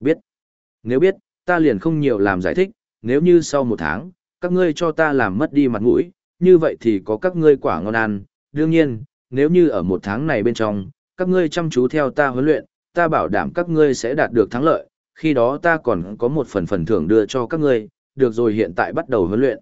Biết. Nếu biết, ta liền không nhiều làm giải thích, nếu như sau một tháng, các ngươi cho ta làm mất đi mặt mũi, như vậy thì có các ngươi quả ngon ăn. Đương nhiên, nếu như ở một tháng này bên trong, các ngươi chăm chú theo ta huấn luyện, ta bảo đảm các ngươi sẽ đạt được thắng lợi, khi đó ta còn có một phần phần thưởng đưa cho các ngươi, được rồi hiện tại bắt đầu huấn luyện.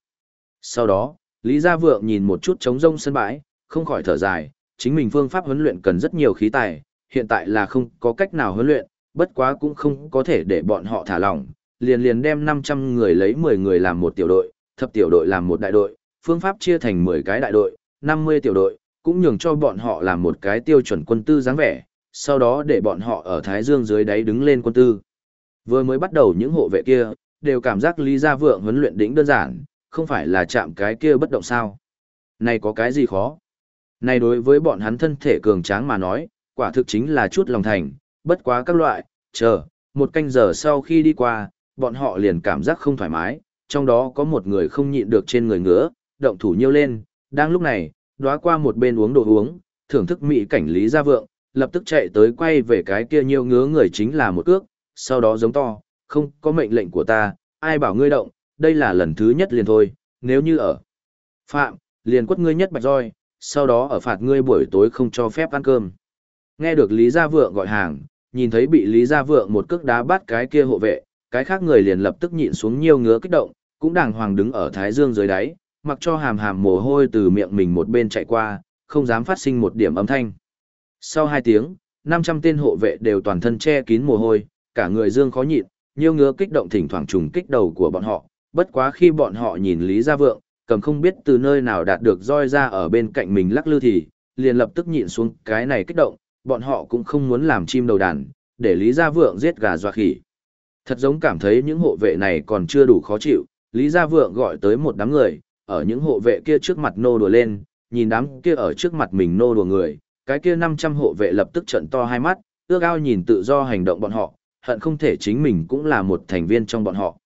Sau đó, Lý Gia Vượng nhìn một chút trống rông sân bãi, không khỏi thở dài, chính mình phương pháp huấn luyện cần rất nhiều khí tài, hiện tại là không có cách nào huấn luyện, bất quá cũng không có thể để bọn họ thả lỏng, liền liền đem 500 người lấy 10 người làm một tiểu đội, thập tiểu đội làm một đại đội, phương pháp chia thành 10 cái đại đội, 50 tiểu đội, cũng nhường cho bọn họ làm một cái tiêu chuẩn quân tư dáng vẻ, sau đó để bọn họ ở Thái Dương dưới đáy đứng lên quân tư. Vừa mới bắt đầu những hộ vệ kia, đều cảm giác Lý Gia Vượng huấn luyện đỉnh đơn giản, không phải là chạm cái kia bất động sao. Này có cái gì khó? Này đối với bọn hắn thân thể cường tráng mà nói, quả thực chính là chút lòng thành, bất quá các loại, chờ, một canh giờ sau khi đi qua, bọn họ liền cảm giác không thoải mái, trong đó có một người không nhịn được trên người ngứa, động thủ nhiêu lên, đang lúc này, đóa qua một bên uống đồ uống, thưởng thức mỹ cảnh Lý Gia Vượng, lập tức chạy tới quay về cái kia nhiêu ngứa người chính là một cước, sau đó giống to, không có mệnh lệnh của ta, ai bảo ngươi động, đây là lần thứ nhất liền thôi, nếu như ở phạm, liền quất ngươi nhất bạch roi, sau đó ở phạt ngươi buổi tối không cho phép ăn cơm. Nghe được Lý Gia Vượng gọi hàng, nhìn thấy bị Lý Gia Vượng một cước đá bắt cái kia hộ vệ, cái khác người liền lập tức nhịn xuống nhiều ngứa kích động, cũng đàng hoàng đứng ở thái dương dưới đáy, mặc cho hàm hàm mồ hôi từ miệng mình một bên chạy qua, không dám phát sinh một điểm âm thanh. Sau hai tiếng, 500 tên hộ vệ đều toàn thân che kín mồ hôi, cả người dương khó nhịn, nhiều ngứa kích động thỉnh thoảng trùng kích đầu của bọn họ, bất quá khi bọn họ nhìn Lý Gia Vượng, cầm không biết từ nơi nào đạt được roi ra ở bên cạnh mình lắc lư thì, liền lập tức nhịn xuống cái này kích động, bọn họ cũng không muốn làm chim đầu đàn, để Lý Gia Vượng giết gà doa khỉ. Thật giống cảm thấy những hộ vệ này còn chưa đủ khó chịu, Lý Gia Vượng gọi tới một đám người, ở những hộ vệ kia trước mặt nô đùa lên, nhìn đám kia ở trước mặt mình nô đùa người, cái kia 500 hộ vệ lập tức trận to hai mắt, ước ao nhìn tự do hành động bọn họ, hận không thể chính mình cũng là một thành viên trong bọn họ.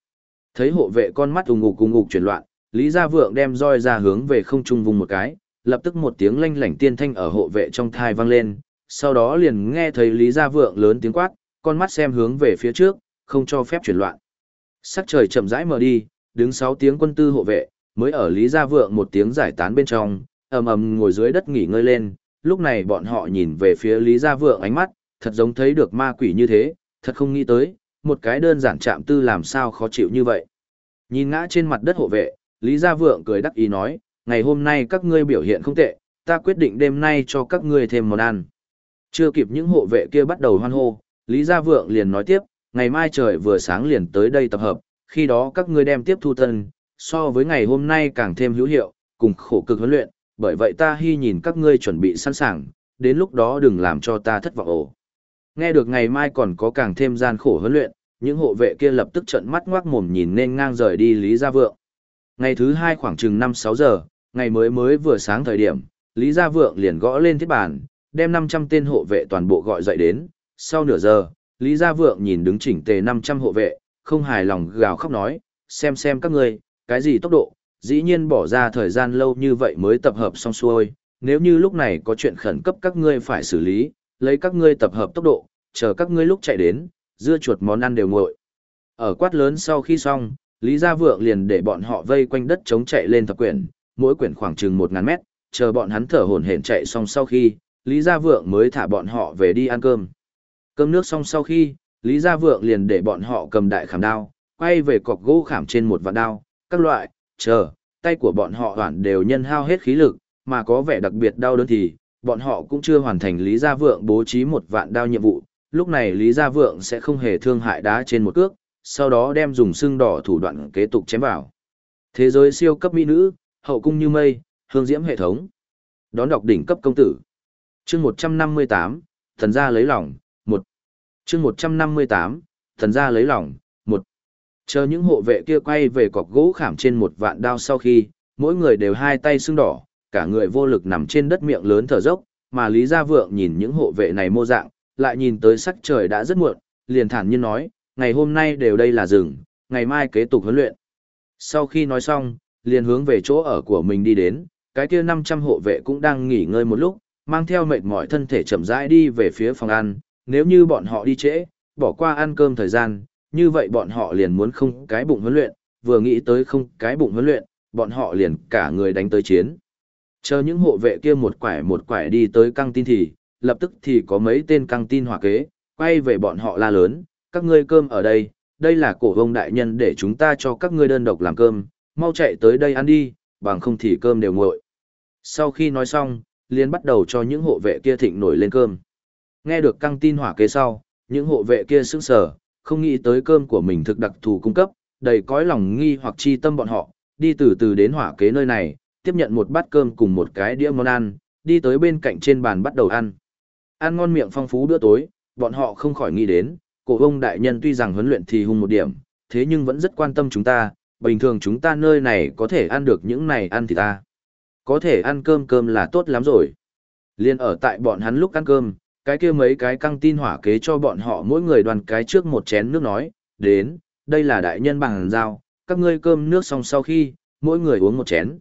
Thấy hộ vệ con mắt ung ngục ùng ngục chuyển loạn, Lý Gia Vượng đem roi ra hướng về không trung vùng một cái, lập tức một tiếng lanh lảnh tiên thanh ở hộ vệ trong thai vang lên, sau đó liền nghe thấy Lý Gia Vượng lớn tiếng quát, con mắt xem hướng về phía trước, không cho phép chuyển loạn. Sắc trời chậm rãi mở đi, đứng 6 tiếng quân tư hộ vệ, mới ở Lý Gia Vượng một tiếng giải tán bên trong, ầm ầm ngồi dưới đất nghỉ ngơi lên, lúc này bọn họ nhìn về phía Lý Gia Vượng ánh mắt, thật giống thấy được ma quỷ như thế, thật không nghĩ tới, một cái đơn giản chạm tư làm sao khó chịu như vậy. Nhìn ngã trên mặt đất hộ vệ, Lý Gia Vượng cười đắc ý nói, ngày hôm nay các ngươi biểu hiện không tệ, ta quyết định đêm nay cho các ngươi thêm món ăn. Chưa kịp những hộ vệ kia bắt đầu hoan hô, Lý Gia Vượng liền nói tiếp, ngày mai trời vừa sáng liền tới đây tập hợp, khi đó các ngươi đem tiếp thu tân, so với ngày hôm nay càng thêm hữu hiệu, cùng khổ cực huấn luyện, bởi vậy ta hy nhìn các ngươi chuẩn bị sẵn sàng, đến lúc đó đừng làm cho ta thất vọng ổ. Nghe được ngày mai còn có càng thêm gian khổ huấn luyện, những hộ vệ kia lập tức trợn mắt ngoác mồm nhìn nên ngang rời đi Lý Gia Vượng. Ngày thứ hai khoảng chừng 5-6 giờ, ngày mới mới vừa sáng thời điểm, Lý Gia Vượng liền gõ lên thiết bàn, đem 500 tên hộ vệ toàn bộ gọi dậy đến. Sau nửa giờ, Lý Gia Vượng nhìn đứng chỉnh tề 500 hộ vệ, không hài lòng gào khóc nói, xem xem các ngươi, cái gì tốc độ, dĩ nhiên bỏ ra thời gian lâu như vậy mới tập hợp xong xuôi, nếu như lúc này có chuyện khẩn cấp các ngươi phải xử lý, lấy các ngươi tập hợp tốc độ, chờ các ngươi lúc chạy đến, dưa chuột món ăn đều nguội. Ở quát lớn sau khi xong, Lý Gia Vượng liền để bọn họ vây quanh đất chống chạy lên thập quyển, mỗi quyển khoảng chừng 1000 mét, chờ bọn hắn thở hổn hển chạy xong sau khi, Lý Gia Vượng mới thả bọn họ về đi ăn cơm. Cơm nước xong sau khi, Lý Gia Vượng liền để bọn họ cầm đại khảm đao, quay về cọc gỗ khảm trên một vạn đao, các loại, chờ, tay của bọn họ hoàn đều nhân hao hết khí lực, mà có vẻ đặc biệt đau đớn thì, bọn họ cũng chưa hoàn thành Lý Gia Vượng bố trí một vạn đao nhiệm vụ, lúc này Lý Gia Vượng sẽ không hề thương hại đá trên một cước, sau đó đem dùng xương đỏ thủ đoạn kế tục chém vào. Thế giới siêu cấp mỹ nữ, hậu cung như mây, hương diễm hệ thống. Đón đọc đỉnh cấp công tử. Chương 158, thần gia lấy lòng, một. Chương 158, thần gia lấy lòng, một. Chờ những hộ vệ kia quay về cọc gỗ khảm trên một vạn đao sau khi, mỗi người đều hai tay sưng đỏ, cả người vô lực nằm trên đất miệng lớn thở dốc, mà Lý Gia Vượng nhìn những hộ vệ này mô dạng, lại nhìn tới sắc trời đã rất muộn, liền thản nhiên nói, ngày hôm nay đều đây là rừng, ngày mai kế tục huấn luyện. Sau khi nói xong, liền hướng về chỗ ở của mình đi đến, cái kia 500 hộ vệ cũng đang nghỉ ngơi một lúc, mang theo mệt mỏi thân thể chậm rãi đi về phía phòng ăn, nếu như bọn họ đi trễ, bỏ qua ăn cơm thời gian, như vậy bọn họ liền muốn không cái bụng huấn luyện, vừa nghĩ tới không cái bụng huấn luyện, bọn họ liền cả người đánh tới chiến. Chờ những hộ vệ kia một quải một quải đi tới căng tin thì, lập tức thì có mấy tên căng tin hỏa kế, quay về bọn họ la lớn, các ngươi cơm ở đây, đây là cổ vông đại nhân để chúng ta cho các ngươi đơn độc làm cơm, mau chạy tới đây ăn đi, bằng không thì cơm đều nguội. Sau khi nói xong, liền bắt đầu cho những hộ vệ kia thịnh nổi lên cơm. Nghe được căng tin hỏa kế sau, những hộ vệ kia sững sờ, không nghĩ tới cơm của mình thực đặc thù cung cấp, đầy cõi lòng nghi hoặc chi tâm bọn họ, đi từ từ đến hỏa kế nơi này, tiếp nhận một bát cơm cùng một cái đĩa món ăn, đi tới bên cạnh trên bàn bắt đầu ăn. Ăn ngon miệng phong phú bữa tối, bọn họ không khỏi nghĩ đến, cổ ông đại nhân tuy rằng huấn luyện thì hung một điểm, thế nhưng vẫn rất quan tâm chúng ta, bình thường chúng ta nơi này có thể ăn được những này ăn thì ta. Có thể ăn cơm cơm là tốt lắm rồi. Liên ở tại bọn hắn lúc ăn cơm, cái kia mấy cái căng tin hỏa kế cho bọn họ mỗi người đoàn cái trước một chén nước nói, đến, đây là đại nhân bằng dao, các ngươi cơm nước xong sau khi, mỗi người uống một chén.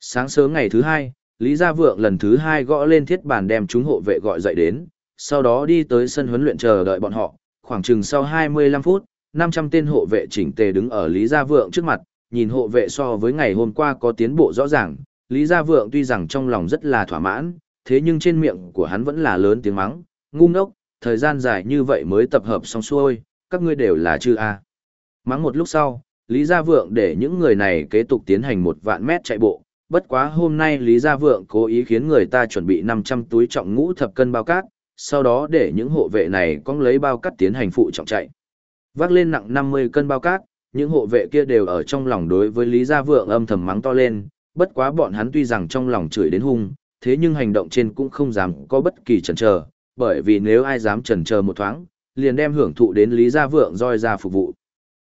Sáng sớm ngày thứ hai, Lý Gia Vượng lần thứ hai gõ lên thiết bàn đem chúng hộ vệ gọi dậy đến, sau đó đi tới sân huấn luyện chờ đợi bọn họ, khoảng chừng sau 25 phút, 500 tên hộ vệ chỉnh tề đứng ở Lý Gia Vượng trước mặt, nhìn hộ vệ so với ngày hôm qua có tiến bộ rõ ràng, Lý Gia Vượng tuy rằng trong lòng rất là thỏa mãn, thế nhưng trên miệng của hắn vẫn là lớn tiếng mắng, ngu ngốc, thời gian dài như vậy mới tập hợp xong xuôi, các ngươi đều là chư a. Mắng một lúc sau, Lý Gia Vượng để những người này kế tục tiến hành một vạn mét chạy bộ, bất quá hôm nay Lý Gia Vượng cố ý khiến người ta chuẩn bị 500 túi trọng ngũ thập cân bao cát, sau đó để những hộ vệ này cong lấy bao cát tiến hành phụ trọng chạy. Vác lên nặng 50 cân bao cát, những hộ vệ kia đều ở trong lòng đối với Lý Gia Vượng âm thầm mắng to lên, bất quá bọn hắn tuy rằng trong lòng chửi đến hung, thế nhưng hành động trên cũng không dám có bất kỳ chần chờ, bởi vì nếu ai dám chần chờ một thoáng, liền đem hưởng thụ đến Lý Gia Vượng roi ra phục vụ.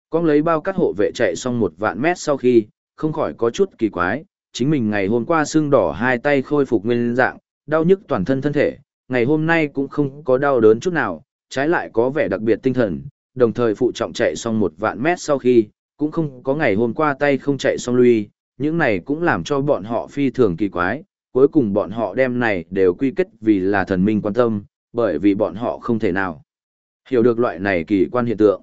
Con lấy bao cát hộ vệ chạy xong một vạn mét sau khi, không khỏi có chút kỳ quái, chính mình ngày hôm qua xương đỏ hai tay khôi phục nguyên dạng, đau nhức toàn thân thân thể, ngày hôm nay cũng không có đau đớn chút nào, trái lại có vẻ đặc biệt tinh thần, đồng thời phụ trọng chạy xong một vạn mét sau khi, cũng không có ngày hôm qua tay không chạy xong lui, những này cũng làm cho bọn họ phi thường kỳ quái, cuối cùng bọn họ đem này đều quy kết vì là thần minh quan tâm, bởi vì bọn họ không thể nào hiểu được loại này kỳ quan hiện tượng.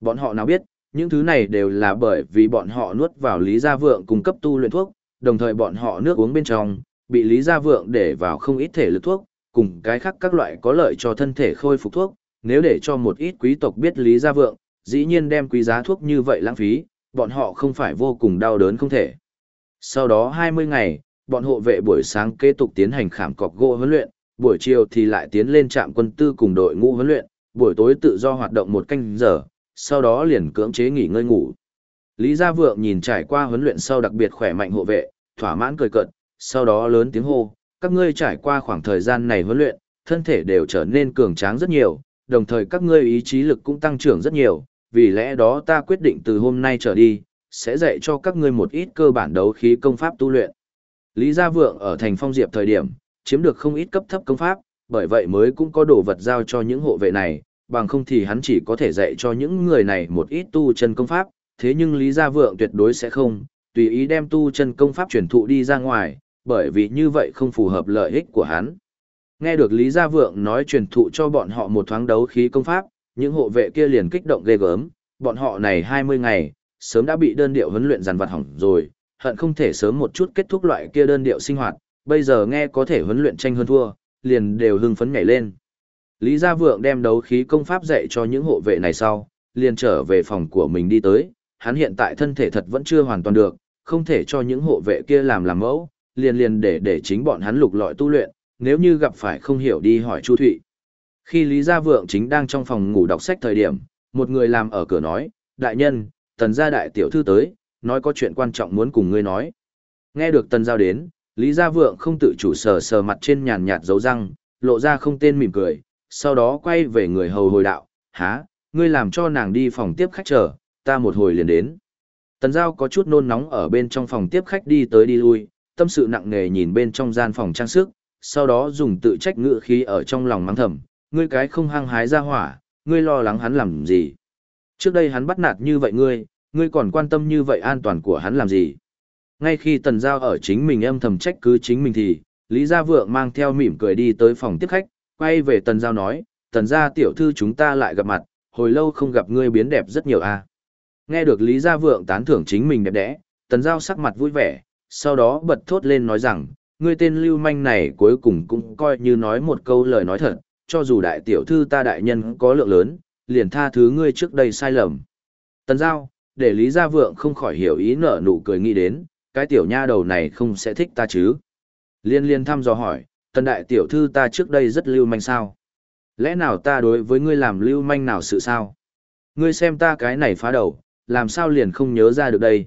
Bọn họ nào biết, những thứ này đều là bởi vì bọn họ nuốt vào Lý Gia Vượng cung cấp tu luyện thuốc, đồng thời bọn họ nước uống bên trong, bị Lý Gia Vượng để vào không ít thể lực thuốc, cùng cái khác các loại có lợi cho thân thể khôi phục thuốc, nếu để cho một ít quý tộc biết Lý Gia Vượng, dĩ nhiên đem quý giá thuốc như vậy lãng phí, bọn họ không phải vô cùng đau đớn không thể. Sau đó 20 ngày, bọn hộ vệ buổi sáng kế tục tiến hành khảm cọc gỗ huấn luyện, buổi chiều thì lại tiến lên trạm quân tư cùng đội ngũ huấn luyện, buổi tối tự do hoạt động một canh giờ, sau đó liền cưỡng chế nghỉ ngơi ngủ. Lý Gia Vượng nhìn trải qua huấn luyện sau đặc biệt khỏe mạnh hộ vệ, thỏa mãn cười cợt, sau đó lớn tiếng hô, các ngươi trải qua khoảng thời gian này huấn luyện, thân thể đều trở nên cường tráng rất nhiều, đồng thời các ngươi ý chí lực cũng tăng trưởng rất nhiều, vì lẽ đó ta quyết định từ hôm nay trở đi, sẽ dạy cho các ngươi một ít cơ bản đấu khí công pháp tu luyện. Lý Gia Vượng ở thành phong diệp thời điểm, chiếm được không ít cấp thấp công pháp, bởi vậy mới cũng có đồ vật giao cho những hộ vệ này, bằng không thì hắn chỉ có thể dạy cho những người này một ít tu chân công pháp, thế nhưng Lý Gia Vượng tuyệt đối sẽ không, tùy ý đem tu chân công pháp truyền thụ đi ra ngoài, bởi vì như vậy không phù hợp lợi ích của hắn. Nghe được Lý Gia Vượng nói truyền thụ cho bọn họ một thoáng đấu khí công pháp, những hộ vệ kia liền kích động ghê gớm, bọn họ này 20 ngày, sớm đã bị đơn điệu huấn luyện dàn vặt hỏng rồi, hận không thể sớm một chút kết thúc loại kia đơn điệu sinh hoạt, bây giờ nghe có thể huấn luyện tranh hơn thua, liền đều hưng phấn nhảy lên. Lý Gia Vượng đem đấu khí công pháp dạy cho những hộ vệ này sau, liền trở về phòng của mình đi tới, hắn hiện tại thân thể thật vẫn chưa hoàn toàn được, không thể cho những hộ vệ kia làm làm mẫu, liền liền để để chính bọn hắn lục lọi tu luyện, nếu như gặp phải không hiểu đi hỏi Chu Thụy. Khi Lý Gia Vượng chính đang trong phòng ngủ đọc sách thời điểm, một người làm ở cửa nói, đại nhân, tần gia đại tiểu thư tới, nói có chuyện quan trọng muốn cùng ngươi nói. Nghe được tần giao đến, Lý Gia Vượng không tự chủ sờ sờ mặt trên nhàn nhạt dấu răng, lộ ra không tên mỉm cười, sau đó quay về người hầu hồi đạo, há, ngươi làm cho nàng đi phòng tiếp khách chờ, ta một hồi liền đến. Tần Giao có chút nôn nóng ở bên trong phòng tiếp khách đi tới đi lui, tâm sự nặng nề nhìn bên trong gian phòng trang sức, sau đó dùng tự trách ngự khí ở trong lòng mắng thầm, ngươi cái không hăng hái ra hỏa, ngươi lo lắng hắn làm gì. Trước đây hắn bắt nạt như vậy ngươi, ngươi còn quan tâm như vậy an toàn của hắn làm gì. Ngay khi Tần Giao ở chính mình âm thầm trách cứ chính mình thì, Lý Gia Vượng mang theo mỉm cười đi tới phòng tiếp khách, quay về Tần Giao nói, Tần Gia tiểu thư chúng ta lại gặp mặt, hồi lâu không gặp ngươi biến đẹp rất nhiều a. Nghe được Lý Gia Vượng tán thưởng chính mình đẹp đẽ, Tần Giao sắc mặt vui vẻ, sau đó bật thốt lên nói rằng, ngươi tên lưu manh này cuối cùng cũng coi như nói một câu lời nói thật, cho dù đại tiểu thư ta đại nhân có lượng lớn, liền tha thứ ngươi trước đây sai lầm. Tần Giao, để Lý Gia Vượng không khỏi hiểu ý nở nụ cười nghĩ đến, cái tiểu nha đầu này không sẽ thích ta chứ. Liên liên thăm dò hỏi, tần đại tiểu thư ta trước đây rất lưu manh sao? Lẽ nào ta đối với ngươi làm lưu manh nào sự sao? Ngươi xem ta cái này phá đầu, làm sao liền không nhớ ra được đây?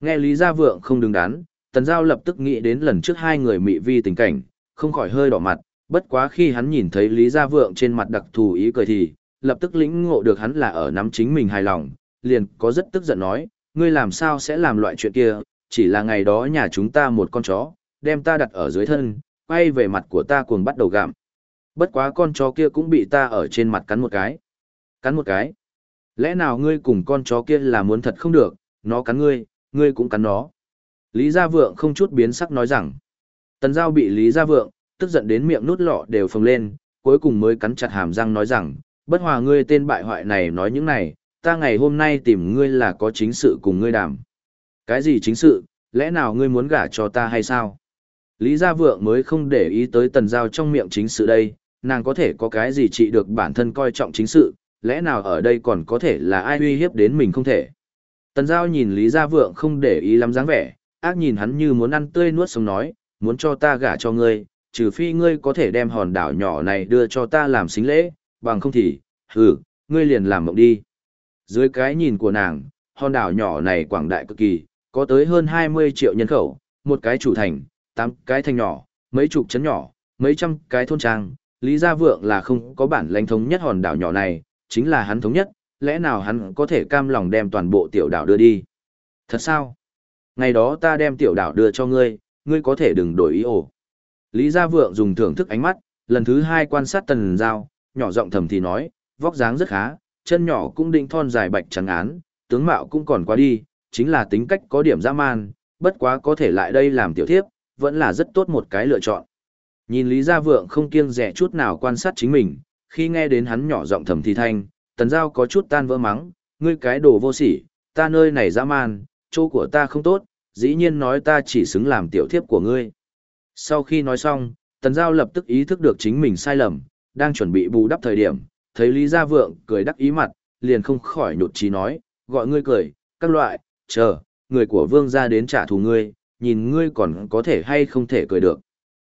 Nghe Lý Gia Vượng không đứng đắn, Tần Giao lập tức nghĩ đến lần trước hai người mị vi tình cảnh, không khỏi hơi đỏ mặt, bất quá khi hắn nhìn thấy Lý Gia Vượng trên mặt đặc thù ý cười thì, lập tức lĩnh ngộ được hắn là ở nắm chính mình hài lòng, liền có rất tức giận nói, ngươi làm sao sẽ làm loại chuyện kia, chỉ là ngày đó nhà chúng ta một con chó, đem ta đặt ở dưới thân, quay về mặt của ta cuồng bắt đầu gặm. Bất quá con chó kia cũng bị ta ở trên mặt cắn một cái. Cắn một cái. Lẽ nào ngươi cùng con chó kia là muốn thật không được, nó cắn ngươi, ngươi cũng cắn nó. Lý Gia Vượng không chút biến sắc nói rằng. Tần Giao bị Lý Gia Vượng, tức giận đến miệng nút lọ đều phồng lên, cuối cùng mới cắn chặt hàm răng nói rằng, bất hòa ngươi tên bại hoại này nói những này, ta ngày hôm nay tìm ngươi là có chính sự cùng ngươi đàm. Cái gì chính sự, lẽ nào ngươi muốn gả cho ta hay sao? Lý Gia Vượng mới không để ý tới tần giao trong miệng chính sự đây, nàng có thể có cái gì trị được bản thân coi trọng chính sự, lẽ nào ở đây còn có thể là ai uy hiếp đến mình không thể. Tần giao nhìn Lý Gia Vượng không để ý lắm dáng vẻ, ác nhìn hắn như muốn ăn tươi nuốt sống nói, muốn cho ta gả cho ngươi, trừ phi ngươi có thể đem hòn đảo nhỏ này đưa cho ta làm xính lễ, bằng không thì, hừ, ngươi liền làm mộng đi. Dưới cái nhìn của nàng, hòn đảo nhỏ này quảng đại cực kỳ, có tới hơn 20 triệu nhân khẩu, một cái chủ thành, tám cái thành nhỏ, mấy chục trấn nhỏ, mấy trăm cái thôn trang, Lý Gia Vượng là không có bản lãnh thống nhất hòn đảo nhỏ này, chính là hắn thống nhất, lẽ nào hắn có thể cam lòng đem toàn bộ tiểu đảo đưa đi? Thật sao? Ngày đó ta đem tiểu đảo đưa cho ngươi, ngươi có thể đừng đổi ý ổ. Lý Gia Vượng dùng thưởng thức ánh mắt, lần thứ hai quan sát tần giao, nhỏ giọng thầm thì nói, vóc dáng rất khá, chân nhỏ cũng định thon dài bạch trắng án, tướng mạo cũng còn quá đi, chính là tính cách có điểm dã man, bất quá có thể lại đây làm tiểu thiếp, vẫn là rất tốt một cái lựa chọn. Nhìn Lý Gia Vượng không kiêng rẻ chút nào quan sát chính mình, khi nghe đến hắn nhỏ giọng thầm thì thanh, tần giao có chút tan vỡ mắng, ngươi cái đồ vô sỉ, ta nơi này dã man, chỗ của ta không tốt, dĩ nhiên nói ta chỉ xứng làm tiểu thiếp của ngươi. Sau khi nói xong, tần giao lập tức ý thức được chính mình sai lầm, đang chuẩn bị bù đắp thời điểm, thấy Lý Gia Vượng cười đắc ý mặt, liền không khỏi nhột chí nói, gọi ngươi cười, các loại, chờ, người của vương gia đến trả thù ngươi, nhìn ngươi còn có thể hay không thể cười được.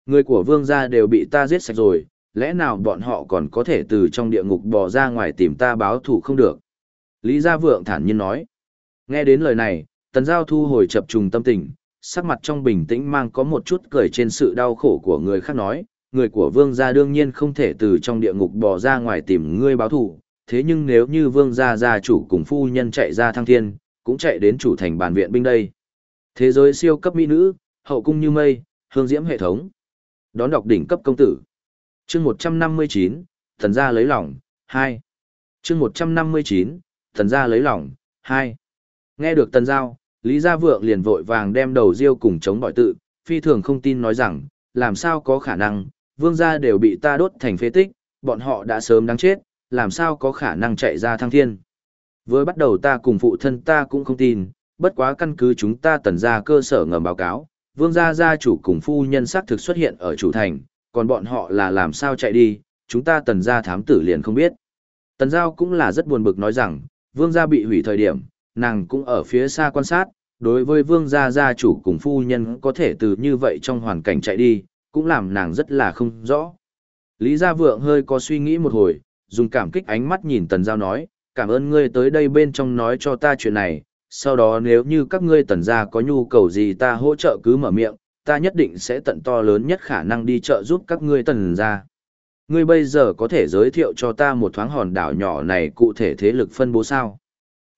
Người của vương gia đều bị ta giết sạch rồi, lẽ nào bọn họ còn có thể từ trong địa ngục bò ra ngoài tìm ta báo thù không được. Lý Gia Vượng thản nhiên nói. Nghe đến lời này, Tần Giao thu hồi chập trùng tâm tình, sắc mặt trong bình tĩnh mang có một chút cười trên sự đau khổ của người khác nói, người của vương gia đương nhiên không thể từ trong địa ngục bỏ ra ngoài tìm ngươi báo thù, thế nhưng nếu như vương gia gia chủ cùng phu nhân chạy ra thăng thiên, cũng chạy đến chủ thành bàn viện binh đây. Thế giới siêu cấp mỹ nữ, hậu cung như mây, hương diễm hệ thống. Đón đọc đỉnh cấp công tử. Chương 159, thần gia lấy lòng, 2. Chương 159, thần gia lấy lòng, 2. Nghe được tần giao, Lý Gia Vượng liền vội vàng đem đầu riêu cùng chống bọi tự, phi thường không tin nói rằng, làm sao có khả năng, vương gia đều bị ta đốt thành phế tích, bọn họ đã sớm đáng chết, làm sao có khả năng chạy ra thăng thiên. Với bắt đầu ta cùng phụ thân ta cũng không tin, bất quá căn cứ chúng ta tần ra cơ sở ngầm báo cáo, vương gia gia chủ cùng phu nhân xác thực xuất hiện ở chủ thành, còn bọn họ là làm sao chạy đi, chúng ta tần gia thám tử liền không biết. Tần giao cũng là rất buồn bực nói rằng, vương gia bị hủy thời điểm, nàng cũng ở phía xa quan sát, đối với vương gia gia chủ cùng phu nhân có thể từ như vậy trong hoàn cảnh chạy đi, cũng làm nàng rất là không rõ. Lý Gia Vượng hơi có suy nghĩ một hồi, dùng cảm kích ánh mắt nhìn Tần Giao nói, cảm ơn ngươi tới đây bên trong nói cho ta chuyện này, sau đó nếu như các ngươi Tần Gia có nhu cầu gì ta hỗ trợ cứ mở miệng, ta nhất định sẽ tận to lớn nhất khả năng đi trợ giúp các ngươi Tần Gia. Ngươi bây giờ có thể giới thiệu cho ta một thoáng hòn đảo nhỏ này cụ thể thế lực phân bố sao?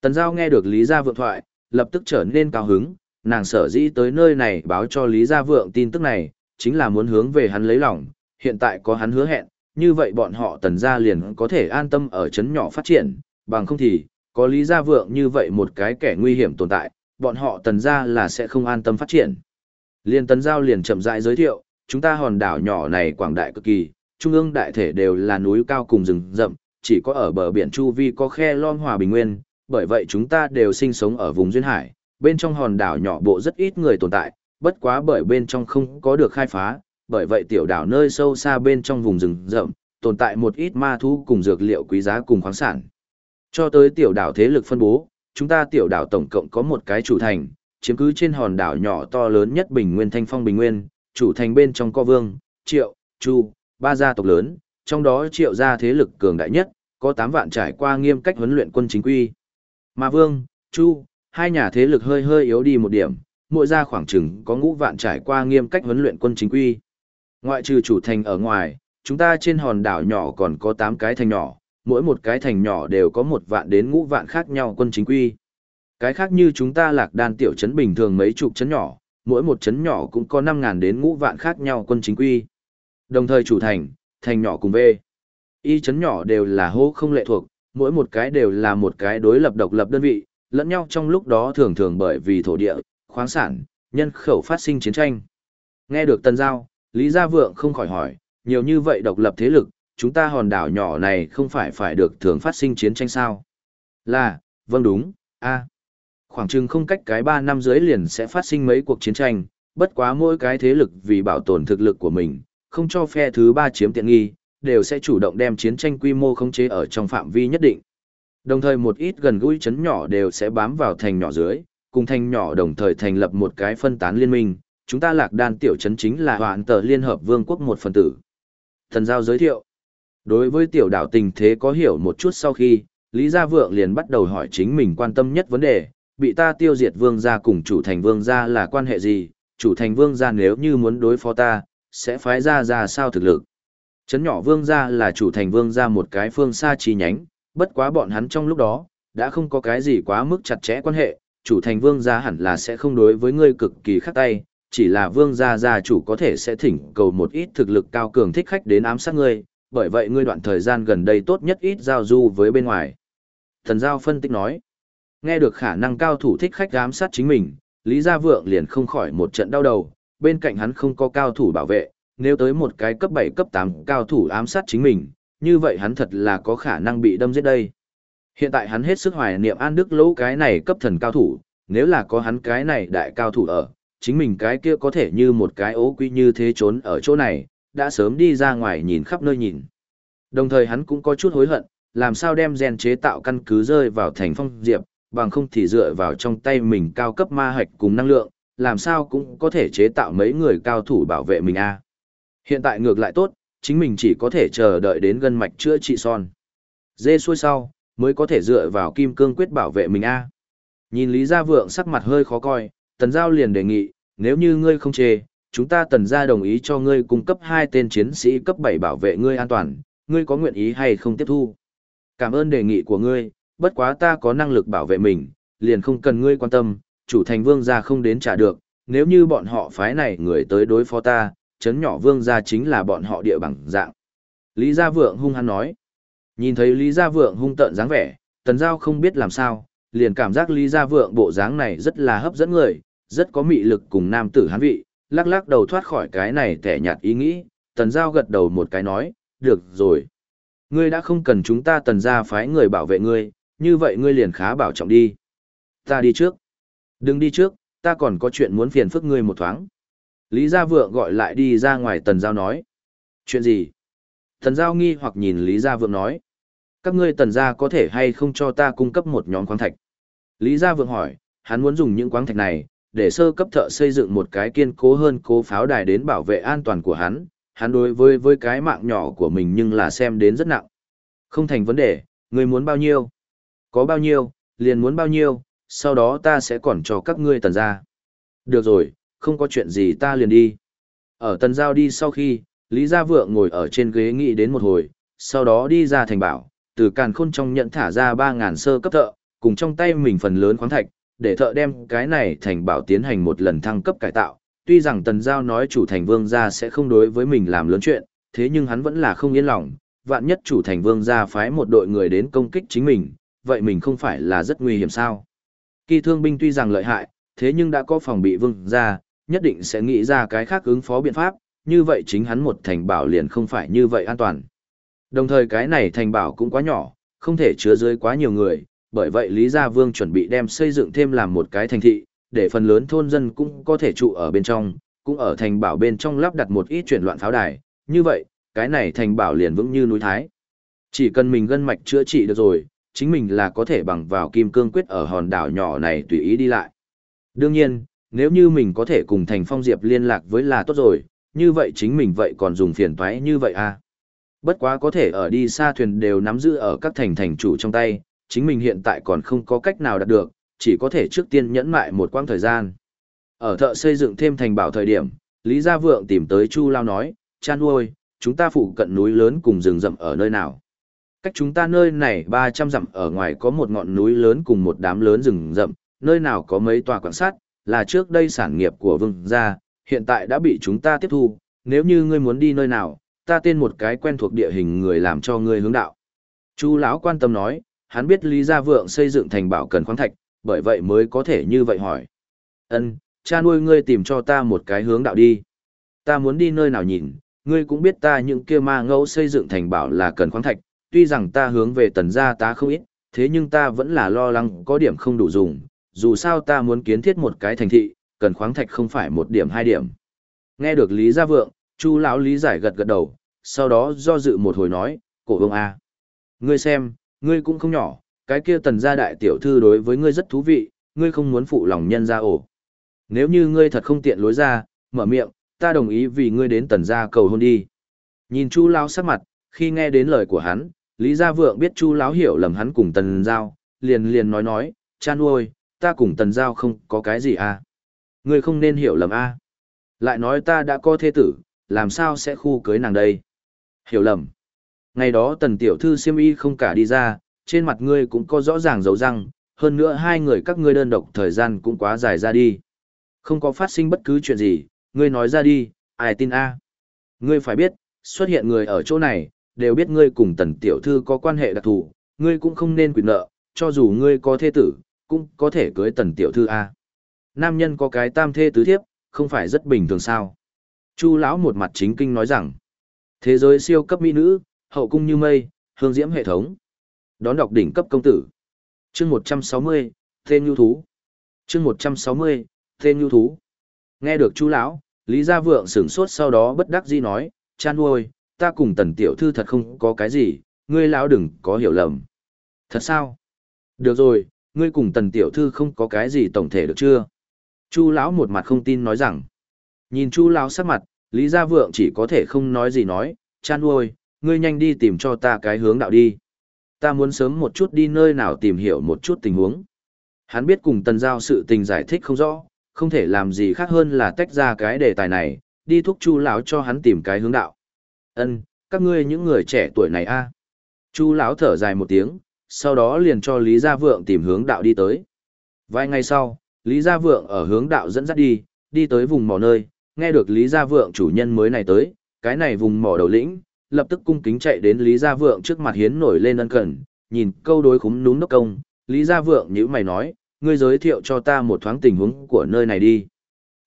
Tần Giao nghe được Lý Gia Vượng thoại, lập tức trở nên cao hứng, nàng sở dĩ tới nơi này báo cho Lý Gia Vượng tin tức này, chính là muốn hướng về hắn lấy lòng, hiện tại có hắn hứa hẹn, như vậy bọn họ tần gia liền có thể an tâm ở chấn nhỏ phát triển, bằng không thì, có Lý Gia Vượng như vậy một cái kẻ nguy hiểm tồn tại, bọn họ tần gia là sẽ không an tâm phát triển. Liên tần giao liền chậm rãi giới thiệu, chúng ta hòn đảo nhỏ này quảng đại cực kỳ, trung ương đại thể đều là núi cao cùng rừng rậm, chỉ có ở bờ biển Chu Vi có khe lom hòa bình nguyên, bởi vậy chúng ta đều sinh sống ở vùng duyên hải, bên trong hòn đảo nhỏ bộ rất ít người tồn tại, bất quá bởi bên trong không có được khai phá, bởi vậy tiểu đảo nơi sâu xa bên trong vùng rừng rậm, tồn tại một ít ma thú cùng dược liệu quý giá cùng khoáng sản. Cho tới tiểu đảo thế lực phân bố, chúng ta tiểu đảo tổng cộng có một cái chủ thành, chiếm cứ trên hòn đảo nhỏ to lớn nhất Bình Nguyên Thanh Phong Bình Nguyên, chủ thành bên trong có Vương, Triệu, Chu, ba gia tộc lớn, trong đó Triệu gia thế lực cường đại nhất, có 8 vạn trải qua nghiêm cách huấn luyện quân chính quy. Mà Vương, Chu, hai nhà thế lực hơi hơi yếu đi một điểm, mỗi gia khoảng chừng có ngũ vạn trải qua nghiêm cách huấn luyện quân chính quy. Ngoại trừ chủ thành ở ngoài, chúng ta trên hòn đảo nhỏ còn có 8 cái thành nhỏ, mỗi một cái thành nhỏ đều có một vạn đến ngũ vạn khác nhau quân chính quy. Cái khác như chúng ta lạc đan tiểu trấn bình thường mấy chục trấn nhỏ, mỗi một trấn nhỏ cũng có 5.000 đến ngũ vạn khác nhau quân chính quy. Đồng thời chủ thành, thành nhỏ cùng về. Y trấn nhỏ đều là hô không lệ thuộc, mỗi một cái đều là một cái đối lập độc lập đơn vị, lẫn nhau trong lúc đó thường thường bởi vì thổ địa, khoáng sản, nhân khẩu phát sinh chiến tranh. Nghe được Tân Giao, Lý Gia Vượng không khỏi hỏi, nhiều như vậy độc lập thế lực, chúng ta hòn đảo nhỏ này không phải phải được thường phát sinh chiến tranh sao? Là, vâng đúng, a Khoảng chừng không cách cái 3 năm dưới liền sẽ phát sinh mấy cuộc chiến tranh, bất quá mỗi cái thế lực vì bảo tồn thực lực của mình, không cho phe thứ ba chiếm tiện nghi, đều sẽ chủ động đem chiến tranh quy mô khống chế ở trong phạm vi nhất định. Đồng thời một ít gần gũi chấn nhỏ đều sẽ bám vào thành nhỏ dưới, cùng thành nhỏ đồng thời thành lập một cái phân tán liên minh, chúng ta lạc đan tiểu chấn chính là hoạn tờ liên hợp vương quốc một phần tử. Thần giao giới thiệu. Đối với tiểu đảo tình thế có hiểu một chút sau khi, Lý Gia Vượng liền bắt đầu hỏi chính mình quan tâm nhất vấn đề, bị ta tiêu diệt vương gia cùng chủ thành vương gia là quan hệ gì, chủ thành vương gia nếu như muốn đối phó ta, sẽ phái ra ra sao thực lực. Chấn nhỏ vương gia là chủ thành vương gia một cái phương xa chi nhánh, bất quá bọn hắn trong lúc đó, đã không có cái gì quá mức chặt chẽ quan hệ, chủ thành vương gia hẳn là sẽ không đối với ngươi cực kỳ khắc tay, chỉ là vương gia gia chủ có thể sẽ thỉnh cầu một ít thực lực cao cường thích khách đến ám sát ngươi, bởi vậy ngươi đoạn thời gian gần đây tốt nhất ít giao du với bên ngoài. Thần Giao phân tích nói, nghe được khả năng cao thủ thích khách ám sát chính mình, Lý Gia Vượng liền không khỏi một trận đau đầu, bên cạnh hắn không có cao thủ bảo vệ, nếu tới một cái cấp 7 cấp 8 cao thủ ám sát chính mình, như vậy hắn thật là có khả năng bị đâm giết đây. Hiện tại hắn hết sức hoài niệm An Đức Lỗ cái này cấp thần cao thủ, nếu là có hắn cái này đại cao thủ ở, chính mình cái kia có thể như một cái ố quy như thế trốn ở chỗ này, đã sớm đi ra ngoài nhìn khắp nơi nhìn. Đồng thời hắn cũng có chút hối hận, làm sao đem gen chế tạo căn cứ rơi vào thành phong diệp, bằng không thì dựa vào trong tay mình cao cấp ma hạch cùng năng lượng, làm sao cũng có thể chế tạo mấy người cao thủ bảo vệ mình a. Hiện tại ngược lại tốt, chính mình chỉ có thể chờ đợi đến gân mạch chữa trị son. Dê xuôi sau, mới có thể dựa vào kim cương quyết bảo vệ mình a. Nhìn Lý Gia Vượng sắc mặt hơi khó coi, Tần Giao liền đề nghị, nếu như ngươi không chê, chúng ta Tần Gia đồng ý cho ngươi cung cấp hai tên chiến sĩ cấp bảy bảo vệ ngươi an toàn, ngươi có nguyện ý hay không tiếp thu? Cảm ơn đề nghị của ngươi, bất quá ta có năng lực bảo vệ mình, liền không cần ngươi quan tâm, chủ thành vương gia không đến trả được, nếu như bọn họ phái này người tới đối phó ta, chấn nhỏ vương gia chính là bọn họ địa bằng dạng. Lý Gia Vượng hung hăng nói. Nhìn thấy Lý Gia Vượng hung tợn dáng vẻ, Tần Giao không biết làm sao, liền cảm giác Lý Gia Vượng bộ dáng này rất là hấp dẫn người, rất có mị lực cùng nam tử hán vị, lắc lắc đầu thoát khỏi cái này tẻ nhạt ý nghĩ, Tần Giao gật đầu một cái nói, được rồi. Ngươi đã không cần chúng ta tần gia phái người bảo vệ ngươi, như vậy ngươi liền khá bảo trọng đi. Ta đi trước. Đừng đi trước, ta còn có chuyện muốn phiền phức ngươi một thoáng. Lý Gia Vượng gọi lại đi ra ngoài Tần Giao nói. Chuyện gì? Tần Giao nghi hoặc nhìn Lý Gia Vượng nói. Các ngươi Tần Gia có thể hay không cho ta cung cấp một nhóm khoáng thạch? Lý Gia Vượng hỏi, hắn muốn dùng những khoáng thạch này, để sơ cấp thợ xây dựng một cái kiên cố hơn cố pháo đài đến bảo vệ an toàn của hắn, hắn đối với với cái mạng nhỏ của mình nhưng là xem đến rất nặng. Không thành vấn đề, ngươi muốn bao nhiêu? Có bao nhiêu, liền muốn bao nhiêu, sau đó ta sẽ còn cho các ngươi tần gia. Được rồi, không có chuyện gì ta liền đi. Ở tần giao đi sau khi, Lý Gia Vượng ngồi ở trên ghế nghĩ đến một hồi, sau đó đi ra thành bảo, từ càn khôn trong nhận thả ra 3.000 sơ cấp thợ, cùng trong tay mình phần lớn khoáng thạch, để thợ đem cái này thành bảo tiến hành một lần thăng cấp cải tạo. Tuy rằng tần giao nói chủ thành vương gia sẽ không đối với mình làm lớn chuyện, thế nhưng hắn vẫn là không yên lòng, vạn nhất chủ thành vương gia phái một đội người đến công kích chính mình, vậy mình không phải là rất nguy hiểm sao? Kỳ thương binh tuy rằng lợi hại, thế nhưng đã có phòng bị vương gia, nhất định sẽ nghĩ ra cái khác ứng phó biện pháp, như vậy chính hắn một thành bảo liền không phải như vậy an toàn. Đồng thời cái này thành bảo cũng quá nhỏ, không thể chứa dưới quá nhiều người, bởi vậy Lý Gia Vương chuẩn bị đem xây dựng thêm làm một cái thành thị, để phần lớn thôn dân cũng có thể trụ ở bên trong, cũng ở thành bảo bên trong lắp đặt một ít chuyển loạn pháo đài, như vậy, cái này thành bảo liền vững như núi thái. Chỉ cần mình gân mạch chữa trị được rồi, chính mình là có thể bằng vào kim cương quyết ở hòn đảo nhỏ này tùy ý đi lại. Đương nhiên, nếu như mình có thể cùng Thành Phong Diệp liên lạc với là tốt rồi, như vậy chính mình vậy còn dùng phiền toái như vậy à. Bất quá có thể ở đi xa thuyền đều nắm giữ ở các thành thành chủ trong tay, chính mình hiện tại còn không có cách nào đạt được, chỉ có thể trước tiên nhẫn mại một quãng thời gian. Ở thợ xây dựng thêm thành bảo thời điểm, Lý Gia Vượng tìm tới Chu Lao nói, chan Uôi, chúng ta phụ cận núi lớn cùng rừng rậm ở nơi nào. Cách chúng ta nơi này 300 dặm ở ngoài có một ngọn núi lớn cùng một đám lớn rừng rậm, nơi nào có mấy tòa quan sát, là trước đây sản nghiệp của vương gia, hiện tại đã bị chúng ta tiếp thu, nếu như ngươi muốn đi nơi nào, ta tên một cái quen thuộc địa hình người làm cho ngươi hướng đạo. Chu lão quan tâm nói, hắn biết Lý Gia Vượng xây dựng thành bảo cần khoáng thạch, bởi vậy mới có thể như vậy hỏi. Ân, cha nuôi ngươi tìm cho ta một cái hướng đạo đi. Ta muốn đi nơi nào nhìn, ngươi cũng biết ta những kia ma ngẫu xây dựng thành bảo là cần khoáng thạch, tuy rằng ta hướng về tần gia ta không ít, thế nhưng ta vẫn là lo lắng có điểm không đủ dùng, dù sao ta muốn kiến thiết một cái thành thị, cần khoáng thạch không phải một điểm hai điểm. Nghe được Lý Gia Vượng, Chu lão Lý giải gật gật đầu, sau đó do dự một hồi nói, cổ vương A. Ngươi xem, ngươi cũng không nhỏ, cái kia tần gia đại tiểu thư đối với ngươi rất thú vị, ngươi không muốn phụ lòng nhân gia ổ. Nếu như ngươi thật không tiện lối ra, mở miệng, ta đồng ý vì ngươi đến tần gia cầu hôn đi. Nhìn Chu lao sắc mặt, khi nghe đến lời của hắn, Lý Gia Vượng biết Chu lão hiểu lầm hắn cùng tần giao, liền liền nói nói, cha nuôi, ta cùng tần giao không có cái gì à. Ngươi không nên hiểu lầm a. À. Lại nói ta đã có thế tử, làm sao sẽ khu cưới nàng đây? Hiểu lầm. Ngày đó tần tiểu thư siêm y không cả đi ra, trên mặt ngươi cũng có rõ ràng dấu răng, hơn nữa hai người các ngươi đơn độc thời gian cũng quá dài ra đi. Không có phát sinh bất cứ chuyện gì, ngươi nói ra đi, ai tin a? Ngươi phải biết, xuất hiện người ở chỗ này, đều biết ngươi cùng tần tiểu thư có quan hệ đặc thù, ngươi cũng không nên quyền nợ, cho dù ngươi có thế tử, cũng có thể cưới tần tiểu thư a. Nam nhân có cái tam thê tứ thiếp, không phải rất bình thường sao? Chu lão một mặt chính kinh nói rằng, thế giới siêu cấp mỹ nữ, hậu cung như mây, hương diễm hệ thống. Đón đọc đỉnh cấp công tử. Chương 160, tên nhu thú. Chương 160, tên nhu thú. Nghe được chú lão, Lý Gia Vượng sửng sốt sau đó bất đắc dĩ nói, "Chan nuôi, ta cùng Tần tiểu thư thật không có cái gì, ngươi lão đừng có hiểu lầm." "Thật sao?" "Được rồi, ngươi cùng Tần tiểu thư không có cái gì tổng thể được chưa?" Chu lão một mặt không tin nói rằng. Nhìn Chu lão sắc mặt, Lý Gia Vượng chỉ có thể không nói gì nói, "Chan nuôi, ngươi nhanh đi tìm cho ta cái hướng đạo đi." Ta muốn sớm một chút đi nơi nào tìm hiểu một chút tình huống. Hắn biết cùng tần giao sự tình giải thích không rõ, không thể làm gì khác hơn là tách ra cái đề tài này, đi thúc chu lão cho hắn tìm cái hướng đạo. Ân, các ngươi những người trẻ tuổi này a. Chu lão thở dài một tiếng, sau đó liền cho Lý Gia Vượng tìm hướng đạo đi tới. Vài ngày sau, Lý Gia Vượng ở hướng đạo dẫn dắt đi, đi tới vùng mỏ nơi, nghe được Lý Gia Vượng chủ nhân mới này tới, cái này vùng mỏ đầu lĩnh, lập tức cung kính chạy đến Lý Gia Vượng trước mặt hiến nổi lên ân cần, nhìn câu đối khúm núm đốc công, Lý Gia Vượng nhíu mày nói, ngươi giới thiệu cho ta một thoáng tình huống của nơi này đi.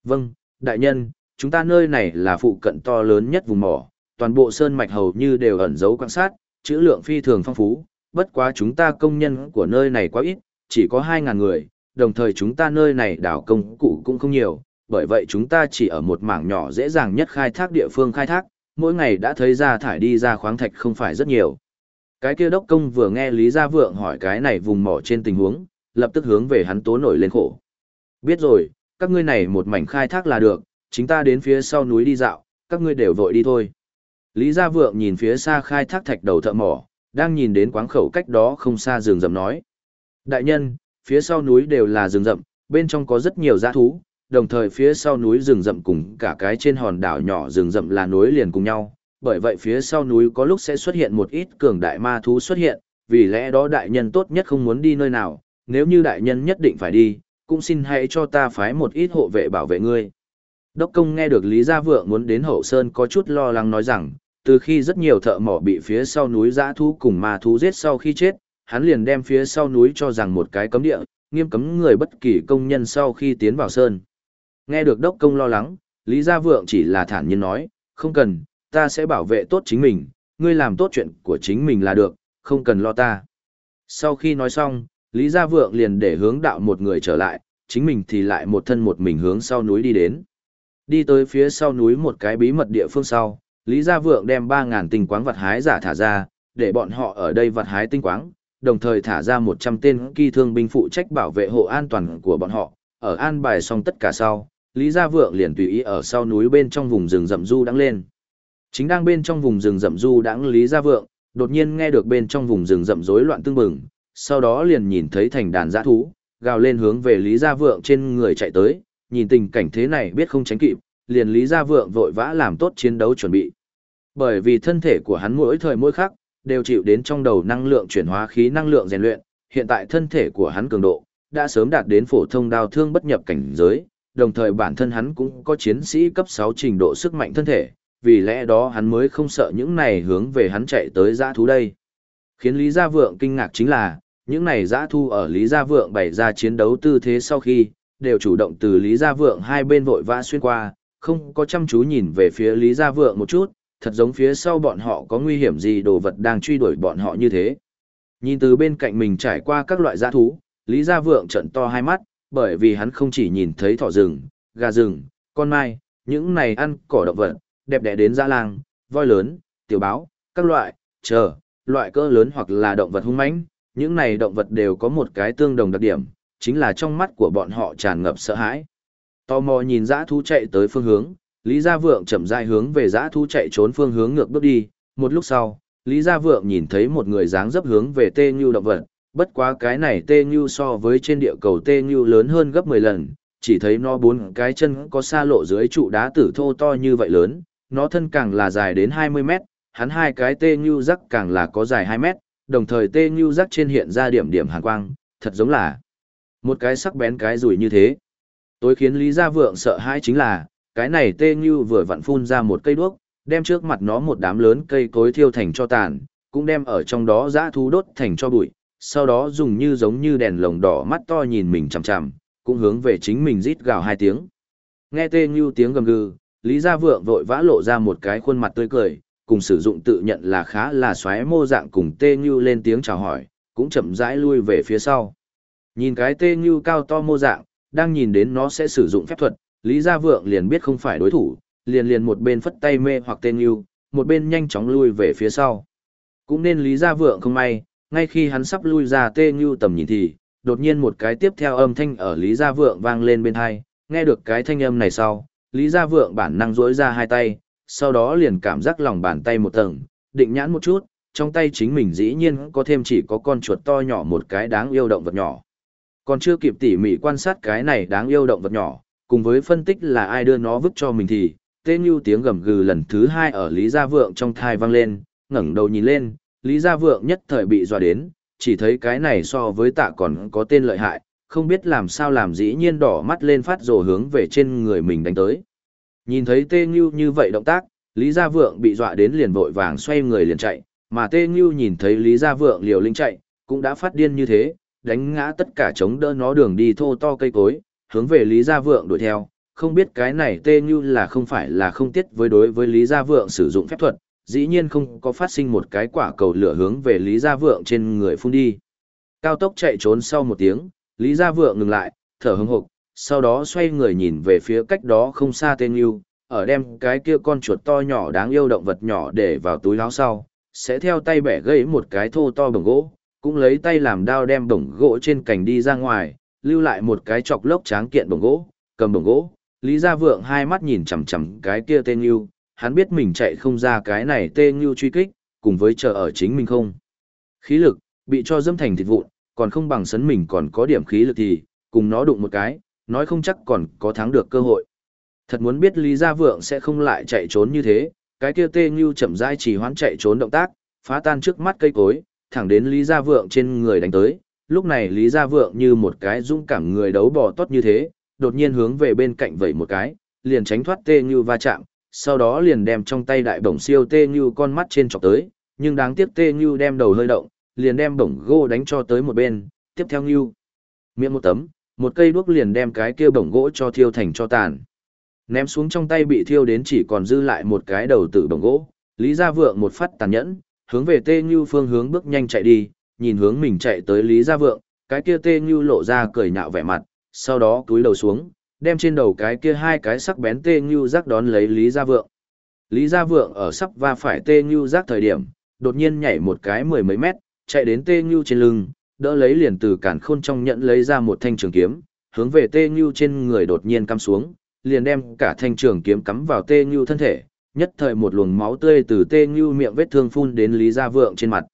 Vâng, đại nhân, chúng ta nơi này là phụ cận to lớn nhất vùng mỏ, toàn bộ sơn mạch hầu như đều ẩn giấu quan sát, chữ lượng phi thường phong phú, bất quá chúng ta công nhân của nơi này quá ít, chỉ có 2.000 người, đồng thời chúng ta nơi này đảo công cụ cũng không nhiều, bởi vậy chúng ta chỉ ở một mảng nhỏ dễ dàng nhất khai thác địa phương khai thác, mỗi ngày đã thấy ra thải đi ra khoáng thạch không phải rất nhiều. Cái kia đốc công vừa nghe Lý Gia Vượng hỏi cái này vùng mỏ trên tình huống, lập tức hướng về hắn tố nổi lên khổ. Biết rồi, các ngươi này một mảnh khai thác là được, chính ta đến phía sau núi đi dạo, các ngươi đều vội đi thôi. Lý Gia Vượng nhìn phía xa khai thác thạch đầu thợ mỏ, đang nhìn đến quáng khẩu cách đó không xa rừng rậm nói. Đại nhân, phía sau núi đều là rừng rậm, bên trong có rất nhiều giã thú, đồng thời phía sau núi rừng rậm cùng cả cái trên hòn đảo nhỏ rừng rậm là núi liền cùng nhau, bởi vậy phía sau núi có lúc sẽ xuất hiện một ít cường đại ma thú xuất hiện, vì lẽ đó đại nhân tốt nhất không muốn đi nơi nào, nếu như đại nhân nhất định phải đi, cũng xin hãy cho ta phái một ít hộ vệ bảo vệ ngươi. Đốc công nghe được Lý Gia Vượng muốn đến hậu sơn có chút lo lắng nói rằng, từ khi rất nhiều thợ mỏ bị phía sau núi dã thú cùng ma thú giết sau khi chết, hắn liền đem phía sau núi cho rằng một cái cấm địa, nghiêm cấm người bất kỳ công nhân sau khi tiến vào sơn. Nghe được đốc công lo lắng, Lý Gia Vượng chỉ là thản nhiên nói, không cần, ta sẽ bảo vệ tốt chính mình, ngươi làm tốt chuyện của chính mình là được, không cần lo ta. Sau khi nói xong, Lý Gia Vượng liền để hướng đạo một người trở lại, chính mình thì lại một thân một mình hướng sau núi đi đến. Đi tới phía sau núi một cái bí mật địa phương sau, Lý Gia Vượng đem 3.000 tinh quáng vật hái giả thả ra, để bọn họ ở đây vật hái tinh quáng, đồng thời thả ra 100 tên kỳ thương binh phụ trách bảo vệ hộ an toàn của bọn họ. Ở an bài xong tất cả sau, Lý Gia Vượng liền tùy ý ở sau núi bên trong vùng rừng rậm du đãng lên. Chính đang bên trong vùng rừng rậm du đãng Lý Gia Vượng, đột nhiên nghe được bên trong vùng rừng rậm rối loạn tương bừng, sau đó liền nhìn thấy thành đàn dã thú, gào lên hướng về Lý Gia Vượng trên người chạy tới, nhìn tình cảnh thế này biết không tránh kịp, liền Lý Gia Vượng vội vã làm tốt chiến đấu chuẩn bị. Bởi vì thân thể của hắn mỗi thời mỗi khắc, đều chịu đến trong đầu năng lượng chuyển hóa khí năng lượng rèn luyện, hiện tại thân thể của hắn cường độ, đã sớm đạt đến phổ thông đào thương bất nhập cảnh giới, đồng thời bản thân hắn cũng có chiến sĩ cấp 6 trình độ sức mạnh thân thể, vì lẽ đó hắn mới không sợ những này hướng về hắn chạy tới giã thú đây. Khiến Lý Gia Vượng kinh ngạc chính là, những này giã thu ở Lý Gia Vượng bày ra chiến đấu tư thế sau khi, đều chủ động từ Lý Gia Vượng hai bên vội vã xuyên qua, không có chăm chú nhìn về phía Lý Gia Vượng một chút, thật giống phía sau bọn họ có nguy hiểm gì đồ vật đang truy đuổi bọn họ như thế. Nhìn từ bên cạnh mình trải qua các loại giã thú, Lý Gia Vượng trận to hai mắt, bởi vì hắn không chỉ nhìn thấy thỏ rừng, gà rừng, con mai, những này ăn cỏ động vật, đẹp đẽ đến dã lang, voi lớn, tiểu báo, các loại, chờ, loại cỡ lớn hoặc là động vật hung mãnh, những này động vật đều có một cái tương đồng đặc điểm, chính là trong mắt của bọn họ tràn ngập sợ hãi. Tò mò nhìn dã thú chạy tới phương hướng, Lý Gia Vượng chậm rãi hướng về dã thú chạy trốn phương hướng ngược bước đi, một lúc sau, Lý Gia Vượng nhìn thấy một người dáng dấp hướng về Tê Ngưu động vật, bất quá cái này Tê như so với trên địa cầu Tê như lớn hơn gấp 10 lần, chỉ thấy nó bốn cái chân có xa lộ dưới trụ đá tử thô to như vậy lớn, nó thân càng là dài đến 20 mét, hắn hai cái Tê như rắc càng là có dài 2 mét, đồng thời Tê như rắc trên hiện ra điểm điểm hàn quang, thật giống là một cái sắc bén cái rủi như thế. Tối khiến Lý Gia Vượng sợ hãi chính là, cái này tê như vừa vặn phun ra một cây đuốc, đem trước mặt nó một đám lớn cây cối thiêu thành cho tàn, cũng đem ở trong đó dã thú đốt thành cho bụi, sau đó dùng như giống như đèn lồng đỏ mắt to nhìn mình chằm chằm, cũng hướng về chính mình rít gào hai tiếng. Nghe tê như tiếng gầm gừ, Lý Gia Vượng vội vã lộ ra một cái khuôn mặt tươi cười, cùng sử dụng tự nhận là khá là xoáy mô dạng cùng tê như lên tiếng chào hỏi, cũng chậm rãi lui về phía sau. Nhìn cái tê như cao to mô dạng, đang nhìn đến nó sẽ sử dụng phép thuật, Lý Gia Vượng liền biết không phải đối thủ, liền liền một bên phất tay mê hoặc tên như, một bên nhanh chóng lui về phía sau. Cũng nên Lý Gia Vượng không may, ngay khi hắn sắp lui ra Tê Như tầm nhìn thì, đột nhiên một cái tiếp theo âm thanh ở Lý Gia Vượng vang lên bên hai, nghe được cái thanh âm này sau, Lý Gia Vượng bản năng duỗi ra hai tay, sau đó liền cảm giác lòng bàn tay một tầng, định nhãn một chút, trong tay chính mình dĩ nhiên có thêm chỉ có con chuột to nhỏ một cái đáng yêu động vật nhỏ. Còn chưa kịp tỉ mỉ quan sát cái này đáng yêu động vật nhỏ, cùng với phân tích là ai đưa nó vứt cho mình thì, tê như tiếng gầm gừ lần thứ hai ở Lý Gia Vượng trong thai vang lên, ngẩng đầu nhìn lên, Lý Gia Vượng nhất thời bị dọa đến, chỉ thấy cái này so với tạ còn có tên lợi hại, không biết làm sao làm dĩ nhiên đỏ mắt lên phát rồ hướng về trên người mình đánh tới. Nhìn thấy tê Ngưu như vậy động tác, Lý Gia Vượng bị dọa đến liền vội vàng xoay người liền chạy, mà tê Ngưu nhìn thấy Lý Gia Vượng liều linh chạy, cũng đã phát điên như thế, đánh ngã tất cả chống đỡ nó đường đi thô to cây cối, hướng về Lý Gia Vượng đuổi theo, không biết cái này tê Ngưu là không phải là không tiết với đối với Lý Gia Vượng sử dụng phép thuật, dĩ nhiên không có phát sinh một cái quả cầu lửa hướng về Lý Gia Vượng trên người phun đi. Cao tốc chạy trốn sau một tiếng, Lý Gia Vượng ngừng lại, thở hững hộc, sau đó xoay người nhìn về phía cách đó không xa tên yêu, ở đem cái kia con chuột to nhỏ đáng yêu động vật nhỏ để vào túi láo sau, sẽ theo tay bẻ gãy một cái thô to bằng gỗ, cũng lấy tay làm đao đem bổng gỗ trên cành đi ra ngoài, lưu lại một cái chọc lốc tráng kiện bổng gỗ, cầm bổng gỗ, Lý Gia Vượng hai mắt nhìn chằm chằm cái kia tên yêu hắn biết mình chạy không ra cái này tê như truy kích, cùng với chờ ở chính mình không. Khí lực, bị cho dâm thành thịt vụn, còn không bằng sấn mình còn có điểm khí lực thì, cùng nó đụng một cái, nói không chắc còn có thắng được cơ hội. Thật muốn biết Lý Gia Vượng sẽ không lại chạy trốn như thế, cái kia tê như chậm rãi chỉ hoãn chạy trốn động tác, phá tan trước mắt cây cối, thẳng đến Lý Gia Vượng trên người đánh tới, lúc này Lý Gia Vượng như một cái dũng cảm người đấu bò tốt như thế, đột nhiên hướng về bên cạnh vẩy một cái, liền tránh thoát tê như va chạm, sau đó liền đem trong tay đại bổng siêu tê như con mắt trên chọc tới, nhưng đáng tiếc tê như đem đầu hơi động, liền đem bổng gỗ đánh cho tới một bên, tiếp theo như miệng một tấm, một cây đuốc liền đem cái kia bổng gỗ cho thiêu thành cho tàn. Ném xuống trong tay bị thiêu đến chỉ còn dư lại một cái đầu tử bổng gỗ, Lý Gia Vượng một phát tàn nhẫn, hướng về Tê Như phương hướng bước nhanh chạy đi, nhìn hướng mình chạy tới Lý Gia Vượng, cái kia Tê Như lộ ra cười nhạo vẻ mặt, sau đó cúi đầu xuống, đem trên đầu cái kia hai cái sắc bén Tê Như rắc đón lấy Lý Gia Vượng. Lý Gia Vượng ở sắp va phải Tê Như rắc thời điểm, đột nhiên nhảy một cái mười mấy mét, chạy đến Tê Như trên lưng, đỡ lấy liền từ cản khôn trong nhận lấy ra một thanh trường kiếm, hướng về Tê Như trên người đột nhiên cắm xuống, liền đem cả thanh trường kiếm cắm vào Tê Như thân thể, nhất thời một luồng máu tươi từ Tê Như miệng vết thương phun đến Lý Gia Vượng trên mặt.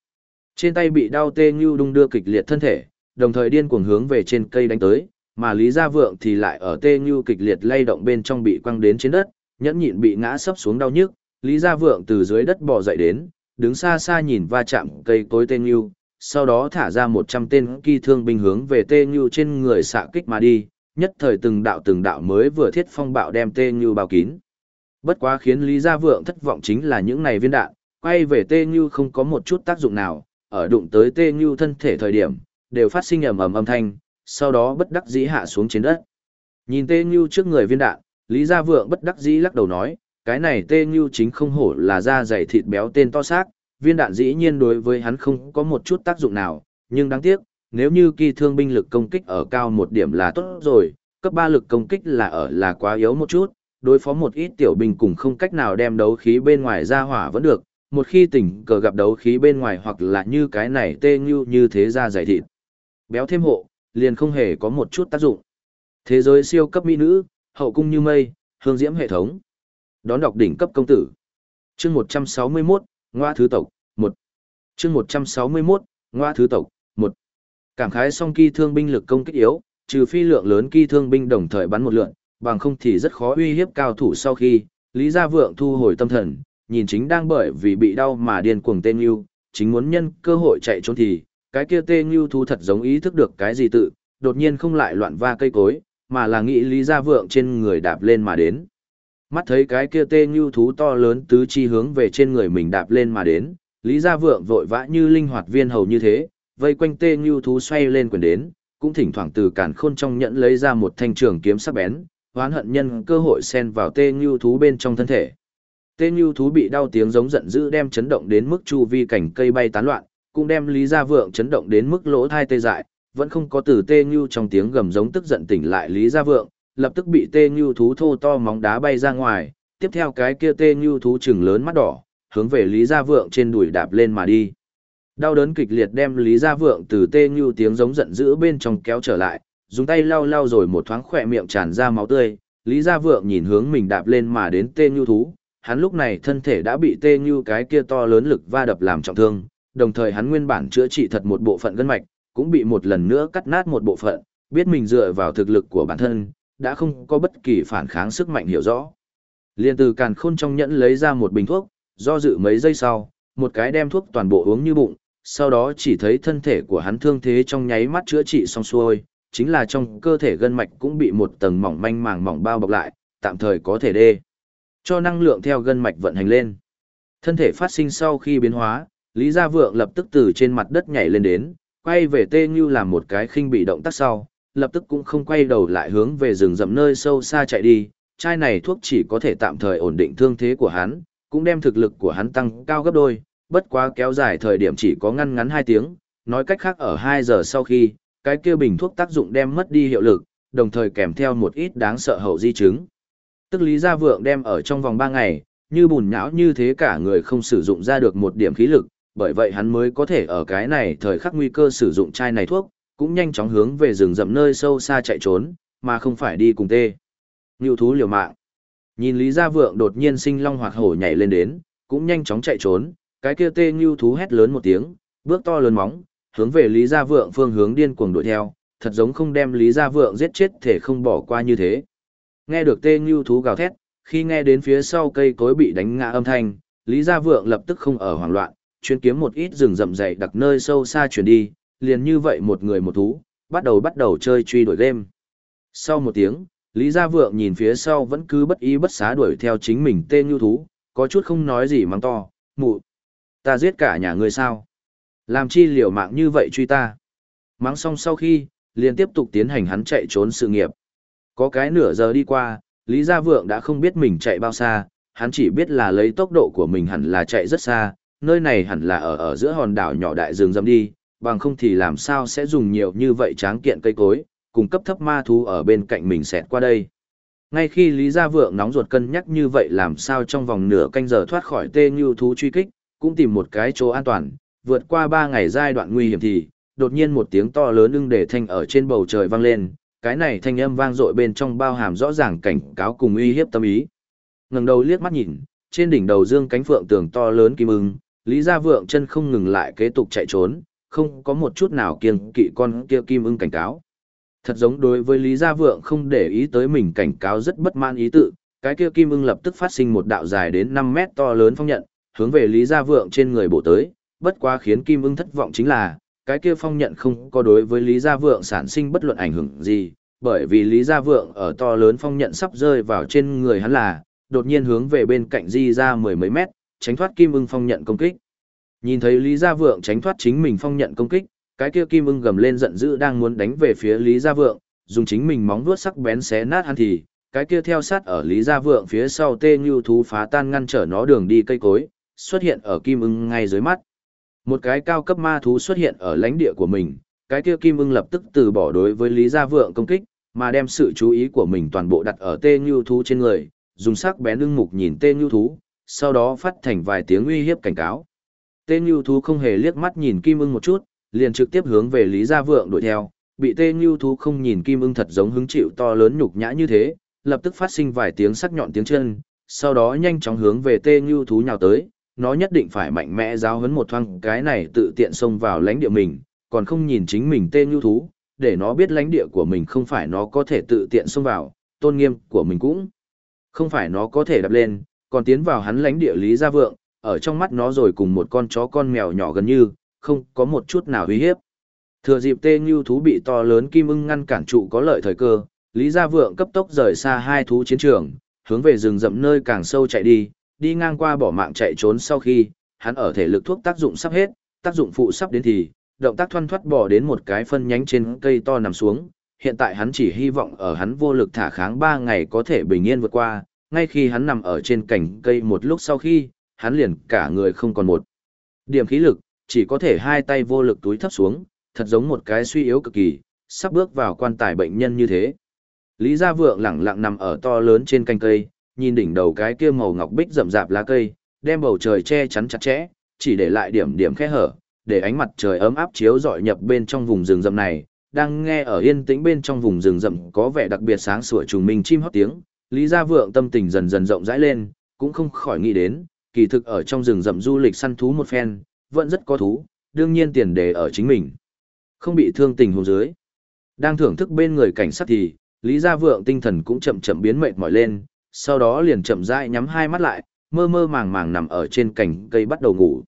Trên tay bị đau Tê Như đung đưa kịch liệt thân thể, đồng thời điên cuồng hướng về trên cây đánh tới, mà Lý Gia Vượng thì lại ở Tê Như kịch liệt lay động bên trong bị quăng đến trên đất, nhẫn nhịn bị ngã sấp xuống đau nhức, Lý Gia Vượng từ dưới đất bò dậy đến, đứng xa xa nhìn va chạm cây cối Tê Như, sau đó thả ra một trăm tên kỳ thương binh hướng về Tê Như trên người xạ kích mà đi, nhất thời từng đạo từng đạo mới vừa thiết phong bạo đem Tê Như bao kín. Bất quá khiến Lý Gia Vượng thất vọng chính là những này viên đạn, quay về Tê Như không có một chút tác dụng nào, ở đụng tới Tê Như thân thể thời điểm, đều phát sinh ầm ầm âm thanh, sau đó bất đắc dĩ hạ xuống trên đất. Nhìn Tê Nhu trước người viên đạn, Lý Gia Vượng bất đắc dĩ lắc đầu nói, cái này Tê Nhu chính không hổ là da dày thịt béo tên to xác, viên đạn dĩ nhiên đối với hắn không có một chút tác dụng nào, nhưng đáng tiếc, nếu như kỳ thương binh lực công kích ở cao một điểm là tốt rồi, cấp 3 lực công kích là ở là quá yếu một chút, đối phó một ít tiểu binh cùng không cách nào đem đấu khí bên ngoài ra hỏa vẫn được, một khi tỉnh cờ gặp đấu khí bên ngoài hoặc là như cái này tê như như thế ra giải thịt. Béo thêm hộ, liền không hề có một chút tác dụng. Thế giới siêu cấp mỹ nữ, hậu cung như mây, hương diễm hệ thống. Đón đọc đỉnh cấp công tử. Chương 161, Ngoa thứ tộc, 1. Chương 161, Ngoa thứ tộc, 1. Cảm khái song kỳ thương binh lực công kích yếu, trừ phi lượng lớn kỳ thương binh đồng thời bắn một lượn, bằng không thì rất khó uy hiếp cao thủ sau khi, Lý Gia Vượng thu hồi tâm thần, nhìn chính đang bởi vì bị đau mà điên cuồng tên yêu chính muốn nhân cơ hội chạy trốn thì, cái kia tê Nhu thú thật giống ý thức được cái gì tự, đột nhiên không lại loạn va cây cối, mà là nghĩ Lý Gia Vượng trên người đạp lên mà đến. Mắt thấy cái kia tê Nhu thú to lớn tứ chi hướng về trên người mình đạp lên mà đến, Lý Gia Vượng vội vã như linh hoạt viên hầu như thế, vây quanh tê Nhu thú xoay lên quyền đến, cũng thỉnh thoảng từ cản khôn trong nhẫn lấy ra một thanh trường kiếm sắc bén, hoán hận nhân cơ hội xen vào tê như thú bên trong thân thể. Tê như thú bị đau tiếng giống giận dữ đem chấn động đến mức chu vi cảnh cây bay tán loạn, cũng đem Lý Gia Vượng chấn động đến mức lỗ thai tê dại, vẫn không có từ tê như trong tiếng gầm giống tức giận tỉnh lại Lý Gia Vượng, lập tức bị tê như thú thô to móng đá bay ra ngoài, tiếp theo cái kia tê như thú trừng lớn mắt đỏ, hướng về Lý Gia Vượng trên đùi đạp lên mà đi. Đau đớn kịch liệt đem Lý Gia Vượng từ tê như tiếng giống giận dữ bên trong kéo trở lại, dùng tay lau lau rồi một thoáng khỏe miệng tràn ra máu tươi, Lý Gia Vượng nhìn hướng mình đạp lên mà đến tê như thú, hắn lúc này thân thể đã bị tê như cái kia to lớn lực va đập làm trọng thương, đồng thời hắn nguyên bản chữa trị thật một bộ phận gân mạch, cũng bị một lần nữa cắt nát một bộ phận, biết mình dựa vào thực lực của bản thân, đã không có bất kỳ phản kháng sức mạnh hiểu rõ. Liên từ càn khôn trong nhẫn lấy ra một bình thuốc, do dự mấy giây sau, một cái đem thuốc toàn bộ uống như bụng, sau đó chỉ thấy thân thể của hắn thương thế trong nháy mắt chữa trị xong xuôi, chính là trong cơ thể gân mạch cũng bị một tầng mỏng manh màng mỏng bao bọc lại, tạm thời có thể đê. Cho năng lượng theo gân mạch vận hành lên. Thân thể phát sinh sau khi biến hóa, Lý Gia Vượng lập tức từ trên mặt đất nhảy lên đến, quay về Tê Như làm một cái khinh bị động tác sau, lập tức cũng không quay đầu lại hướng về rừng rậm nơi sâu xa chạy đi. Chai này thuốc chỉ có thể tạm thời ổn định thương thế của hắn, cũng đem thực lực của hắn tăng cao gấp đôi, bất quá kéo dài thời điểm chỉ có ngăn ngắn 2 tiếng, nói cách khác ở 2 giờ sau khi, cái kia bình thuốc tác dụng đem mất đi hiệu lực, đồng thời kèm theo một ít đáng sợ hậu di chứng. Tức Lý Gia Vượng đem ở trong vòng 3 ngày, như bùn nhão như thế cả người không sử dụng ra được một điểm khí lực, bởi vậy hắn mới có thể ở cái này thời khắc nguy cơ sử dụng chai này thuốc, cũng nhanh chóng hướng về rừng rậm nơi sâu xa chạy trốn, mà không phải đi cùng tê. Ngưu thú liều mạng. Nhìn Lý Gia Vượng đột nhiên sinh long hoặc hổ nhảy lên đến, cũng nhanh chóng chạy trốn, cái kia tê ngưu thú hét lớn một tiếng, bước to lớn móng, hướng về Lý Gia Vượng phương hướng điên cuồng đuổi theo, thật giống không đem Lý Gia Vượng giết chết thể không bỏ qua như thế. Nghe được tê ngưu thú gào thét, khi nghe đến phía sau cây cối bị đánh ngã âm thanh, Lý Gia Vượng lập tức không ở hoảng loạn, chuyên kiếm một ít rừng rậm dày đặc nơi sâu xa chuyển đi, liền như vậy một người một thú, bắt đầu bắt đầu chơi truy đuổi game. Sau một tiếng, Lý Gia Vượng nhìn phía sau vẫn cứ bất ý bất xá đuổi theo chính mình tên như thú, có chút không nói gì mắng to, mụ. Ta giết cả nhà ngươi sao? Làm chi liều mạng như vậy truy ta? Mắng xong sau khi, liền tiếp tục tiến hành hắn chạy trốn sự nghiệp. Có cái nửa giờ đi qua, Lý Gia Vượng đã không biết mình chạy bao xa, hắn chỉ biết là lấy tốc độ của mình hẳn là chạy rất xa, nơi này hẳn là ở ở giữa hòn đảo nhỏ đại rừng rậm đi, bằng không thì làm sao sẽ dùng nhiều như vậy tráng kiện cây cối, cùng cấp thấp ma thú ở bên cạnh mình xẹt qua đây. Ngay khi Lý Gia Vượng nóng ruột cân nhắc như vậy làm sao trong vòng nửa canh giờ thoát khỏi tê như thú truy kích, cũng tìm một cái chỗ an toàn, vượt qua 3 ngày giai đoạn nguy hiểm thì, đột nhiên một tiếng to lớn ưng để thanh ở trên bầu trời vang lên, cái này thanh âm vang dội bên trong bao hàm rõ ràng cảnh cáo cùng uy hiếp tâm ý. Ngẩng đầu liếc mắt nhìn, trên đỉnh đầu dương cánh phượng tường to lớn kim ưng, Lý Gia Vượng chân không ngừng lại kế tục chạy trốn, không có một chút nào kiêng kỵ con kia kim ưng cảnh cáo. Thật giống đối với Lý Gia Vượng không để ý tới mình cảnh cáo rất bất mãn ý tự, cái kia kim ưng lập tức phát sinh một đạo dài đến 5 mét to lớn phong nhận, hướng về Lý Gia Vượng trên người bổ tới, bất quá khiến kim ưng thất vọng chính là, cái kia phong nhận không có đối với Lý Gia Vượng sản sinh bất luận ảnh hưởng gì, bởi vì Lý Gia Vượng ở to lớn phong nhận sắp rơi vào trên người hắn là, đột nhiên hướng về bên cạnh di ra mười mấy mét, tránh thoát kim ưng phong nhận công kích. Nhìn thấy Lý Gia Vượng tránh thoát chính mình phong nhận công kích, cái kia kim ưng gầm lên giận dữ đang muốn đánh về phía Lý Gia Vượng, dùng chính mình móng vuốt sắc bén xé nát hắn thì, cái kia theo sát ở Lý Gia Vượng phía sau tê như thú phá tan ngăn trở nó đường đi cây cối, xuất hiện ở kim ưng ngay dưới mắt. Một cái cao cấp ma thú xuất hiện ở lãnh địa của mình, cái kia kim ưng lập tức từ bỏ đối với Lý Gia Vượng công kích, mà đem sự chú ý của mình toàn bộ đặt ở tê như thú trên người, dùng sắc bén ưng mục nhìn tê như thú, sau đó phát thành vài tiếng uy hiếp cảnh cáo. tên như thú không hề liếc mắt nhìn kim ưng một chút, liền trực tiếp hướng về Lý Gia Vượng đuổi theo, bị tên như thú không nhìn kim ưng thật giống hứng chịu to lớn nhục nhã như thế, lập tức phát sinh vài tiếng sắc nhọn tiếng chân, sau đó nhanh chóng hướng về tên như thú nhào tới, nó nhất định phải mạnh mẽ giáo huấn một thoáng cái này tự tiện xông vào lãnh địa mình, còn không nhìn chính mình tên như thú, để nó biết lãnh địa của mình không phải nó có thể tự tiện xông vào, tôn nghiêm của mình cũng không phải nó có thể đập lên, còn tiến vào hắn lãnh địa Lý Gia Vượng, ở trong mắt nó rồi cùng một con chó con mèo nhỏ gần như, không có một chút nào uy hiếp. Thừa dịp tê như thú bị to lớn kim ưng ngăn cản trụ có lợi thời cơ, Lý Gia Vượng cấp tốc rời xa hai thú chiến trường, hướng về rừng rậm nơi càng sâu chạy đi, đi ngang qua bỏ mạng chạy trốn sau khi, hắn ở thể lực thuốc tác dụng sắp hết, tác dụng phụ sắp đến thì, động tác thoăn thoắt bỏ đến một cái phân nhánh trên cây to nằm xuống, hiện tại hắn chỉ hy vọng ở hắn vô lực thả kháng 3 ngày có thể bình yên vượt qua, ngay khi hắn nằm ở trên cành cây một lúc sau khi, hắn liền cả người không còn một điểm khí lực, chỉ có thể hai tay vô lực túi thấp xuống, thật giống một cái suy yếu cực kỳ, sắp bước vào quan tài bệnh nhân như thế. Lý Gia Vượng lẳng lặng nằm ở to lớn trên cành cây, nhìn đỉnh đầu cái kia màu ngọc bích rậm rạp lá cây, đem bầu trời che chắn chặt chẽ, chỉ để lại điểm điểm khe hở, để ánh mặt trời ấm áp chiếu rọi nhập bên trong vùng rừng rậm này, đang nghe ở yên tĩnh bên trong vùng rừng rậm có vẻ đặc biệt sáng sủa trùng minh chim hót tiếng, Lý Gia Vượng tâm tình dần dần rộng rãi lên, cũng không khỏi nghĩ đến, kỳ thực ở trong rừng rậm du lịch săn thú một phen, vẫn rất có thú, đương nhiên tiền đề ở chính mình. Không bị thương tình hồn dưới. Đang thưởng thức bên người cảnh sát thì, Lý Gia Vượng tinh thần cũng chậm chậm biến mệt mỏi lên, sau đó liền chậm rãi nhắm hai mắt lại, mơ mơ màng màng nằm ở trên cành cây bắt đầu ngủ.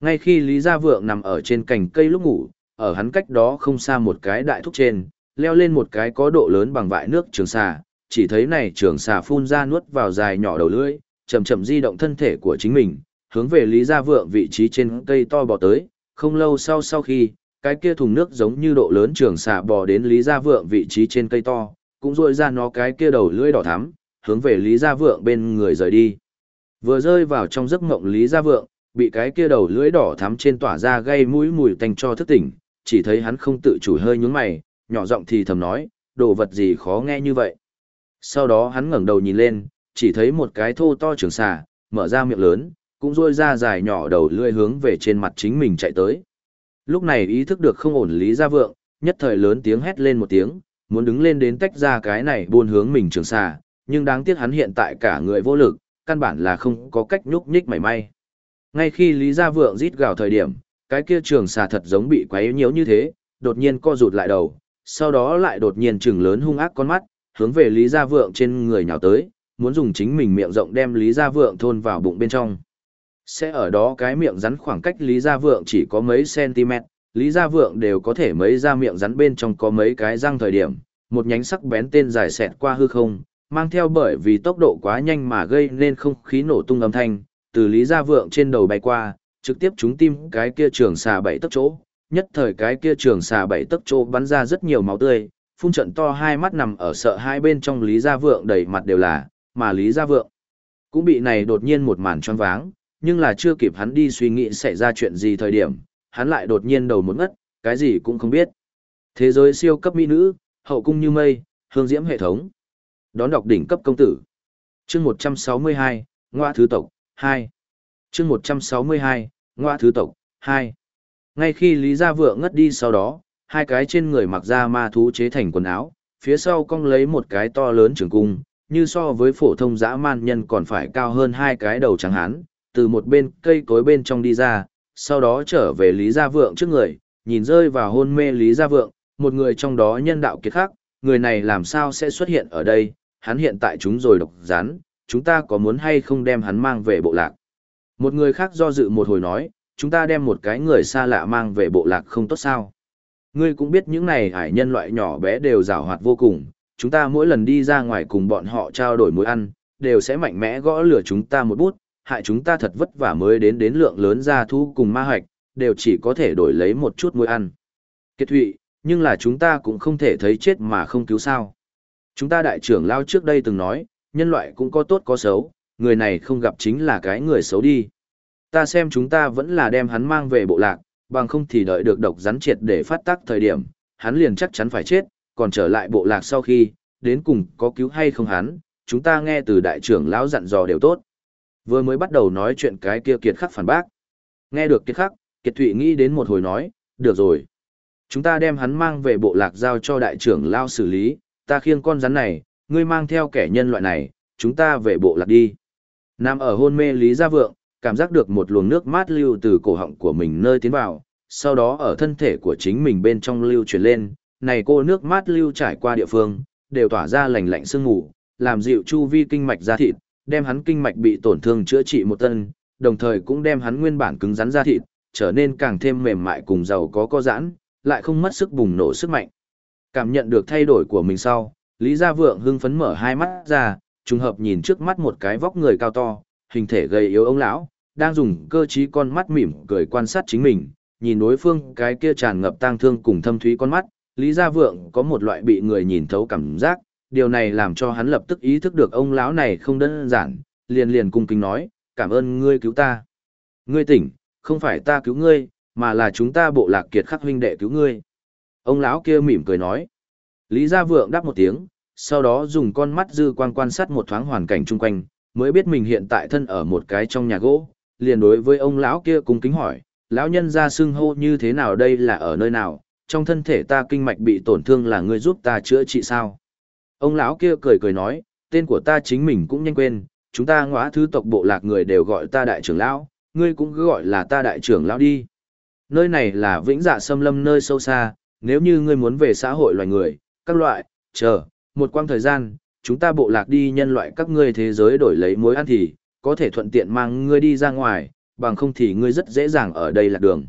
Ngay khi Lý Gia Vượng nằm ở trên cành cây lúc ngủ, ở hắn cách đó không xa một cái đại thúc trên, leo lên một cái có độ lớn bằng vại nước trường xà, chỉ thấy này trường xà phun ra nuốt vào dài nhỏ đầu lưỡi, chậm chậm di động thân thể của chính mình, hướng về Lý Gia Vượng vị trí trên cây to bò tới, không lâu sau sau khi, cái kia thùng nước giống như độ lớn trường xà bò đến Lý Gia Vượng vị trí trên cây to, cũng rôi ra nó cái kia đầu lưỡi đỏ thắm, hướng về Lý Gia Vượng bên người rời đi. Vừa rơi vào trong giấc mộng Lý Gia Vượng, bị cái kia đầu lưỡi đỏ thắm trên tỏa ra gây mũi mùi tanh cho thức tỉnh, chỉ thấy hắn không tự chủ hơi nhướng mày, nhỏ giọng thì thầm nói, đồ vật gì khó nghe như vậy. Sau đó hắn ngẩng đầu nhìn lên, chỉ thấy một cái thô to trường xà, mở ra miệng lớn, cũng rôi ra dài nhỏ đầu lưỡi hướng về trên mặt chính mình chạy tới. Lúc này ý thức được không ổn Lý Gia Vượng, nhất thời lớn tiếng hét lên một tiếng, muốn đứng lên đến tách ra cái này buôn hướng mình trường xà, nhưng đáng tiếc hắn hiện tại cả người vô lực, căn bản là không có cách nhúc nhích mảy may. Ngay khi Lý Gia Vượng rít gào thời điểm, cái kia trường xà thật giống bị quấy nhiễu như thế, đột nhiên co rụt lại đầu, sau đó lại đột nhiên trừng lớn hung ác con mắt, hướng về Lý Gia Vượng trên người nhào tới, muốn dùng chính mình miệng rộng đem Lý Gia Vượng thôn vào bụng bên trong. Sẽ ở đó cái miệng rắn khoảng cách Lý Gia Vượng chỉ có mấy cm, Lý Gia Vượng đều có thể mấy ra miệng rắn bên trong có mấy cái răng thời điểm, một nhánh sắc bén tên dài xẹt qua hư không, mang theo bởi vì tốc độ quá nhanh mà gây nên không khí nổ tung âm thanh, từ Lý Gia Vượng trên đầu bay qua, trực tiếp trúng tim cái kia trường xà bảy tấc chỗ, nhất thời cái kia trường xà bảy tấc chỗ bắn ra rất nhiều máu tươi, phun trận to hai mắt nằm ở sợ hai bên trong Lý Gia Vượng đầy mặt đều là, mà Lý Gia Vượng Cũng bị này đột nhiên một màn choáng váng, nhưng là chưa kịp hắn đi suy nghĩ xảy ra chuyện gì thời điểm, hắn lại đột nhiên đầu một ngất, cái gì cũng không biết. Thế giới siêu cấp mỹ nữ, hậu cung như mây, hương diễm hệ thống. Đón đọc đỉnh cấp công tử. Chương 162, Ngoa thứ tộc, 2. Chương 162, Ngoa thứ tộc, 2. Ngay khi Lý Gia Vượng ngất đi sau đó, hai cái trên người mặc ra ma thú chế thành quần áo, phía sau cong lấy một cái to lớn trường cung, như so với phổ thông dã man nhân còn phải cao hơn hai cái đầu trắng hán, từ một bên cây cối bên trong đi ra, sau đó trở về Lý Gia Vượng trước người, nhìn rơi vào hôn mê Lý Gia Vượng, một người trong đó nhân đạo kiệt khắc, người này làm sao sẽ xuất hiện ở đây, hắn hiện tại chúng rồi độc rán, chúng ta có muốn hay không đem hắn mang về bộ lạc. Một người khác do dự một hồi nói, chúng ta đem một cái người xa lạ mang về bộ lạc không tốt sao. Ngươi cũng biết những này hải nhân loại nhỏ bé đều rào hoạt vô cùng, chúng ta mỗi lần đi ra ngoài cùng bọn họ trao đổi mối ăn, đều sẽ mạnh mẽ gõ lửa chúng ta một bút, hại chúng ta thật vất vả mới đến đến lượng lớn ra thu cùng ma hoạch, đều chỉ có thể đổi lấy một chút mối ăn. Kết thụy, nhưng là chúng ta cũng không thể thấy chết mà không cứu sao. Chúng ta đại trưởng lao trước đây từng nói, nhân loại cũng có tốt có xấu, người này không gặp chính là cái người xấu đi. Ta xem chúng ta vẫn là đem hắn mang về bộ lạc, bằng không thì đợi được độc rắn triệt để phát tác thời điểm, hắn liền chắc chắn phải chết, còn trở lại bộ lạc sau khi, đến cùng có cứu hay không hắn, chúng ta nghe từ đại trưởng lão dặn dò đều tốt. Vừa mới bắt đầu nói chuyện cái kia kiệt khắc phản bác. Nghe được kiệt khắc, kiệt thụy nghĩ đến một hồi nói, được rồi. Chúng ta đem hắn mang về bộ lạc giao cho đại trưởng lao xử lý, ta khiêng con rắn này, ngươi mang theo kẻ nhân loại này, chúng ta về bộ lạc đi. Nam ở hôn mê Lý Gia Vượng, cảm giác được một luồng nước mát lưu từ cổ họng của mình nơi tiến vào, sau đó ở thân thể của chính mình bên trong lưu chuyển lên, này cô nước mát lưu trải qua địa phương, đều tỏa ra lành lạnh sương ngủ, làm dịu chu vi kinh mạch da thịt, đem hắn kinh mạch bị tổn thương chữa trị một tân, đồng thời cũng đem hắn nguyên bản cứng rắn da thịt, trở nên càng thêm mềm mại cùng giàu có có giãn, lại không mất sức bùng nổ sức mạnh. Cảm nhận được thay đổi của mình sau, Lý Gia Vượng hưng phấn mở hai mắt ra, trùng hợp nhìn trước mắt một cái vóc người cao to, hình thể gầy yếu ông lão, đang dùng cơ trí con mắt mỉm cười quan sát chính mình, nhìn đối phương cái kia tràn ngập tang thương cùng thâm thúy con mắt, Lý Gia Vượng có một loại bị người nhìn thấu cảm giác, điều này làm cho hắn lập tức ý thức được ông lão này không đơn giản, liền liền cung kính nói, cảm ơn ngươi cứu ta. Ngươi tỉnh, không phải ta cứu ngươi, mà là chúng ta bộ lạc kiệt khắc huynh đệ cứu ngươi. Ông lão kia mỉm cười nói. Lý Gia Vượng đáp một tiếng, sau đó dùng con mắt dư quan quan sát một thoáng hoàn cảnh chung quanh, mới biết mình hiện tại thân ở một cái trong nhà gỗ, liền đối với ông lão kia cung kính hỏi, lão nhân ra xưng hô như thế nào đây là ở nơi nào, trong thân thể ta kinh mạch bị tổn thương là ngươi giúp ta chữa trị sao? Ông lão kia cười cười nói, tên của ta chính mình cũng nhanh quên, chúng ta ngõa thứ tộc bộ lạc người đều gọi ta đại trưởng lão, ngươi cũng cứ gọi là ta đại trưởng lão đi. Nơi này là vĩnh dạ xâm lâm nơi sâu xa, nếu như ngươi muốn về xã hội loài người, các loại, chờ, một quang thời gian, chúng ta bộ lạc đi nhân loại các ngươi thế giới đổi lấy mối ăn thì, có thể thuận tiện mang ngươi đi ra ngoài, bằng không thì ngươi rất dễ dàng ở đây lạc đường.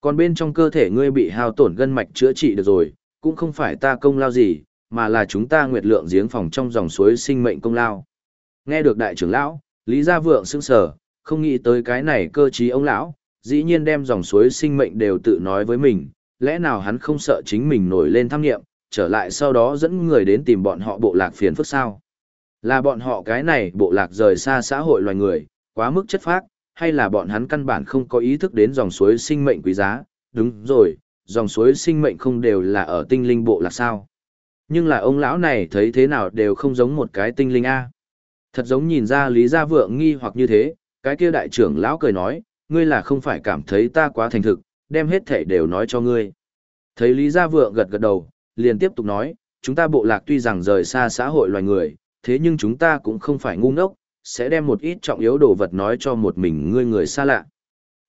Còn bên trong cơ thể ngươi bị hao tổn gân mạch chữa trị được rồi, cũng không phải ta công lao gì, mà là chúng ta nguyệt lượng giếng phòng trong dòng suối sinh mệnh công lao. Nghe được đại trưởng lão, Lý Gia Vượng sững sờ, không nghĩ tới cái này cơ trí ông lão, dĩ nhiên đem dòng suối sinh mệnh đều tự nói với mình, lẽ nào hắn không sợ chính mình nổi lên tham nghiệm, trở lại sau đó dẫn người đến tìm bọn họ bộ lạc phiền phức sao? Là bọn họ cái này bộ lạc rời xa xã hội loài người, quá mức chất phác, hay là bọn hắn căn bản không có ý thức đến dòng suối sinh mệnh quý giá? Đúng rồi, dòng suối sinh mệnh không đều là ở tinh linh bộ lạc sao? Nhưng là ông lão này thấy thế nào đều không giống một cái tinh linh A. Thật giống nhìn ra Lý Gia Vượng nghi hoặc như thế, cái kia đại trưởng lão cười nói, ngươi là không phải cảm thấy ta quá thành thực, đem hết thể đều nói cho ngươi. Thấy Lý Gia Vượng gật gật đầu, liền tiếp tục nói, chúng ta bộ lạc tuy rằng rời xa xã hội loài người, thế nhưng chúng ta cũng không phải ngu ngốc, sẽ đem một ít trọng yếu đồ vật nói cho một mình ngươi người xa lạ.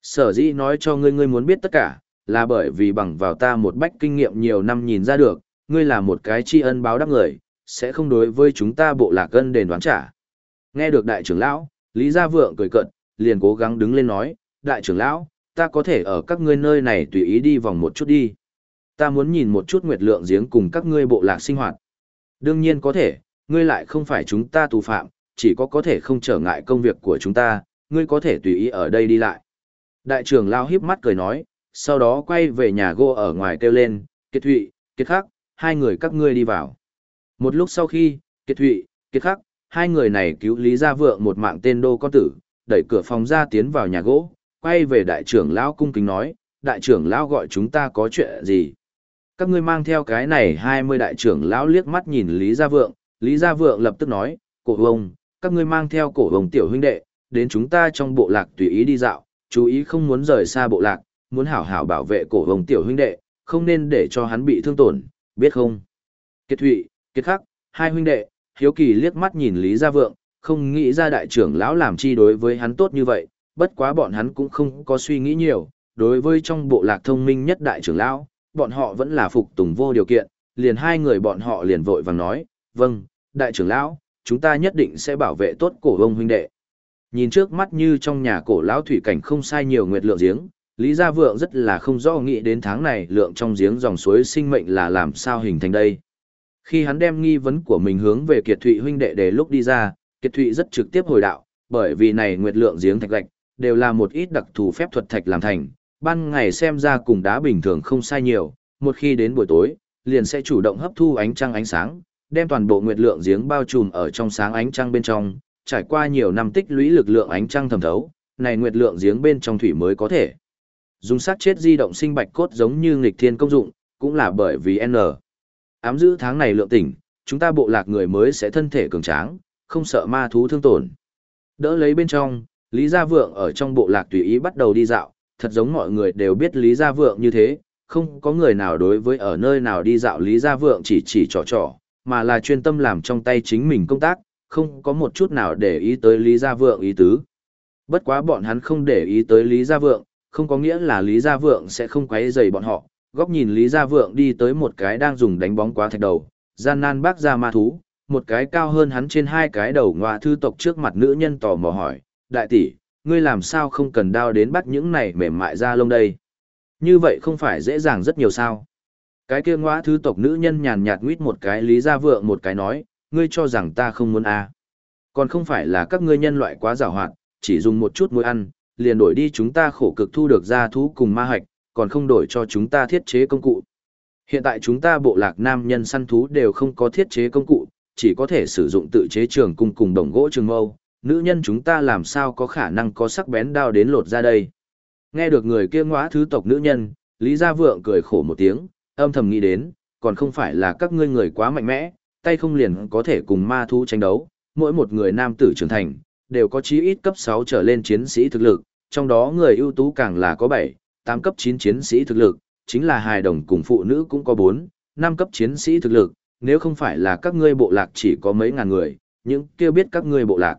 Sở dĩ nói cho ngươi ngươi muốn biết tất cả, là bởi vì bằng vào ta một bách kinh nghiệm nhiều năm nhìn ra được, ngươi là một cái tri ân báo đáp người, sẽ không đối với chúng ta bộ lạc gân đền đoán trả. Nghe được đại trưởng lão, Lý Gia Vượng cười cận, liền cố gắng đứng lên nói, đại trưởng lão, ta có thể ở các ngươi nơi này tùy ý đi vòng một chút đi. Ta muốn nhìn một chút nguyệt lượng giếng cùng các ngươi bộ lạc sinh hoạt. Đương nhiên có thể, ngươi lại không phải chúng ta tù phạm, chỉ có có thể không trở ngại công việc của chúng ta, ngươi có thể tùy ý ở đây đi lại. Đại trưởng lao hiếp mắt cười nói, sau đó quay về nhà gỗ ở ngoài kêu lên, Kiệt Thụy, Kiệt Khắc, hai người các ngươi đi vào. Một lúc sau khi, Kiệt Thụy, Kiệt Khắc, hai người này cứu Lý Gia Vượng một mạng tên đô con tử, đẩy cửa phòng ra tiến vào nhà gỗ, quay về đại trưởng lão cung kính nói, đại trưởng lão gọi chúng ta có chuyện gì? Các ngươi mang theo cái này 20 đại trưởng lão liếc mắt nhìn Lý Gia Vượng, Lý Gia Vượng lập tức nói, cổ hồng, các ngươi mang theo cổ hồng tiểu huynh đệ, đến chúng ta trong bộ lạc tùy ý đi dạo, chú ý không muốn rời xa bộ lạc, muốn hảo hảo bảo vệ cổ hồng tiểu huynh đệ, không nên để cho hắn bị thương tổn, biết không? Kiệt Thụy, Kiệt Khắc, hai huynh đệ, hiếu kỳ liếc mắt nhìn Lý Gia Vượng, không nghĩ ra đại trưởng lão làm chi đối với hắn tốt như vậy, bất quá bọn hắn cũng không có suy nghĩ nhiều, đối với trong bộ lạc thông minh nhất đại trưởng lão, bọn họ vẫn là phục tùng vô điều kiện, liền hai người bọn họ liền vội vàng nói, vâng, đại trưởng lão, chúng ta nhất định sẽ bảo vệ tốt cổ ông huynh đệ. Nhìn trước mắt như trong nhà cổ lão thủy cảnh không sai nhiều nguyệt lượng giếng, Lý Gia Vượng rất là không rõ nghĩ đến tháng này lượng trong giếng dòng suối sinh mệnh là làm sao hình thành đây. Khi hắn đem nghi vấn của mình hướng về Kiệt Thụy huynh đệ để lúc đi ra, Kiệt Thụy rất trực tiếp hồi đạo, bởi vì này nguyệt lượng giếng thạch lạch, đều là một ít đặc thù phép thuật thạch làm thành, ban ngày xem ra cùng đá bình thường không sai nhiều, một khi đến buổi tối, liền sẽ chủ động hấp thu ánh trăng ánh sáng, đem toàn bộ nguyệt lượng giếng bao trùm ở trong sáng ánh trăng bên trong, trải qua nhiều năm tích lũy lực lượng ánh trăng thẩm thấu, này nguyệt lượng giếng bên trong thủy mới có thể. Dùng sát chết di động sinh bạch cốt giống như nghịch thiên công dụng, cũng là bởi vì N. Ám giữ tháng này lượng tỉnh, chúng ta bộ lạc người mới sẽ thân thể cường tráng, không sợ ma thú thương tổn. Đỡ lấy bên trong, Lý Gia Vượng ở trong bộ lạc tùy ý bắt đầu đi dạo, thật giống mọi người đều biết Lý Gia Vượng như thế, không có người nào đối với ở nơi nào đi dạo Lý Gia Vượng chỉ chỉ trò trò, mà là chuyên tâm làm trong tay chính mình công tác, không có một chút nào để ý tới Lý Gia Vượng ý tứ. Bất quá bọn hắn không để ý tới Lý Gia Vượng, không có nghĩa là Lý Gia Vượng sẽ không quấy rầy bọn họ. Góc nhìn Lý Gia Vượng đi tới một cái đang dùng đánh bóng quá thạch đầu, gian nan bác ra ma thú, một cái cao hơn hắn trên hai cái đầu ngoa thư tộc trước mặt nữ nhân tò mò hỏi, đại tỷ, ngươi làm sao không cần đao đến bắt những này mềm mại ra lông đây? Như vậy không phải dễ dàng rất nhiều sao? Cái kia ngoa thứ tộc nữ nhân nhàn nhạt nguyết một cái Lý Gia Vượng một cái nói, ngươi cho rằng ta không muốn à. Còn không phải là các ngươi nhân loại quá giàu hoạt, chỉ dùng một chút muối ăn, liền đổi đi chúng ta khổ cực thu được gia thú cùng ma hạch, còn không đổi cho chúng ta thiết chế công cụ. Hiện tại chúng ta bộ lạc nam nhân săn thú đều không có thiết chế công cụ, chỉ có thể sử dụng tự chế trường cung cùng đồng gỗ trường mâu, nữ nhân chúng ta làm sao có khả năng có sắc bén đao đến lột ra đây. Nghe được người kia ngõa thứ tộc nữ nhân, Lý Gia Vượng cười khổ một tiếng, âm thầm nghĩ đến, còn không phải là các ngươi người quá mạnh mẽ, tay không liền có thể cùng ma thú tranh đấu, mỗi một người nam tử trưởng thành, đều có chí ít cấp 6 trở lên chiến sĩ thực lực, trong đó người ưu tú càng là có 7, 8 cấp 9 chiến sĩ thực lực, chính là hài đồng cùng phụ nữ cũng có 4, 5 cấp chiến sĩ thực lực, nếu không phải là các ngươi bộ lạc chỉ có mấy ngàn người, những kia biết các ngươi bộ lạc.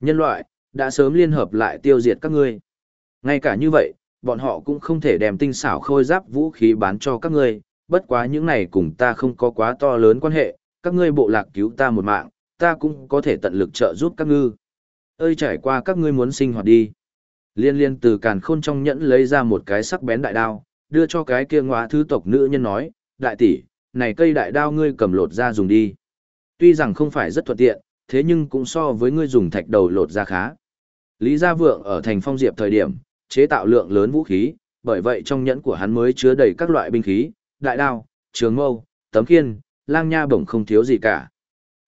Nhân loại, đã sớm liên hợp lại tiêu diệt các ngươi. Ngay cả như vậy, bọn họ cũng không thể đem tinh xảo khôi giáp vũ khí bán cho các ngươi, bất quá những này cùng ta không có quá to lớn quan hệ, các ngươi bộ lạc cứu ta một mạng, ta cũng có thể tận lực trợ giúp các ngư. Ơi trải qua các ngươi muốn sinh hoạt đi. Liên liên từ càn khôn trong nhẫn lấy ra một cái sắc bén đại đao, đưa cho cái kia ngóa thứ tộc nữ nhân nói, đại tỷ, này cây đại đao ngươi cầm lột ra dùng đi. Tuy rằng không phải rất thuận tiện, thế nhưng cũng so với ngươi dùng thạch đầu lột ra khá. Lý Gia Vượng ở thành phong diệp thời điểm, chế tạo lượng lớn vũ khí, bởi vậy trong nhẫn của hắn mới chứa đầy các loại binh khí, đại đao, trường mâu, tấm khiên, lang nha bổng không thiếu gì cả.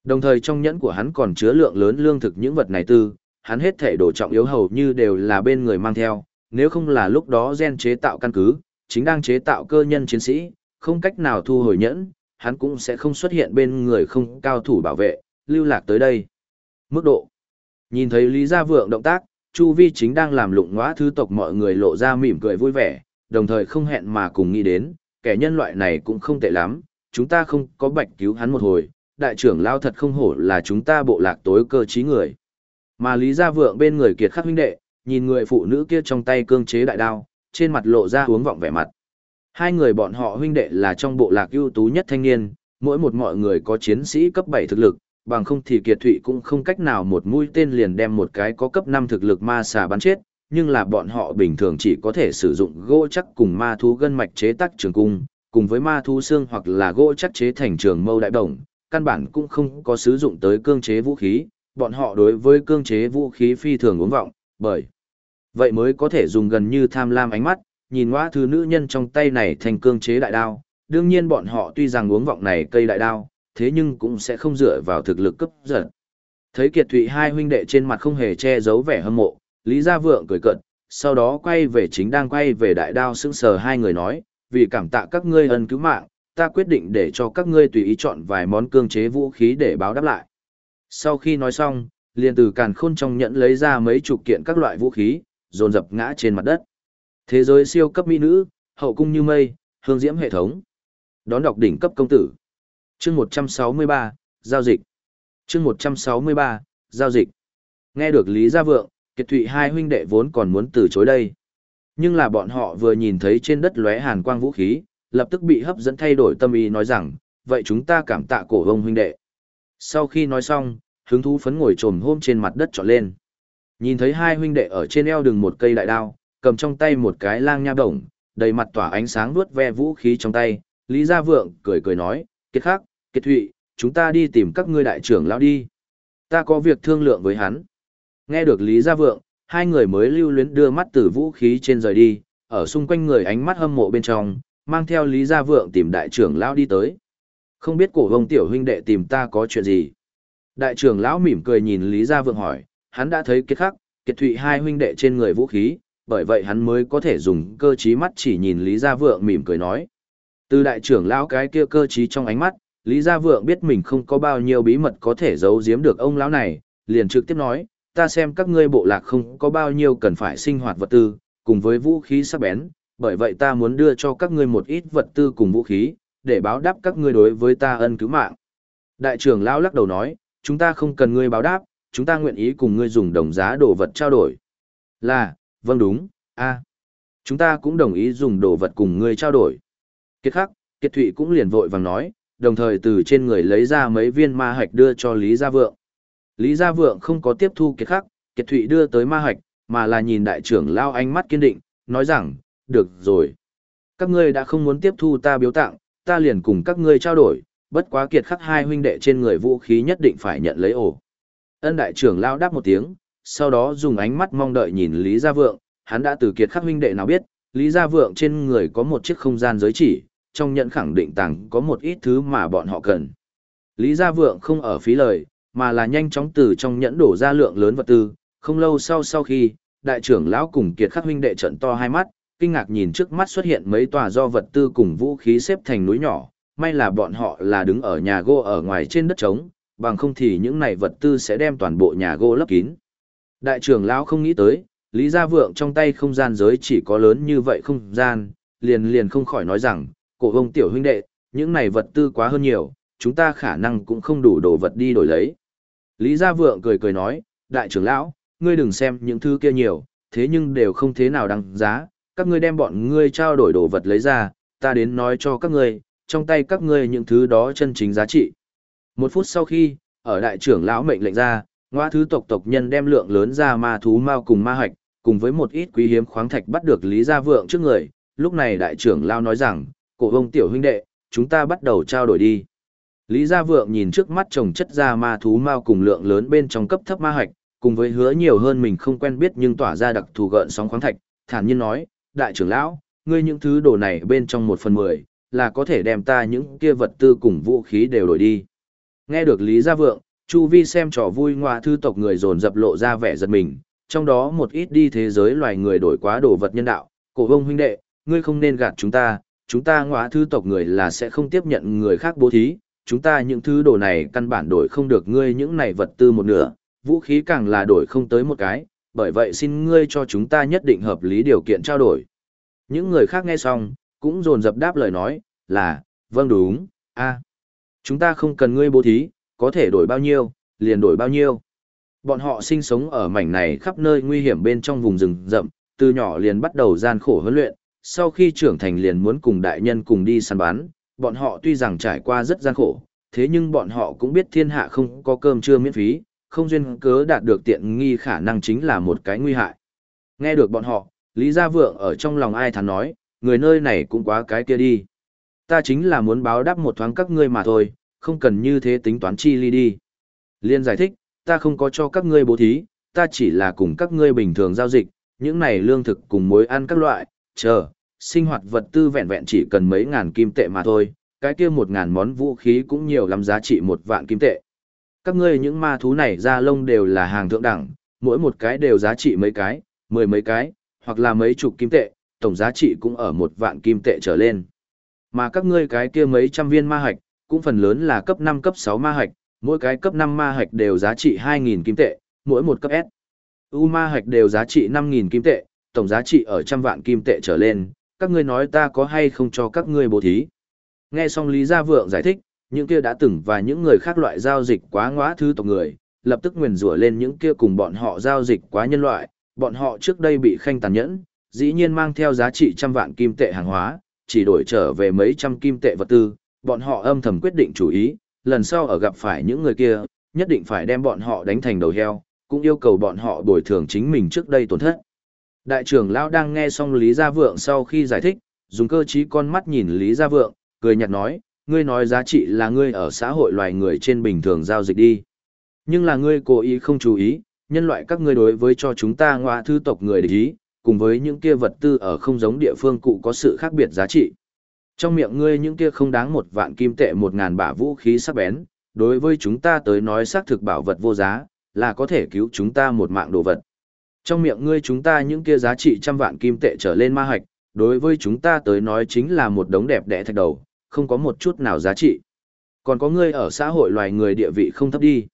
Đồng thời trong nhẫn của hắn còn chứa lượng lớn lương thực những vật này tư, hắn hết thể đồ trọng yếu hầu như đều là bên người mang theo, nếu không là lúc đó gen chế tạo căn cứ, chính đang chế tạo cơ nhân chiến sĩ, không cách nào thu hồi nhẫn, hắn cũng sẽ không xuất hiện bên người không cao thủ bảo vệ, lưu lạc tới đây. Mức độ Nhìn thấy Lý Gia Vượng động tác, Chu Vi chính đang làm lụng ngóa thứ tộc mọi người lộ ra mỉm cười vui vẻ, đồng thời không hẹn mà cùng nghĩ đến, kẻ nhân loại này cũng không tệ lắm, chúng ta không có bạch cứu hắn một hồi, đại trưởng lao thật không hổ là chúng ta bộ lạc tối cơ trí người. Mà Lý Gia Vượng bên người kiệt khắc huynh đệ, nhìn người phụ nữ kia trong tay cương chế đại đao, trên mặt lộ ra uống vọng vẻ mặt. Hai người bọn họ huynh đệ là trong bộ lạc ưu tú nhất thanh niên, mỗi một mọi người có chiến sĩ cấp 7 thực lực, bằng không thì kiệt thụy cũng không cách nào một mũi tên liền đem một cái có cấp 5 thực lực ma xà bắn chết, nhưng là bọn họ bình thường chỉ có thể sử dụng gỗ chắc cùng ma thú gân mạch chế tác trường cung, cùng với ma thú xương hoặc là gỗ chắc chế thành trường mâu đại đồng, căn bản cũng không có sử dụng tới cương chế vũ khí, bọn họ đối với cương chế vũ khí phi thường uống vọng, bởi vậy mới có thể dùng gần như tham lam ánh mắt, nhìn ngõa thứ nữ nhân trong tay này thành cương chế đại đao, đương nhiên bọn họ tuy rằng uống vọng này cây đại đao, thế nhưng cũng sẽ không dựa vào thực lực cấp giật. Thấy Kiệt Thụy hai huynh đệ trên mặt không hề che giấu vẻ hâm mộ, Lý Gia Vượng cười cợt, sau đó quay về chính đang quay về đại đao sững sờ hai người nói, vì cảm tạ các ngươi ân cứu mạng, ta quyết định để cho các ngươi tùy ý chọn vài món cương chế vũ khí để báo đáp lại. Sau khi nói xong, liền từ càn khôn trong nhẫn lấy ra mấy chục kiện các loại vũ khí, dồn dập ngã trên mặt đất. Thế giới siêu cấp mỹ nữ, hậu cung như mây, hương diễm hệ thống. Đón đọc đỉnh cấp công tử. Chương 163, giao dịch. Chương 163, giao dịch. Nghe được Lý Gia Vượng, Kiệt Thụy hai huynh đệ vốn còn muốn từ chối đây. Nhưng là bọn họ vừa nhìn thấy trên đất lóe hàn quang vũ khí, lập tức bị hấp dẫn thay đổi tâm ý nói rằng, vậy chúng ta cảm tạ cổ ông huynh đệ. Sau khi nói xong, hứng thú phấn ngồi trồm hôm trên mặt đất trọn lên. Nhìn thấy hai huynh đệ ở trên eo đường một cây đại đao, cầm trong tay một cái lang nha đồng, đầy mặt tỏa ánh sáng vuốt ve vũ khí trong tay, Lý Gia Vượng cười cười nói, kiệt khắc, kiệt thụy, chúng ta đi tìm các ngươi đại trưởng lão đi. Ta có việc thương lượng với hắn. Nghe được Lý Gia Vượng, hai người mới lưu luyến đưa mắt từ vũ khí trên rời đi, ở xung quanh người ánh mắt hâm mộ bên trong, mang theo Lý Gia Vượng tìm đại trưởng lão đi tới. Không biết cổ vông tiểu huynh đệ tìm ta có chuyện gì. Đại trưởng lão mỉm cười nhìn Lý Gia Vượng hỏi, hắn đã thấy kiệt khắc, kiệt thụy hai huynh đệ trên người vũ khí, bởi vậy hắn mới có thể dùng cơ trí mắt chỉ nhìn Lý Gia Vượng mỉm cười nói. Từ đại trưởng lão cái kia cơ trí trong ánh mắt, Lý Gia Vượng biết mình không có bao nhiêu bí mật có thể giấu giếm được ông lão này, liền trực tiếp nói, ta xem các ngươi bộ lạc không có bao nhiêu cần phải sinh hoạt vật tư, cùng với vũ khí sắc bén, bởi vậy ta muốn đưa cho các ngươi một ít vật tư cùng vũ khí, để báo đáp các ngươi đối với ta ân cứu mạng. Đại trưởng lão lắc đầu nói, chúng ta không cần ngươi báo đáp, chúng ta nguyện ý cùng ngươi dùng đồng giá đồ vật trao đổi. Là, vâng đúng, a, chúng ta cũng đồng ý dùng đồ vật cùng ngươi trao đổi. Kiệt khắc, Kiệt Thụy cũng liền vội vàng nói, đồng thời từ trên người lấy ra mấy viên ma hạch đưa cho Lý Gia Vượng. Lý Gia Vượng không có tiếp thu Kiệt khắc, Kiệt Thụy đưa tới ma hạch, mà là nhìn đại trưởng lao ánh mắt kiên định, nói rằng, được rồi. Các ngươi đã không muốn tiếp thu ta biếu tặng, ta liền cùng các ngươi trao đổi, bất quá kiệt khắc hai huynh đệ trên người vũ khí nhất định phải nhận lấy ổ. Ân đại trưởng lao đáp một tiếng, sau đó dùng ánh mắt mong đợi nhìn Lý Gia Vượng, hắn đã từ kiệt khắc huynh đệ nào biết, Lý Gia Vượng trên người có một chiếc không gian giới chỉ, trong nhận khẳng định tàng có một ít thứ mà bọn họ cần. Lý Gia Vượng không ở phí lời, mà là nhanh chóng từ trong nhẫn đổ ra lượng lớn vật tư, không lâu sau sau khi, đại trưởng lão cùng kiệt khắc huynh đệ trận to hai mắt, kinh ngạc nhìn trước mắt xuất hiện mấy tòa do vật tư cùng vũ khí xếp thành núi nhỏ, may là bọn họ là đứng ở nhà gỗ ở ngoài trên đất trống, bằng không thì những này vật tư sẽ đem toàn bộ nhà gỗ lấp kín. Đại trưởng lão không nghĩ tới, Lý Gia Vượng trong tay không gian giới chỉ có lớn như vậy không gian, liền liền không khỏi nói rằng, cổ vông tiểu huynh đệ, những này vật tư quá hơn nhiều, chúng ta khả năng cũng không đủ đồ vật đi đổi lấy. Lý Gia Vượng cười cười nói, đại trưởng lão, ngươi đừng xem những thứ kia nhiều, thế nhưng đều không thế nào đăng giá, các ngươi đem bọn ngươi trao đổi đồ vật lấy ra, ta đến nói cho các ngươi, trong tay các ngươi những thứ đó chân chính giá trị. Một phút sau khi, ở đại trưởng lão mệnh lệnh ra, ngoa thứ tộc tộc nhân đem lượng lớn ra ma thú mau cùng ma hạch, cùng với một ít quý hiếm khoáng thạch bắt được Lý Gia Vượng trước người, lúc này đại trưởng lão nói rằng, cổ vông tiểu huynh đệ, chúng ta bắt đầu trao đổi đi. Lý Gia Vượng nhìn trước mắt chồng chất ra ma thú mao cùng lượng lớn bên trong cấp thấp ma hạch, cùng với hứa nhiều hơn mình không quen biết nhưng tỏa ra đặc thù gợn sóng khoáng thạch, thản nhiên nói, đại trưởng lão, ngươi những thứ đồ này bên trong một phần mười, là có thể đem ta những kia vật tư cùng vũ khí đều đổi đi. Nghe được Lý Gia Vượng, Chu Vi xem trò vui ngoại thư tộc người dồn dập lộ ra vẻ giật mình, trong đó một ít đi thế giới loài người đổi quá đồ vật nhân đạo, cổ vông huynh đệ, ngươi không nên gạt chúng ta, chúng ta ngoại thư tộc người là sẽ không tiếp nhận người khác bố thí, chúng ta những thứ đồ này căn bản đổi không được ngươi những này vật tư một nửa, vũ khí càng là đổi không tới một cái, bởi vậy xin ngươi cho chúng ta nhất định hợp lý điều kiện trao đổi. Những người khác nghe xong, cũng dồn dập đáp lời nói, là, vâng đúng, a chúng ta không cần ngươi bố thí, có thể đổi bao nhiêu, liền đổi bao nhiêu. Bọn họ sinh sống ở mảnh này khắp nơi nguy hiểm bên trong vùng rừng rậm, từ nhỏ liền bắt đầu gian khổ huấn luyện, sau khi trưởng thành liền muốn cùng đại nhân cùng đi săn bắn, bọn họ tuy rằng trải qua rất gian khổ, thế nhưng bọn họ cũng biết thiên hạ không có cơm trưa miễn phí, không duyên cớ đạt được tiện nghi khả năng chính là một cái nguy hại. Nghe được bọn họ, Lý Gia Vượng ở trong lòng ai thắn nói, người nơi này cũng quá cái kia đi. Ta chính là muốn báo đáp một thoáng các ngươi mà thôi, không cần như thế tính toán chi ly đi. Liên giải thích, ta không có cho các ngươi bố thí, ta chỉ là cùng các ngươi bình thường giao dịch, những này lương thực cùng mối ăn các loại, chờ, sinh hoạt vật tư vẹn vẹn chỉ cần mấy ngàn kim tệ mà thôi, cái kia một ngàn món vũ khí cũng nhiều lắm giá trị một vạn kim tệ. Các ngươi những ma thú này da lông đều là hàng thượng đẳng, mỗi một cái đều giá trị mấy cái, mười mấy cái, hoặc là mấy chục kim tệ, tổng giá trị cũng ở một vạn kim tệ trở lên. Mà các ngươi cái kia mấy trăm viên ma hạch, cũng phần lớn là cấp 5 cấp 6 ma hạch, mỗi cái cấp 5 ma hạch đều giá trị 2.000 kim tệ, mỗi một cấp S. U ma hạch đều giá trị 5.000 kim tệ, tổng giá trị ở trăm vạn kim tệ trở lên, các ngươi nói ta có hay không cho các ngươi bố thí. Nghe xong Lý Gia Vượng giải thích, những kia đã từng và những người khác loại giao dịch quá ngõa thứ tộc người, lập tức nguyền rủa lên những kia cùng bọn họ giao dịch quá nhân loại, bọn họ trước đây bị khanh tàn nhẫn, dĩ nhiên mang theo giá trị trăm vạn kim tệ hàng hóa, chỉ đổi trở về mấy trăm kim tệ vật tư, bọn họ âm thầm quyết định chủ ý, lần sau ở gặp phải những người kia, nhất định phải đem bọn họ đánh thành đầu heo, cũng yêu cầu bọn họ bồi thường chính mình trước đây tổn thất. Đại trưởng lão đang nghe xong Lý Gia Vượng sau khi giải thích, dùng cơ trí con mắt nhìn Lý Gia Vượng, cười nhạt nói, ngươi nói giá trị là ngươi ở xã hội loài người trên bình thường giao dịch đi. Nhưng là ngươi cố ý không chú ý, nhân loại các ngươi đối với cho chúng ta ngoa thư tộc người để ý, cùng với những kia vật tư ở không giống địa phương cụ có sự khác biệt giá trị. Trong miệng ngươi những kia không đáng một vạn kim tệ một ngàn bả vũ khí sắc bén, đối với chúng ta tới nói xác thực bảo vật vô giá, là có thể cứu chúng ta một mạng đồ vật. Trong miệng ngươi chúng ta những kia giá trị trăm vạn kim tệ trở lên ma hạch, đối với chúng ta tới nói chính là một đống đẹp đẽ thạch đầu, không có một chút nào giá trị. Còn có ngươi ở xã hội loài người địa vị không thấp đi.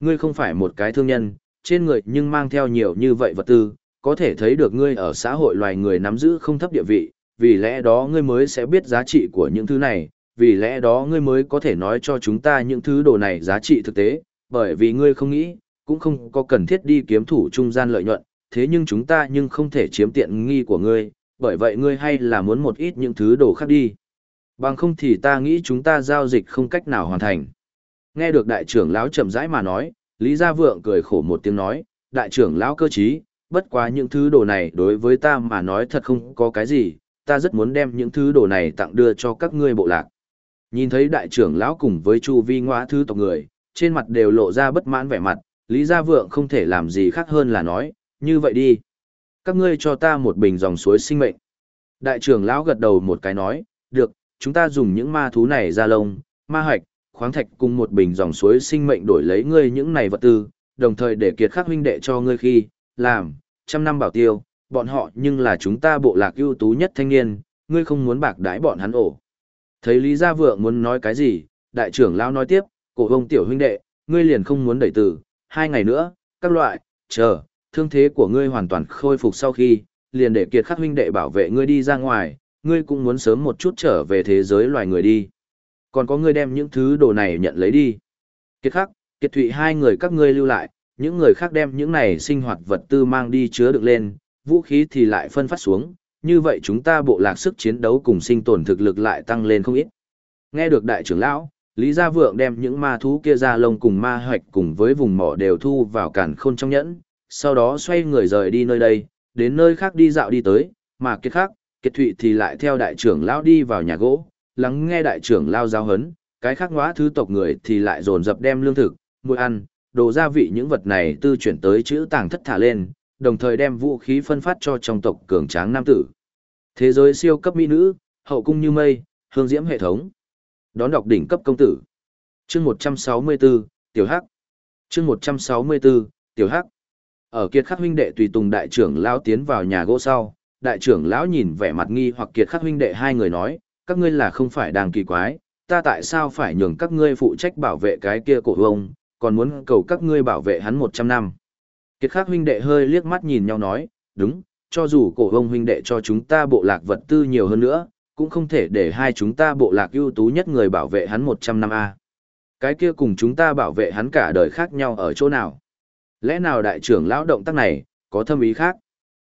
Ngươi không phải một cái thương nhân, trên người nhưng mang theo nhiều như vậy vật tư, có thể thấy được ngươi ở xã hội loài người nắm giữ không thấp địa vị, vì lẽ đó ngươi mới sẽ biết giá trị của những thứ này, vì lẽ đó ngươi mới có thể nói cho chúng ta những thứ đồ này giá trị thực tế, bởi vì ngươi không nghĩ, cũng không có cần thiết đi kiếm thủ trung gian lợi nhuận, thế nhưng chúng ta nhưng không thể chiếm tiện nghi của ngươi, bởi vậy ngươi hay là muốn một ít những thứ đồ khác đi. Bằng không thì ta nghĩ chúng ta giao dịch không cách nào hoàn thành. Nghe được đại trưởng lão chậm rãi mà nói, Lý Gia Vượng cười khổ một tiếng nói, đại trưởng lão cơ trí, bất quá những thứ đồ này đối với ta mà nói thật không có cái gì, ta rất muốn đem những thứ đồ này tặng đưa cho các ngươi bộ lạc. Nhìn thấy đại trưởng lão cùng với chu vi ngõa thư tộc người, trên mặt đều lộ ra bất mãn vẻ mặt, Lý Gia Vượng không thể làm gì khác hơn là nói, như vậy đi. Các ngươi cho ta một bình dòng suối sinh mệnh. Đại trưởng lão gật đầu một cái nói, được, chúng ta dùng những ma thú này ra lông, ma hạch, khoáng thạch cùng một bình dòng suối sinh mệnh đổi lấy ngươi những này vật tư, đồng thời để kiệt khắc huynh đệ cho ngươi khi, làm, trăm năm bảo tiêu, bọn họ nhưng là chúng ta bộ lạc ưu tú nhất thanh niên, ngươi không muốn bạc đái bọn hắn ổ. Thấy Lý Gia Vượng muốn nói cái gì, đại trưởng lão nói tiếp, cổ ông tiểu huynh đệ, ngươi liền không muốn đẩy từ, hai ngày nữa, các loại, chờ, thương thế của ngươi hoàn toàn khôi phục sau khi, liền để kiệt khắc huynh đệ bảo vệ ngươi đi ra ngoài, ngươi cũng muốn sớm một chút trở về thế giới loài người đi. Còn có ngươi đem những thứ đồ này nhận lấy đi. Kiệt khắc, kiệt thụy hai người các ngươi lưu lại, những người khác đem những này sinh hoạt vật tư mang đi chứa được lên, vũ khí thì lại phân phát xuống, như vậy chúng ta bộ lạc sức chiến đấu cùng sinh tồn thực lực lại tăng lên không ít. Nghe được đại trưởng lão, Lý Gia Vượng đem những ma thú kia ra lông cùng ma hoạch cùng với vùng mỏ đều thu vào cản khôn trong nhẫn, sau đó xoay người rời đi nơi đây, đến nơi khác đi dạo đi tới, mà kiệt khác, kiệt thụy thì lại theo đại trưởng lão đi vào nhà gỗ, lắng nghe đại trưởng lao giao hấn, cái khác ngõa thứ tộc người thì lại dồn dập đem lương thực, muối ăn, đồ gia vị những vật này tư chuyển tới chữ tàng thất thả lên, đồng thời đem vũ khí phân phát cho trong tộc cường tráng nam tử. Thế giới siêu cấp mỹ nữ, hậu cung như mây, hương diễm hệ thống. Đón đọc đỉnh cấp công tử. Chương 164, Tiểu Hắc. Chương 164, Tiểu Hắc. Ở kiệt khắc huynh đệ tùy tùng đại trưởng lão tiến vào nhà gỗ sau, đại trưởng lão nhìn vẻ mặt nghi hoặc kiệt khắc huynh đệ hai người nói, các ngươi là không phải đang kỳ quái, ta tại sao phải nhường các ngươi phụ trách bảo vệ cái kia cổ ông, còn muốn cầu các ngươi bảo vệ hắn 100 năm. Kiệt khắc huynh đệ hơi liếc mắt nhìn nhau nói, đúng, cho dù cổ ông huynh đệ cho chúng ta bộ lạc vật tư nhiều hơn nữa, cũng không thể để hai chúng ta bộ lạc ưu tú nhất người bảo vệ hắn 100 năm A. Cái kia cùng chúng ta bảo vệ hắn cả đời khác nhau ở chỗ nào? Lẽ nào đại trưởng lão động tác này, có thâm ý khác?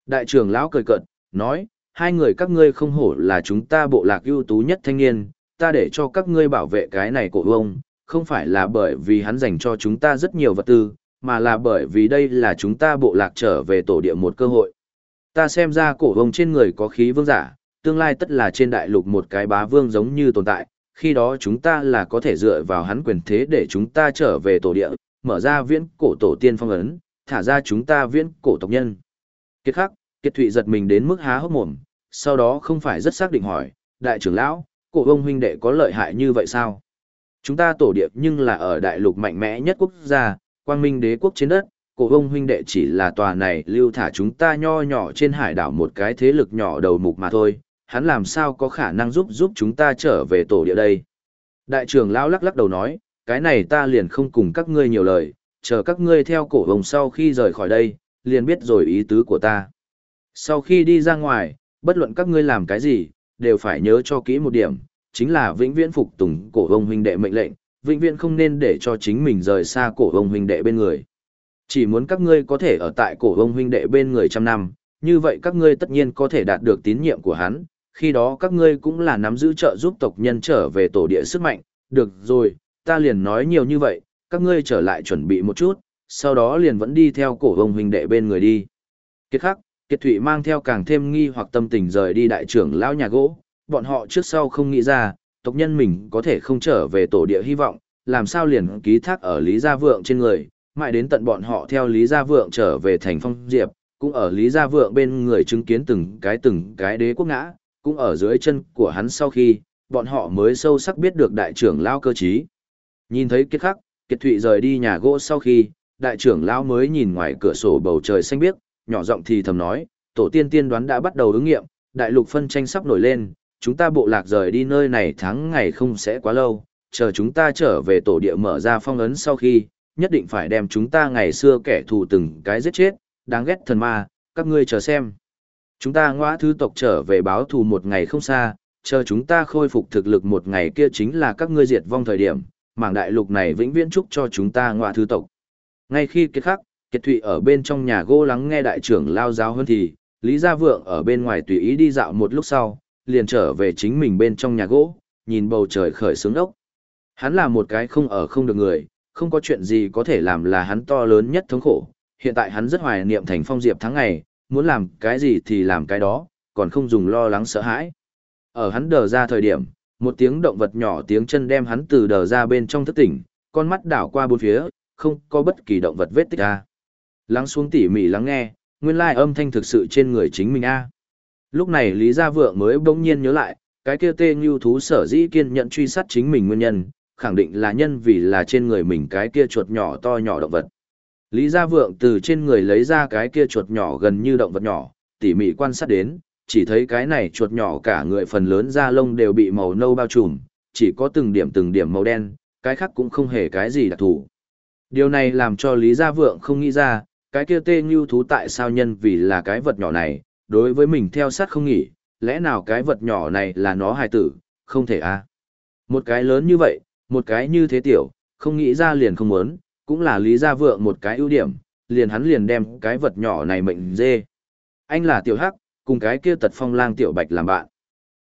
Đại trưởng lão cười cợt, nói, hai người các ngươi không hổ là chúng ta bộ lạc ưu tú nhất thanh niên, ta để cho các ngươi bảo vệ cái này của ông, không phải là bởi vì hắn dành cho chúng ta rất nhiều vật tư, mà là bởi vì đây là chúng ta bộ lạc trở về tổ địa một cơ hội. Ta xem ra cổ ông trên người có khí vương giả, tương lai tất là trên đại lục một cái bá vương giống như tồn tại, khi đó chúng ta là có thể dựa vào hắn quyền thế để chúng ta trở về tổ địa, mở ra viễn cổ tổ tiên phong ấn, thả ra chúng ta viễn cổ tộc nhân. Kiệt khắc, Kiệt Thụy giật mình đến mức há hốc mồm, sau đó không phải rất xác định hỏi, đại trưởng lão, cổ ông huynh đệ có lợi hại như vậy sao? Chúng ta tổ địa nhưng là ở đại lục mạnh mẽ nhất quốc gia, quang minh đế quốc trên đất, cổ ông huynh đệ chỉ là tòa này lưu thả chúng ta nho nhỏ trên hải đảo một cái thế lực nhỏ đầu mục mà thôi, hắn làm sao có khả năng giúp giúp chúng ta trở về tổ địa đây. Đại trưởng lão lắc lắc đầu nói, cái này ta liền không cùng các ngươi nhiều lời, chờ các ngươi theo cổ hồng sau khi rời khỏi đây, liền biết rồi ý tứ của ta. Sau khi đi ra ngoài, bất luận các ngươi làm cái gì, đều phải nhớ cho kỹ một điểm, chính là vĩnh viễn phục tùng cổ hồng huynh đệ mệnh lệnh, vĩnh viễn không nên để cho chính mình rời xa cổ hồng huynh đệ bên người. Chỉ muốn các ngươi có thể ở tại cổ hồng huynh đệ bên người trăm năm, như vậy các ngươi tất nhiên có thể đạt được tín nhiệm của hắn, khi đó các ngươi cũng là nắm giữ trợ giúp tộc nhân trở về tổ địa sức mạnh, được rồi, ta liền nói nhiều như vậy, các ngươi trở lại chuẩn bị một chút, sau đó liền vẫn đi theo cổ hồng huynh đệ bên người đi. Kiệt khắc, Kiệt Thụy mang theo càng thêm nghi hoặc tâm tình rời đi đại trưởng lão nhà gỗ, bọn họ trước sau không nghĩ ra, tộc nhân mình có thể không trở về tổ địa hy vọng, làm sao liền ký thác ở Lý Gia Vượng trên người, mãi đến tận bọn họ theo Lý Gia Vượng trở về thành phong diệp, cũng ở Lý Gia Vượng bên người chứng kiến từng cái từng cái đế quốc ngã, cũng ở dưới chân của hắn sau khi, bọn họ mới sâu sắc biết được đại trưởng lão cơ trí. Nhìn thấy kiệt khắc, kiệt thụy rời đi nhà gỗ sau khi, đại trưởng lão mới nhìn ngoài cửa sổ bầu trời xanh biếc, nhỏ giọng thì thầm nói, tổ tiên tiên đoán đã bắt đầu ứng nghiệm, đại lục phân tranh sắp nổi lên, chúng ta bộ lạc rời đi nơi này tháng ngày không sẽ quá lâu, chờ chúng ta trở về tổ địa mở ra phong ấn sau khi, nhất định phải đem chúng ta ngày xưa kẻ thù từng cái giết chết, đáng ghét thần ma, các ngươi chờ xem. Chúng ta ngõa thứ tộc trở về báo thù một ngày không xa, chờ chúng ta khôi phục thực lực một ngày kia chính là các ngươi diệt vong thời điểm, mảng đại lục này vĩnh viễn chúc cho chúng ta ngoại thứ tộc. Ngay khi kết khắc, Kiệt Thụy ở bên trong nhà gỗ lắng nghe đại trưởng lao giáo hơn thì, Lý Gia Vượng ở bên ngoài tùy ý đi dạo một lúc sau, liền trở về chính mình bên trong nhà gỗ, nhìn bầu trời khởi sướng ốc. Hắn là một cái không ở không được người, không có chuyện gì có thể làm là hắn to lớn nhất thống khổ. Hiện tại hắn rất hoài niệm thành phong diệp tháng ngày, muốn làm cái gì thì làm cái đó, còn không dùng lo lắng sợ hãi. Ở hắn đờ ra thời điểm, một tiếng động vật nhỏ tiếng chân đem hắn từ đờ ra bên trong thức tỉnh, con mắt đảo qua bốn phía, không có bất kỳ động vật vết tích a. Lắng xuống tỉ mỉ lắng nghe, nguyên lai âm thanh thực sự trên người chính mình a. Lúc này Lý Gia Vượng mới bỗng nhiên nhớ lại, cái kia tê như thú sở dĩ kiên nhận truy sát chính mình nguyên nhân, khẳng định là nhân vì là trên người mình cái kia chuột nhỏ to nhỏ động vật. Lý Gia Vượng từ trên người lấy ra cái kia chuột nhỏ gần như động vật nhỏ, tỉ mỉ quan sát đến, chỉ thấy cái này chuột nhỏ cả người phần lớn da lông đều bị màu nâu bao trùm, chỉ có từng điểm từng điểm màu đen, cái khác cũng không hề cái gì đặc thù. Điều này làm cho Lý Gia Vượng không nghĩ ra, cái kia tê như thú tại sao nhân vì là cái vật nhỏ này, đối với mình theo sát không nghĩ, lẽ nào cái vật nhỏ này là nó hài tử, không thể a à? Một cái lớn như vậy, một cái như thế tiểu, không nghĩ ra liền không muốn, cũng là Lý Gia Vượng một cái ưu điểm, liền hắn liền đem cái vật nhỏ này mệnh dê. Anh là tiểu hắc, cùng cái kia tật phong lang tiểu bạch làm bạn.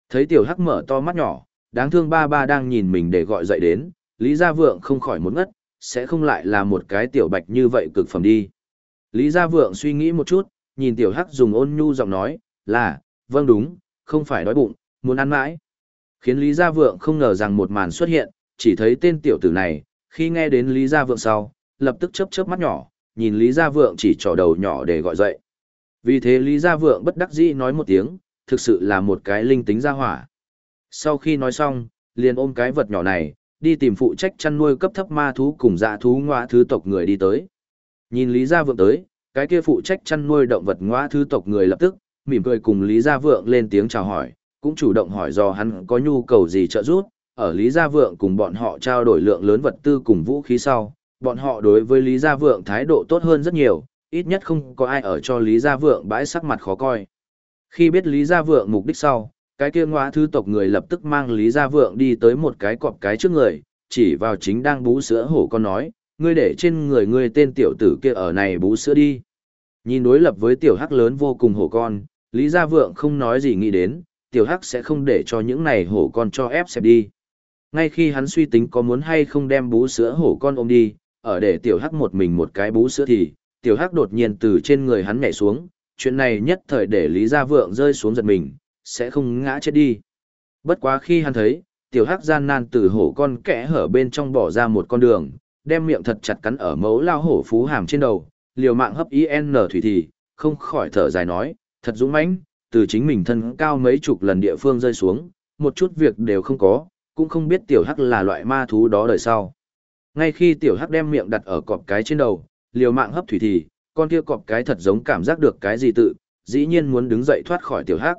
Thấy tiểu hắc mở to mắt nhỏ, đáng thương ba ba đang nhìn mình để gọi dậy đến, Lý Gia Vượng không khỏi muốn ngất, sẽ không lại là một cái tiểu bạch như vậy cực phẩm đi. Lý Gia Vượng suy nghĩ một chút, nhìn tiểu hắc dùng ôn nhu giọng nói, là, vâng đúng, không phải đói bụng, muốn ăn mãi. Khiến Lý Gia Vượng không ngờ rằng một màn xuất hiện, chỉ thấy tên tiểu tử này, khi nghe đến Lý Gia Vượng sau, lập tức chớp chớp mắt nhỏ, nhìn Lý Gia Vượng chỉ trỏ đầu nhỏ để gọi dậy. Vì thế Lý Gia Vượng bất đắc dĩ nói một tiếng, thực sự là một cái linh tính gia hỏa. Sau khi nói xong, liền ôm cái vật nhỏ này, đi tìm phụ trách chăn nuôi cấp thấp ma thú cùng dạ thú ngoa thứ tộc người đi tới. Nhìn Lý Gia Vượng tới, cái kia phụ trách chăn nuôi động vật ngoa thứ tộc người lập tức, mỉm cười cùng Lý Gia Vượng lên tiếng chào hỏi, cũng chủ động hỏi do hắn có nhu cầu gì trợ giúp. Ở Lý Gia Vượng cùng bọn họ trao đổi lượng lớn vật tư cùng vũ khí sau, bọn họ đối với Lý Gia Vượng thái độ tốt hơn rất nhiều, ít nhất không có ai ở cho Lý Gia Vượng bãi sắc mặt khó coi. Khi biết Lý Gia Vượng mục đích sau, cái kia ngõa thư tộc người lập tức mang Lý Gia Vượng đi tới một cái cọp cái trước người, chỉ vào chính đang bú sữa hổ con nói, ngươi để trên người ngươi tên tiểu tử kia ở này bú sữa đi. Nhìn đối lập với tiểu hắc lớn vô cùng hổ con, Lý Gia Vượng không nói gì nghĩ đến, tiểu hắc sẽ không để cho những này hổ con cho ép xẹp đi. Ngay khi hắn suy tính có muốn hay không đem bú sữa hổ con ôm đi, ở để tiểu hắc một mình một cái bú sữa thì, tiểu hắc đột nhiên từ trên người hắn nhảy xuống, chuyện này nhất thời để Lý Gia Vượng rơi xuống giật mình, sẽ không ngã chết đi. Bất quá khi hắn thấy, tiểu hắc gian nan từ hổ con kẽ hở bên trong bỏ ra một con đường, đem miệng thật chặt cắn ở mấu lao hổ phú hàm trên đầu, liều mạng hấp IN thủy thì, không khỏi thở dài nói, thật dũng mãnh, từ chính mình thân cao mấy chục lần địa phương rơi xuống, một chút việc đều không có, cũng không biết tiểu hắc là loại ma thú đó đời sau. Ngay khi tiểu hắc đem miệng đặt ở cọp cái trên đầu, liều mạng hấp thủy thì, con kia cọp cái thật giống cảm giác được cái gì tự, dĩ nhiên muốn đứng dậy thoát khỏi tiểu hắc.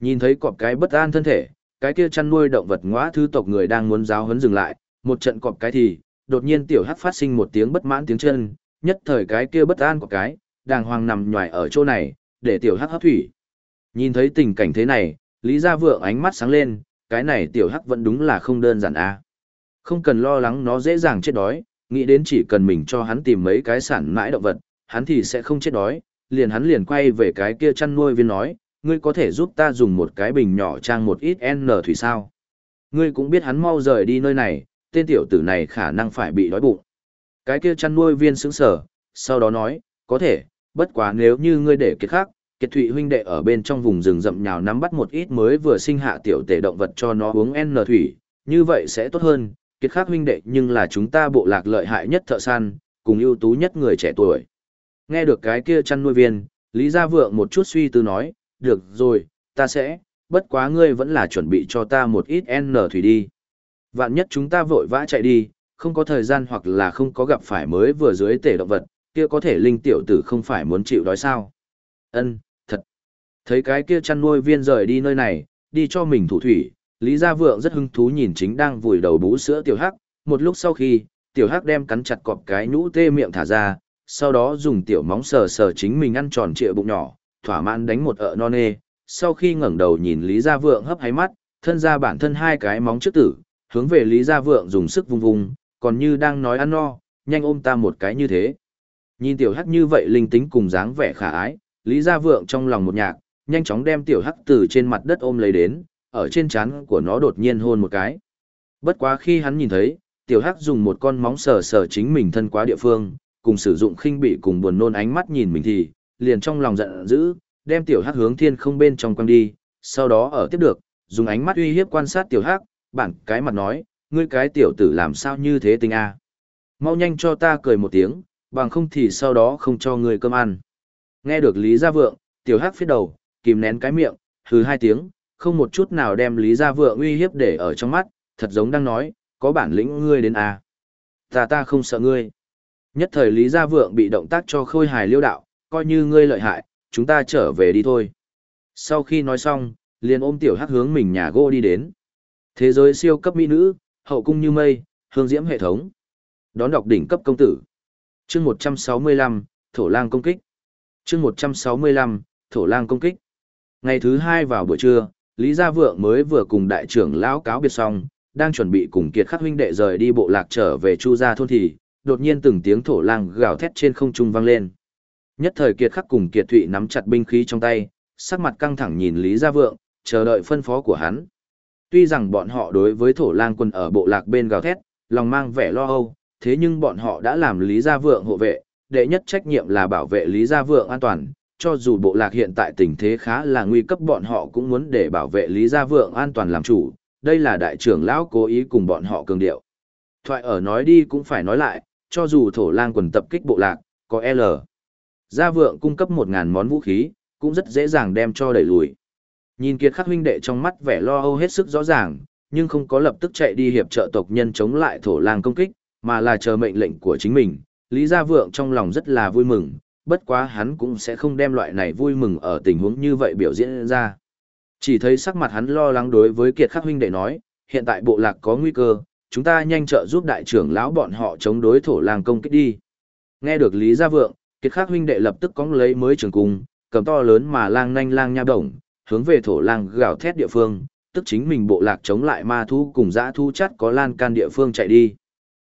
Nhìn thấy cọp cái bất an thân thể, cái kia chăn nuôi động vật ngõa thứ tộc người đang muốn giáo huấn dừng lại, một trận cọp cái thì, đột nhiên tiểu hắc phát sinh một tiếng bất mãn tiếng chân, nhất thời cái kia bất an của cái, đàng hoàng nằm nhòi ở chỗ này, để tiểu hắc hấp thủy. Nhìn thấy tình cảnh thế này, Lý Gia Vượng ánh mắt sáng lên, cái này tiểu hắc vẫn đúng là không đơn giản a. Không cần lo lắng nó dễ dàng chết đói, nghĩ đến chỉ cần mình cho hắn tìm mấy cái sản mãi động vật, hắn thì sẽ không chết đói, liền hắn liền quay về cái kia chăn nuôi viên nói, ngươi có thể giúp ta dùng một cái bình nhỏ trang một ít N thủy sao. Ngươi cũng biết hắn mau rời đi nơi này, tên tiểu tử này khả năng phải bị đói bụng. Cái kia chăn nuôi viên sững sở, sau đó nói, có thể, bất quá nếu như ngươi để kiệt khác, kiệt thụy huynh đệ ở bên trong vùng rừng rậm nhào nắm bắt một ít mới vừa sinh hạ tiểu tể động vật cho nó uống N thủy, như vậy sẽ tốt hơn, kiệt khác huynh đệ nhưng là chúng ta bộ lạc lợi hại nhất thợ săn, cùng ưu tú nhất người trẻ tuổi. Nghe được cái kia chăn nuôi viên, Lý Gia Vượng một chút suy tư nói, được rồi, ta sẽ, bất quá ngươi vẫn là chuẩn bị cho ta một ít N thủy đi. Vạn nhất chúng ta vội vã chạy đi, không có thời gian hoặc là không có gặp phải mới vừa dưới tể động vật, kia có thể linh tiểu tử không phải muốn chịu đói sao. Ân, thật. Thấy cái kia chăn nuôi viên rời đi nơi này, đi cho mình thủ thủy, Lý Gia Vượng rất hứng thú nhìn chính đang vùi đầu bú sữa tiểu hắc, một lúc sau khi, tiểu hắc đem cắn chặt cọp cái nhũ tê miệng thả ra, sau đó dùng tiểu móng sờ sờ chính mình ăn tròn trịa bụng nhỏ, thỏa mãn đánh một ợ non nê, sau khi ngẩng đầu nhìn Lý Gia Vượng hấp háy mắt, thân ra bản thân hai cái móng trước tử, hướng về Lý Gia Vượng dùng sức vung vung, còn như đang nói ăn no, nhanh ôm ta một cái như thế. Nhìn tiểu hắc như vậy linh tính cùng dáng vẻ khả ái, Lý Gia Vượng trong lòng một nhạc, nhanh chóng đem tiểu hắc từ trên mặt đất ôm lấy đến, ở trên trán của nó đột nhiên hôn một cái. Bất quá khi hắn nhìn thấy, tiểu hắc dùng một con móng sờ sờ chính mình thân quá địa phương, cùng sử dụng khinh bị cùng buồn nôn ánh mắt nhìn mình thì, liền trong lòng giận dữ, đem tiểu hắc hướng thiên không bên trong quăng đi, sau đó ở tiếp được, dùng ánh mắt uy hiếp quan sát tiểu hắc, bản cái mặt nói, ngươi cái tiểu tử làm sao như thế tình a? Mau nhanh cho ta cười một tiếng, bằng không thì sau đó không cho ngươi cơm ăn. Nghe được Lý Gia Vượng, tiểu hắc phía đầu, kìm nén cái miệng, hừ hai tiếng, không một chút nào đem Lý Gia Vượng uy hiếp để ở trong mắt, thật giống đang nói, có bản lĩnh ngươi đến à? Ta ta không sợ ngươi. Nhất thời Lý Gia Vượng bị động tác cho khôi hài liêu đạo, coi như ngươi lợi hại, chúng ta trở về đi thôi. Sau khi nói xong, liền ôm tiểu hắc hướng mình nhà gỗ đi đến. Thế giới siêu cấp mỹ nữ, hậu cung như mây, hương diễm hệ thống. Đón đọc đỉnh cấp công tử. Chương 165, Thổ lang công kích. Chương 165, Thổ lang công kích. Ngày thứ hai vào buổi trưa, Lý Gia Vượng mới vừa cùng đại trưởng lão cáo biệt xong, đang chuẩn bị cùng Kiệt Khắc huynh đệ rời đi bộ lạc trở về Chu gia thôn thì, đột nhiên từng tiếng thổ lang gào thét trên không trung vang lên. Nhất thời Kiệt Khắc cùng Kiệt Thụy nắm chặt binh khí trong tay, sắc mặt căng thẳng nhìn Lý Gia Vượng, chờ đợi phân phó của hắn. Tuy rằng bọn họ đối với thổ lang quân ở bộ lạc bên gào thét, lòng mang vẻ lo âu, thế nhưng bọn họ đã làm Lý Gia Vượng hộ vệ, đệ nhất trách nhiệm là bảo vệ Lý Gia Vượng an toàn, cho dù bộ lạc hiện tại tình thế khá là nguy cấp bọn họ cũng muốn để bảo vệ Lý Gia Vượng an toàn làm chủ, đây là đại trưởng lão cố ý cùng bọn họ cường điệu. Thoại ở nói đi cũng phải nói lại, cho dù thổ lang quần tập kích bộ lạc, có L. Gia Vượng cung cấp 1.000 món vũ khí, cũng rất dễ dàng đem cho đẩy lùi. Nhìn kiệt khắc huynh đệ trong mắt vẻ lo âu hết sức rõ ràng, nhưng không có lập tức chạy đi hiệp trợ tộc nhân chống lại thổ lang công kích, mà là chờ mệnh lệnh của chính mình. Lý Gia Vượng trong lòng rất là vui mừng, bất quá hắn cũng sẽ không đem loại này vui mừng ở tình huống như vậy biểu diễn ra. Chỉ thấy sắc mặt hắn lo lắng đối với kiệt khắc huynh đệ nói, hiện tại bộ lạc có nguy cơ, chúng ta nhanh trợ giúp đại trưởng lão bọn họ chống đối thổ lang công kích đi. Nghe được Lý Gia Vượng, kiệt khắc huynh đệ lập tức cóng lấy mới trường cung, cầm to lớn mà lang nhanh lang nha đồng, hướng về thổ lang gào thét địa phương, tức chính mình bộ lạc chống lại ma thú cùng dã thu chắt có lan can địa phương chạy đi.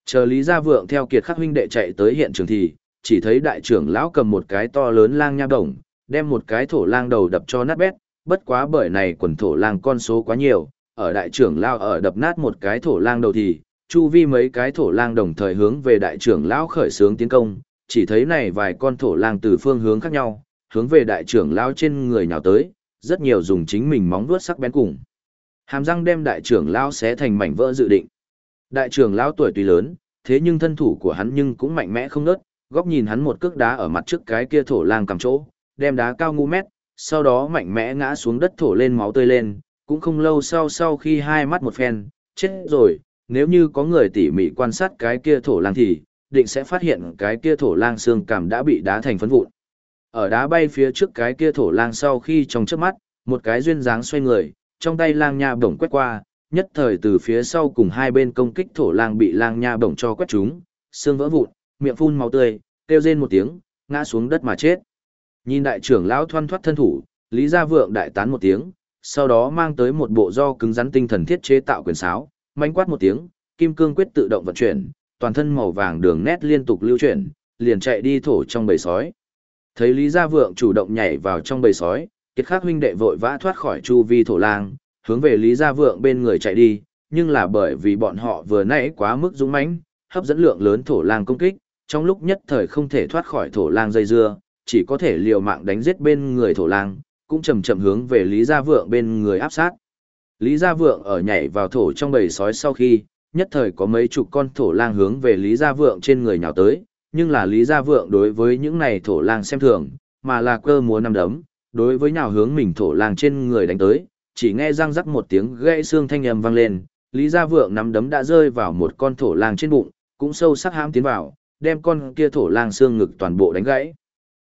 Chờ Lý Gia Vượng theo kiệt khắc huynh đệ chạy tới hiện trường thì, chỉ thấy đại trưởng lão cầm một cái to lớn lang nha đồng, đem một cái thổ lang đầu đập cho nát bét, bất quá bởi này quần thổ lang con số quá nhiều, ở đại trưởng lão ở đập nát một cái thổ lang đầu thì, chu vi mấy cái thổ lang đồng thời hướng về đại trưởng lão khởi xướng tiến công, chỉ thấy này vài con thổ lang từ phương hướng khác nhau, hướng về đại trưởng lão trên người nhào tới, rất nhiều dùng chính mình móng vuốt sắc bén cùng. Hàm răng đem đại trưởng lão xé thành mảnh vỡ dự định. Đại trưởng lão tuổi tuy lớn, thế nhưng thân thủ của hắn nhưng cũng mạnh mẽ không nớt, góc nhìn hắn một cước đá ở mặt trước cái kia thổ lang cầm chỗ, đem đá cao ngu mét, sau đó mạnh mẽ ngã xuống đất thổ lên máu tươi lên, cũng không lâu sau sau khi hai mắt một phen, chết rồi, nếu như có người tỉ mỉ quan sát cái kia thổ lang thì, định sẽ phát hiện cái kia thổ lang xương cảm đã bị đá thành phấn vụn. Ở đá bay phía trước cái kia thổ lang sau khi trong trước mắt, một cái duyên dáng xoay người, trong tay lang nha bổng quét qua, nhất thời từ phía sau cùng hai bên công kích thổ lang bị lang nha bổng cho quét trúng, xương vỡ vụn, miệng phun máu tươi, kêu rên một tiếng, ngã xuống đất mà chết. Nhìn đại trưởng lão thoăn thoắt thân thủ, Lý Gia Vượng đại tán một tiếng, sau đó mang tới một bộ do cứng rắn tinh thần thiết chế tạo quyền sáo, manh quát một tiếng, kim cương quyết tự động vận chuyển, toàn thân màu vàng đường nét liên tục lưu chuyển, liền chạy đi thổ trong bầy sói. Thấy Lý Gia Vượng chủ động nhảy vào trong bầy sói, Kiệt Khắc huynh đệ vội vã thoát khỏi chu vi thổ lang, hướng về Lý Gia Vượng bên người chạy đi, nhưng là bởi vì bọn họ vừa nãy quá mức dũng mãnh, hấp dẫn lượng lớn thổ lang công kích, trong lúc nhất thời không thể thoát khỏi thổ lang dây dưa, chỉ có thể liều mạng đánh giết bên người thổ lang, cũng chậm chậm hướng về Lý Gia Vượng bên người áp sát. Lý Gia Vượng ở nhảy vào thổ trong bầy sói sau khi, nhất thời có mấy chục con thổ lang hướng về Lý Gia Vượng trên người nhào tới, nhưng là Lý Gia Vượng đối với những này thổ lang xem thường, mà là cơ múa năm đấm, đối với nhào hướng mình thổ lang trên người đánh tới, chỉ nghe răng rắc một tiếng gãy xương thanh âm vang lên, Lý Gia Vượng nắm đấm đã rơi vào một con thổ lang trên bụng, cũng sâu sắc hãm tiến vào, đem con kia thổ lang xương ngực toàn bộ đánh gãy.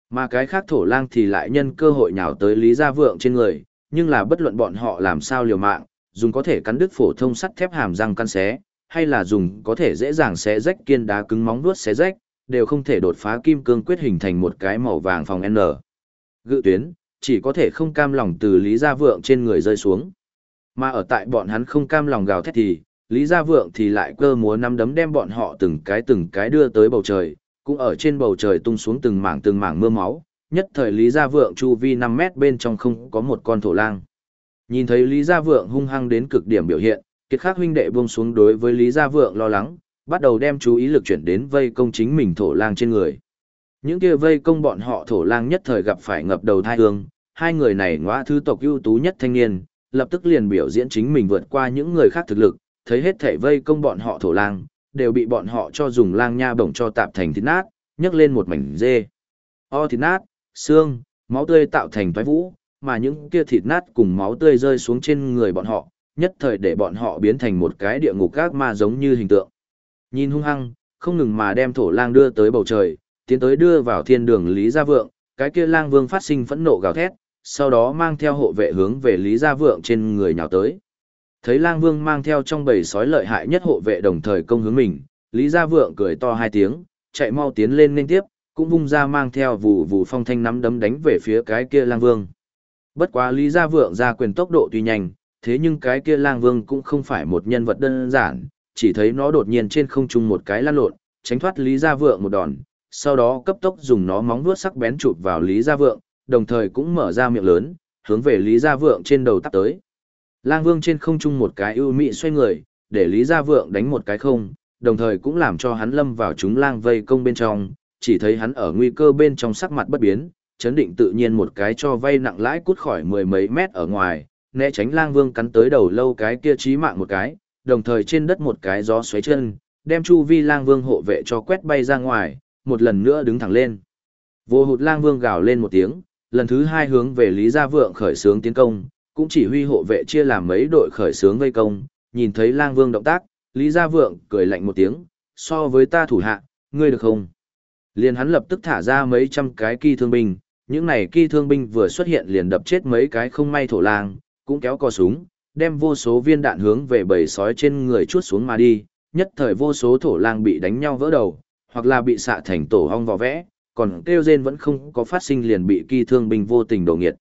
Mà cái khác thổ lang thì lại nhân cơ hội nhào tới Lý Gia Vượng trên người, nhưng là bất luận bọn họ làm sao liều mạng, dùng có thể cắn đứt phổ thông sắt thép hàm răng căn xé, hay là dùng có thể dễ dàng xé rách kiên đá cứng móng vuốt xé rách, đều không thể đột phá kim cương quyết hình thành một cái màu vàng phòng N. Gự tuyến, chỉ có thể không cam lòng từ Lý Gia Vượng trên người rơi xuống. Mà ở tại bọn hắn không cam lòng gào thét thì, Lý Gia Vượng thì lại cơ múa năm đấm đem bọn họ từng cái từng cái đưa tới bầu trời, cũng ở trên bầu trời tung xuống từng mảng từng mảng mưa máu, nhất thời Lý Gia Vượng chu vi 5 mét bên trong không có một con thổ lang. Nhìn thấy Lý Gia Vượng hung hăng đến cực điểm biểu hiện, kiệt khắc huynh đệ buông xuống đối với Lý Gia Vượng lo lắng, bắt đầu đem chú ý lực chuyển đến vây công chính mình thổ lang trên người. Những kia vây công bọn họ thổ lang nhất thời gặp phải ngập đầu thai hương, hai người này ngõa thứ tộc ưu tú nhất thanh niên, lập tức liền biểu diễn chính mình vượt qua những người khác thực lực, thấy hết thể vây công bọn họ thổ lang, đều bị bọn họ cho dùng lang nha bổng cho tạp thành thịt nát, nhấc lên một mảnh dê. O thịt nát, xương, máu tươi tạo thành toái vũ, mà những kia thịt nát cùng máu tươi rơi xuống trên người bọn họ, nhất thời để bọn họ biến thành một cái địa ngục các ma giống như hình tượng. Nhìn hung hăng, không ngừng mà đem thổ lang đưa tới bầu trời, tiến tới đưa vào thiên đường Lý Gia Vượng, cái kia lang vương phát sinh phẫn nộ gào thét, sau đó mang theo hộ vệ hướng về Lý Gia Vượng trên người nhào tới. Thấy lang vương mang theo trong bầy sói lợi hại nhất hộ vệ đồng thời công hướng mình, Lý Gia Vượng cười to hai tiếng, chạy mau tiến lên nên tiếp, cũng vung ra mang theo vụ vụ phong thanh nắm đấm đánh về phía cái kia lang vương. Bất quá Lý Gia Vượng ra quyền tốc độ tuy nhanh, thế nhưng cái kia lang vương cũng không phải một nhân vật đơn giản, chỉ thấy nó đột nhiên trên không trung một cái lăn lộn, tránh thoát Lý Gia Vượng một đòn, sau đó cấp tốc dùng nó móng vuốt sắc bén chụp vào Lý Gia Vượng, đồng thời cũng mở ra miệng lớn, hướng về Lý Gia Vượng trên đầu tắp tới. Lang Vương trên không trung một cái ưu mị xoay người, để Lý Gia Vượng đánh một cái không, đồng thời cũng làm cho hắn lâm vào chúng lang vây công bên trong, chỉ thấy hắn ở nguy cơ bên trong sắc mặt bất biến, chấn định tự nhiên một cái cho vay nặng lãi cút khỏi mười mấy mét ở ngoài, né tránh lang vương cắn tới đầu lâu cái kia chí mạng một cái, đồng thời trên đất một cái gió xoáy chân, đem chu vi lang vương hộ vệ cho quét bay ra ngoài, một lần nữa đứng thẳng lên. Vô hụt lang vương gào lên một tiếng, lần thứ hai hướng về Lý Gia Vượng khởi sướng tiến công, cũng chỉ huy hộ vệ chia làm mấy đội khởi sướng vây công, nhìn thấy lang vương động tác, Lý Gia Vượng cười lạnh một tiếng, so với ta thủ hạ, ngươi được không? Liền hắn lập tức thả ra mấy trăm cái kỳ thương binh, những này kỳ thương binh vừa xuất hiện liền đập chết mấy cái không may thổ lang, cũng kéo cò súng, đem vô số viên đạn hướng về bầy sói trên người chuốt xuống mà đi, nhất thời vô số thổ lang bị đánh nhau vỡ đầu, hoặc là bị xạ thành tổ hong vò vẽ, còn kêu rên vẫn không có phát sinh liền bị kỳ thương binh vô tình đổ nghiệt.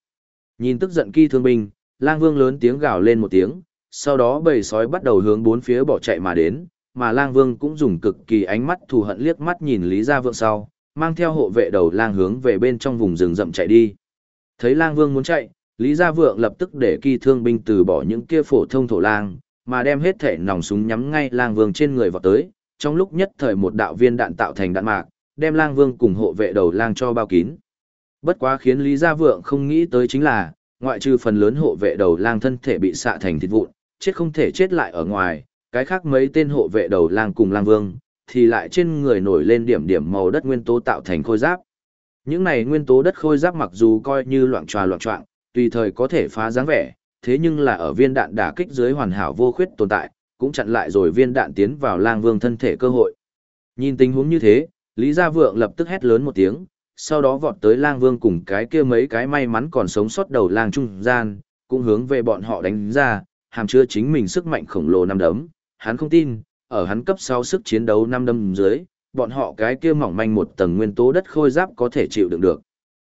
Nhìn tức giận kỳ thương binh, lang vương lớn tiếng gào lên một tiếng, sau đó bầy sói bắt đầu hướng bốn phía bỏ chạy mà đến, mà lang vương cũng dùng cực kỳ ánh mắt thù hận liếc mắt nhìn Lý Gia Vượng sau, mang theo hộ vệ đầu lang hướng về bên trong vùng rừng rậm chạy đi. Thấy lang vương muốn chạy, Lý Gia Vượng lập tức để kỳ thương binh từ bỏ những kia phổ thông thổ lang, mà đem hết thể nòng súng nhắm ngay lang vương trên người vào tới, trong lúc nhất thời một đạo viên đạn tạo thành đạn mạc, đem lang vương cùng hộ vệ đầu lang cho bao kín. Bất quá khiến Lý Gia Vượng không nghĩ tới chính là, ngoại trừ phần lớn hộ vệ đầu lang thân thể bị xạ thành thịt vụn, chết không thể chết lại ở ngoài, cái khác mấy tên hộ vệ đầu lang cùng lang vương, thì lại trên người nổi lên điểm điểm màu đất nguyên tố tạo thành khôi giáp. Những này nguyên tố đất khôi giáp mặc dù coi như loạn tròa loạn trọng, tùy thời có thể phá dáng vẻ, thế nhưng là ở viên đạn đả kích dưới hoàn hảo vô khuyết tồn tại, cũng chặn lại rồi viên đạn tiến vào lang vương thân thể cơ hội. Nhìn tình huống như thế, Lý Gia Vượng lập tức hét lớn một tiếng, sau đó vọt tới lang vương cùng cái kia mấy cái may mắn còn sống sót đầu lang trung gian, cũng hướng về bọn họ đánh ra, hàm chứa chính mình sức mạnh khổng lồ năm đấm. Hắn không tin, ở hắn cấp 6 sức chiến đấu năm đấm dưới, bọn họ cái kia mỏng manh một tầng nguyên tố đất khôi giáp có thể chịu đựng được.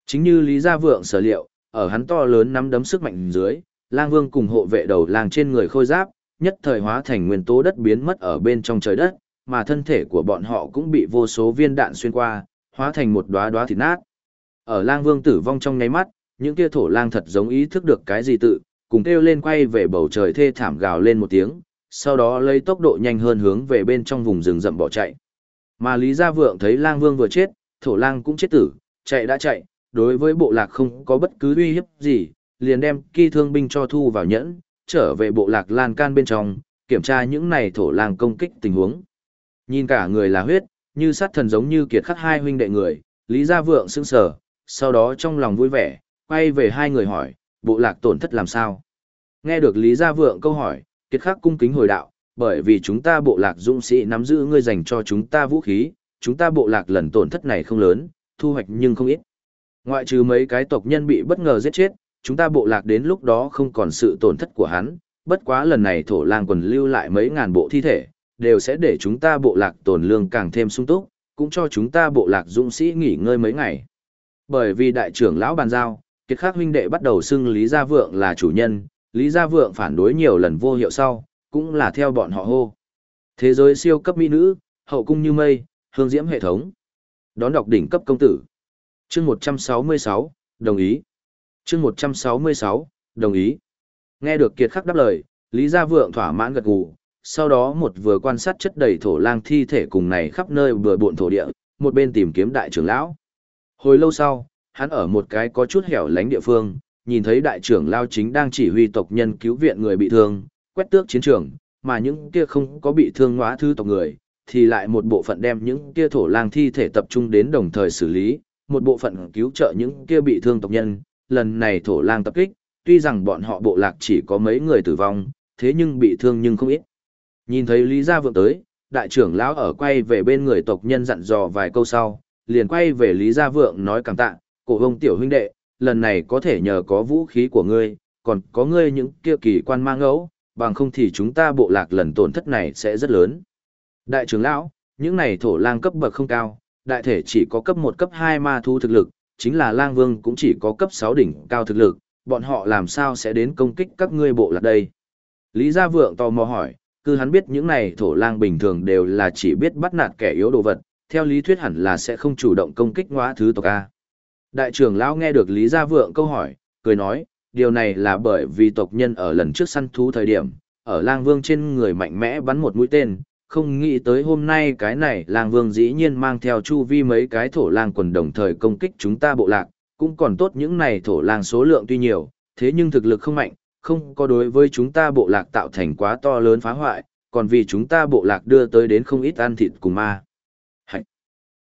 Chính như Lý Gia Vượng sở liệu, ở hắn to lớn năm đấm sức mạnh dưới, lang vương cùng hộ vệ đầu lang trên người khôi giáp, nhất thời hóa thành nguyên tố đất biến mất ở bên trong trời đất, mà thân thể của bọn họ cũng bị vô số viên đạn xuyên qua, hóa thành một đóa đóa thịt nát. Ở lang vương tử vong trong nháy mắt, những kia thổ lang thật giống ý thức được cái gì tự, cùng kêu lên quay về bầu trời thê thảm gào lên một tiếng, sau đó lấy tốc độ nhanh hơn hướng về bên trong vùng rừng rậm bỏ chạy. Mà Lý Gia Vượng thấy lang vương vừa chết, thổ lang cũng chết tử, chạy đã chạy, đối với bộ lạc không có bất cứ uy hiếp gì, liền đem kỳ thương binh cho thu vào nhẫn, trở về bộ lạc lan can bên trong, kiểm tra những này thổ lang công kích tình huống. Nhìn cả người là huyết, như sát thần giống như kiệt khắc hai huynh đệ người, Lý Gia Vượng sững sờ, sau đó trong lòng vui vẻ, quay về hai người hỏi, bộ lạc tổn thất làm sao? Nghe được Lý Gia Vượng câu hỏi, kiệt khắc cung kính hồi đạo, bởi vì chúng ta bộ lạc dũng sĩ nắm giữ ngươi dành cho chúng ta vũ khí, chúng ta bộ lạc lần tổn thất này không lớn, thu hoạch nhưng không ít. Ngoại trừ mấy cái tộc nhân bị bất ngờ giết chết, chúng ta bộ lạc đến lúc đó không còn sự tổn thất của hắn, bất quá lần này thổ lang quần lưu lại mấy ngàn bộ thi thể, đều sẽ để chúng ta bộ lạc tồn lương càng thêm sung túc, cũng cho chúng ta bộ lạc dũng sĩ nghỉ ngơi mấy ngày. Bởi vì đại trưởng lão bàn giao, kiệt khắc huynh đệ bắt đầu xưng Lý Gia Vượng là chủ nhân, Lý Gia Vượng phản đối nhiều lần vô hiệu sau, cũng là theo bọn họ hô. Thế giới siêu cấp mỹ nữ, hậu cung như mây, hương diễm hệ thống. Đón đọc đỉnh cấp công tử. Chương 166, đồng ý. Chương 166, đồng ý. Nghe được kiệt khắc đáp lời, Lý Gia Vượng thỏa mãn gật gù, sau đó một vừa quan sát chất đầy thổ lang thi thể cùng này khắp nơi vừa bộn thổ địa, một bên tìm kiếm đại trưởng lão. Hồi lâu sau, hắn ở một cái có chút hẻo lánh địa phương, nhìn thấy đại trưởng lao chính đang chỉ huy tộc nhân cứu viện người bị thương, quét tước chiến trường, mà những kia không có bị thương hóa thư tộc người, thì lại một bộ phận đem những kia thổ lang thi thể tập trung đến đồng thời xử lý, một bộ phận cứu trợ những kia bị thương tộc nhân. Lần này thổ lang tập kích, tuy rằng bọn họ bộ lạc chỉ có mấy người tử vong, thế nhưng bị thương nhưng không ít. Nhìn thấy Lý Gia Vượng tới, đại trưởng lão ở quay về bên người tộc nhân dặn dò vài câu sau, liền quay về Lý Gia Vượng nói cảm tạ, cổ hông tiểu huynh đệ, lần này có thể nhờ có vũ khí của ngươi, còn có ngươi những kia kỳ quan mang ngẫu, bằng không thì chúng ta bộ lạc lần tổn thất này sẽ rất lớn. Đại trưởng lão, những này thổ lang cấp bậc không cao, đại thể chỉ có cấp 1 cấp 2 ma thu thực lực, chính là lang vương cũng chỉ có cấp 6 đỉnh cao thực lực, bọn họ làm sao sẽ đến công kích các ngươi bộ lạc đây? Lý Gia Vượng tò mò hỏi, cứ hắn biết những này thổ lang bình thường đều là chỉ biết bắt nạt kẻ yếu đồ vật, theo lý thuyết hẳn là sẽ không chủ động công kích ngõa thứ tộc A. Đại trưởng lão nghe được Lý Gia Vượng câu hỏi, cười nói, điều này là bởi vì tộc nhân ở lần trước săn thú thời điểm, ở lang vương trên người mạnh mẽ bắn một mũi tên, không nghĩ tới hôm nay cái này lang vương dĩ nhiên mang theo chu vi mấy cái thổ lang quần đồng thời công kích chúng ta bộ lạc, cũng còn tốt những này thổ lang số lượng tuy nhiều, thế nhưng thực lực không mạnh, không có đối với chúng ta bộ lạc tạo thành quá to lớn phá hoại, còn vì chúng ta bộ lạc đưa tới đến không ít ăn thịt cùng ma. Hạnh.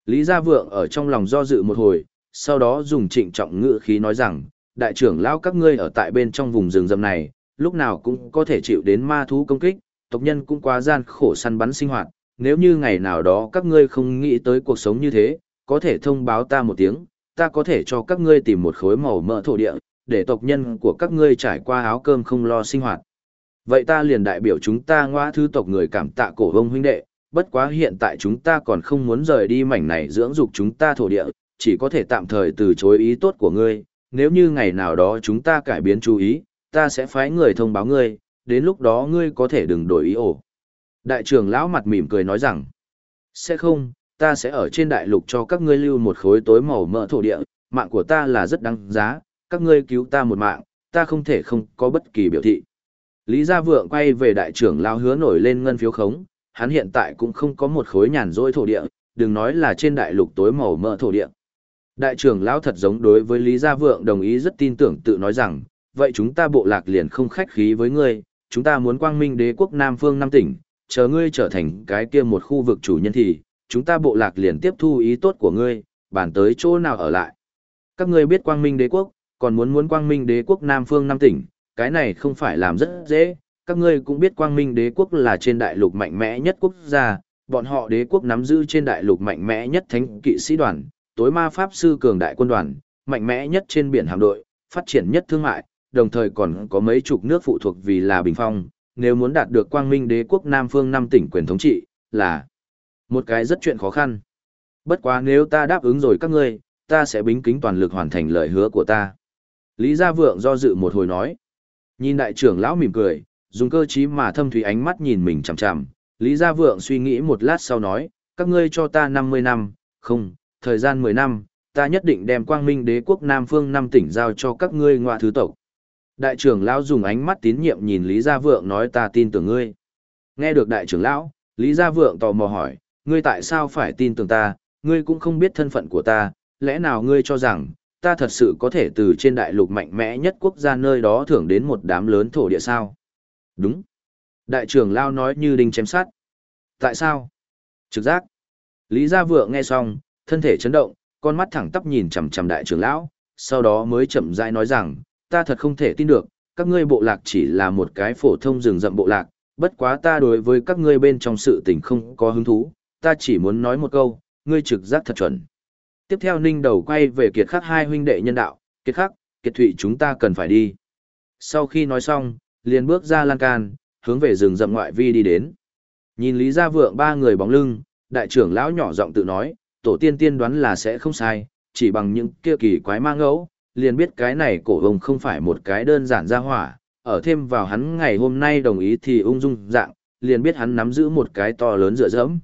Lý Gia Vượng ở trong lòng do dự một hồi, sau đó dùng trịnh trọng ngữ khí nói rằng, đại trưởng lão các ngươi ở tại bên trong vùng rừng rậm này, lúc nào cũng có thể chịu đến ma thú công kích, tộc nhân cũng quá gian khổ săn bắn sinh hoạt, nếu như ngày nào đó các ngươi không nghĩ tới cuộc sống như thế, có thể thông báo ta một tiếng, ta có thể cho các ngươi tìm một khối màu mỡ thổ địa, để tộc nhân của các ngươi trải qua áo cơm không lo sinh hoạt. Vậy ta liền đại biểu chúng ta ngoa thứ tộc người cảm tạ cổ vông huynh đệ, bất quá hiện tại chúng ta còn không muốn rời đi mảnh này dưỡng dục chúng ta thổ địa, chỉ có thể tạm thời từ chối ý tốt của ngươi, nếu như ngày nào đó chúng ta cải biến chú ý, ta sẽ phái người thông báo ngươi, đến lúc đó ngươi có thể đừng đổi ý ổ. Đại trưởng lão mặt mỉm cười nói rằng, sẽ không, ta sẽ ở trên đại lục cho các ngươi lưu một khối tối màu mỡ thổ địa, mạng của ta là rất đáng giá, các ngươi cứu ta một mạng, ta không thể không có bất kỳ biểu thị. Lý Gia Vượng quay về đại trưởng lão hứa nổi lên ngân phiếu khống, hắn hiện tại cũng không có một khối nhàn rỗi thổ địa, đừng nói là trên đại lục tối màu mỡ thổ địa. Đại trưởng lão thật giống đối với Lý Gia Vượng đồng ý rất tin tưởng tự nói rằng, vậy chúng ta bộ lạc liền không khách khí với ngươi, chúng ta muốn quang minh đế quốc Nam Phương Nam tỉnh, chờ ngươi trở thành cái kia một khu vực chủ nhân thì, chúng ta bộ lạc liền tiếp thu ý tốt của ngươi, bàn tới chỗ nào ở lại. Các ngươi biết quang minh đế quốc, còn muốn muốn quang minh đế quốc Nam Phương Nam tỉnh, cái này không phải làm rất dễ, các ngươi cũng biết quang minh đế quốc là trên đại lục mạnh mẽ nhất quốc gia, bọn họ đế quốc nắm giữ trên đại lục mạnh mẽ nhất thánh kỵ sĩ đoàn, tối ma pháp sư cường đại quân đoàn, mạnh mẽ nhất trên biển hạm đội, phát triển nhất thương mại, đồng thời còn có mấy chục nước phụ thuộc vì là bình phong, nếu muốn đạt được quang minh đế quốc Nam phương năm tỉnh quyền thống trị, là một cái rất chuyện khó khăn. Bất quá nếu ta đáp ứng rồi các ngươi, ta sẽ bính kính toàn lực hoàn thành lời hứa của ta. Lý Gia Vượng do dự một hồi nói. Nhìn đại trưởng lão mỉm cười, dùng cơ trí mà thâm thủy ánh mắt nhìn mình chằm chằm. Lý Gia Vượng suy nghĩ một lát sau nói, các ngươi cho ta 50 năm, không, thời gian 10 năm, ta nhất định đem quang minh đế quốc Nam Phương năm tỉnh giao cho các ngươi ngoại thứ tộc. Đại trưởng lão dùng ánh mắt tín nhiệm nhìn Lý Gia Vượng nói ta tin tưởng ngươi. Nghe được đại trưởng lão, Lý Gia Vượng tò mò hỏi, ngươi tại sao phải tin tưởng ta, ngươi cũng không biết thân phận của ta, lẽ nào ngươi cho rằng, ta thật sự có thể từ trên đại lục mạnh mẽ nhất quốc gia nơi đó thưởng đến một đám lớn thổ địa sao? Đúng. Đại trưởng Lao nói như đinh chém sát. Tại sao? Trực giác. Lý Gia Vượng nghe xong, thân thể chấn động, con mắt thẳng tắp nhìn chằm chằm đại trưởng lão, sau đó mới chậm rãi nói rằng, ta thật không thể tin được, các ngươi bộ lạc chỉ là một cái phổ thông rừng rậm bộ lạc, bất quá ta đối với các ngươi bên trong sự tình không có hứng thú, ta chỉ muốn nói một câu, ngươi trực giác thật chuẩn. Tiếp theo Ninh đầu quay về kiệt khắc hai huynh đệ nhân đạo, kiệt khắc, kiệt thụy chúng ta cần phải đi. Sau khi nói xong, liền bước ra lan can, hướng về rừng rậm ngoại vi đi đến. Nhìn Lý Gia Vượng ba người bóng lưng, đại trưởng lão nhỏ giọng tự nói, tổ tiên tiên đoán là sẽ không sai, chỉ bằng những kia kỳ quái ma ngẫu, liền biết cái này cổ hồng không phải một cái đơn giản ra hỏa, ở thêm vào hắn ngày hôm nay đồng ý thì ung dung dạng, liền biết hắn nắm giữ một cái to lớn dựa dẫm.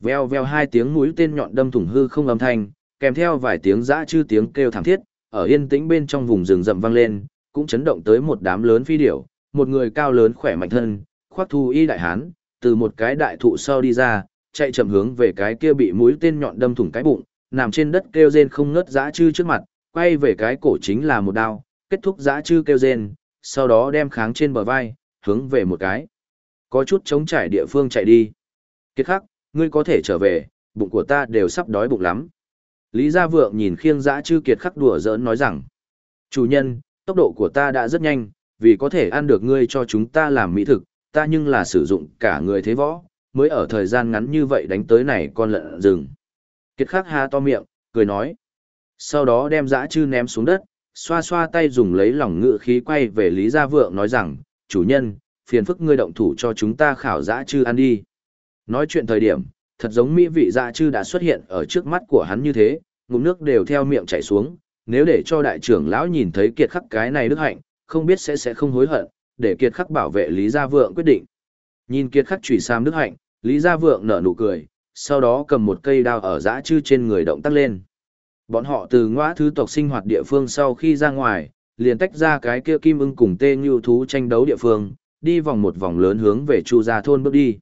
Veo veo hai tiếng mũi tên nhọn đâm thủng hư không âm thanh, kèm theo vài tiếng dã chư tiếng kêu thảm thiết, ở yên tĩnh bên trong vùng rừng rậm vang lên, cũng chấn động tới một đám lớn phi điểu, một người cao lớn khỏe mạnh thân, khoác thu y đại hán, từ một cái đại thụ sau đi ra, chạy chậm hướng về cái kia bị mũi tên nhọn đâm thủng cái bụng, nằm trên đất kêu rên không ngớt dã chư trước mặt, quay về cái cổ chính là một đao, kết thúc dã chư kêu rên, sau đó đem kháng trên bờ vai, hướng về một cái. Có chút chống trải địa phương chạy đi. Kiệt khắc, ngươi có thể trở về, bụng của ta đều sắp đói bụng lắm. Lý Gia Vượng nhìn khiêng dã chư kiệt khắc đùa giỡn nói rằng, chủ nhân, tốc độ của ta đã rất nhanh, vì có thể ăn được ngươi cho chúng ta làm mỹ thực, ta nhưng là sử dụng cả người thế võ, mới ở thời gian ngắn như vậy đánh tới này con lợn rừng. Kiệt khắc ha to miệng, cười nói. Sau đó đem dã chư ném xuống đất, xoa xoa tay dùng lấy lòng ngự khí quay về Lý Gia Vượng nói rằng, chủ nhân, phiền phức ngươi động thủ cho chúng ta khảo dã chư ăn đi. Nói chuyện thời điểm, thật giống mỹ vị dạ chư đã xuất hiện ở trước mắt của hắn như thế, ngụm nước đều theo miệng chảy xuống, nếu để cho đại trưởng lão nhìn thấy kiệt khắc cái này đức hạnh, không biết sẽ sẽ không hối hận, để kiệt khắc bảo vệ Lý Gia Vượng quyết định. Nhìn kiệt khắc chủy sam đức hạnh, Lý Gia Vượng nở nụ cười, sau đó cầm một cây đao ở dã chư trên người động tác lên. Bọn họ từ ngõ thứ tộc sinh hoạt địa phương sau khi ra ngoài, liền tách ra cái kia kim ưng cùng tê như thú tranh đấu địa phương, đi vòng một vòng lớn hướng về Chu Gia thôn bước đi.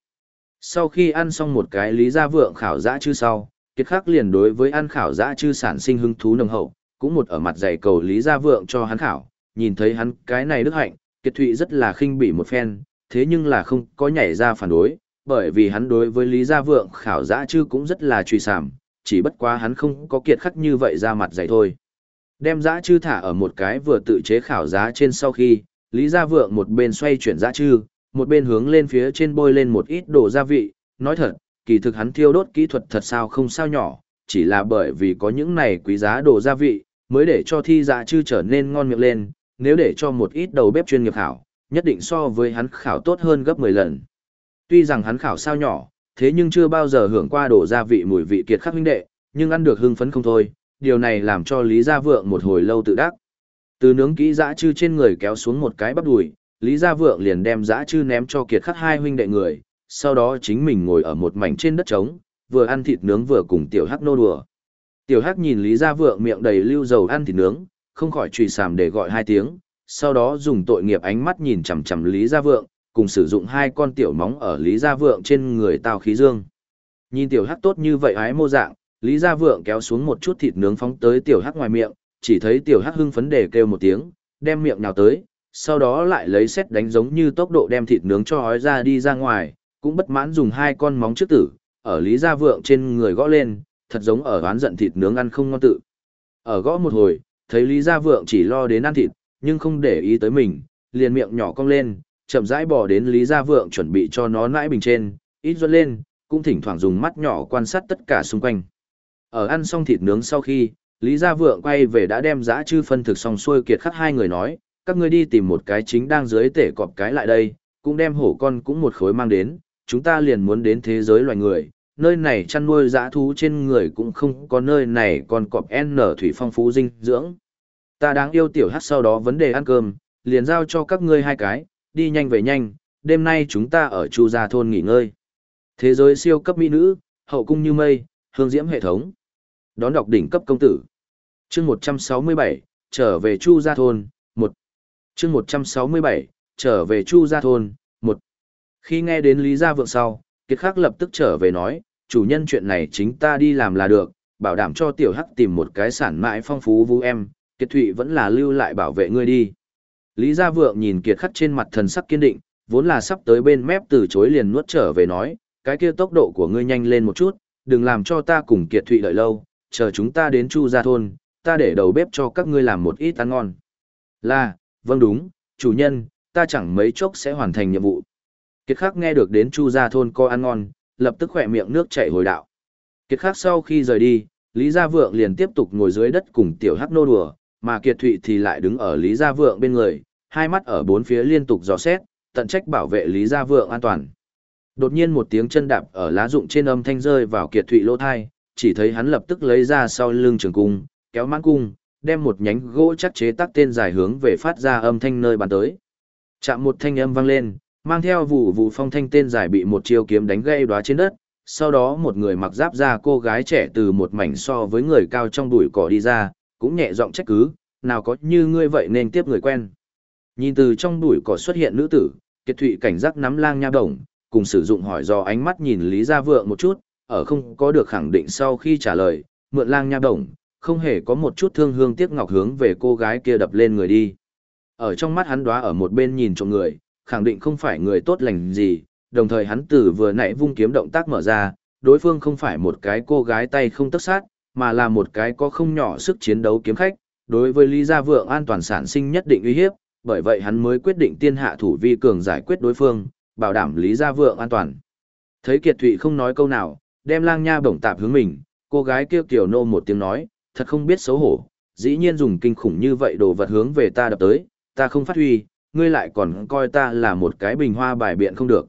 Sau khi ăn xong một cái lý gia vượng khảo dã chư sau, kiệt khắc liền đối với ăn khảo dã chư sản sinh hứng thú nồng hậu, cũng một ở mặt dày cầu lý gia vượng cho hắn khảo, nhìn thấy hắn cái này đức hạnh, kiệt thụy rất là khinh bỉ một phen, thế nhưng là không có nhảy ra phản đối, bởi vì hắn đối với lý gia vượng khảo dã chư cũng rất là truy sảm, chỉ bất quá hắn không có kiệt khắc như vậy ra mặt dày thôi. Đem dã chư thả ở một cái vừa tự chế khảo giá trên sau khi, Lý Gia Vượng một bên xoay chuyển dã chư, một bên hướng lên phía trên bôi lên một ít đồ gia vị, nói thật, kỳ thực hắn thiêu đốt kỹ thuật thật sao không sao nhỏ, chỉ là bởi vì có những này quý giá đồ gia vị, mới để cho thi dạ chư trở nên ngon miệng lên, nếu để cho một ít đầu bếp chuyên nghiệp khảo, nhất định so với hắn khảo tốt hơn gấp 10 lần. Tuy rằng hắn khảo sao nhỏ, thế nhưng chưa bao giờ hưởng qua đồ gia vị mùi vị kiệt khắc huynh đệ, nhưng ăn được hưng phấn không thôi, điều này làm cho Lý Gia Vượng một hồi lâu tự đắc. Từ nướng kỹ dã chư trên người kéo xuống một cái bắp đùi, Lý Gia Vượng liền đem dã chư ném cho kiệt khắc hai huynh đệ người, sau đó chính mình ngồi ở một mảnh trên đất trống, vừa ăn thịt nướng vừa cùng tiểu hắc nô đùa. Tiểu hắc nhìn Lý Gia Vượng miệng đầy lưu dầu ăn thịt nướng, không khỏi trùy sàm để gọi hai tiếng, sau đó dùng tội nghiệp ánh mắt nhìn chằm chằm Lý Gia Vượng, cùng sử dụng hai con tiểu móng ở Lý Gia Vượng trên người tao khí dương. Nhìn tiểu hắc tốt như vậy ái mô dạng, Lý Gia Vượng kéo xuống một chút thịt nướng phóng tới tiểu hắc ngoài miệng, chỉ thấy tiểu hắc hưng phấn để kêu một tiếng, đem miệng nào tới, sau đó lại lấy xét đánh giống như tốc độ đem thịt nướng cho hói ra đi ra ngoài, cũng bất mãn dùng hai con móng trước tử, ở Lý Gia Vượng trên người gõ lên, thật giống ở oán giận thịt nướng ăn không ngon tự. Ở gõ một hồi, thấy Lý Gia Vượng chỉ lo đến ăn thịt, nhưng không để ý tới mình, liền miệng nhỏ cong lên, chậm rãi bỏ đến Lý Gia Vượng chuẩn bị cho nó nãi bình trên, ít dẫn lên, cũng thỉnh thoảng dùng mắt nhỏ quan sát tất cả xung quanh. Ở ăn xong thịt nướng sau khi, Lý Gia Vượng quay về đã đem giã chư phân thực xong xuôi kiệt khắc hai người nói, các ngươi đi tìm một cái chính đang dưới tể cọp cái lại đây, cũng đem hổ con cũng một khối mang đến, chúng ta liền muốn đến thế giới loài người, nơi này chăn nuôi dã thú trên người cũng không có nơi này còn cọp N thủy phong phú dinh dưỡng. Ta đáng yêu tiểu hát sau đó vấn đề ăn cơm, liền giao cho các ngươi hai cái, đi nhanh về nhanh, đêm nay chúng ta ở Chu Gia Thôn nghỉ ngơi. Thế giới siêu cấp mỹ nữ, hậu cung như mây, hương diễm hệ thống. Đón đọc đỉnh cấp công tử. chương 167, trở về Chu Gia Thôn, 1. chương 167, trở về Chu Gia Thôn, 1. Khi nghe đến Lý Gia Vượng sau, Kiệt Khắc lập tức trở về nói, chủ nhân chuyện này chính ta đi làm là được, bảo đảm cho tiểu hắc tìm một cái sản mãi phong phú vũ em, Kiệt Thụy vẫn là lưu lại bảo vệ ngươi đi. Lý Gia Vượng nhìn Kiệt Khắc trên mặt thần sắc kiên định, vốn là sắp tới bên mép từ chối liền nuốt trở về nói, cái kia tốc độ của ngươi nhanh lên một chút, đừng làm cho ta cùng Kiệt Thụy đợi lâu, chờ chúng ta đến Chu Gia Thôn, ta để đầu bếp cho các ngươi làm một ít ăn ngon. Là, vâng đúng, chủ nhân, ta chẳng mấy chốc sẽ hoàn thành nhiệm vụ. Kiệt Khắc nghe được đến Chu Gia Thôn co ăn ngon, lập tức khỏe miệng nước chảy hồi đạo. Kiệt Khắc sau khi rời đi, Lý Gia Vượng liền tiếp tục ngồi dưới đất cùng Tiểu Hắc nô đùa, mà Kiệt Thụy thì lại đứng ở Lý Gia Vượng bên người, hai mắt ở bốn phía liên tục dò xét, tận trách bảo vệ Lý Gia Vượng an toàn. Đột nhiên một tiếng chân đạp ở lá rụng trên âm thanh rơi vào Kiệt Thụy lỗ thai, chỉ thấy hắn lập tức lấy ra sau lưng trường cung, kéo mãn cung, đem một nhánh gỗ chắc chế tắc tên dài hướng về phát ra âm thanh nơi bàn tới. Chạm một thanh âm vang lên, mang theo vụ vụ phong thanh tên dài bị một chiêu kiếm đánh gây đóa trên đất, sau đó một người mặc giáp da cô gái trẻ từ một mảnh so với người cao trong bụi cỏ đi ra, cũng nhẹ giọng trách cứ, nào có như ngươi vậy nên tiếp người quen. Nhìn từ trong bụi cỏ xuất hiện nữ tử, Kiệt Thụy cảnh giác nắm lang nha đồng, cùng sử dụng hỏi do ánh mắt nhìn Lý Gia Vượng một chút, ở không có được khẳng định sau khi trả lời, mượn lang nha đồng, không hề có một chút thương hương tiếc ngọc hướng về cô gái kia đập lên người đi. Ở trong mắt hắn đóa ở một bên nhìn trộm người, khẳng định không phải người tốt lành gì, đồng thời hắn tử vừa nãy vung kiếm động tác mở ra, đối phương không phải một cái cô gái tay không tất sát, mà là một cái có không nhỏ sức chiến đấu kiếm khách, đối với Lý Gia Vượng an toàn sản sinh nhất định uy hiếp, bởi vậy hắn mới quyết định tiên hạ thủ vi cường giải quyết đối phương, bảo đảm Lý Gia Vượng an toàn. Thấy Kiệt Thụy không nói câu nào, đem lang nha bổng tạp hướng mình, cô gái kêu kiểu nô một tiếng nói, thật không biết xấu hổ, dĩ nhiên dùng kinh khủng như vậy đồ vật hướng về ta đập tới, ta không phát huy, ngươi lại còn coi ta là một cái bình hoa bài biện không được.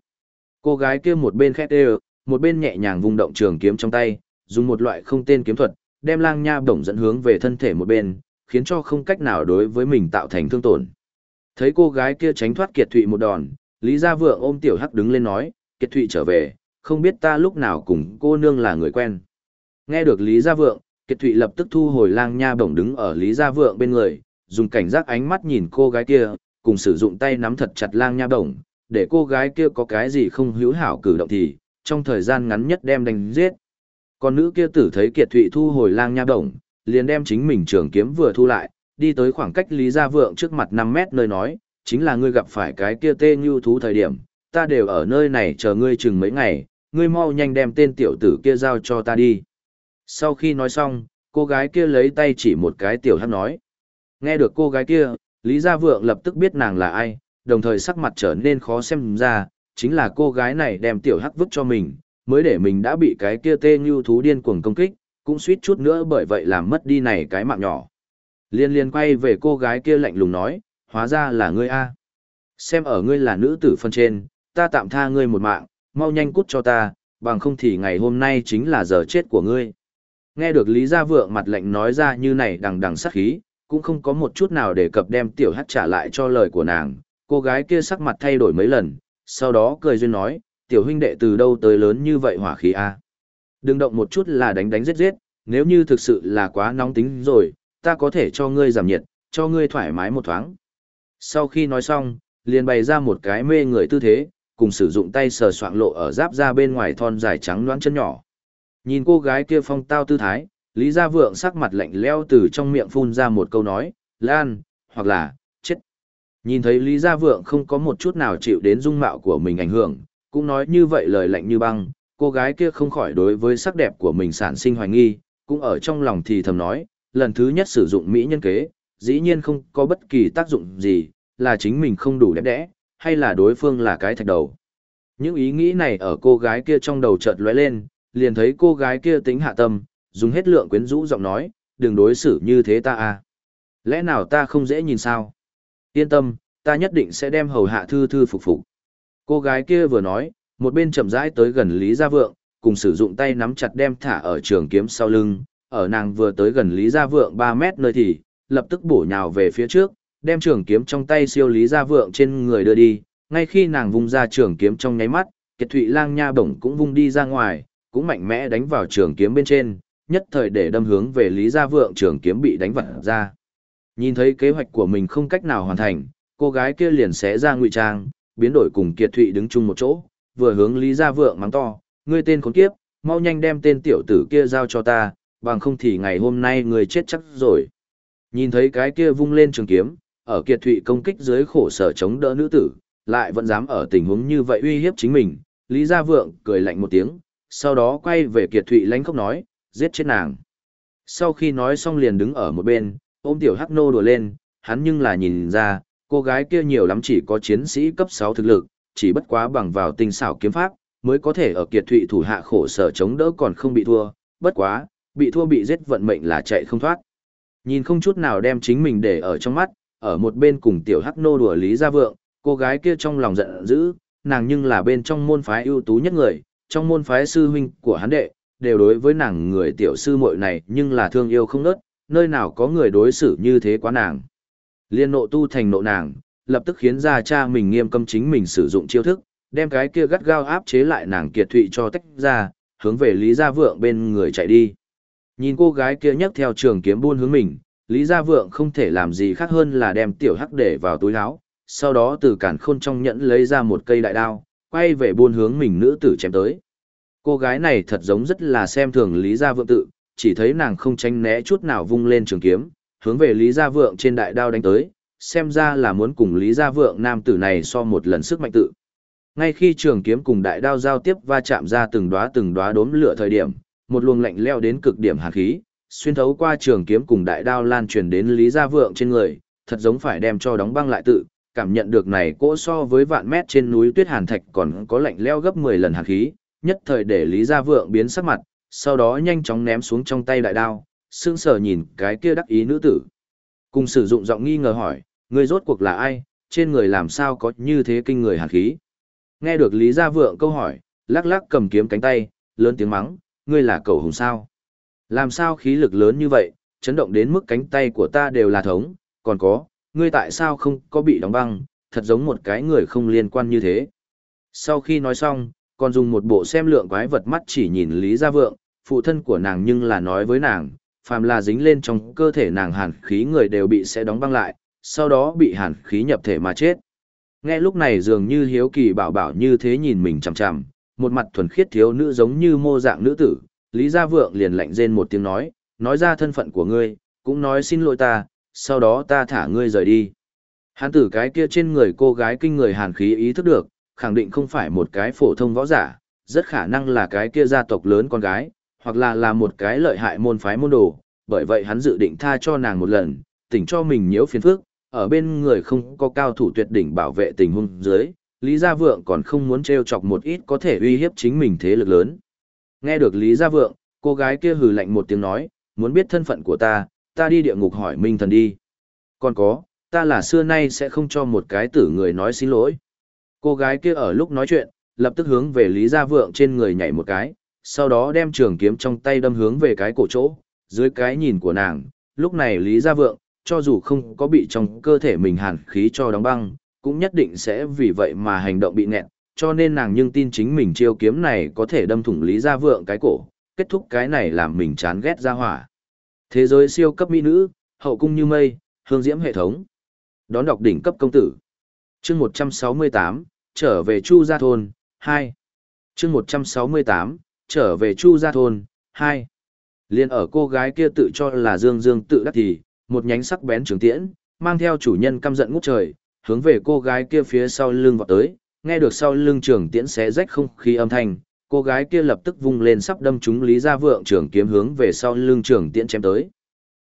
Cô gái kia một bên khét đều, một bên nhẹ nhàng vung động trường kiếm trong tay, dùng một loại không tên kiếm thuật, đem lang nha bổng dẫn hướng về thân thể một bên, khiến cho không cách nào đối với mình tạo thành thương tổn. Thấy cô gái kia tránh thoát Kiệt Thụy một đòn, Lý Gia Vượng ôm Tiểu Hắc đứng lên nói, Kiệt Thụy trở về, không biết ta lúc nào cùng cô nương là người quen. Nghe được Lý Gia Vượng, Kiệt Thụy lập tức thu hồi lang nha bổng đứng ở Lý Gia Vượng bên người, dùng cảnh giác ánh mắt nhìn cô gái kia, cùng sử dụng tay nắm thật chặt lang nha bổng, để cô gái kia có cái gì không hữu hảo cử động thì, trong thời gian ngắn nhất đem đánh giết. Con nữ kia tử thấy Kiệt Thụy thu hồi lang nha bổng, liền đem chính mình trường kiếm vừa thu lại, đi tới khoảng cách Lý Gia Vượng trước mặt 5 mét nơi nói, chính là ngươi gặp phải cái kia tê như thú thời điểm, ta đều ở nơi này chờ ngươi chừng mấy ngày, ngươi mau nhanh đem tên tiểu tử kia giao cho ta đi. Sau khi nói xong, cô gái kia lấy tay chỉ một cái tiểu hắc nói. Nghe được cô gái kia, Lý Gia Vượng lập tức biết nàng là ai, đồng thời sắc mặt trở nên khó xem ra, chính là cô gái này đem tiểu hắc vứt cho mình, mới để mình đã bị cái kia tê như thú điên cuồng công kích, cũng suýt chút nữa bởi vậy làm mất đi này cái mạng nhỏ. Liên liên quay về cô gái kia lạnh lùng nói, hóa ra là ngươi A. Xem ở ngươi là nữ tử phân trên, ta tạm tha ngươi một mạng, mau nhanh cút cho ta, bằng không thì ngày hôm nay chính là giờ chết của ngươi. Nghe được Lý Gia Vượng mặt lạnh nói ra như này đằng đằng sát khí, cũng không có một chút nào để cập đem tiểu hát trả lại cho lời của nàng, cô gái kia sắc mặt thay đổi mấy lần, sau đó cười duyên nói, tiểu huynh đệ từ đâu tới lớn như vậy hỏa khí a Đừng động một chút là đánh đánh giết giết, nếu như thực sự là quá nóng tính rồi, ta có thể cho ngươi giảm nhiệt, cho ngươi thoải mái một thoáng. Sau khi nói xong, liền bày ra một cái mê người tư thế, cùng sử dụng tay sờ soạng lộ ở giáp ra bên ngoài thon dài trắng loãng chân nhỏ. Nhìn cô gái kia phong tao tư thái, Lý Gia Vượng sắc mặt lạnh leo từ trong miệng phun ra một câu nói, Lan, hoặc là, chết. Nhìn thấy Lý Gia Vượng không có một chút nào chịu đến dung mạo của mình ảnh hưởng, cũng nói như vậy lời lạnh như băng, cô gái kia không khỏi đối với sắc đẹp của mình sản sinh hoài nghi, cũng ở trong lòng thì thầm nói, lần thứ nhất sử dụng mỹ nhân kế, dĩ nhiên không có bất kỳ tác dụng gì, là chính mình không đủ đẹp đẽ, hay là đối phương là cái thạch đầu. Những ý nghĩ này ở cô gái kia trong đầu chợt lóe lên, liền thấy cô gái kia tính hạ tâm, dùng hết lượng quyến rũ giọng nói, đừng đối xử như thế ta à. Lẽ nào ta không dễ nhìn sao? Yên tâm, ta nhất định sẽ đem hầu hạ thư thư phục phục. Cô gái kia vừa nói, một bên chậm rãi tới gần Lý Gia Vượng, cùng sử dụng tay nắm chặt đem thả ở trường kiếm sau lưng, ở nàng vừa tới gần Lý Gia Vượng 3 mét nơi thì, lập tức bổ nhào về phía trước, đem trường kiếm trong tay siêu Lý Gia Vượng trên người đưa đi, ngay khi nàng vung ra trường kiếm trong nháy mắt, Kiệt Thụy Lang Nha bổng cũng vung đi ra ngoài, cũng mạnh mẽ đánh vào trường kiếm bên trên, nhất thời để đâm hướng về Lý Gia Vượng trường kiếm bị đánh vặt ra. Nhìn thấy kế hoạch của mình không cách nào hoàn thành, cô gái kia liền xé ra ngụy trang, biến đổi cùng Kiệt Thụy đứng chung một chỗ, vừa hướng Lý Gia Vượng mắng to, ngươi tên khốn kiếp, mau nhanh đem tên tiểu tử kia giao cho ta, bằng không thì ngày hôm nay ngươi chết chắc rồi. Nhìn thấy cái kia vung lên trường kiếm, ở Kiệt Thụy công kích dưới khổ sở chống đỡ nữ tử, lại vẫn dám ở tình huống như vậy uy hiếp chính mình, Lý Gia Vượng cười lạnh một tiếng, sau đó quay về Kiệt Thụy lánh khóc nói, giết chết nàng. Sau khi nói xong liền đứng ở một bên, ôm tiểu hắc nô đùa lên, hắn nhưng là nhìn ra, cô gái kia nhiều lắm chỉ có chiến sĩ cấp 6 thực lực, chỉ bất quá bằng vào tinh xảo kiếm pháp, mới có thể ở kiệt thụy thủ hạ khổ sở chống đỡ còn không bị thua, bất quá, bị thua bị giết vận mệnh là chạy không thoát. Nhìn không chút nào đem chính mình để ở trong mắt, ở một bên cùng tiểu hắc nô đùa lý gia vượng, cô gái kia trong lòng giận dữ, nàng nhưng là bên trong môn phái ưu tú nhất người, trong môn phái sư huynh của hắn đệ, đều đối với nàng người tiểu sư muội này nhưng là thương yêu không nớt, nơi nào có người đối xử như thế quá nàng. Liên nộ tu thành nộ nàng, lập tức khiến ra cha mình nghiêm cấm chính mình sử dụng chiêu thức, đem cái kia gắt gao áp chế lại nàng kiệt thụy cho tách ra, hướng về Lý Gia Vượng bên người chạy đi. Nhìn cô gái kia nhấc theo trường kiếm buôn hướng mình, Lý Gia Vượng không thể làm gì khác hơn là đem tiểu hắc để vào túi áo, sau đó từ cản khôn trong nhẫn lấy ra một cây đại đao, quay về buôn hướng mình nữ tử chém tới. Cô gái này thật giống rất là xem thường Lý Gia Vượng tự, chỉ thấy nàng không tránh né chút nào vung lên trường kiếm, hướng về Lý Gia Vượng trên đại đao đánh tới, xem ra là muốn cùng Lý Gia Vượng nam tử này so một lần sức mạnh tự. Ngay khi trường kiếm cùng đại đao giao tiếp va chạm ra từng đóa từng đóa đốm lửa thời điểm, một luồng lạnh leo đến cực điểm hàn khí, xuyên thấu qua trường kiếm cùng đại đao lan truyền đến Lý Gia Vượng trên người, thật giống phải đem cho đóng băng lại tự, cảm nhận được này cỗ so với vạn mét trên núi tuyết hàn thạch còn có lạnh leo gấp 10 lần hàn khí, nhất thời để Lý Gia Vượng biến sắc mặt, sau đó nhanh chóng ném xuống trong tay đại đao, sững sờ nhìn cái kia đắc ý nữ tử. Cùng sử dụng giọng nghi ngờ hỏi, người rốt cuộc là ai, trên người làm sao có như thế kinh người hàn khí. Nghe được Lý Gia Vượng câu hỏi, lắc lắc cầm kiếm cánh tay, lớn tiếng mắng, ngươi là cầu hùng sao. Làm sao khí lực lớn như vậy, chấn động đến mức cánh tay của ta đều là thống, còn có, ngươi tại sao không có bị đóng băng, thật giống một cái người không liên quan như thế. Sau khi nói xong, còn dùng một bộ xem lượng quái vật mắt chỉ nhìn Lý Gia Vượng, phụ thân của nàng nhưng là nói với nàng, phàm là dính lên trong cơ thể nàng hàn khí người đều bị sẽ đóng băng lại, sau đó bị hàn khí nhập thể mà chết. Nghe lúc này dường như hiếu kỳ bảo bảo như thế nhìn mình chằm chằm, một mặt thuần khiết thiếu nữ giống như mô dạng nữ tử, Lý Gia Vượng liền lạnh rên một tiếng nói, nói ra thân phận của ngươi, cũng nói xin lỗi ta, sau đó ta thả ngươi rời đi. hắn tử cái kia trên người cô gái kinh người hàn khí ý thức được, khẳng định không phải một cái phổ thông võ giả, rất khả năng là cái kia gia tộc lớn con gái, hoặc là là một cái lợi hại môn phái môn đồ, bởi vậy hắn dự định tha cho nàng một lần, tỉnh cho mình nhiễu phiền phức, ở bên người không có cao thủ tuyệt đỉnh bảo vệ tình huống dưới, Lý Gia Vượng còn không muốn trêu chọc một ít có thể uy hiếp chính mình thế lực lớn. Nghe được Lý Gia Vượng, cô gái kia hừ lạnh một tiếng nói, muốn biết thân phận của ta, ta đi địa ngục hỏi Minh Thần đi. Còn có, ta là xưa nay sẽ không cho một cái tử người nói xin lỗi. Cô gái kia ở lúc nói chuyện, lập tức hướng về Lý Gia Vượng trên người nhảy một cái, sau đó đem trường kiếm trong tay đâm hướng về cái cổ chỗ, dưới cái nhìn của nàng, lúc này Lý Gia Vượng, cho dù không có bị trong cơ thể mình hàn khí cho đóng băng, cũng nhất định sẽ vì vậy mà hành động bị nẹt. cho nên nàng nhưng tin chính mình chiêu kiếm này có thể đâm thủng Lý Gia Vượng cái cổ, kết thúc cái này làm mình chán ghét ra hỏa. Thế giới siêu cấp mỹ nữ, hậu cung như mây, hương diễm hệ thống. Đón đọc đỉnh cấp công tử. Chương 168, trở về Chu Gia Thôn, 2. Chương 168, trở về Chu Gia Thôn, 2. Liên ở cô gái kia tự cho là Dương Dương tự đắc thì, một nhánh sắc bén trường tiễn, mang theo chủ nhân căm giận ngút trời, hướng về cô gái kia phía sau lưng vọt tới, nghe được sau lưng trường tiễn xé rách không khí âm thanh, cô gái kia lập tức vung lên sắp đâm trúng Lý Gia Vượng trường kiếm hướng về sau lưng trường tiễn chém tới.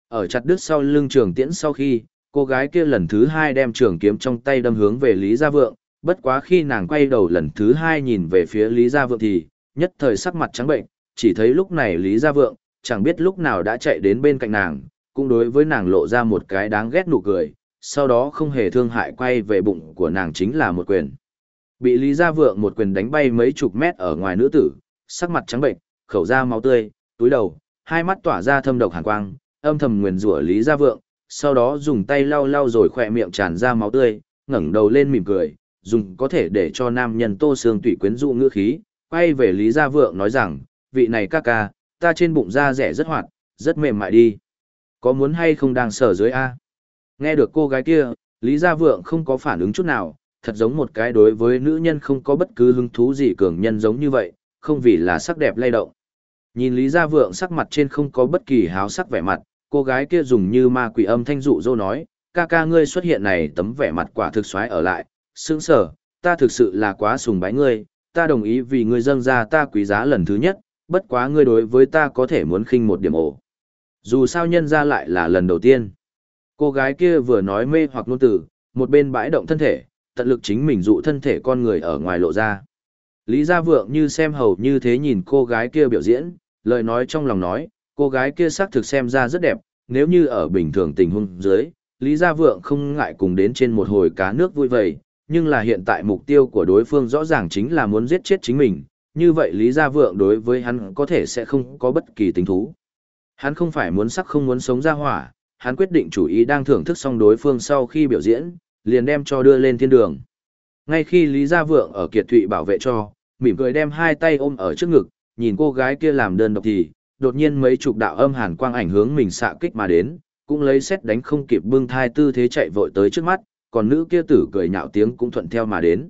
Ở chặt đứt sau lưng trường tiễn sau khi, cô gái kia lần thứ hai đem trường kiếm trong tay đâm hướng về Lý Gia Vượng, bất quá khi nàng quay đầu lần thứ hai nhìn về phía Lý Gia Vượng thì, nhất thời sắc mặt trắng bệnh, chỉ thấy lúc này Lý Gia Vượng, chẳng biết lúc nào đã chạy đến bên cạnh nàng, cũng đối với nàng lộ ra một cái đáng ghét nụ cười, sau đó không hề thương hại quay về bụng của nàng chính là một quyền. Bị Lý Gia Vượng một quyền đánh bay mấy chục mét ở ngoài nữ tử, sắc mặt trắng bệnh, khẩu ra máu tươi, túi đầu, hai mắt tỏa ra thâm độc hàn quang, âm thầm nguyền rủa Lý Gia Vượng, sau đó dùng tay lau lau rồi khỏe miệng tràn ra máu tươi, ngẩng đầu lên mỉm cười, dùng có thể để cho nam nhân Tô Sương tùy quyến dụ ngữ khí, quay về Lý Gia Vượng nói rằng, vị này ca ca, ta trên bụng da rẻ rất hoạt, rất mềm mại đi. Có muốn hay không đang sở dưới A? Nghe được cô gái kia, Lý Gia Vượng không có phản ứng chút nào, thật giống một cái đối với nữ nhân không có bất cứ hứng thú gì cường nhân giống như vậy, không vì là sắc đẹp lay động. Nhìn Lý Gia Vượng sắc mặt trên không có bất kỳ háo sắc vẻ mặt, cô gái kia dùng như ma quỷ âm thanh dụ dỗ nói, ca ca ngươi xuất hiện này tấm vẻ mặt quả thực xoáy ở lại, sướng sở, ta thực sự là quá sùng bái ngươi, ta đồng ý vì ngươi dâng ra ta quý giá lần thứ nhất, bất quá ngươi đối với ta có thể muốn khinh một điểm ổ. Dù sao nhân ra lại là lần đầu tiên. Cô gái kia vừa nói mê hoặc ngôn tử, một bên bãi động thân thể, tận lực chính mình dụ thân thể con người ở ngoài lộ ra. Lý Gia Vượng như xem hầu như thế nhìn cô gái kia biểu diễn, lời nói trong lòng nói, cô gái kia xác thực xem ra rất đẹp, nếu như ở bình thường tình huống dưới, Lý Gia Vượng không ngại cùng đến trên một hồi cá nước vui vầy, nhưng là hiện tại mục tiêu của đối phương rõ ràng chính là muốn giết chết chính mình, như vậy Lý Gia Vượng đối với hắn có thể sẽ không có bất kỳ tình thú. Hắn không phải muốn sắc không muốn sống ra hỏa, hắn quyết định chủ ý đang thưởng thức xong đối phương sau khi biểu diễn, liền đem cho đưa lên thiên đường. Ngay khi Lý Gia Vượng ở Kiệt Thụy bảo vệ cho, mỉm cười đem hai tay ôm ở trước ngực, nhìn cô gái kia làm đơn độc thì, đột nhiên mấy chục đạo âm hàn quang ảnh hướng mình xạ kích mà đến, cũng lấy xét đánh không kịp bưng thai tư thế chạy vội tới trước mắt, còn nữ kia tử cười nhạo tiếng cũng thuận theo mà đến.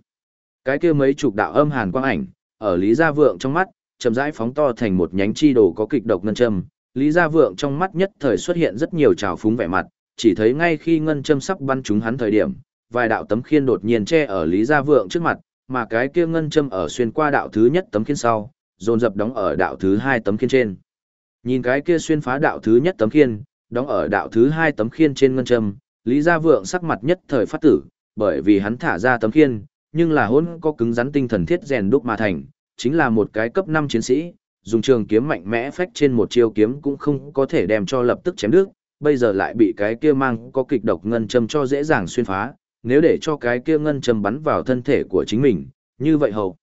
Cái kia mấy chục đạo âm hàn quang ảnh, ở Lý Gia Vượng trong mắt, chậm rãi phóng to thành một nhánh chi đồ có kịch độc ngân châm. Lý Gia Vượng trong mắt nhất thời xuất hiện rất nhiều trào phúng vẻ mặt, chỉ thấy ngay khi ngân châm sắp bắn trúng hắn thời điểm, vài đạo tấm khiên đột nhiên che ở Lý Gia Vượng trước mặt, mà cái kia ngân châm ở xuyên qua đạo thứ nhất tấm khiên sau, dồn dập đóng ở đạo thứ hai tấm khiên trên. Nhìn cái kia xuyên phá đạo thứ nhất tấm khiên, đóng ở đạo thứ hai tấm khiên trên ngân châm, Lý Gia Vượng sắc mặt nhất thời phát tử, bởi vì hắn thả ra tấm khiên, nhưng là hỗn có cứng rắn tinh thần thiết rèn đúc mà thành, chính là một cái cấp 5 chiến sĩ, dùng trường kiếm mạnh mẽ phách trên một chiêu kiếm cũng không có thể đem cho lập tức chém đứt, bây giờ lại bị cái kia mang có kịch độc ngân châm cho dễ dàng xuyên phá, nếu để cho cái kia ngân châm bắn vào thân thể của chính mình, như vậy hầu.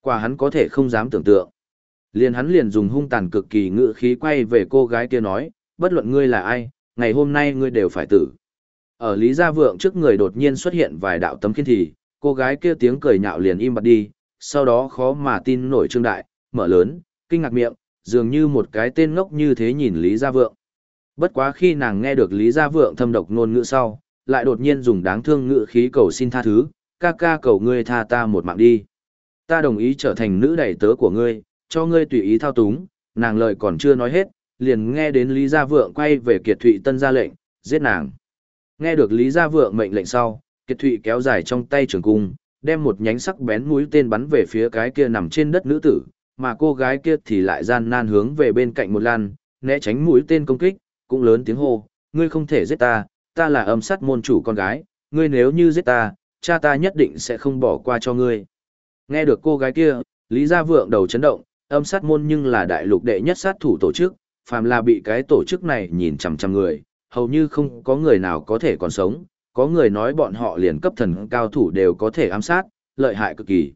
Quả hắn có thể không dám tưởng tượng. Liền hắn liền dùng hung tàn cực kỳ ngự khí quay về cô gái kia nói, bất luận ngươi là ai, ngày hôm nay ngươi đều phải tử. Ở Lý Gia Vượng trước người đột nhiên xuất hiện vài đạo tấm kiên thì, cô gái kia tiếng cười nhạo liền im bặt đi, sau đó khó mà tin nổi trương đại, mở lớn, kinh ngạc miệng, dường như một cái tên ngốc như thế nhìn Lý Gia Vượng. Bất quá khi nàng nghe được Lý Gia Vượng thâm độc ngôn ngữ sau, lại đột nhiên dùng đáng thương ngữ khí cầu xin tha thứ, ca ca cầu ngươi tha ta một mạng đi. Ta đồng ý trở thành nữ đầy tớ của ngươi, cho ngươi tùy ý thao túng, nàng lời còn chưa nói hết, liền nghe đến Lý Gia Vượng quay về Kiệt Thụy Tân ra lệnh, giết nàng. Nghe được Lý Gia Vượng mệnh lệnh sau, Kiệt Thụy kéo dài trong tay trường cung, đem một nhánh sắc bén mũi tên bắn về phía cái kia nằm trên đất nữ tử, mà cô gái kia thì lại gian nan hướng về bên cạnh một lan, né tránh mũi tên công kích, cũng lớn tiếng hô, ngươi không thể giết ta, ta là âm sát môn chủ con gái, ngươi nếu như giết ta, cha ta nhất định sẽ không bỏ qua cho ngươi. Nghe được cô gái kia, Lý Gia Vượng đầu chấn động, âm sát môn nhưng là đại lục đệ nhất sát thủ tổ chức, phàm là bị cái tổ chức này nhìn chằm chằm người, hầu như không có người nào có thể còn sống, có người nói bọn họ liền cấp thần cao thủ đều có thể ám sát, lợi hại cực kỳ.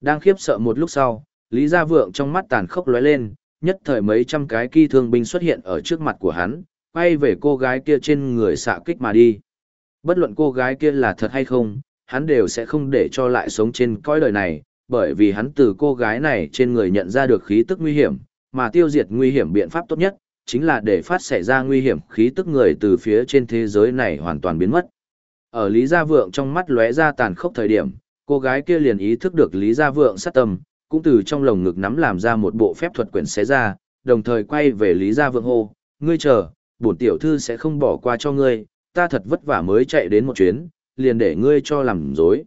Đang khiếp sợ một lúc sau, Lý Gia Vượng trong mắt tàn khốc lóe lên, nhất thời mấy trăm cái kỳ thương binh xuất hiện ở trước mặt của hắn, quay về cô gái kia trên người xạ kích mà đi. Bất luận cô gái kia là thật hay không, hắn đều sẽ không để cho lại sống trên cõi đời này, bởi vì hắn từ cô gái này trên người nhận ra được khí tức nguy hiểm, mà tiêu diệt nguy hiểm biện pháp tốt nhất, chính là để phát xảy ra nguy hiểm khí tức người từ phía trên thế giới này hoàn toàn biến mất. Ở Lý Gia Vượng trong mắt lóe ra tàn khốc thời điểm, cô gái kia liền ý thức được Lý Gia Vượng sát tâm, cũng từ trong lồng ngực nắm làm ra một bộ phép thuật quyển xé ra, đồng thời quay về Lý Gia Vượng hô, ngươi chờ, bổn tiểu thư sẽ không bỏ qua cho ngươi, ta thật vất vả mới chạy đến một chuyến, liền để ngươi cho làm dối.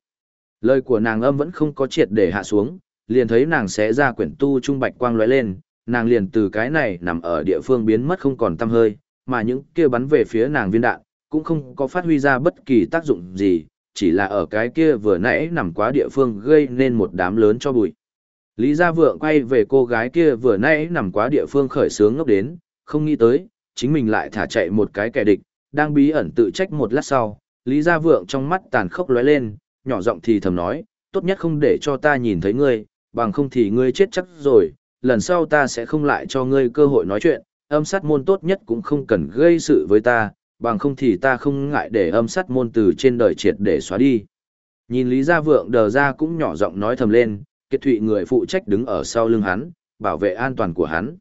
Lời của nàng âm vẫn không có triệt để hạ xuống, liền thấy nàng xé ra quyển tu trung bạch quang lóe lên, nàng liền từ cái này nằm ở địa phương biến mất không còn tăm hơi, mà những kia bắn về phía nàng viên đạn, cũng không có phát huy ra bất kỳ tác dụng gì, chỉ là ở cái kia vừa nãy nằm quá địa phương gây nên một đám lớn cho bụi. Lý Gia Vượng quay về cô gái kia vừa nãy nằm quá địa phương khởi sướng ngốc đến, không nghĩ tới, chính mình lại thả chạy một cái kẻ địch, đang bí ẩn tự trách một lát sau, Lý Gia Vượng trong mắt tàn khốc lóe lên, nhỏ giọng thì thầm nói, tốt nhất không để cho ta nhìn thấy ngươi, bằng không thì ngươi chết chắc rồi, lần sau ta sẽ không lại cho ngươi cơ hội nói chuyện, âm sát môn tốt nhất cũng không cần gây sự với ta, bằng không thì ta không ngại để âm sát môn từ trên đời triệt để xóa đi. Nhìn Lý Gia Vượng đờ ra cũng nhỏ giọng nói thầm lên, Kiệt Thụy người phụ trách đứng ở sau lưng hắn, bảo vệ an toàn của hắn.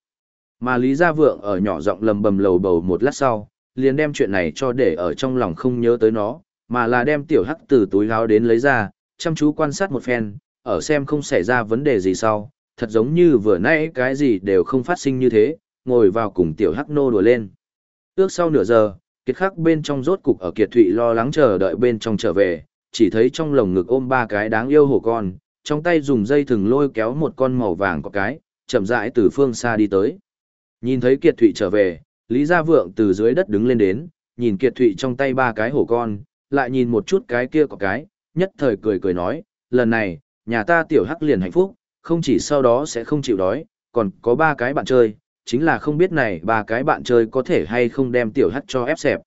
Mà Lý Gia Vượng ở nhỏ giọng lầm bầm lầu bầu một lát sau, liền đem chuyện này cho để ở trong lòng không nhớ tới nó, mà là đem tiểu hắc từ túi gáo đến lấy ra, chăm chú quan sát một phen, ở xem không xảy ra vấn đề gì sau, thật giống như vừa nãy cái gì đều không phát sinh như thế, ngồi vào cùng tiểu hắc nô đùa lên. Ước sau nửa giờ, kiệt khắc bên trong rốt cục ở kiệt thụy lo lắng chờ đợi bên trong trở về, chỉ thấy trong lồng ngực ôm ba cái đáng yêu hổ con, trong tay dùng dây thừng lôi kéo một con màu vàng có cái, chậm rãi từ phương xa đi tới. Nhìn thấy kiệt thụy trở về, Lý Gia Vượng từ dưới đất đứng lên đến, nhìn kiệt thụy trong tay ba cái hổ con, lại nhìn một chút cái kia có cái, nhất thời cười cười nói, lần này, nhà ta tiểu hắc liền hạnh phúc, không chỉ sau đó sẽ không chịu đói, còn có ba cái bạn chơi, chính là không biết này ba cái bạn chơi có thể hay không đem tiểu hắc cho ép xẹp.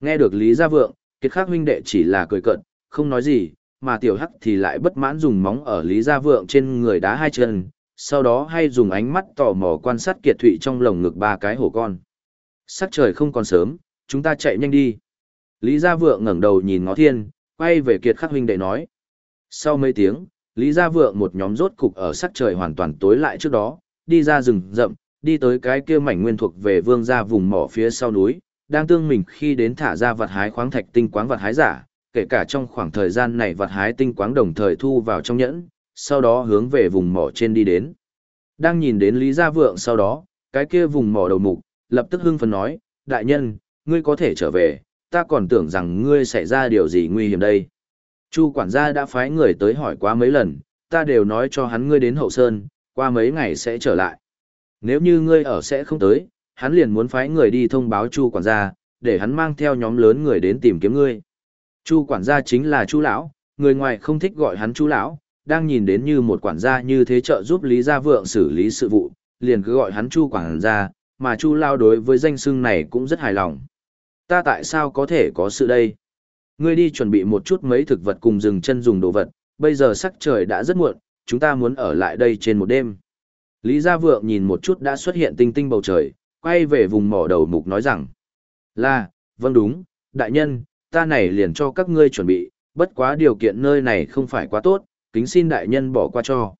Nghe được Lý Gia Vượng, kiệt khắc huynh đệ chỉ là cười cận, không nói gì, mà tiểu hắc thì lại bất mãn dùng móng ở Lý Gia Vượng trên người đá hai chân, sau đó hay dùng ánh mắt tò mò quan sát kiệt thụy trong lồng ngực ba cái hổ con. Sắc trời không còn sớm, chúng ta chạy nhanh đi. Lý Gia Vượng ngẩng đầu nhìn ngó thiên, quay về kiệt khắc huynh đệ nói. Sau mấy tiếng, Lý Gia Vượng một nhóm rốt cục ở sắc trời hoàn toàn tối lại trước đó, đi ra rừng rậm, đi tới cái kia mảnh nguyên thuộc về vương gia vùng mỏ phía sau núi, đang tương mình khi đến thả ra vật hái khoáng thạch tinh quáng vật hái giả, kể cả trong khoảng thời gian này vặt hái tinh quáng đồng thời thu vào trong nhẫn, sau đó hướng về vùng mỏ trên đi đến. Đang nhìn đến Lý Gia Vượng sau đó, cái kia vùng mỏ đầu mục, lập tức hưng phấn nói, đại nhân, ngươi có thể trở về, ta còn tưởng rằng ngươi xảy ra điều gì nguy hiểm đây. Chu quản gia đã phái người tới hỏi qua mấy lần, ta đều nói cho hắn ngươi đến hậu sơn, qua mấy ngày sẽ trở lại. Nếu như ngươi ở sẽ không tới, hắn liền muốn phái người đi thông báo Chu quản gia, để hắn mang theo nhóm lớn người đến tìm kiếm ngươi. Chu quản gia chính là Chu lão, người ngoài không thích gọi hắn Chu lão, đang nhìn đến như một quản gia như thế trợ giúp Lý Gia Vượng xử lý sự vụ, liền cứ gọi hắn Chu quản gia, mà Chu lao đối với danh xưng này cũng rất hài lòng. Ta tại sao có thể có sự đây? Ngươi đi chuẩn bị một chút mấy thực vật cùng dừng chân dùng đồ vật, bây giờ sắc trời đã rất muộn, chúng ta muốn ở lại đây trên một đêm. Lý Gia Vượng nhìn một chút đã xuất hiện tinh tinh bầu trời, quay về vùng mỏ đầu mục nói rằng. Là, vâng đúng, đại nhân, ta này liền cho các ngươi chuẩn bị, bất quá điều kiện nơi này không phải quá tốt, kính xin đại nhân bỏ qua cho.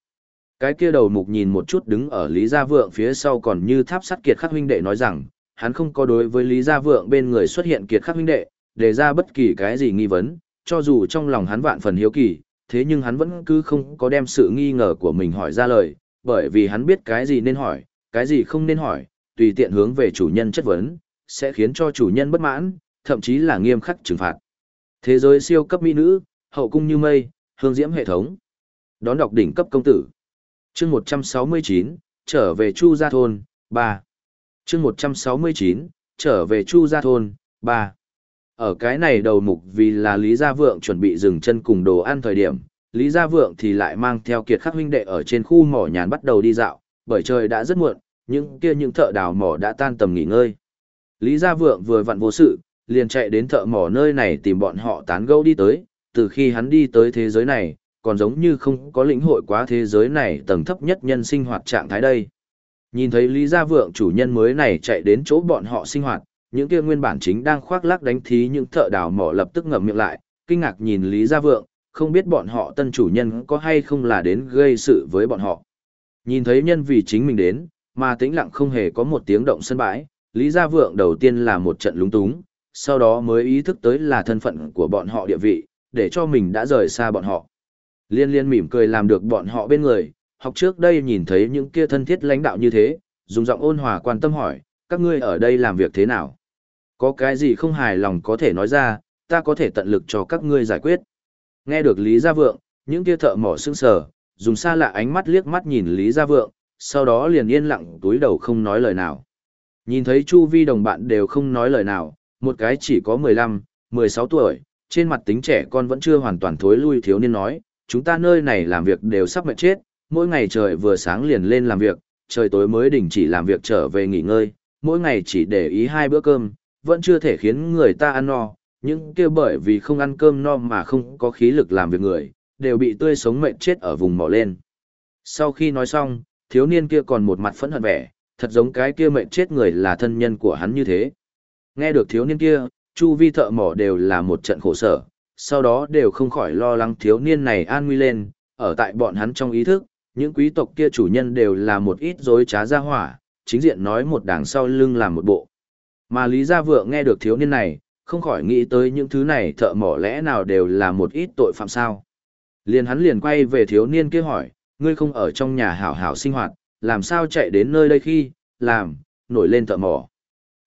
Cái kia đầu mục nhìn một chút đứng ở Lý Gia Vượng phía sau còn như tháp sắt kiệt khắc huynh đệ nói rằng, hắn không có đối với Lý Gia Vượng bên người xuất hiện kiệt khắc huynh đệ, đề ra bất kỳ cái gì nghi vấn, cho dù trong lòng hắn vạn phần hiếu kỳ, thế nhưng hắn vẫn cứ không có đem sự nghi ngờ của mình hỏi ra lời, bởi vì hắn biết cái gì nên hỏi, cái gì không nên hỏi, tùy tiện hướng về chủ nhân chất vấn, sẽ khiến cho chủ nhân bất mãn, thậm chí là nghiêm khắc trừng phạt. Thế giới siêu cấp mỹ nữ, hậu cung như mây, hương diễm hệ thống. Đón đọc đỉnh cấp công tử. Chương 169, trở về Chu Gia Thôn, 3. Chương 169, trở về Chu Gia Thôn, 3. Ở cái này đầu mục vì là Lý Gia Vượng chuẩn bị dừng chân cùng đồ ăn thời điểm, Lý Gia Vượng thì lại mang theo kiệt khắc huynh đệ ở trên khu mỏ nhàn bắt đầu đi dạo, bởi trời đã rất muộn, những kia những thợ đào mỏ đã tan tầm nghỉ ngơi. Lý Gia Vượng vừa vặn vô sự, liền chạy đến thợ mỏ nơi này tìm bọn họ tán gẫu đi tới, từ khi hắn đi tới thế giới này, còn giống như không có lĩnh hội quá thế giới này tầng thấp nhất nhân sinh hoạt trạng thái đây. Nhìn thấy Lý Gia Vượng chủ nhân mới này chạy đến chỗ bọn họ sinh hoạt, những kia nguyên bản chính đang khoác lác đánh thí những thợ đào mỏ lập tức ngậm miệng lại, kinh ngạc nhìn Lý Gia Vượng, không biết bọn họ tân chủ nhân có hay không là đến gây sự với bọn họ. Nhìn thấy nhân vì chính mình đến, mà tĩnh lặng không hề có một tiếng động sân bãi, Lý Gia Vượng đầu tiên là một trận lúng túng, sau đó mới ý thức tới là thân phận của bọn họ địa vị, để cho mình đã rời xa bọn họ. Liên liên mỉm cười làm được bọn họ bên người, học trước đây nhìn thấy những kia thân thiết lãnh đạo như thế, dùng giọng ôn hòa quan tâm hỏi, các ngươi ở đây làm việc thế nào? Có cái gì không hài lòng có thể nói ra, ta có thể tận lực cho các ngươi giải quyết. Nghe được Lý Gia Vượng, những kia thợ mỏ sững sờ, dùng xa lạ ánh mắt liếc mắt nhìn Lý Gia Vượng, sau đó liền yên lặng túi đầu không nói lời nào. Nhìn thấy Chu Vi đồng bạn đều không nói lời nào, một cái chỉ có 15, 16 tuổi, trên mặt tính trẻ con vẫn chưa hoàn toàn thối lui thiếu niên nói, chúng ta nơi này làm việc đều sắp mệt chết, mỗi ngày trời vừa sáng liền lên làm việc, trời tối mới đình chỉ làm việc trở về nghỉ ngơi, mỗi ngày chỉ để ý hai bữa cơm, vẫn chưa thể khiến người ta ăn no, những kia bởi vì không ăn cơm no mà không có khí lực làm việc người, đều bị tươi sống mệt chết ở vùng mỏ lên. Sau khi nói xong, thiếu niên kia còn một mặt phẫn hận vẻ, thật giống cái kia mệt chết người là thân nhân của hắn như thế. Nghe được thiếu niên kia, chu vi thợ mỏ đều là một trận khổ sở, sau đó đều không khỏi lo lắng thiếu niên này an nguy lên, ở tại bọn hắn trong ý thức, những quý tộc kia chủ nhân đều là một ít dối trá ra hỏa, chính diện nói một đằng sau lưng làm một bộ. Mà Lý Gia Vượng nghe được thiếu niên này, không khỏi nghĩ tới những thứ này thợ mỏ lẽ nào đều là một ít tội phạm sao. Liền hắn liền quay về thiếu niên kia hỏi, ngươi không ở trong nhà hảo hảo sinh hoạt, làm sao chạy đến nơi đây khi, làm, nổi lên thợ mỏ.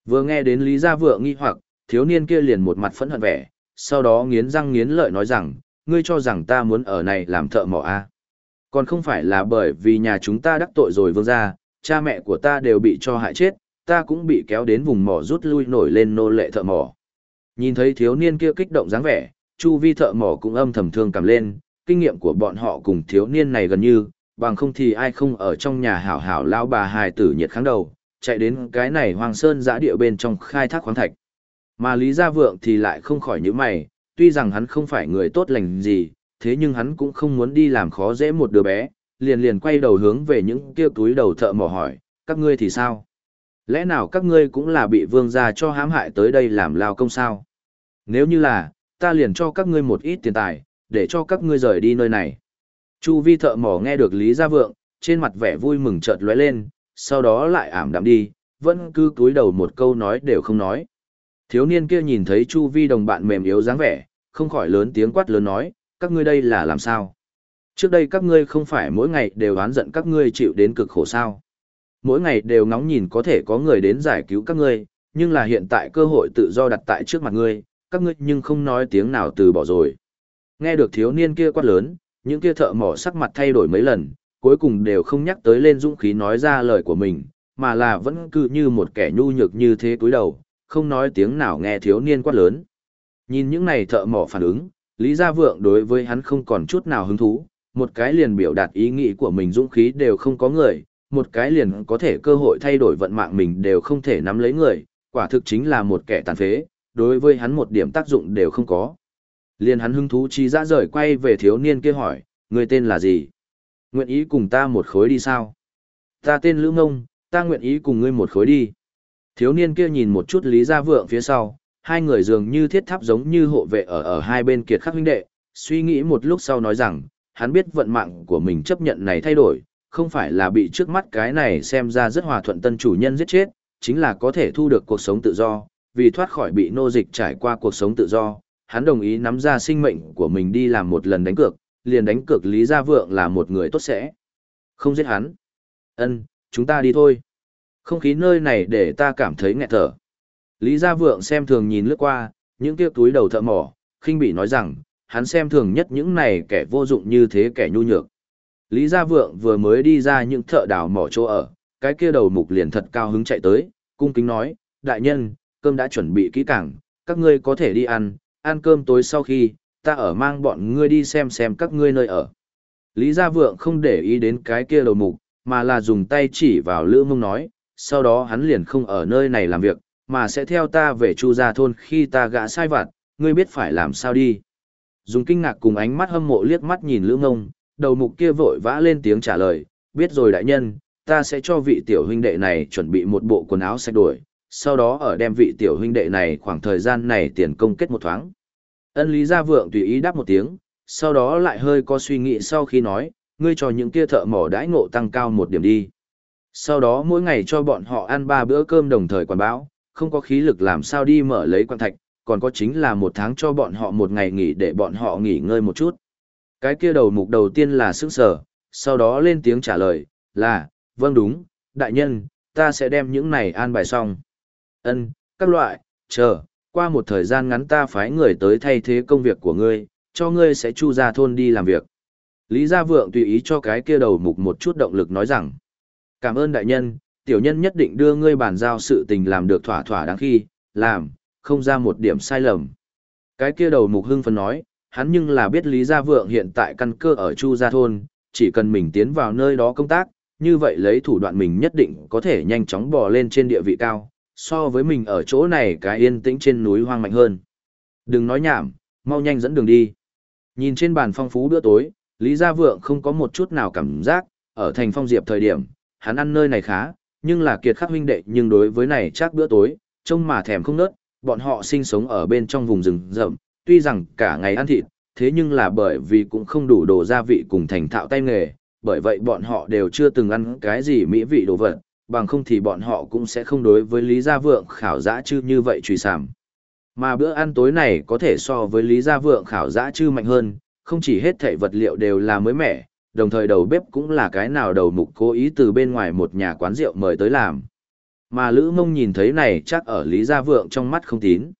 Vừa nghe đến Lý Gia Vượng nghi hoặc, thiếu niên kia liền một mặt phẫn hận vẻ, sau đó nghiến răng nghiến lợi nói rằng, ngươi cho rằng ta muốn ở này làm thợ mỏ à? Còn không phải là bởi vì nhà chúng ta đắc tội rồi vương gia, cha mẹ của ta đều bị cho hại chết, ta cũng bị kéo đến vùng mỏ rút lui nổi lên nô lệ thợ mỏ. Nhìn thấy thiếu niên kia kích động dáng vẻ, chu vi thợ mỏ cũng âm thầm thương cảm lên, kinh nghiệm của bọn họ cùng thiếu niên này gần như, bằng không thì ai không ở trong nhà hảo hảo lão bà hài tử nhiệt kháng đầu, chạy đến cái này hoàng sơn giã địa bên trong khai thác khoáng thạch. Mà Lý Gia Vượng thì lại không khỏi những mày, tuy rằng hắn không phải người tốt lành gì, thế nhưng hắn cũng không muốn đi làm khó dễ một đứa bé, liền liền quay đầu hướng về những kia túi đầu thợ mỏ hỏi, các ngươi thì sao? Lẽ nào các ngươi cũng là bị vương gia cho hãm hại tới đây làm lao công sao? Nếu như là, ta liền cho các ngươi một ít tiền tài, để cho các ngươi rời đi nơi này. Chu vi thợ mỏ nghe được Lý Gia Vượng, trên mặt vẻ vui mừng chợt lóe lên, sau đó lại ảm đạm đi, vẫn cứ túi đầu một câu nói đều không nói. Thiếu niên kia nhìn thấy Chu vi đồng bạn mềm yếu dáng vẻ, không khỏi lớn tiếng quát lớn nói, các ngươi đây là làm sao? Trước đây các ngươi không phải mỗi ngày đều oán giận các ngươi chịu đến cực khổ sao? Mỗi ngày đều ngóng nhìn có thể có người đến giải cứu các ngươi, nhưng là hiện tại cơ hội tự do đặt tại trước mặt ngươi, các ngươi nhưng không nói tiếng nào từ bỏ rồi. Nghe được thiếu niên kia quát lớn, những kia thợ mỏ sắc mặt thay đổi mấy lần, cuối cùng đều không nhắc tới lên dũng khí nói ra lời của mình, mà là vẫn cứ như một kẻ nhu nhược như thế cúi đầu, không nói tiếng nào nghe thiếu niên quát lớn. Nhìn những này thợ mỏ phản ứng, Lý Gia Vượng đối với hắn không còn chút nào hứng thú, một cái liền biểu đạt ý nghĩ của mình dũng khí đều không có người, một cái liền có thể cơ hội thay đổi vận mạng mình đều không thể nắm lấy người, quả thực chính là một kẻ tàn phế, đối với hắn một điểm tác dụng đều không có. Liền hắn hứng thú chi ra rời quay về thiếu niên kia hỏi, người tên là gì? Nguyện ý cùng ta một khối đi sao? Ta tên Lữ Ngông, ta nguyện ý cùng ngươi một khối đi. Thiếu niên kia nhìn một chút Lý Gia Vượng phía sau, hai người dường như thiết tháp giống như hộ vệ ở ở hai bên kiệt khắc huynh đệ, suy nghĩ một lúc sau nói rằng, hắn biết vận mạng của mình chấp nhận này thay đổi, không phải là bị trước mắt cái này xem ra rất hòa thuận tân chủ nhân giết chết, chính là có thể thu được cuộc sống tự do, vì thoát khỏi bị nô dịch trải qua cuộc sống tự do, hắn đồng ý nắm ra sinh mệnh của mình đi làm một lần đánh cược, liền đánh cược Lý Gia Vượng là một người tốt sẽ. Không giết hắn. Ân, chúng ta đi thôi. Không khí nơi này để ta cảm thấy nghẹt thở. Lý Gia Vượng xem thường nhìn lướt qua, những kia túi đầu thợ mỏ, khinh bị nói rằng, hắn xem thường nhất những này kẻ vô dụng như thế kẻ nhu nhược. Lý Gia Vượng vừa mới đi ra những thợ đào mỏ chỗ ở, cái kia đầu mục liền thật cao hứng chạy tới, cung kính nói, đại nhân, cơm đã chuẩn bị kỹ càng, các ngươi có thể đi ăn, ăn cơm tối sau khi, ta ở mang bọn ngươi đi xem xem các ngươi nơi ở. Lý Gia Vượng không để ý đến cái kia đầu mục, mà là dùng tay chỉ vào Lữ Mông nói, sau đó hắn liền không ở nơi này làm việc, mà sẽ theo ta về Chu Gia Thôn khi ta gã sai vặt, ngươi biết phải làm sao đi. Dùng kinh ngạc cùng ánh mắt hâm mộ liếc mắt nhìn Lữ Mông, đầu mục kia vội vã lên tiếng trả lời, biết rồi đại nhân, ta sẽ cho vị tiểu huynh đệ này chuẩn bị một bộ quần áo sạch đổi, sau đó ở đem vị tiểu huynh đệ này khoảng thời gian này tiền công kết một thoáng. Ân Lý Gia Vượng tùy ý đáp một tiếng, sau đó lại hơi có suy nghĩ sau khi nói, ngươi cho những kia thợ mỏ đãi ngộ tăng cao một điểm đi. Sau đó mỗi ngày cho bọn họ ăn ba bữa cơm đồng thời quản báo, không có khí lực làm sao đi mở lấy quan thạch, còn có chính là một tháng cho bọn họ một ngày nghỉ để bọn họ nghỉ ngơi một chút. Cái kia đầu mục đầu tiên là sức sở, sau đó lên tiếng trả lời, là, vâng đúng, đại nhân, ta sẽ đem những này an bài xong. Ân, các loại, chờ, qua một thời gian ngắn ta phái người tới thay thế công việc của ngươi, cho ngươi sẽ chu ra thôn đi làm việc. Lý Gia Vượng tùy ý cho cái kia đầu mục một chút động lực nói rằng, cảm ơn đại nhân, tiểu nhân nhất định đưa ngươi bàn giao sự tình làm được thỏa thỏa đáng khi, làm, không ra một điểm sai lầm. Cái kia đầu mục hưng phấn nói, hắn nhưng là biết Lý Gia Vượng hiện tại căn cơ ở Chu Gia Thôn, chỉ cần mình tiến vào nơi đó công tác, như vậy lấy thủ đoạn mình nhất định có thể nhanh chóng bò lên trên địa vị cao, so với mình ở chỗ này cái yên tĩnh trên núi hoang mạnh hơn. Đừng nói nhảm, mau nhanh dẫn đường đi. Nhìn trên bàn phong phú bữa tối, Lý Gia Vượng không có một chút nào cảm giác, ở thành phong diệp thời điểm, hắn ăn nơi này khá, nhưng là kiệt khắc huynh đệ nhưng đối với này chắc bữa tối, trông mà thèm không nớt, bọn họ sinh sống ở bên trong vùng rừng rậm, tuy rằng cả ngày ăn thịt, thế nhưng là bởi vì cũng không đủ đồ gia vị cùng thành thạo tay nghề, bởi vậy bọn họ đều chưa từng ăn cái gì mỹ vị đồ vật, bằng không thì bọn họ cũng sẽ không đối với Lý Gia Vượng khảo dã chư như vậy truy sảm. Mà bữa ăn tối này có thể so với Lý Gia Vượng khảo dã chư mạnh hơn, không chỉ hết thảy vật liệu đều là mới mẻ, đồng thời đầu bếp cũng là cái nào đầu mục cố ý từ bên ngoài một nhà quán rượu mời tới làm. Mà Lữ Mông nhìn thấy này chắc ở Lý Gia Vượng trong mắt không tín.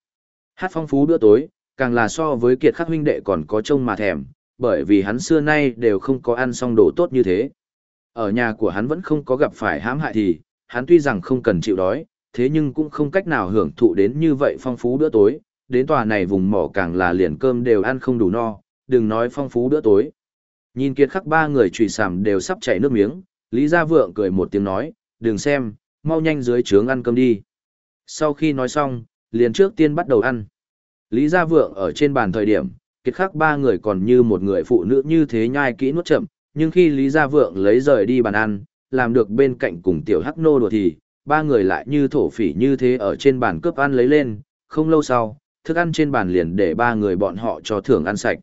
Hát phong phú bữa tối, càng là so với kiệt khắc huynh đệ còn có trông mà thèm, bởi vì hắn xưa nay đều không có ăn xong đồ tốt như thế. Ở nhà của hắn vẫn không có gặp phải hãm hại thì, hắn tuy rằng không cần chịu đói, thế nhưng cũng không cách nào hưởng thụ đến như vậy phong phú bữa tối, đến tòa này vùng mỏ càng là liền cơm đều ăn không đủ no, đừng nói phong phú bữa tối. Nhìn kiệt khắc ba người trùy sàm đều sắp chảy nước miếng, Lý Gia Vượng cười một tiếng nói, đừng xem, mau nhanh dưới trướng ăn cơm đi. Sau khi nói xong, liền trước tiên bắt đầu ăn. Lý Gia Vượng ở trên bàn thời điểm, kiệt khắc ba người còn như một người phụ nữ như thế nhai kỹ nuốt chậm, nhưng khi Lý Gia Vượng lấy rời đi bàn ăn, làm được bên cạnh cùng tiểu hắc nô đùa thì, ba người lại như thổ phỉ như thế ở trên bàn cướp ăn lấy lên, không lâu sau, thức ăn trên bàn liền để ba người bọn họ cho thưởng ăn sạch.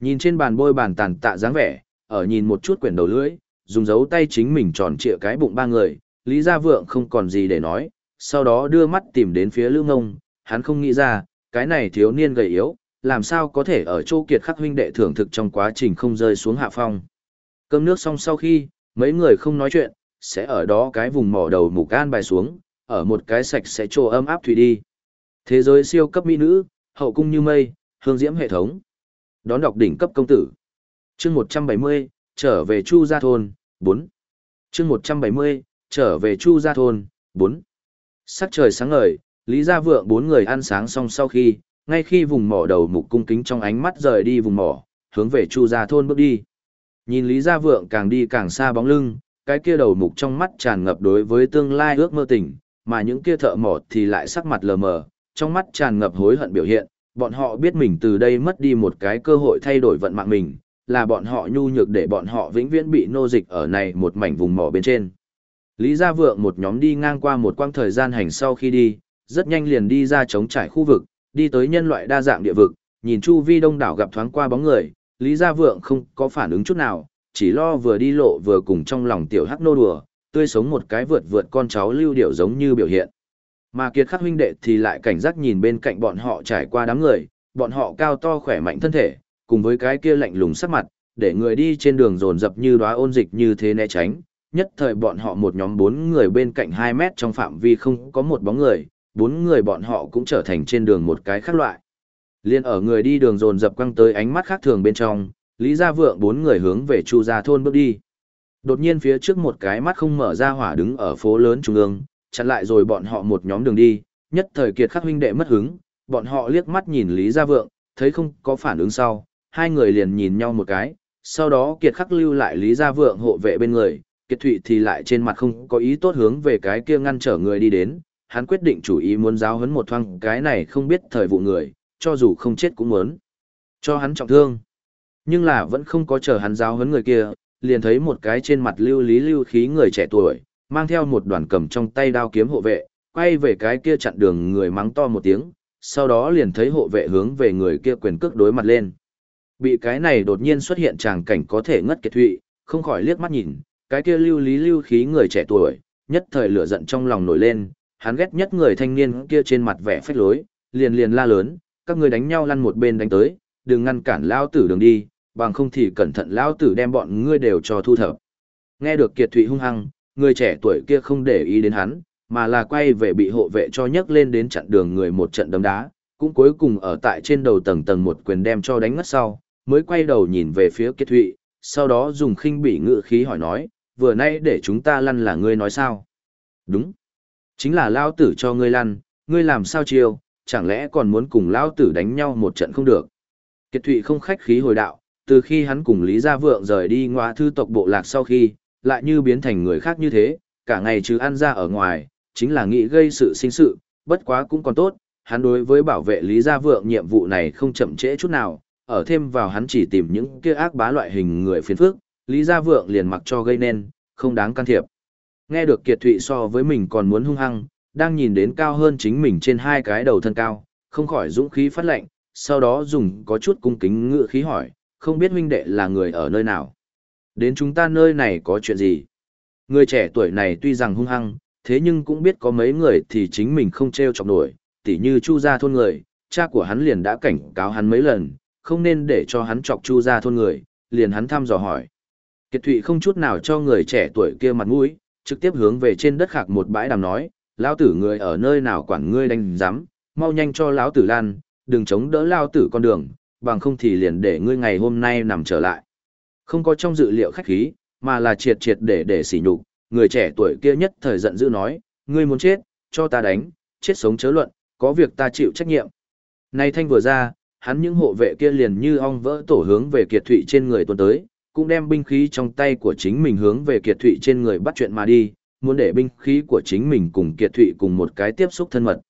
Nhìn trên bàn bôi bàn tàn tạ dáng vẻ, ở nhìn một chút quyển đầu lưỡi, dùng dấu tay chính mình tròn trịa cái bụng ba người, Lý Gia Vượng không còn gì để nói, sau đó đưa mắt tìm đến phía Lữ Ngông, hắn không nghĩ ra, cái này thiếu niên gầy yếu, làm sao có thể ở chỗ kiệt khắc huynh đệ thưởng thực trong quá trình không rơi xuống hạ phong. Cơm nước xong sau khi, mấy người không nói chuyện, sẽ ở đó cái vùng mỏ đầu mục gan bài xuống, ở một cái sạch sẽ trồ ấm áp thủy đi. Thế giới siêu cấp mỹ nữ, hậu cung như mây, hương diễm hệ thống. Đón đọc đỉnh cấp công tử. chương 170, trở về Chu Gia Thôn, 4. chương 170, trở về Chu Gia Thôn, 4. Sắc trời sáng ngời, Lý Gia Vượng bốn người ăn sáng xong sau khi, ngay khi vùng mỏ đầu mục cung kính trong ánh mắt rời đi vùng mỏ, hướng về Chu Gia Thôn bước đi. Nhìn Lý Gia Vượng càng đi càng xa bóng lưng, cái kia đầu mục trong mắt tràn ngập đối với tương lai ước mơ tình, mà những kia thợ mỏ thì lại sắc mặt lờ mờ, trong mắt tràn ngập hối hận biểu hiện, bọn họ biết mình từ đây mất đi một cái cơ hội thay đổi vận mạng mình, là bọn họ nhu nhược để bọn họ vĩnh viễn bị nô dịch ở này một mảnh vùng mỏ bên trên. Lý Gia Vượng một nhóm đi ngang qua một quãng thời gian hành sau khi đi, rất nhanh liền đi ra chống trải khu vực, đi tới nhân loại đa dạng địa vực, nhìn chu vi đông đảo gặp thoáng qua bóng người, Lý Gia Vượng không có phản ứng chút nào, chỉ lo vừa đi lộ vừa cùng trong lòng tiểu hắc nô đùa, tươi sống một cái vượt vượt con cháu lưu điệu giống như biểu hiện. Mà kiệt khắc huynh đệ thì lại cảnh giác nhìn bên cạnh bọn họ trải qua đám người, bọn họ cao to khỏe mạnh thân thể, cùng với cái kia lạnh lùng sắc mặt, để người đi trên đường dồn dập như đóa ôn dịch như thế né tránh. Nhất thời bọn họ một nhóm bốn người bên cạnh 2 mét trong phạm vi không có một bóng người, bốn người bọn họ cũng trở thành trên đường một cái khác loại. Liên ở người đi đường dồn dập quăng tới ánh mắt khác thường bên trong, Lý Gia Vượng bốn người hướng về Chu Gia Thôn bước đi. Đột nhiên phía trước một cái mắt không mở ra hỏa đứng ở phố lớn trung ương, chặn lại rồi bọn họ một nhóm đường đi, nhất thời kiệt khắc huynh đệ mất hứng, bọn họ liếc mắt nhìn Lý Gia Vượng, thấy không có phản ứng sau, hai người liền nhìn nhau một cái, sau đó kiệt khắc lưu lại Lý Gia Vượng hộ vệ bên người, kiệt thụy thì lại trên mặt không có ý tốt hướng về cái kia ngăn trở người đi đến, hắn quyết định chủ ý muốn giáo huấn một thoáng cái này không biết thời vụ người, cho dù không chết cũng muốn cho hắn trọng thương. Nhưng là vẫn không có chờ hắn giáo huấn người kia, liền thấy một cái trên mặt lưu lý lưu khí người trẻ tuổi, mang theo một đoàn cầm trong tay đao kiếm hộ vệ, quay về cái kia chặn đường người mắng to một tiếng, sau đó liền thấy hộ vệ hướng về người kia quyền cước đối mặt lên. Bị cái này đột nhiên xuất hiện tràng cảnh có thể ngất kiệt thụy, không khỏi liếc mắt nhìn, cái kia lưu lý lưu khí người trẻ tuổi, nhất thời lửa giận trong lòng nổi lên, hắn ghét nhất người thanh niên kia trên mặt vẻ phách lối, liền liền la lớn, các người đánh nhau lăn một bên đánh tới, đừng ngăn cản lao tử đường đi, bằng không thì cẩn thận lao tử đem bọn ngươi đều cho thu thập. Nghe được kiệt thụy hung hăng, người trẻ tuổi kia không để ý đến hắn, mà là quay về bị hộ vệ cho nhấc lên đến chặn đường người một trận đấm đá, cũng cuối cùng ở tại trên đầu tầng tầng một quyền đem cho đánh ngất sau, mới quay đầu nhìn về phía Kiệt Thụy, sau đó dùng khinh bỉ ngự khí hỏi nói, vừa nay để chúng ta lăn là ngươi nói sao? Đúng. Chính là lao tử cho ngươi lăn, ngươi làm sao chiêu, chẳng lẽ còn muốn cùng lão tử đánh nhau một trận không được. Kiệt Thụy không khách khí hồi đạo, từ khi hắn cùng Lý Gia Vượng rời đi ngoa thư tộc bộ lạc sau khi, lại như biến thành người khác như thế, cả ngày chứ ăn ra ở ngoài, chính là nghĩ gây sự sinh sự, bất quá cũng còn tốt, hắn đối với bảo vệ Lý Gia Vượng nhiệm vụ này không chậm trễ chút nào, ở thêm vào hắn chỉ tìm những kia ác bá loại hình người phiền phức, Lý Gia Vượng liền mặc cho gây nên, không đáng can thiệp. Nghe được Kiệt Thụy so với mình còn muốn hung hăng, đang nhìn đến cao hơn chính mình trên hai cái đầu thân cao, không khỏi dũng khí phát lệnh, sau đó dùng có chút cung kính ngựa khí hỏi, không biết huynh đệ là người ở nơi nào. Đến chúng ta nơi này có chuyện gì? Người trẻ tuổi này tuy rằng hung hăng, thế nhưng cũng biết có mấy người thì chính mình không treo chọc nổi, tỉ như chu gia thôn người, cha của hắn liền đã cảnh cáo hắn mấy lần, không nên để cho hắn chọc chu gia thôn người, liền hắn thăm dò hỏi. Kiệt Thụy không chút nào cho người trẻ tuổi kia mặt mũi, trực tiếp hướng về trên đất khạc một bãi đàm nói, lão tử người ở nơi nào quản ngươi đánh giám, mau nhanh cho lão tử lan, đừng chống đỡ lão tử con đường, bằng không thì liền để ngươi ngày hôm nay nằm trở lại. Không có trong dự liệu khách khí, mà là triệt triệt để để sỉ nhục, người trẻ tuổi kia nhất thời giận dữ nói, ngươi muốn chết, cho ta đánh, chết sống chớ luận, có việc ta chịu trách nhiệm. Này thanh vừa ra, hắn những hộ vệ kia liền như ong vỡ tổ hướng về kiệt thụy trên người tuần tới, cũng đem binh khí trong tay của chính mình hướng về kiệt thụy trên người bắt chuyện mà đi, muốn để binh khí của chính mình cùng kiệt thụy cùng một cái tiếp xúc thân mật.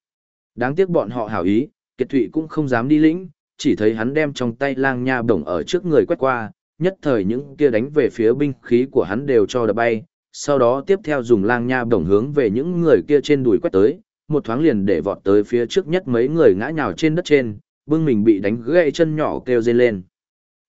Đáng tiếc bọn họ hảo ý, kiệt thụy cũng không dám đi lĩnh, chỉ thấy hắn đem trong tay lang nha bổng ở trước người quét qua, nhất thời những kia đánh về phía binh khí của hắn đều cho đập bay, sau đó tiếp theo dùng lang nha bổng hướng về những người kia trên đùi quét tới, một thoáng liền để vọt tới phía trước nhất mấy người ngã nhào trên đất trên, bưng mình bị đánh gãy chân nhỏ kêu dên lên.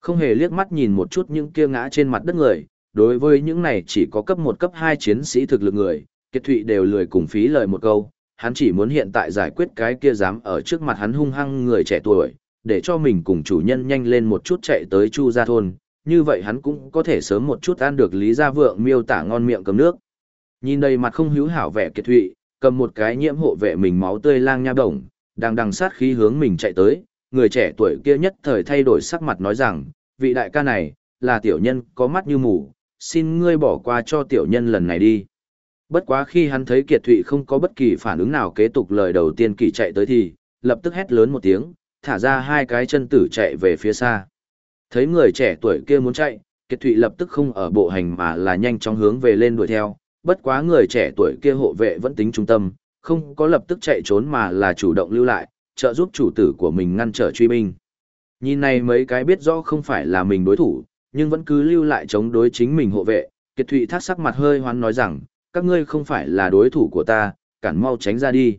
Không hề liếc mắt nhìn một chút những kia ngã trên mặt đất người, đối với những này chỉ có cấp 1 cấp 2 chiến sĩ thực lực người, Kiệt Thụy đều lười cùng phí lời một câu, hắn chỉ muốn hiện tại giải quyết cái kia dám ở trước mặt hắn hung hăng người trẻ tuổi, để cho mình cùng chủ nhân nhanh lên một chút chạy tới Chu Gia Thôn, như vậy hắn cũng có thể sớm một chút ăn được Lý Gia Vượng miêu tả ngon miệng cầm nước. Nhìn đầy mặt không hữu hảo vẻ Kiệt Thụy, cầm một cái nhiễm hộ vệ mình máu tươi lang nha đồng, đang đằng sát khí hướng mình chạy tới, người trẻ tuổi kia nhất thời thay đổi sắc mặt nói rằng, vị đại ca này, là tiểu nhân có mắt như mù, xin ngươi bỏ qua cho tiểu nhân lần này đi. Bất quá khi hắn thấy Kiệt Thụy không có bất kỳ phản ứng nào kế tục lời đầu tiên kỳ chạy tới thì, lập tức hét lớn một tiếng, thả ra hai cái chân tử chạy về phía xa. Thấy người trẻ tuổi kia muốn chạy, Kiệt Thụy lập tức không ở bộ hành mà là nhanh chóng hướng về lên đuổi theo, bất quá người trẻ tuổi kia hộ vệ vẫn tính trung tâm, không có lập tức chạy trốn mà là chủ động lưu lại, trợ giúp chủ tử của mình ngăn trở truy binh. Nhìn này mấy cái biết rõ không phải là mình đối thủ, nhưng vẫn cứ lưu lại chống đối chính mình hộ vệ, Kiệt Thụy thác sắc mặt hơi hoán nói rằng, các ngươi không phải là đối thủ của ta, cản mau tránh ra đi.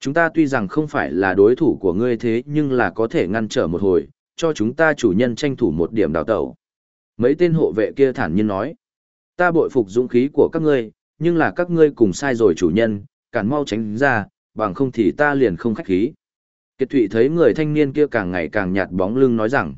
Chúng ta tuy rằng không phải là đối thủ của ngươi thế nhưng là có thể ngăn trở một hồi, cho chúng ta chủ nhân tranh thủ một điểm đào tẩu. Mấy tên hộ vệ kia thản nhiên nói, ta bội phục dũng khí của các ngươi, nhưng là các ngươi cùng sai rồi chủ nhân, cản mau tránh ra, bằng không thì ta liền không khách khí. Kiệt Thụy thấy người thanh niên kia càng ngày càng nhạt bóng lưng nói rằng,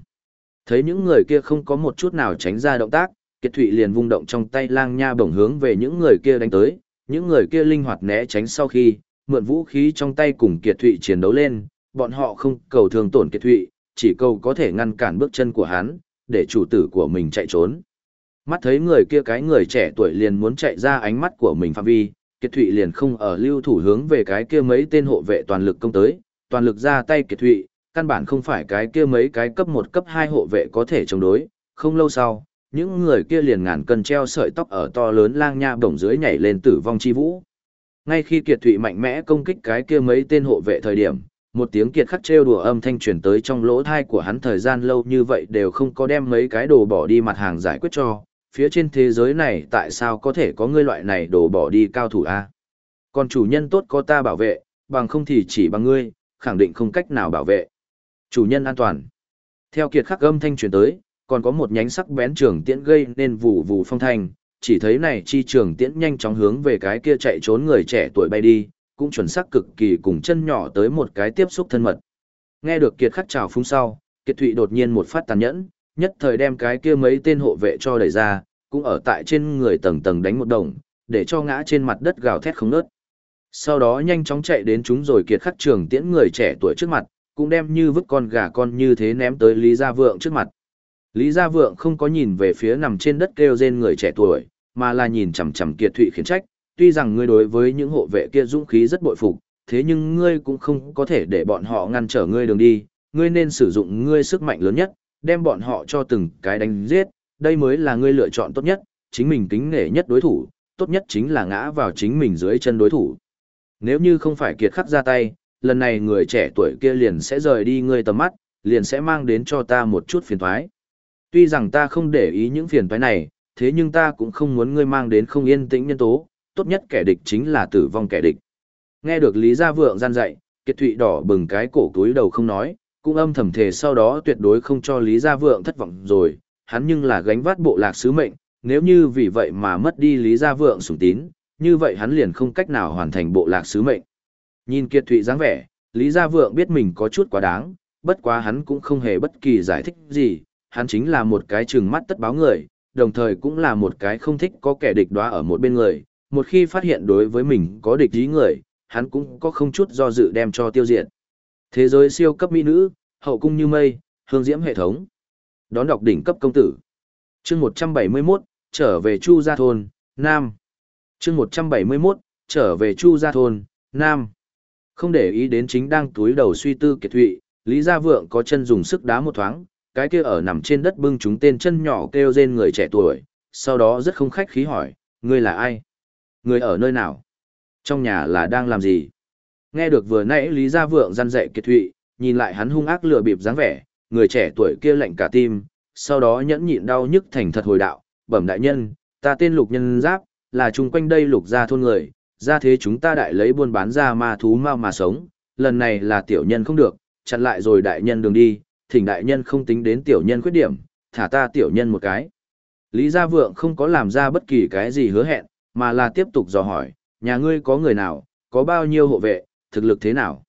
thấy những người kia không có một chút nào tránh ra động tác, Kiệt Thụy liền vung động trong tay lang nha bổng hướng về những người kia đánh tới, những người kia linh hoạt né tránh sau khi, mượn vũ khí trong tay cùng Kiệt Thụy chiến đấu lên, bọn họ không cầu thương tổn Kiệt Thụy, chỉ cầu có thể ngăn cản bước chân của hắn, để chủ tử của mình chạy trốn. Mắt thấy người kia cái người trẻ tuổi liền muốn chạy ra ánh mắt của mình phạm vi, Kiệt Thụy liền không ở lưu thủ hướng về cái kia mấy tên hộ vệ toàn lực công tới, toàn lực ra tay Kiệt Thụy, căn bản không phải cái kia mấy cái cấp 1 cấp 2 hộ vệ có thể chống đối, không lâu sau, những người kia liền ngàn cân treo sợi tóc ở to lớn lang nha bổng dưới nhảy lên tử vong chi vũ. Ngay khi Kiệt Thụy mạnh mẽ công kích cái kia mấy tên hộ vệ thời điểm, một tiếng kiệt khắc trêu đùa âm thanh truyền tới trong lỗ thai của hắn thời gian lâu như vậy đều không có đem mấy cái đồ bỏ đi mặt hàng giải quyết cho, phía trên thế giới này tại sao có thể có ngươi loại này đồ bỏ đi cao thủ a? Còn chủ nhân tốt có ta bảo vệ, bằng không thì chỉ bằng ngươi, khẳng định không cách nào bảo vệ. Chủ nhân an toàn. Theo kiệt khắc âm thanh truyền tới, còn có một nhánh sắc bén trường tiễn gây nên vụ vụ phong thanh, chỉ thấy này chi trường tiễn nhanh chóng hướng về cái kia chạy trốn người trẻ tuổi bay đi, cũng chuẩn xác cực kỳ cùng chân nhỏ tới một cái tiếp xúc thân mật. Nghe được kiệt khắc chào phúng sau, kiệt thụy đột nhiên một phát tàn nhẫn, nhất thời đem cái kia mấy tên hộ vệ cho đẩy ra, cũng ở tại trên người tầng tầng đánh một đồng, để cho ngã trên mặt đất gào thét không nớt. Sau đó nhanh chóng chạy đến chúng rồi kiệt khắc trường tiễn người trẻ tuổi trước mặt, cũng đem như vứt con gà con như thế ném tới Lý Gia Vượng trước mặt. Lý Gia Vượng không có nhìn về phía nằm trên đất kêu rên người trẻ tuổi, mà là nhìn chằm chằm Kiệt Thụy khiển trách, tuy rằng ngươi đối với những hộ vệ kia dũng khí rất bội phục, thế nhưng ngươi cũng không có thể để bọn họ ngăn trở ngươi đường đi, ngươi nên sử dụng ngươi sức mạnh lớn nhất, đem bọn họ cho từng cái đánh giết, đây mới là ngươi lựa chọn tốt nhất, chính mình kính nể nhất đối thủ, tốt nhất chính là ngã vào chính mình dưới chân đối thủ. Nếu như không phải kiệt khắc ra tay, lần này người trẻ tuổi kia liền sẽ rời đi ngươi tầm mắt, liền sẽ mang đến cho ta một chút phiền toái. Tuy rằng ta không để ý những phiền toái này, thế nhưng ta cũng không muốn ngươi mang đến không yên tĩnh nhân tố, tốt nhất kẻ địch chính là tử vong kẻ địch. Nghe được Lý Gia Vượng gian dạy, Kiệt Thụy đỏ bừng cái cổ túi đầu không nói, cũng âm thầm thề sau đó tuyệt đối không cho Lý Gia Vượng thất vọng rồi, hắn nhưng là gánh vác bộ lạc sứ mệnh, nếu như vì vậy mà mất đi Lý Gia Vượng sủng tín, như vậy hắn liền không cách nào hoàn thành bộ lạc sứ mệnh. Nhìn Kiệt Thụy dáng vẻ, Lý Gia Vượng biết mình có chút quá đáng, bất quá hắn cũng không hề bất kỳ giải thích gì, hắn chính là một cái trừng mắt tất báo người, đồng thời cũng là một cái không thích có kẻ địch đoá ở một bên người, một khi phát hiện đối với mình có địch ý người, hắn cũng có không chút do dự đem cho tiêu diệt. Thế giới siêu cấp mỹ nữ, hậu cung như mây, hương diễm hệ thống. Đón đọc đỉnh cấp công tử. chương 171, trở về Chu Gia Thôn, Nam. chương 171, trở về Chu Gia Thôn, Nam. Không để ý đến chính đang túi đầu suy tư kiệt thụy, Lý Gia Vượng có chân dùng sức đá một thoáng, cái kia ở nằm trên đất bưng chúng tên chân nhỏ kêu rên người trẻ tuổi, sau đó rất không khách khí hỏi, ngươi là ai? Người ở nơi nào? Trong nhà là đang làm gì? Nghe được vừa nãy Lý Gia Vượng răn dạy kiệt thụy, nhìn lại hắn hung ác lừa bịp dáng vẻ, người trẻ tuổi kia lạnh cả tim, sau đó nhẫn nhịn đau nhức thành thật hồi đạo, bẩm đại nhân, ta tên lục nhân giáp, là chung quanh đây lục gia thôn người, ra thế chúng ta đại lấy buôn bán ra ma thú mau mà sống, lần này là tiểu nhân không được, chặn lại rồi đại nhân đường đi, thỉnh đại nhân không tính đến tiểu nhân khuyết điểm, thả ta tiểu nhân một cái. Lý Gia Vượng không có làm ra bất kỳ cái gì hứa hẹn, mà là tiếp tục dò hỏi, nhà ngươi có người nào, có bao nhiêu hộ vệ, thực lực thế nào.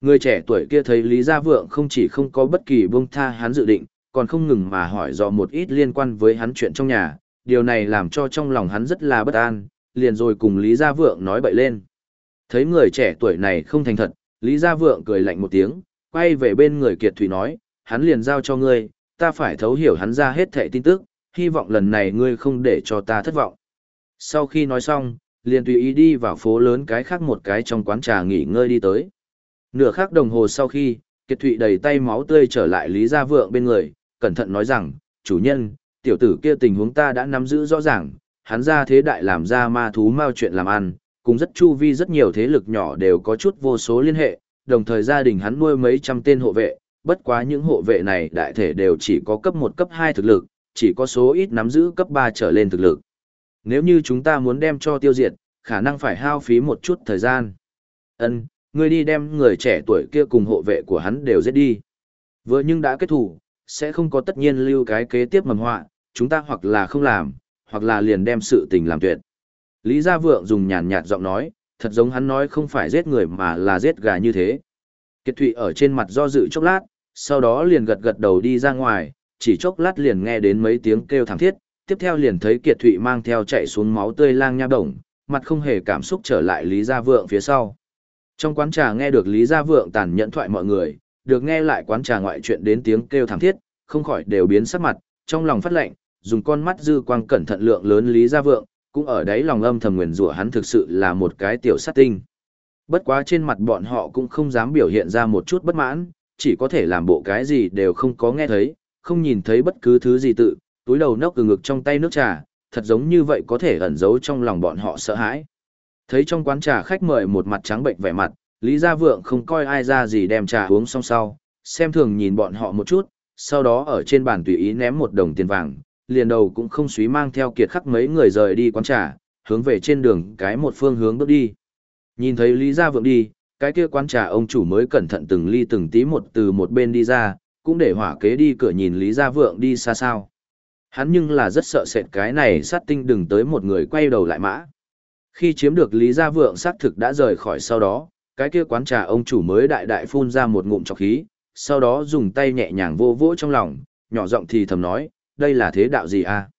Người trẻ tuổi kia thấy Lý Gia Vượng không chỉ không có bất kỳ buông tha hắn dự định, còn không ngừng mà hỏi dò một ít liên quan với hắn chuyện trong nhà, điều này làm cho trong lòng hắn rất là bất an, liền rồi cùng Lý Gia Vượng nói bậy lên. Thấy người trẻ tuổi này không thành thật, Lý Gia Vượng cười lạnh một tiếng, quay về bên người Kiệt Thủy nói, hắn liền giao cho ngươi, ta phải thấu hiểu hắn ra hết thẻ tin tức, hy vọng lần này ngươi không để cho ta thất vọng. Sau khi nói xong, liền tùy ý đi vào phố lớn cái khác một cái trong quán trà nghỉ ngơi đi tới. Nửa khắc đồng hồ sau khi, Kiệt Thụy đầy tay máu tươi trở lại Lý Gia Vượng bên người, cẩn thận nói rằng, chủ nhân, tiểu tử kia tình huống ta đã nắm giữ rõ ràng, hắn ra thế đại làm ra ma thú mao chuyện làm ăn, cùng rất chu vi rất nhiều thế lực nhỏ đều có chút vô số liên hệ, đồng thời gia đình hắn nuôi mấy trăm tên hộ vệ, bất quá những hộ vệ này đại thể đều chỉ có cấp 1 cấp 2 thực lực, chỉ có số ít nắm giữ cấp 3 trở lên thực lực. Nếu như chúng ta muốn đem cho tiêu diệt, khả năng phải hao phí một chút thời gian. Ân, ngươi đi đem người trẻ tuổi kia cùng hộ vệ của hắn đều giết đi. Vừa nhưng đã kết thủ, sẽ không có tất nhiên lưu cái kế tiếp mầm họa, chúng ta hoặc là không làm, hoặc là liền đem sự tình làm tuyệt. Lý Gia Vượng dùng nhàn nhạt giọng nói, thật giống hắn nói không phải giết người mà là giết gà như thế. Kiệt Thụy ở trên mặt do dự chốc lát, sau đó liền gật gật đầu đi ra ngoài, chỉ chốc lát liền nghe đến mấy tiếng kêu thảm thiết, tiếp theo liền thấy Kiệt Thụy mang theo chạy xuống máu tươi lang nha đồng, mặt không hề cảm xúc trở lại Lý Gia Vượng phía sau. Trong quán trà nghe được Lý Gia Vượng tàn nhẫn thoại mọi người, được nghe lại quán trà ngoại chuyện đến tiếng kêu thảm thiết, không khỏi đều biến sắc mặt, trong lòng phát lệnh, dùng con mắt dư quang cẩn thận lượng lớn Lý Gia Vượng, cũng ở đấy lòng âm thầm nguyền rủa hắn thực sự là một cái tiểu sát tinh. Bất quá trên mặt bọn họ cũng không dám biểu hiện ra một chút bất mãn, chỉ có thể làm bộ cái gì đều không có nghe thấy, không nhìn thấy bất cứ thứ gì tự, túi đầu nốc từ ngực trong tay nước trà, thật giống như vậy có thể ẩn giấu trong lòng bọn họ sợ hãi. Thấy trong quán trà khách mời một mặt trắng bệnh vẻ mặt, Lý Gia Vượng không coi ai ra gì đem trà uống xong sau, xem thường nhìn bọn họ một chút, sau đó ở trên bàn tùy ý ném một đồng tiền vàng, liền đầu cũng không suý mang theo kiệt khắc mấy người rời đi quán trà, hướng về trên đường cái một phương hướng bước đi. Nhìn thấy Lý Gia Vượng đi, cái kia quán trà ông chủ mới cẩn thận từng ly từng tí một từ một bên đi ra, cũng để hỏa kế đi cửa nhìn Lý Gia Vượng đi xa sao. Hắn nhưng là rất sợ sệt cái này sát tinh đừng tới một người quay đầu lại mã. Khi chiếm được Lý Gia Vượng xác thực đã rời khỏi sau đó, cái kia quán trà ông chủ mới đại đại phun ra một ngụm trọc khí, sau đó dùng tay nhẹ nhàng vô vỗ trong lòng, nhỏ giọng thì thầm nói, đây là thế đạo gì à?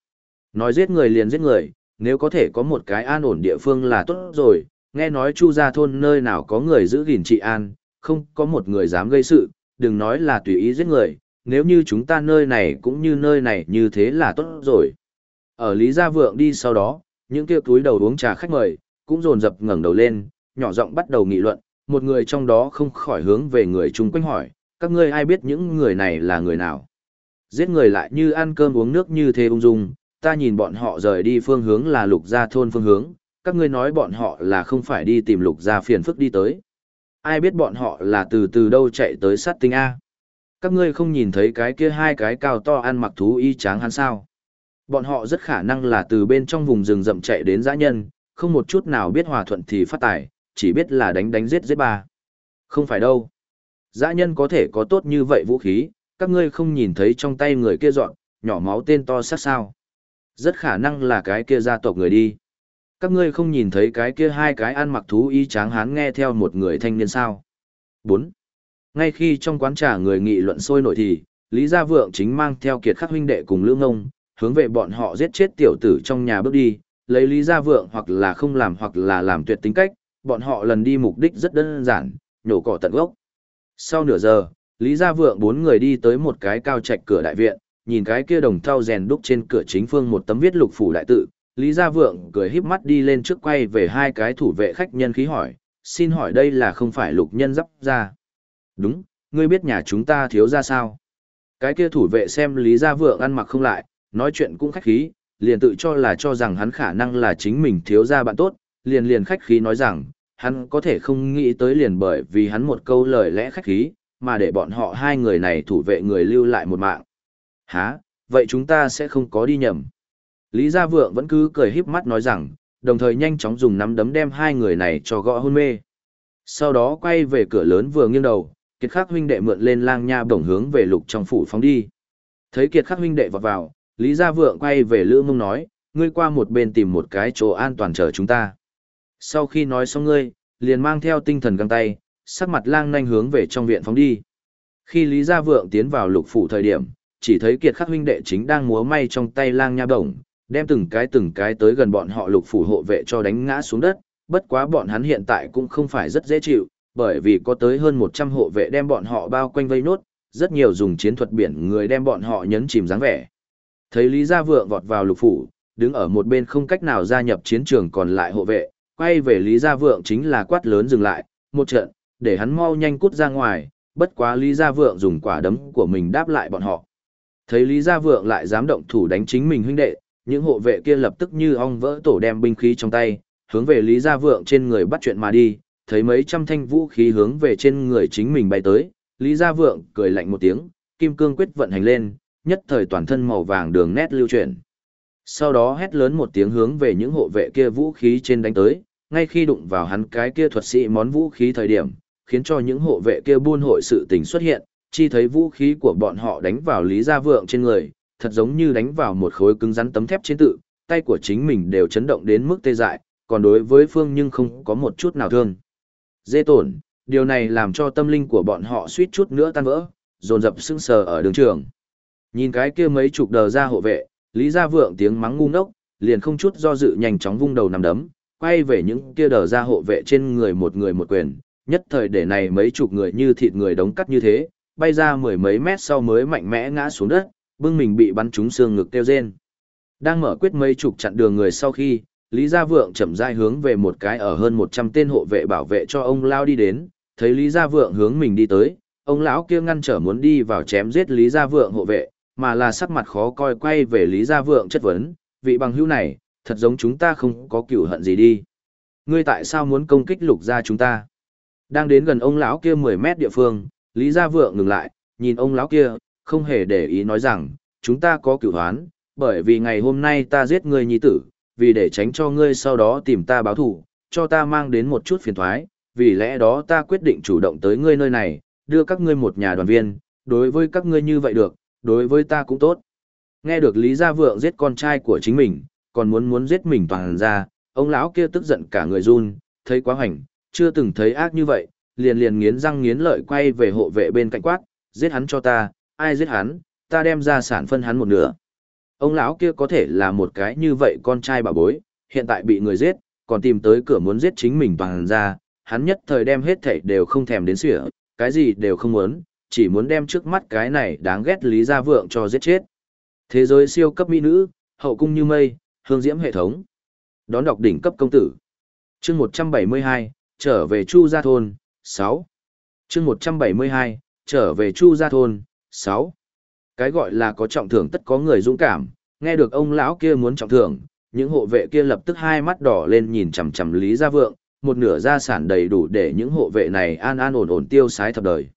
Nói giết người liền giết người, nếu có thể có một cái an ổn địa phương là tốt rồi, nghe nói chu gia thôn nơi nào có người giữ gìn trị an, không có một người dám gây sự, đừng nói là tùy ý giết người, nếu như chúng ta nơi này cũng như nơi này như thế là tốt rồi. Ở Lý Gia Vượng đi sau đó, những kia túi đầu uống trà khách mời, cũng dồn dập ngẩng đầu lên, nhỏ giọng bắt đầu nghị luận, một người trong đó không khỏi hướng về người chung quanh hỏi, các ngươi ai biết những người này là người nào? Giết người lại như ăn cơm uống nước như thế ung dung, ta nhìn bọn họ rời đi phương hướng là lục gia thôn phương hướng, các ngươi nói bọn họ là không phải đi tìm lục gia phiền phức đi tới. Ai biết bọn họ là từ từ đâu chạy tới sát tinh A. Các ngươi không nhìn thấy cái kia hai cái cao to ăn mặc thú y tráng hắn sao. Bọn họ rất khả năng là từ bên trong vùng rừng rậm chạy đến dã nhân, không một chút nào biết hòa thuận thì phát tài, chỉ biết là đánh đánh giết giết ba. Không phải đâu. Dã nhân có thể có tốt như vậy vũ khí, các ngươi không nhìn thấy trong tay người kia dọn, nhỏ máu tên to sát sao. Rất khả năng là cái kia gia tộc người đi. Các ngươi không nhìn thấy cái kia hai cái ăn mặc thú y tráng hán nghe theo một người thanh niên sao. 4. Ngay khi trong quán trà người nghị luận sôi nổi thì, Lý Gia Vượng chính mang theo kiệt khắc huynh đệ cùng lưỡng ngông, hướng về bọn họ giết chết tiểu tử trong nhà bước đi, lấy Lý Gia Vượng hoặc là không làm hoặc là làm tuyệt tính cách, bọn họ lần đi mục đích rất đơn giản, nhổ cỏ tận gốc. Sau nửa giờ, Lý Gia Vượng bốn người đi tới một cái cao trạch cửa đại viện, nhìn cái kia đồng thau rèn đúc trên cửa chính phương một tấm viết lục phủ đại tự, Lý Gia Vượng cười híp mắt đi lên trước quay về hai cái thủ vệ khách nhân khí hỏi, xin hỏi đây là không phải lục nhân dắp ra? Đúng, ngươi biết nhà chúng ta thiếu ra sao? Cái kia thủ vệ xem Lý Gia Vượng ăn mặc không lại, nói chuyện cũng khách khí, liền tự cho là cho rằng hắn khả năng là chính mình thiếu ra bạn tốt, liền liền khách khí nói rằng, hắn có thể không nghĩ tới liền bởi vì hắn một câu lời lẽ khách khí, mà để bọn họ hai người này thủ vệ người lưu lại một mạng. Hả, vậy chúng ta sẽ không có đi nhầm. Lý Gia Vượng vẫn cứ cười híp mắt nói rằng, đồng thời nhanh chóng dùng nắm đấm đem hai người này cho gõ hôn mê. Sau đó quay về cửa lớn vừa nghiêng đầu, Kiệt Khắc huynh đệ mượn lên lang nha bổng hướng về lục trong phủ phóng đi. Thấy Kiệt Khắc huynh đệ vọt vào, Lý Gia Vượng quay về Lữ Mông nói, ngươi qua một bên tìm một cái chỗ an toàn chờ chúng ta. Sau khi nói xong ngươi, liền mang theo tinh thần găng tay, sắc mặt lang nhanh hướng về trong viện phóng đi. Khi Lý Gia Vượng tiến vào lục phủ thời điểm, chỉ thấy Kiệt Khắc huynh đệ chính đang múa may trong tay lang nha bổng, đem từng cái từng cái tới gần bọn họ lục phủ hộ vệ cho đánh ngã xuống đất, bất quá bọn hắn hiện tại cũng không phải rất dễ chịu, bởi vì có tới hơn 100 hộ vệ đem bọn họ bao quanh vây nốt, rất nhiều dùng chiến thuật biển người đem bọn họ nhấn chìm dáng vẻ. Thấy Lý Gia Vượng vọt vào lục phủ, đứng ở một bên không cách nào gia nhập chiến trường còn lại hộ vệ, quay về Lý Gia Vượng chính là quát lớn dừng lại, một trận, để hắn mau nhanh cút ra ngoài, bất quá Lý Gia Vượng dùng quả đấm của mình đáp lại bọn họ. Thấy Lý Gia Vượng lại dám động thủ đánh chính mình huynh đệ, những hộ vệ kia lập tức như ong vỡ tổ đem binh khí trong tay, hướng về Lý Gia Vượng trên người bắt chuyện mà đi, thấy mấy trăm thanh vũ khí hướng về trên người chính mình bay tới, Lý Gia Vượng cười lạnh một tiếng, kim cương quyết vận hành lên, nhất thời toàn thân màu vàng đường nét lưu chuyển. Sau đó hét lớn một tiếng hướng về những hộ vệ kia vũ khí trên đánh tới, ngay khi đụng vào hắn cái kia thuật sĩ món vũ khí thời điểm, khiến cho những hộ vệ kia buôn hội sự tình xuất hiện, chi thấy vũ khí của bọn họ đánh vào Lý Gia Vượng trên người, thật giống như đánh vào một khối cứng rắn tấm thép trên tự, tay của chính mình đều chấn động đến mức tê dại, còn đối với Phương nhưng không có một chút nào thương. Dê tổn, điều này làm cho tâm linh của bọn họ suýt chút nữa tan vỡ, dồn dập sững sờ ở đường trường. Nhìn cái kia mấy chục đờ ra hộ vệ, Lý Gia Vượng tiếng mắng ngu ngốc, liền không chút do dự nhanh chóng vung đầu nằm đấm, quay về những kia đờ ra hộ vệ trên người một người một quyền, nhất thời để này mấy chục người như thịt người đống cắt như thế, bay ra mười mấy mét sau mới mạnh mẽ ngã xuống đất, bưng mình bị bắn trúng xương ngực tiêu rên. Đang mở quyết mấy chục chặn đường người sau khi, Lý Gia Vượng chậm rãi hướng về một cái ở hơn 100 tên hộ vệ bảo vệ cho ông lao đi đến, thấy Lý Gia Vượng hướng mình đi tới, ông lão kia ngăn trở muốn đi vào chém giết Lý Gia Vượng hộ vệ, mà là sắc mặt khó coi quay về Lý Gia Vượng chất vấn, vị bằng hữu này, thật giống chúng ta không có cửu hận gì đi. Ngươi tại sao muốn công kích lục gia chúng ta? Đang đến gần ông lão kia 10 mét địa phương, Lý Gia Vượng ngừng lại, nhìn ông lão kia, không hề để ý nói rằng, chúng ta có cửu hoán, bởi vì ngày hôm nay ta giết ngươi nhi tử, vì để tránh cho ngươi sau đó tìm ta báo thù, cho ta mang đến một chút phiền thoái, vì lẽ đó ta quyết định chủ động tới ngươi nơi này, đưa các ngươi một nhà đoàn viên, đối với các ngươi như vậy được, đối với ta cũng tốt. Nghe được Lý Gia Vượng giết con trai của chính mình, còn muốn muốn giết mình toàn ra, ông lão kia tức giận cả người run, thấy quá hoành, chưa từng thấy ác như vậy, liền liền nghiến răng nghiến lợi quay về hộ vệ bên cạnh quát, giết hắn cho ta, ai giết hắn, ta đem ra sản phân hắn một nửa. Ông lão kia có thể là một cái như vậy con trai bà bối, hiện tại bị người giết, còn tìm tới cửa muốn giết chính mình toàn ra, hắn nhất thời đem hết thảy đều không thèm đến sửa, cái gì đều không muốn, chỉ muốn đem trước mắt cái này đáng ghét Lý Gia Vượng cho giết chết. Thế giới siêu cấp mỹ nữ, hậu cung như mây, hương diễm hệ thống. Đón đọc đỉnh cấp công tử. chương 172, trở về Chu Gia Thôn, 6. chương 172, trở về Chu Gia Thôn, 6. Cái gọi là có trọng thưởng tất có người dũng cảm, nghe được ông lão kia muốn trọng thưởng, những hộ vệ kia lập tức hai mắt đỏ lên nhìn chằm chằm Lý Gia Vượng, một nửa gia sản đầy đủ để những hộ vệ này an an ổn ổn tiêu sái thập đời.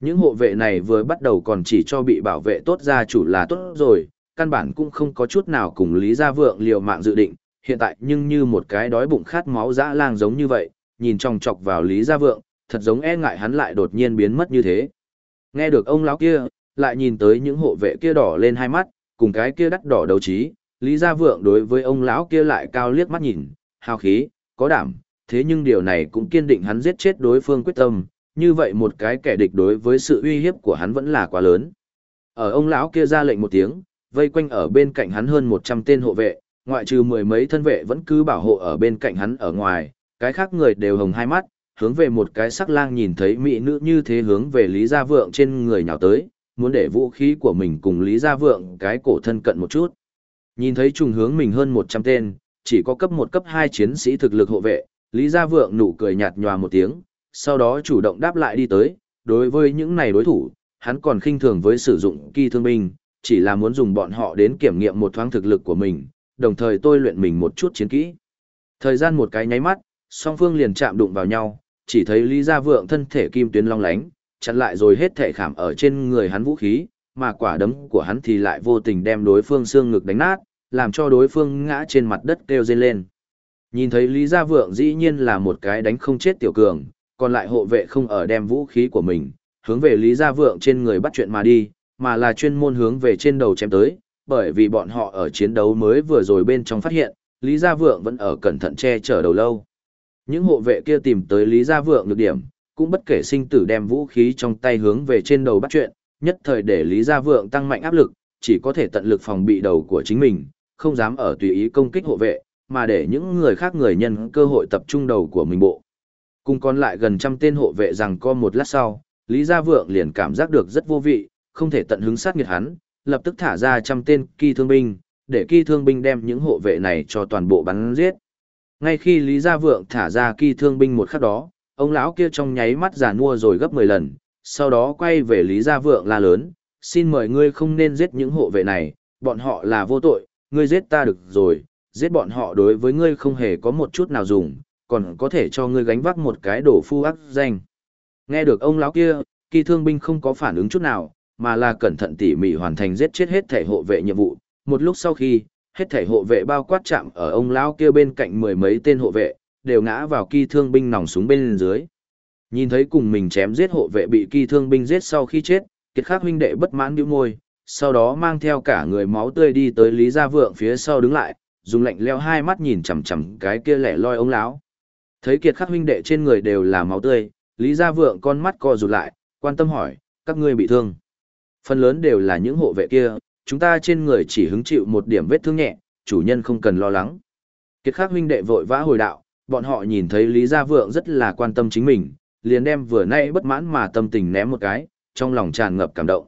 Những hộ vệ này vừa bắt đầu còn chỉ cho bị bảo vệ tốt gia chủ là tốt rồi, căn bản cũng không có chút nào cùng Lý Gia Vượng liều mạng dự định, hiện tại nhưng như một cái đói bụng khát máu dã lang giống như vậy, nhìn chòng chọc vào Lý Gia Vượng, thật giống e ngại hắn lại đột nhiên biến mất như thế. Nghe được ông lão kia, lại nhìn tới những hộ vệ kia đỏ lên hai mắt, cùng cái kia đắt đỏ đầu trí, Lý Gia Vượng đối với ông lão kia lại cao liếc mắt nhìn, hào khí, có đảm, thế nhưng điều này cũng kiên định hắn giết chết đối phương quyết tâm, như vậy một cái kẻ địch đối với sự uy hiếp của hắn vẫn là quá lớn. Ở ông lão kia ra lệnh một tiếng, vây quanh ở bên cạnh hắn hơn 100 tên hộ vệ, ngoại trừ mười mấy thân vệ vẫn cứ bảo hộ ở bên cạnh hắn ở ngoài, cái khác người đều hồng hai mắt, hướng về một cái sắc lang nhìn thấy mỹ nữ như thế hướng về Lý Gia Vượng trên người nhào tới, muốn để vũ khí của mình cùng Lý Gia Vượng cái cổ thân cận một chút. Nhìn thấy trùng hướng mình hơn 100 tên, chỉ có cấp 1 cấp 2 chiến sĩ thực lực hộ vệ, Lý Gia Vượng nụ cười nhạt nhòa một tiếng, sau đó chủ động đáp lại đi tới, đối với những này đối thủ, hắn còn khinh thường với sử dụng kỳ thương binh, chỉ là muốn dùng bọn họ đến kiểm nghiệm một thoáng thực lực của mình, đồng thời tôi luyện mình một chút chiến kỹ. Thời gian một cái nháy mắt, song phương liền chạm đụng vào nhau, chỉ thấy Lý Gia Vượng thân thể kim tuyến long lánh, chặn lại rồi hết thể khảm ở trên người hắn vũ khí, mà quả đấm của hắn thì lại vô tình đem đối phương xương ngực đánh nát, làm cho đối phương ngã trên mặt đất kêu rên lên. Nhìn thấy Lý Gia Vượng dĩ nhiên là một cái đánh không chết tiểu cường, còn lại hộ vệ không ở đem vũ khí của mình, hướng về Lý Gia Vượng trên người bắt chuyện mà đi, mà là chuyên môn hướng về trên đầu chém tới, bởi vì bọn họ ở chiến đấu mới vừa rồi bên trong phát hiện, Lý Gia Vượng vẫn ở cẩn thận che chở đầu lâu. Những hộ vệ kia tìm tới Lý Gia Vượng được điểm, cũng bất kể sinh tử đem vũ khí trong tay hướng về trên đầu bắt chuyện, nhất thời để Lý Gia Vượng tăng mạnh áp lực, chỉ có thể tận lực phòng bị đầu của chính mình, không dám ở tùy ý công kích hộ vệ, mà để những người khác người nhân cơ hội tập trung đầu của mình bộ. Cùng còn lại gần trăm tên hộ vệ rằng co một lát sau, Lý Gia Vượng liền cảm giác được rất vô vị, không thể tận hứng sát nghiệt hắn, lập tức thả ra trăm tên kỳ thương binh, để kỳ thương binh đem những hộ vệ này cho toàn bộ bắn giết. Ngay khi Lý Gia Vượng thả ra kỳ thương binh một khắc đó, ông lão kia trong nháy mắt già nua rồi gấp 10 lần, sau đó quay về Lý Gia Vượng la lớn, xin mời ngươi không nên giết những hộ vệ này, bọn họ là vô tội, ngươi giết ta được rồi, giết bọn họ đối với ngươi không hề có một chút nào dùng, còn có thể cho ngươi gánh vác một cái đổ phu ác danh. Nghe được ông lão kia, kỳ thương binh không có phản ứng chút nào, mà là cẩn thận tỉ mỉ hoàn thành giết chết hết thể hộ vệ nhiệm vụ. Một lúc sau khi, hết thể hộ vệ bao quát chạm ở ông lão kia bên cạnh mười mấy tên hộ vệ, đều ngã vào kỳ thương binh nòng súng bên dưới. Nhìn thấy cùng mình chém giết hộ vệ bị kỳ thương binh giết sau khi chết, kiệt khắc huynh đệ bất mãn nhíu môi, sau đó mang theo cả người máu tươi đi tới Lý Gia Vượng phía sau đứng lại, dùng lạnh leo hai mắt nhìn chằm chằm cái kia lẻ loi ông lão. Thấy kiệt khắc huynh đệ trên người đều là máu tươi, Lý Gia Vượng con mắt co rụt lại, quan tâm hỏi, các ngươi bị thương. Phần lớn đều là những hộ vệ kia, chúng ta trên người chỉ hứng chịu một điểm vết thương nhẹ, chủ nhân không cần lo lắng. Kiệt khắc huynh đệ vội vã hồi đạo, bọn họ nhìn thấy Lý Gia Vượng rất là quan tâm chính mình, liền đem vừa nay bất mãn mà tâm tình ném một cái, trong lòng tràn ngập cảm động.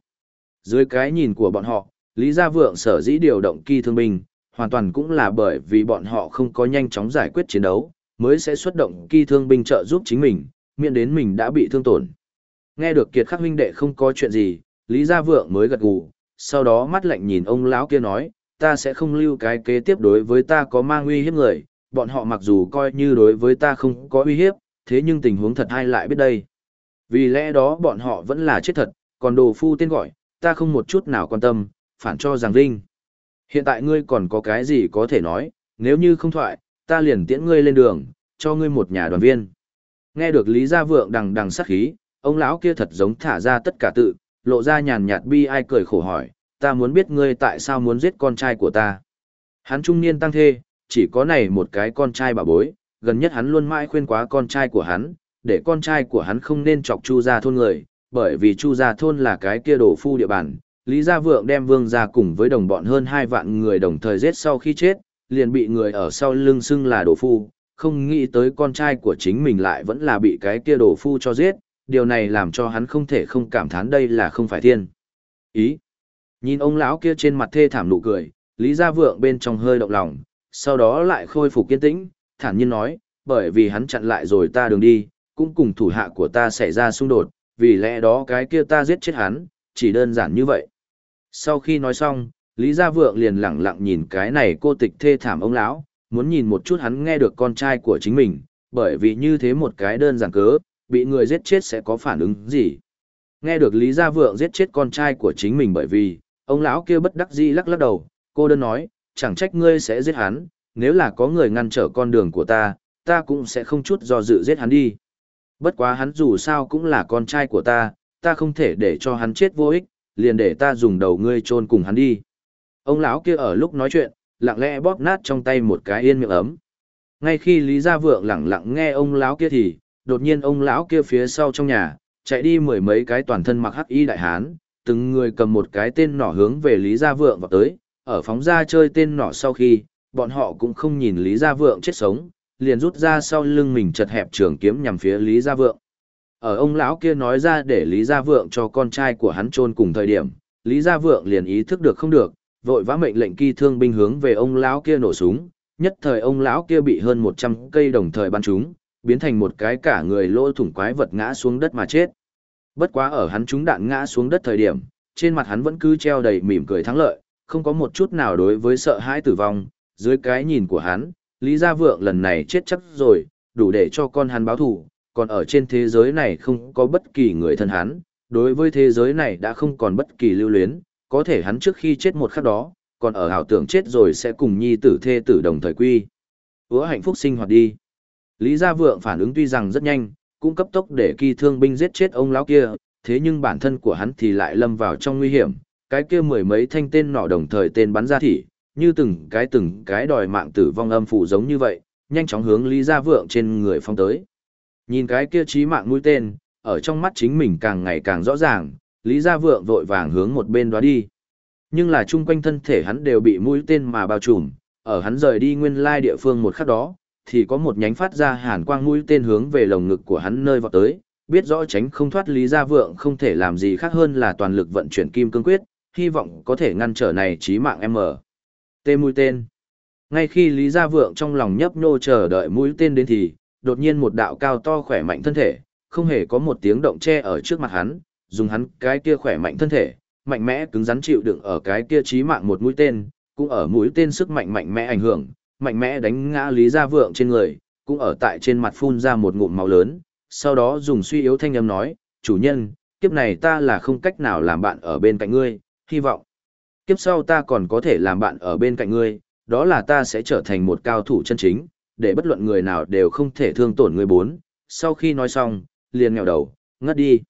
Dưới cái nhìn của bọn họ, Lý Gia Vượng sở dĩ điều động kỳ thương binh, hoàn toàn cũng là bởi vì bọn họ không có nhanh chóng giải quyết chiến đấu, mới sẽ xuất động kỳ thương binh trợ giúp chính mình, miễn đến mình đã bị thương tổn. Nghe được Kiệt Khắc huynh đệ không có chuyện gì, Lý Gia Vượng mới gật gù, sau đó mắt lạnh nhìn ông lão kia nói, ta sẽ không lưu cái kế tiếp đối với ta có mang uy hiếp người, bọn họ mặc dù coi như đối với ta không có uy hiếp, thế nhưng tình huống thật ai lại biết đây. Vì lẽ đó bọn họ vẫn là chết thật, còn đồ phu tên gọi, ta không một chút nào quan tâm, phản cho rằng Vinh. Hiện tại ngươi còn có cái gì có thể nói, nếu như không thoại, ta liền tiễn ngươi lên đường, cho ngươi một nhà đoàn viên. Nghe được Lý Gia Vượng đằng đằng sát khí, ông lão kia thật giống thả ra tất cả tự, lộ ra nhàn nhạt bi ai cười khổ hỏi, ta muốn biết ngươi tại sao muốn giết con trai của ta. Hắn trung niên tăng thê, chỉ có này một cái con trai bà bối, gần nhất hắn luôn mãi khuyên quá con trai của hắn, để con trai của hắn không nên chọc Chu gia thôn người, bởi vì Chu gia thôn là cái kia đổ phu địa bàn. Lý Gia Vượng đem vương gia cùng với đồng bọn hơn hai vạn người đồng thời giết sau khi chết, liền bị người ở sau lưng xưng là đổ phu, không nghĩ tới con trai của chính mình lại vẫn là bị cái kia đổ phu cho giết, điều này làm cho hắn không thể không cảm thán đây là không phải thiên. Ý. Nhìn ông lão kia trên mặt thê thảm nụ cười, Lý Gia Vượng bên trong hơi động lòng, sau đó lại khôi phục kiên tĩnh, thản nhiên nói, bởi vì hắn chặn lại rồi ta đường đi, cũng cùng thủ hạ của ta xảy ra xung đột, vì lẽ đó cái kia ta giết chết hắn, chỉ đơn giản như vậy. Sau khi nói xong, Lý Gia Vượng liền lặng lặng nhìn cái này cô tịch thê thảm ông lão, muốn nhìn một chút hắn nghe được con trai của chính mình, bởi vì như thế một cái đơn giản cớ, bị người giết chết sẽ có phản ứng gì. Nghe được Lý Gia Vượng giết chết con trai của chính mình bởi vì, ông lão kia bất đắc dĩ lắc lắc đầu, cô đơn nói, chẳng trách ngươi sẽ giết hắn, nếu là có người ngăn trở con đường của ta, ta cũng sẽ không chút do dự giết hắn đi. Bất quá hắn dù sao cũng là con trai của ta, ta không thể để cho hắn chết vô ích, liền để ta dùng đầu ngươi chôn cùng hắn đi. Ông lão kia ở lúc nói chuyện, lặng lẽ bóp nát trong tay một cái yên miệng ấm. Ngay khi Lý Gia Vượng lặng lặng nghe ông lão kia thì, đột nhiên ông lão kia phía sau trong nhà, chạy đi mười mấy cái toàn thân mặc hắc y đại hán, từng người cầm một cái tên nỏ hướng về Lý Gia Vượng vào tới, ở phóng ra chơi tên nỏ sau khi, bọn họ cũng không nhìn Lý Gia Vượng chết sống, liền rút ra sau lưng mình chật hẹp trường kiếm nhằm phía Lý Gia Vượng. Ở ông lão kia nói ra để Lý Gia Vượng cho con trai của hắn chôn cùng thời điểm, Lý Gia Vượng liền ý thức được không được, vội vã mệnh lệnh kỳ thương binh hướng về ông lão kia nổ súng, nhất thời ông lão kia bị hơn 100 cây đồng thời bắn trúng, biến thành một cái cả người lỗ thủng quái vật ngã xuống đất mà chết. Bất quá ở hắn trúng đạn ngã xuống đất thời điểm, trên mặt hắn vẫn cứ treo đầy mỉm cười thắng lợi, không có một chút nào đối với sợ hãi tử vong, dưới cái nhìn của hắn, Lý Gia Vượng lần này chết chắc rồi, đủ để cho con hắn báo thù, còn ở trên thế giới này không có bất kỳ người thân hắn, đối với thế giới này đã không còn bất kỳ lưu luyến, có thể hắn trước khi chết một khắc đó, còn ở ảo tưởng chết rồi sẽ cùng nhi tử thê tử đồng thời quy. Ủa hạnh phúc sinh hoạt đi. Lý Gia Vượng phản ứng tuy rằng rất nhanh, cũng cấp tốc để kỳ thương binh giết chết ông lão kia, thế nhưng bản thân của hắn thì lại lâm vào trong nguy hiểm, cái kia mười mấy thanh tên nọ đồng thời tên bắn ra thì như từng cái từng cái đòi mạng tử vong âm phụ giống như vậy, nhanh chóng hướng Lý Gia Vượng trên người phong tới. Nhìn cái kia chí mạng mũi tên, ở trong mắt chính mình càng ngày càng rõ ràng, Lý Gia Vượng vội vàng hướng một bên đó đi. Nhưng là chung quanh thân thể hắn đều bị mũi tên mà bao trùm, ở hắn rời đi nguyên lai địa phương một khắc đó, thì có một nhánh phát ra hàn quang mũi tên hướng về lồng ngực của hắn nơi vọt tới, biết rõ tránh không thoát Lý Gia Vượng không thể làm gì khác hơn là toàn lực vận chuyển kim cương quyết, hy vọng có thể ngăn trở này chí mạng em ở. Tê mũi tên. Ngay khi Lý Gia Vượng trong lòng nhấp nhô chờ đợi mũi tên đến thì, đột nhiên một đạo cao to khỏe mạnh thân thể, không hề có một tiếng động che ở trước mặt hắn, dùng hắn cái kia khỏe mạnh thân thể, mạnh mẽ cứng rắn chịu đựng ở cái kia chí mạng một mũi tên, cũng ở mũi tên sức mạnh mạnh mẽ ảnh hưởng, mạnh mẽ đánh ngã Lý Gia Vượng trên người, cũng ở tại trên mặt phun ra một ngụm máu lớn, sau đó dùng suy yếu thanh âm nói, chủ nhân, kiếp này ta là không cách nào làm bạn ở bên cạnh ngươi, hy vọng. Kiếp sau ta còn có thể làm bạn ở bên cạnh ngươi, đó là ta sẽ trở thành một cao thủ chân chính, để bất luận người nào đều không thể thương tổn ngươi bốn. Sau khi nói xong, liền nghèo đầu, ngất đi.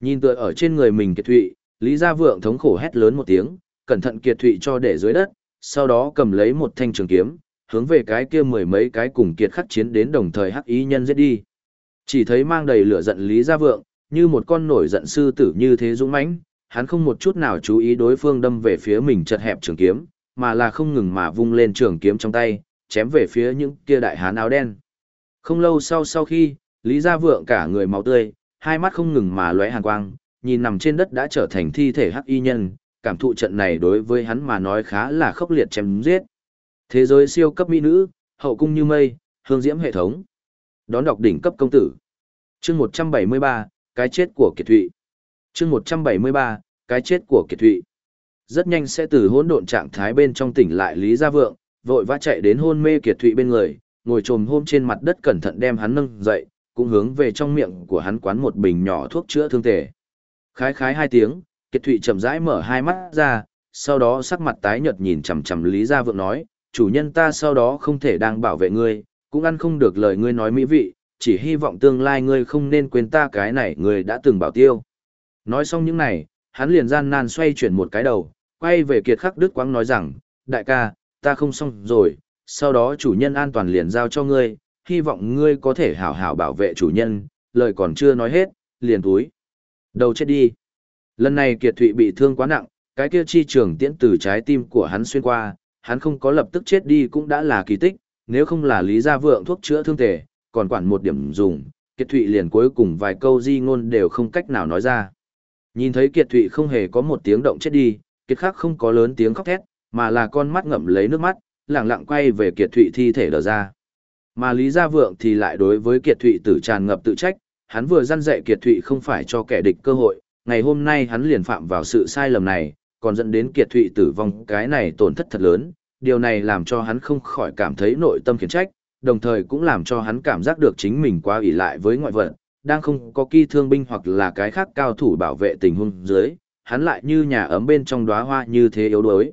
Nhìn tựa ở trên người mình kiệt thụy, Lý Gia Vượng thống khổ hét lớn một tiếng, cẩn thận kiệt thụy cho để dưới đất, sau đó cầm lấy một thanh trường kiếm, hướng về cái kia mười mấy cái cùng kiệt khắc chiến đến đồng thời hắc ý nhân giết đi. Chỉ thấy mang đầy lửa giận Lý Gia Vượng, như một con nổi giận sư tử như thế dũng mãnh, hắn không một chút nào chú ý đối phương đâm về phía mình chật hẹp trường kiếm, mà là không ngừng mà vung lên trường kiếm trong tay, chém về phía những kia đại hán áo đen. Không lâu sau sau khi, Lý Gia Vượng cả người máu tươi, hai mắt không ngừng mà lóe hàn quang, nhìn nằm trên đất đã trở thành thi thể hắc y nhân, cảm thụ trận này đối với hắn mà nói khá là khốc liệt chém giết. Thế giới siêu cấp mỹ nữ, hậu cung như mây, hương diễm hệ thống. Đón đọc đỉnh cấp công tử. Chương 173, cái chết của Kiệt Thụy. Chương 173, cái chết của Kiệt Thụy. Rất nhanh sẽ từ hỗn độn trạng thái bên trong tỉnh lại Lý Gia Vượng, vội vã chạy đến hôn mê Kiệt Thụy bên người, ngồi trồm hôm trên mặt đất cẩn thận đem hắn nâng dậy, cũng hướng về trong miệng của hắn quán một bình nhỏ thuốc chữa thương tề. Khái khái hai tiếng, Kiệt Thụy chậm rãi mở hai mắt ra, sau đó sắc mặt tái nhợt nhìn chằm chằm Lý Gia Vượng nói, chủ nhân ta sau đó không thể đang bảo vệ ngươi, cũng ăn không được lời ngươi nói mỹ vị, chỉ hy vọng tương lai ngươi không nên quên ta cái này ngươi đã từng bảo tiêu. Nói xong những này, hắn liền gian nan xoay chuyển một cái đầu, quay về kiệt khắc đức quáng nói rằng, đại ca, ta không xong rồi, sau đó chủ nhân an toàn liền giao cho ngươi, hy vọng ngươi có thể hảo hảo bảo vệ chủ nhân, lời còn chưa nói hết, liền túi. Đầu chết đi. Lần này kiệt thụy bị thương quá nặng, cái kia chi trường tiễn từ trái tim của hắn xuyên qua, hắn không có lập tức chết đi cũng đã là kỳ tích, nếu không là lý gia vượng thuốc chữa thương tề, còn quản một điểm dùng, Kiệt Thụy liền cuối cùng vài câu di ngôn đều không cách nào nói ra. Nhìn thấy Kiệt Thụy không hề có một tiếng động chết đi, Kiệt Khắc không có lớn tiếng khóc thét, mà là con mắt ngậm lấy nước mắt, lặng lặng quay về Kiệt Thụy thi thể đỡ ra. Mà Lý Gia Vượng thì lại đối với Kiệt Thụy tử tràn ngập tự trách, hắn vừa răn dạy Kiệt Thụy không phải cho kẻ địch cơ hội, ngày hôm nay hắn liền phạm vào sự sai lầm này, còn dẫn đến Kiệt Thụy tử vong cái này tổn thất thật lớn, điều này làm cho hắn không khỏi cảm thấy nội tâm khiển trách, đồng thời cũng làm cho hắn cảm giác được chính mình quá ủy lại với ngoại vật, đang không có kỳ thương binh hoặc là cái khác cao thủ bảo vệ tình huống dưới, hắn lại như nhà ấm bên trong đóa hoa như thế yếu đuối.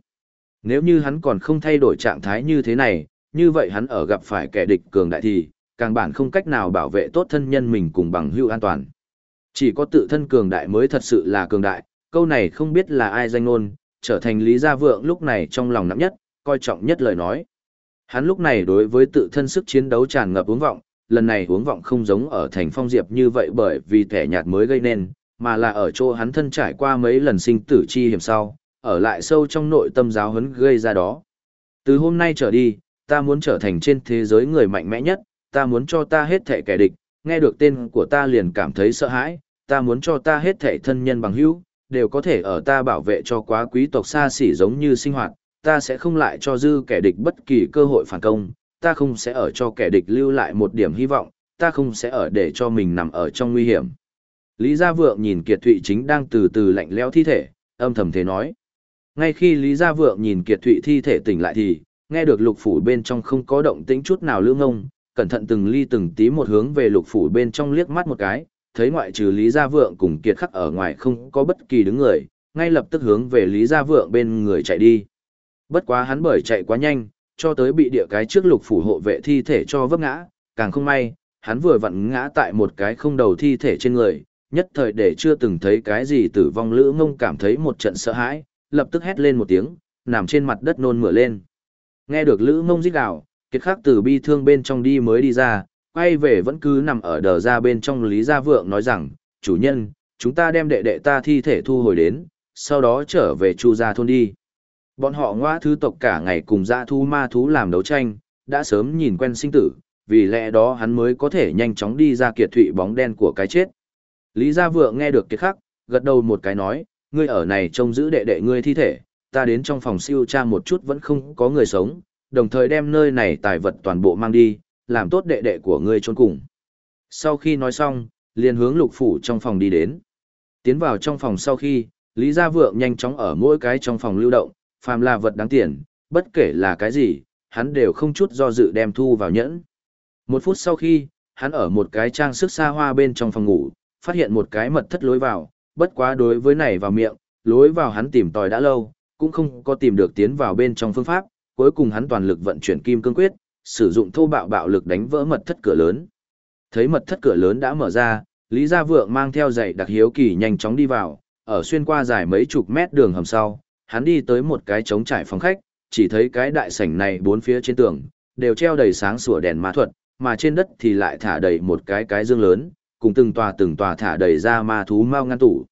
Nếu như hắn còn không thay đổi trạng thái như thế này, như vậy hắn ở gặp phải kẻ địch cường đại thì, càng bản không cách nào bảo vệ tốt thân nhân mình cùng bằng hữu an toàn. Chỉ có tự thân cường đại mới thật sự là cường đại, câu này không biết là ai danh ngôn, trở thành Lý Gia Vượng lúc này trong lòng nặng nhất, coi trọng nhất lời nói. Hắn lúc này đối với tự thân sức chiến đấu tràn ngập uống vọng, lần này uống vọng không giống ở thành phong diệp như vậy bởi vì thẻ nhạt mới gây nên, mà là ở chỗ hắn thân trải qua mấy lần sinh tử chi hiểm sau, ở lại sâu trong nội tâm giáo huấn gây ra đó. Từ hôm nay trở đi, ta muốn trở thành trên thế giới người mạnh mẽ nhất, ta muốn cho ta hết thẻ kẻ địch, nghe được tên của ta liền cảm thấy sợ hãi, ta muốn cho ta hết thẻ thân nhân bằng hữu, đều có thể ở ta bảo vệ cho quá quý tộc xa xỉ giống như sinh hoạt, ta sẽ không lại cho dư kẻ địch bất kỳ cơ hội phản công, ta không sẽ ở cho kẻ địch lưu lại một điểm hy vọng, ta không sẽ ở để cho mình nằm ở trong nguy hiểm. Lý Gia Vượng nhìn Kiệt Thụy chính đang từ từ lạnh lẽo thi thể, âm thầm thế nói. Ngay khi Lý Gia Vượng nhìn Kiệt Thụy thi thể tỉnh lại thì, nghe được lục phủ bên trong không có động tĩnh chút nào lưỡng ngông, cẩn thận từng ly từng tí một hướng về lục phủ bên trong liếc mắt một cái, thấy ngoại trừ Lý Gia Vượng cùng Kiệt Khắc ở ngoài không có bất kỳ đứng người, ngay lập tức hướng về Lý Gia Vượng bên người chạy đi. Bất quá hắn bởi chạy quá nhanh, cho tới bị địa cái trước lục phủ hộ vệ thi thể cho vấp ngã, càng không may, hắn vừa vặn ngã tại một cái không đầu thi thể trên người, nhất thời để chưa từng thấy cái gì tử vong lữ ngông cảm thấy một trận sợ hãi, lập tức hét lên một tiếng, nằm trên mặt đất nôn mửa lên. Nghe được lữ ngông rít gào, kiệt khắc từ bi thương bên trong đi mới đi ra, quay về vẫn cứ nằm ở đờ ra bên trong Lý Gia Vượng nói rằng, chủ nhân, chúng ta đem đệ đệ ta thi thể thu hồi đến, sau đó trở về Chu Gia thôn đi. Bọn họ ngoa thứ tộc cả ngày cùng dã thu ma thú làm đấu tranh, đã sớm nhìn quen sinh tử, vì lẽ đó hắn mới có thể nhanh chóng đi ra kiệt thụy bóng đen của cái chết. Lý Gia Vượng nghe được kiệt khắc, gật đầu một cái nói, ngươi ở này trông giữ đệ đệ ngươi thi thể, ta đến trong phòng siêu tra một chút vẫn không có người sống, đồng thời đem nơi này tài vật toàn bộ mang đi, làm tốt đệ đệ của ngươi trốn cùng. Sau khi nói xong, liền hướng lục phủ trong phòng đi đến. Tiến vào trong phòng sau khi, Lý Gia Vượng nhanh chóng ở mỗi cái trong phòng lưu động, phàm là vật đáng tiền, bất kể là cái gì, hắn đều không chút do dự đem thu vào nhẫn. Một phút sau khi, hắn ở một cái trang sức xa hoa bên trong phòng ngủ, phát hiện một cái mật thất lối vào, bất quá đối với này vào miệng, lối vào hắn tìm tòi đã lâu, cũng không có tìm được tiến vào bên trong phương pháp, cuối cùng hắn toàn lực vận chuyển kim cương quyết, sử dụng thô bạo bạo lực đánh vỡ mật thất cửa lớn. Thấy mật thất cửa lớn đã mở ra, Lý Gia Vượng mang theo giày đặc hiếu kỳ nhanh chóng đi vào, ở xuyên qua dài mấy chục mét đường hầm sau, hắn đi tới một cái trống trải phòng khách, chỉ thấy cái đại sảnh này bốn phía trên tường, đều treo đầy sáng sủa đèn ma thuật, mà trên đất thì lại thả đầy một cái cái dương lớn, cùng từng tòa từng tòa thả đầy ra ma thú mau ngăn tủ.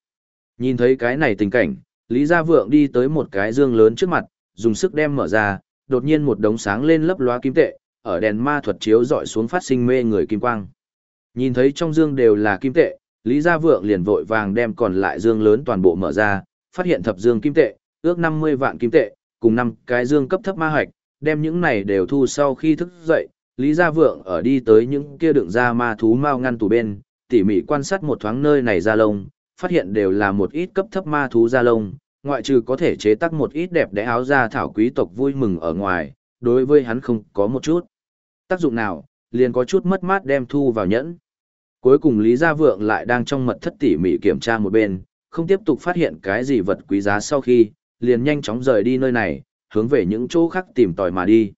Nhìn thấy cái này tình cảnh, Lý Gia Vượng đi tới một cái dương lớn trước mặt, dùng sức đem mở ra, đột nhiên một đống sáng lên lấp loa kim tệ, ở đèn ma thuật chiếu dọi xuống phát sinh mê người kim quang. Nhìn thấy trong dương đều là kim tệ, Lý Gia Vượng liền vội vàng đem còn lại dương lớn toàn bộ mở ra, phát hiện thập dương kim tệ, ước 50 vạn kim tệ, cùng năm cái dương cấp thấp ma hoạch, đem những này đều thu sau khi thức dậy, Lý Gia Vượng ở đi tới những kia đựng ra ma thú mau ngăn tủ bên, tỉ mỉ quan sát một thoáng nơi này ra lông, phát hiện đều là một ít cấp thấp ma thú da lông, ngoại trừ có thể chế tác một ít đẹp đẽ áo da thảo quý tộc vui mừng ở ngoài, đối với hắn không có một chút tác dụng nào, liền có chút mất mát đem thu vào nhẫn. Cuối cùng Lý Gia Vượng lại đang trong mật thất tỉ mỉ kiểm tra một bên, không tiếp tục phát hiện cái gì vật quý giá sau khi, liền nhanh chóng rời đi nơi này, hướng về những chỗ khác tìm tòi mà đi.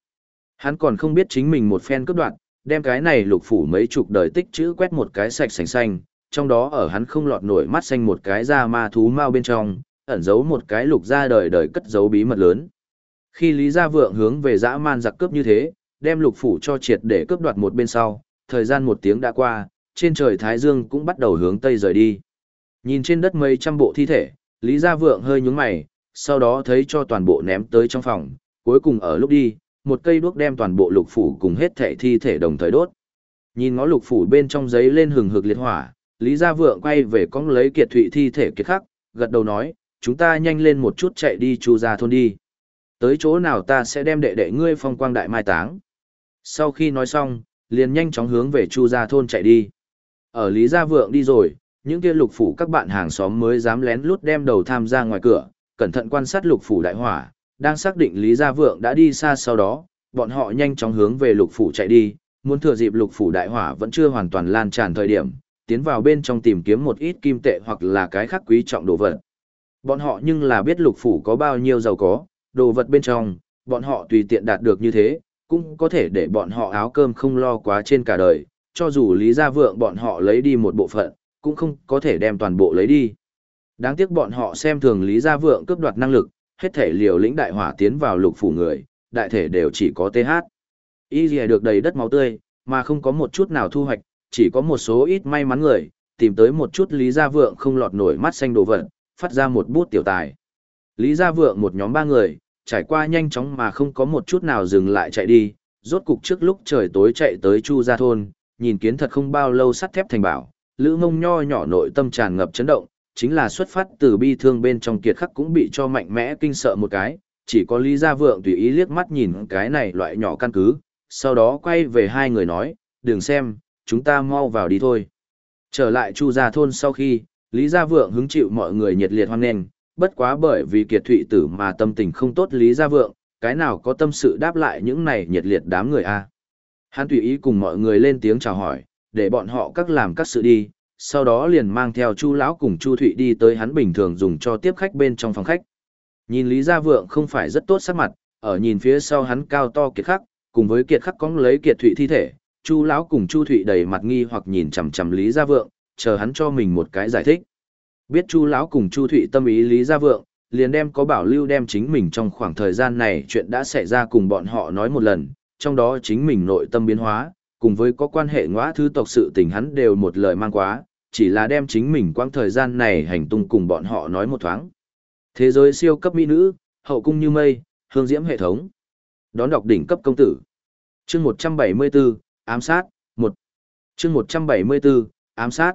Hắn còn không biết chính mình một phen cướp đoạn, đem cái này lục phủ mấy chục đời tích chữ quét một cái sạch sành xanh, trong đó ở hắn không lọt nổi mắt xanh một cái da ma thú mau bên trong, ẩn giấu một cái lục ra đời đời cất giấu bí mật lớn. Khi Lý Gia Vượng hướng về dã man giặc cướp như thế, đem lục phủ cho triệt để cướp đoạt một bên sau, thời gian một tiếng đã qua, trên trời Thái Dương cũng bắt đầu hướng Tây rời đi. Nhìn trên đất mấy trăm bộ thi thể, Lý Gia Vượng hơi nhúng mày, sau đó thấy cho toàn bộ ném tới trong phòng, cuối cùng ở lúc đi, một cây đuốc đem toàn bộ lục phủ cùng hết thể thi thể đồng thời đốt. Nhìn ngó lục phủ bên trong giấy lên hừng hực liệt hỏa, Lý Gia Vượng quay về cong lấy kiệt thụy thi thể kiệt khắc, gật đầu nói, chúng ta nhanh lên một chút chạy đi chu ra thôn đi. Tới chỗ nào ta sẽ đem đệ đệ ngươi phong quang đại mai táng. Sau khi nói xong, liền nhanh chóng hướng về Chu Gia thôn chạy đi. Ở Lý Gia Vượng đi rồi, những kia lục phủ các bạn hàng xóm mới dám lén lút đem đầu tham gia ngoài cửa, cẩn thận quan sát lục phủ đại hỏa, đang xác định Lý Gia Vượng đã đi xa sau đó, bọn họ nhanh chóng hướng về lục phủ chạy đi, muốn thừa dịp lục phủ đại hỏa vẫn chưa hoàn toàn lan tràn thời điểm, tiến vào bên trong tìm kiếm một ít kim tệ hoặc là cái khác quý trọng đồ vật. Bọn họ nhưng là biết lục phủ có bao nhiêu giàu có, đồ vật bên trong, bọn họ tùy tiện đạt được như thế, cũng có thể để bọn họ áo cơm không lo quá trên cả đời, cho dù Lý Gia Vượng bọn họ lấy đi một bộ phận, cũng không có thể đem toàn bộ lấy đi. Đáng tiếc bọn họ xem thường Lý Gia Vượng cướp đoạt năng lực, hết thể liều lĩnh đại hỏa tiến vào lục phủ người, đại thể đều chỉ có TH. Y dì được đầy đất máu tươi, mà không có một chút nào thu hoạch, chỉ có một số ít may mắn người, tìm tới một chút Lý Gia Vượng không lọt nổi mắt xanh đồ vật, phát ra một bút tiểu tài. Lý Gia Vượng một nhóm ba người, trải qua nhanh chóng mà không có một chút nào dừng lại chạy đi, rốt cục trước lúc trời tối chạy tới Chu Gia Thôn, nhìn kiến thật không bao lâu sắt thép thành bảo, lữ mông nho nhỏ nội tâm tràn ngập chấn động, chính là xuất phát từ bi thương bên trong kiệt khắc cũng bị cho mạnh mẽ kinh sợ một cái, chỉ có Lý Gia Vượng tùy ý liếc mắt nhìn cái này loại nhỏ căn cứ, sau đó quay về hai người nói, đừng xem, chúng ta mau vào đi thôi. Trở lại Chu Gia Thôn sau khi, Lý Gia Vượng hứng chịu mọi người nhiệt liệt hoan nghênh, bất quá bởi vì kiệt thụy tử mà tâm tình không tốt Lý Gia Vượng, cái nào có tâm sự đáp lại những này nhiệt liệt đám người a. Hắn tùy ý cùng mọi người lên tiếng chào hỏi, để bọn họ các làm các sự đi, sau đó liền mang theo Chu lão cùng Chu Thụy đi tới hắn bình thường dùng cho tiếp khách bên trong phòng khách. Nhìn Lý Gia Vượng không phải rất tốt sắc mặt, ở nhìn phía sau hắn cao to kiệt khắc, cùng với kiệt khắc cóng lấy kiệt thụy thi thể, Chu lão cùng Chu Thụy đầy mặt nghi hoặc nhìn chằm chằm Lý Gia Vượng, chờ hắn cho mình một cái giải thích. Biết Chu lão cùng Chu Thụy tâm ý Lý Gia Vượng, liền đem có bảo lưu đem chính mình trong khoảng thời gian này chuyện đã xảy ra cùng bọn họ nói một lần, trong đó chính mình nội tâm biến hóa, cùng với có quan hệ ngõa thứ tộc sự tình hắn đều một lời mang quá, chỉ là đem chính mình quãng thời gian này hành tung cùng bọn họ nói một thoáng. Thế giới siêu cấp mỹ nữ, hậu cung như mây, hương diễm hệ thống. Đón đọc đỉnh cấp công tử. Chương 174, ám sát, 1. Chương 174, ám sát,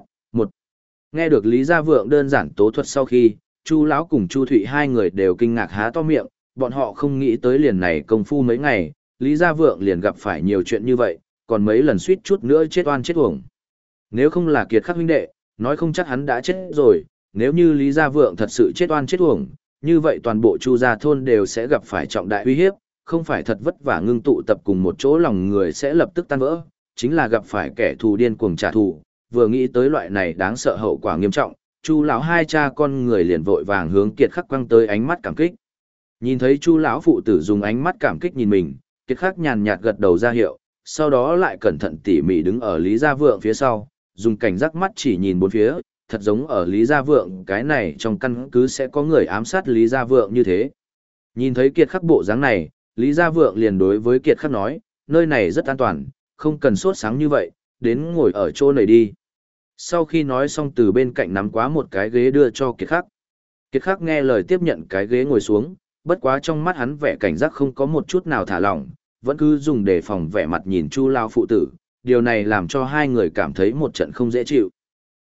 Nghe được Lý Gia Vượng đơn giản tố thuật sau khi, Chu lão cùng Chu Thụy hai người đều kinh ngạc há to miệng, bọn họ không nghĩ tới liền này công phu mấy ngày, Lý Gia Vượng liền gặp phải nhiều chuyện như vậy, còn mấy lần suýt chút nữa chết oan chết uổng. Nếu không là kiệt khắc huynh đệ, nói không chắc hắn đã chết rồi, nếu như Lý Gia Vượng thật sự chết oan chết uổng, như vậy toàn bộ Chu gia thôn đều sẽ gặp phải trọng đại uy hiếp, không phải thật vất vả ngưng tụ tập cùng một chỗ lòng người sẽ lập tức tan vỡ, chính là gặp phải kẻ thù điên cuồng trả thù, vừa nghĩ tới loại này đáng sợ hậu quả nghiêm trọng, Chu lão hai cha con người liền vội vàng hướng Kiệt Khắc quăng tới ánh mắt cảm kích. Nhìn thấy Chu lão phụ tử dùng ánh mắt cảm kích nhìn mình, Kiệt Khắc nhàn nhạt gật đầu ra hiệu, sau đó lại cẩn thận tỉ mỉ đứng ở Lý Gia Vượng phía sau, dùng cảnh giác mắt chỉ nhìn bốn phía, thật giống ở Lý Gia Vượng cái này trong căn cứ sẽ có người ám sát Lý Gia Vượng như thế. Nhìn thấy Kiệt Khắc bộ dáng này, Lý Gia Vượng liền đối với Kiệt Khắc nói, nơi này rất an toàn, không cần sốt sáng như vậy, đến ngồi ở chỗ này đi. Sau khi nói xong từ bên cạnh nắm quá một cái ghế đưa cho Kiệt Khắc. Kiệt Khắc nghe lời tiếp nhận cái ghế ngồi xuống, bất quá trong mắt hắn vẻ cảnh giác không có một chút nào thả lỏng, vẫn cứ dùng để phòng vẻ mặt nhìn Chu Lao phụ tử, điều này làm cho hai người cảm thấy một trận không dễ chịu.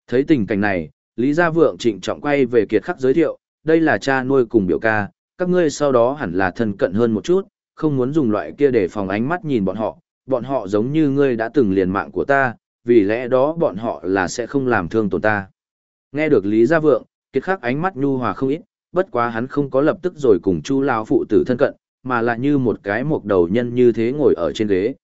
Thấy tình cảnh này, Lý Gia Vượng trịnh trọng quay về Kiệt Khắc giới thiệu, đây là cha nuôi cùng biểu ca, các ngươi sau đó hẳn là thân cận hơn một chút, không muốn dùng loại kia để phòng ánh mắt nhìn bọn họ, bọn họ giống như ngươi đã từng liền mạng của ta, vì lẽ đó bọn họ là sẽ không làm thương tổn ta. Nghe được Lý Gia Vượng, Kiệt Khắc ánh mắt nhu hòa không ít, bất quá hắn không có lập tức rồi cùng Chu lão phụ tử thân cận, mà là như một cái mộc đầu nhân như thế ngồi ở trên ghế.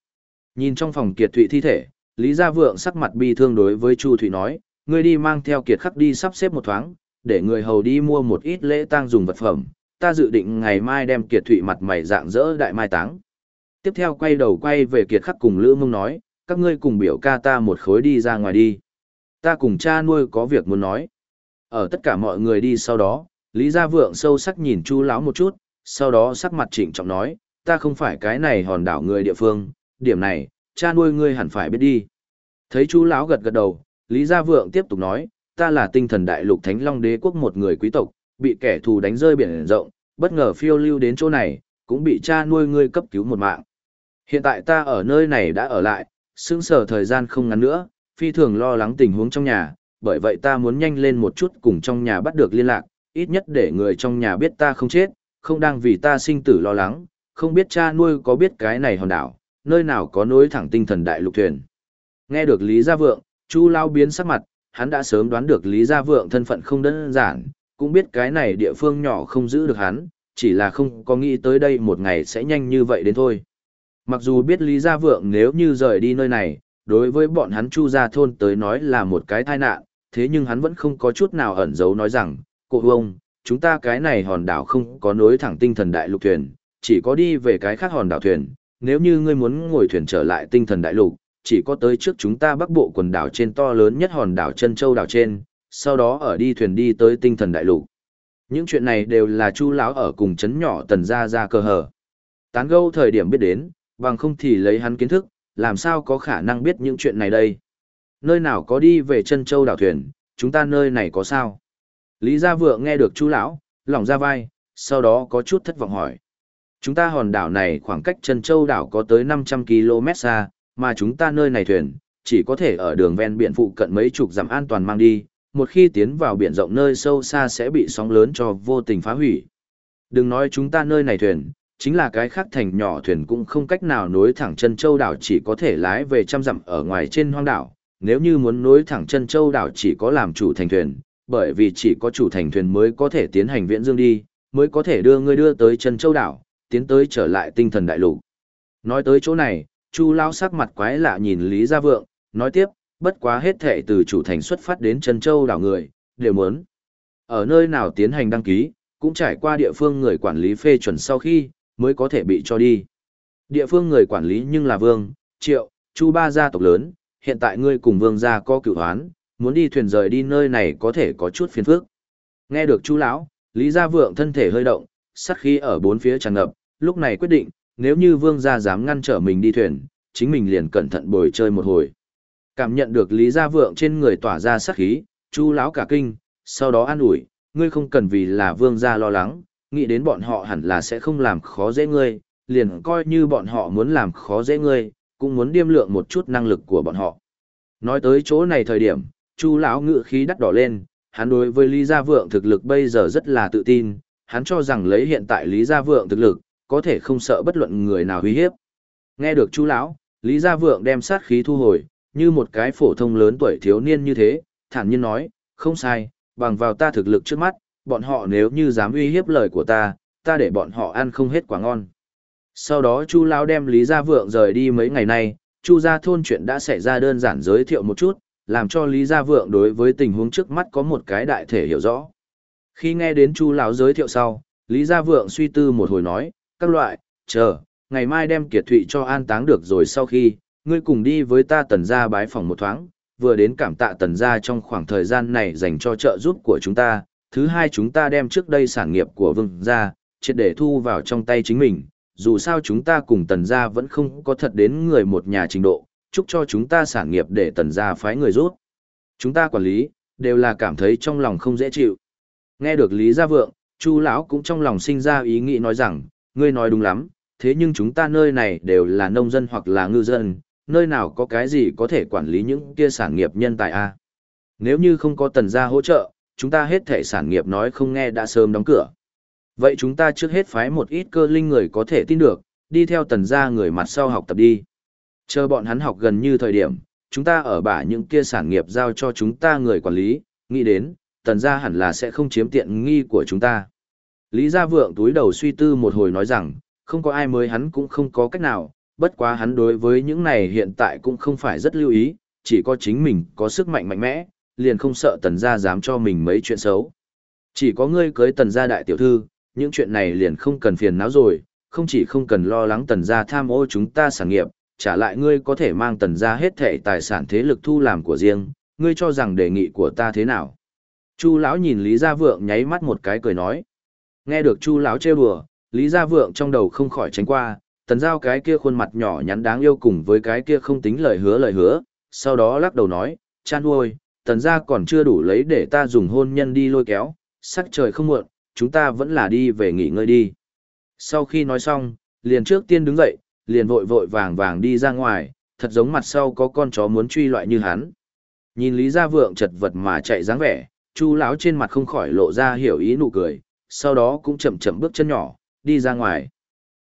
Nhìn trong phòng Kiệt Thụy thi thể, Lý Gia Vượng sắc mặt bi thương đối với Chu Thụy nói, ngươi đi mang theo Kiệt Khắc đi sắp xếp một thoáng, để người hầu đi mua một ít lễ tang dùng vật phẩm, ta dự định ngày mai đem Kiệt Thụy mặt mày dạng dỡ đại mai táng. Tiếp theo quay đầu quay về Kiệt Khắc cùng Lữ Mông nói, các ngươi cùng biểu ca ta một khối đi ra ngoài đi. Ta cùng cha nuôi có việc muốn nói. Ở tất cả mọi người đi sau đó, Lý Gia Vượng sâu sắc nhìn Chu lão một chút, sau đó sắc mặt trịnh trọng nói, ta không phải cái này hòn đảo người địa phương, điểm này, cha nuôi ngươi hẳn phải biết đi. Thấy Chu lão gật gật đầu, Lý Gia Vượng tiếp tục nói, ta là tinh thần đại lục Thánh Long Đế quốc một người quý tộc, bị kẻ thù đánh rơi biển rộng, bất ngờ phiêu lưu đến chỗ này, cũng bị cha nuôi ngươi cấp cứu một mạng. Hiện tại ta ở nơi này đã ở lại, sững sờ thời gian không ngắn nữa, phi thường lo lắng tình huống trong nhà, bởi vậy ta muốn nhanh lên một chút cùng trong nhà bắt được liên lạc, ít nhất để người trong nhà biết ta không chết, không đang vì ta sinh tử lo lắng, không biết cha nuôi có biết cái này hòn đảo, nơi nào có nối thẳng tinh thần đại lục thuyền. Nghe được Lý Gia Vượng, Chu Lao biến sắc mặt, hắn đã sớm đoán được Lý Gia Vượng thân phận không đơn giản, cũng biết cái này địa phương nhỏ không giữ được hắn, chỉ là không có nghĩ tới đây một ngày sẽ nhanh như vậy đến thôi. Mặc dù biết Lý Gia Vượng nếu như rời đi nơi này, đối với bọn hắn Chu Gia Thôn tới nói là một cái tai nạn, thế nhưng hắn vẫn không có chút nào ẩn giấu nói rằng, cô ông, chúng ta cái này hòn đảo không có nối thẳng tinh thần đại lục thuyền, chỉ có đi về cái khác hòn đảo thuyền, nếu như ngươi muốn ngồi thuyền trở lại tinh thần đại lục, chỉ có tới trước chúng ta bắc bộ quần đảo trên to lớn nhất hòn đảo chân châu đảo trên, sau đó ở đi thuyền đi tới tinh thần đại lục. Những chuyện này đều là Chu lão ở cùng chấn nhỏ tần gia ra cơ hở. Tán gẫu thời điểm biết đến, bằng không thì lấy hắn kiến thức, làm sao có khả năng biết những chuyện này đây. Nơi nào có đi về chân châu đảo thuyền, chúng ta nơi này có sao? Lý Gia Vượng nghe được chú lão, lòng ra vai, sau đó có chút thất vọng hỏi. Chúng ta hòn đảo này khoảng cách chân châu đảo có tới 500 km xa, mà chúng ta nơi này thuyền, chỉ có thể ở đường ven biển phụ cận mấy chục dặm an toàn mang đi, một khi tiến vào biển rộng nơi sâu xa sẽ bị sóng lớn cho vô tình phá hủy. Đừng nói chúng ta nơi này thuyền, chính là cái khác thành nhỏ thuyền cũng không cách nào nối thẳng chân châu đảo chỉ có thể lái về trăm dặm ở ngoài trên hoang đảo. Nếu như muốn nối thẳng chân châu đảo chỉ có làm chủ thành thuyền, bởi vì chỉ có chủ thành thuyền mới có thể tiến hành viễn dương đi, mới có thể đưa người đưa tới chân châu đảo, tiến tới trở lại tinh thần đại lục. Nói tới chỗ này, Chu lao sắc mặt quái lạ nhìn Lý Gia Vượng, nói tiếp, bất quá hết thệ từ chủ thành xuất phát đến chân châu đảo người, đều muốn. Ở nơi nào tiến hành đăng ký, cũng trải qua địa phương người quản lý phê chuẩn sau khi, mới có thể bị cho đi. Địa phương người quản lý nhưng là Vương, Triệu, Chu ba gia tộc lớn, hiện tại ngươi cùng Vương gia có cửu hoán, muốn đi thuyền rời đi nơi này có thể có chút phiền phức. Nghe được Chu lão, Lý Gia Vượng thân thể hơi động, sát khí ở bốn phía tràn ngập, lúc này quyết định, nếu như Vương gia dám ngăn trở mình đi thuyền, chính mình liền cẩn thận bồi chơi một hồi. Cảm nhận được Lý Gia Vượng trên người tỏa ra sát khí, Chu lão cả kinh, sau đó an ủi, ngươi không cần vì là Vương gia lo lắng, nghĩ đến bọn họ hẳn là sẽ không làm khó dễ ngươi, liền coi như bọn họ muốn làm khó dễ ngươi, cũng muốn điêm lượng một chút năng lực của bọn họ. Nói tới chỗ này thời điểm, Chu lão ngự khí đắt đỏ lên, hắn đối với Lý Gia Vượng thực lực bây giờ rất là tự tin, hắn cho rằng lấy hiện tại Lý Gia Vượng thực lực, có thể không sợ bất luận người nào uy hiếp. Nghe được Chu lão, Lý Gia Vượng đem sát khí thu hồi, như một cái phổ thông lớn tuổi thiếu niên như thế, thản nhiên nói, không sai, bằng vào ta thực lực trước mắt, bọn họ nếu như dám uy hiếp lời của ta, ta để bọn họ ăn không hết quả ngon. Sau đó Chu lão đem Lý Gia Vượng rời đi mấy ngày nay, Chu gia thôn chuyện đã xảy ra đơn giản giới thiệu một chút, làm cho Lý Gia Vượng đối với tình huống trước mắt có một cái đại thể hiểu rõ. Khi nghe đến Chu lão giới thiệu sau, Lý Gia Vượng suy tư một hồi nói, các loại, chờ, ngày mai đem Kiệt Thụy cho an táng được rồi sau khi, ngươi cùng đi với ta tần gia bái phòng một thoáng, vừa đến cảm tạ tần gia trong khoảng thời gian này dành cho trợ giúp của chúng ta, thứ hai chúng ta đem trước đây sản nghiệp của vương gia, triệt để thu vào trong tay chính mình, dù sao chúng ta cùng tần gia vẫn không có thật đến người một nhà trình độ, chúc cho chúng ta sản nghiệp để tần gia phái người rút. Chúng ta quản lý, đều là cảm thấy trong lòng không dễ chịu. Nghe được Lý Gia Vượng, Chu lão cũng trong lòng sinh ra ý nghĩ nói rằng, ngươi nói đúng lắm, thế nhưng chúng ta nơi này đều là nông dân hoặc là ngư dân, nơi nào có cái gì có thể quản lý những kia sản nghiệp nhân tài a? Nếu như không có tần gia hỗ trợ, chúng ta hết thể sản nghiệp nói không nghe đã sớm đóng cửa. Vậy chúng ta trước hết phái một ít cơ linh người có thể tin được, đi theo tần gia người mặt sau học tập đi. Chờ bọn hắn học gần như thời điểm, chúng ta ở bả những kia sản nghiệp giao cho chúng ta người quản lý, nghĩ đến, tần gia hẳn là sẽ không chiếm tiện nghi của chúng ta. Lý Gia Vượng túi đầu suy tư một hồi nói rằng, không có ai mới hắn cũng không có cách nào, bất quá hắn đối với những này hiện tại cũng không phải rất lưu ý, chỉ có chính mình có sức mạnh mạnh mẽ, liền không sợ tần gia dám cho mình mấy chuyện xấu. Chỉ có ngươi cưới tần gia đại tiểu thư, những chuyện này liền không cần phiền não rồi, không chỉ không cần lo lắng tần gia tham ô chúng ta sản nghiệp, trả lại ngươi có thể mang tần gia hết thệ tài sản thế lực thu làm của riêng, ngươi cho rằng đề nghị của ta thế nào. Chu lão nhìn Lý Gia Vượng nháy mắt một cái cười nói. Nghe được Chu lão trêu đùa, Lý Gia Vượng trong đầu không khỏi tránh qua, tần giao cái kia khuôn mặt nhỏ nhắn đáng yêu cùng với cái kia không tính lời hứa lời hứa, sau đó lắc đầu nói, chan uôi, tần gia còn chưa đủ lấy để ta dùng hôn nhân đi lôi kéo, sắc trời không muộn, chúng ta vẫn là đi về nghỉ ngơi đi. Sau khi nói xong, liền trước tiên đứng dậy, liền vội vội vàng vàng đi ra ngoài, thật giống mặt sau có con chó muốn truy loại như hắn. Nhìn Lý Gia Vượng chật vật mà chạy dáng vẻ, Chu lão trên mặt không khỏi lộ ra hiểu ý nụ cười, sau đó cũng chậm chậm bước chân nhỏ, đi ra ngoài.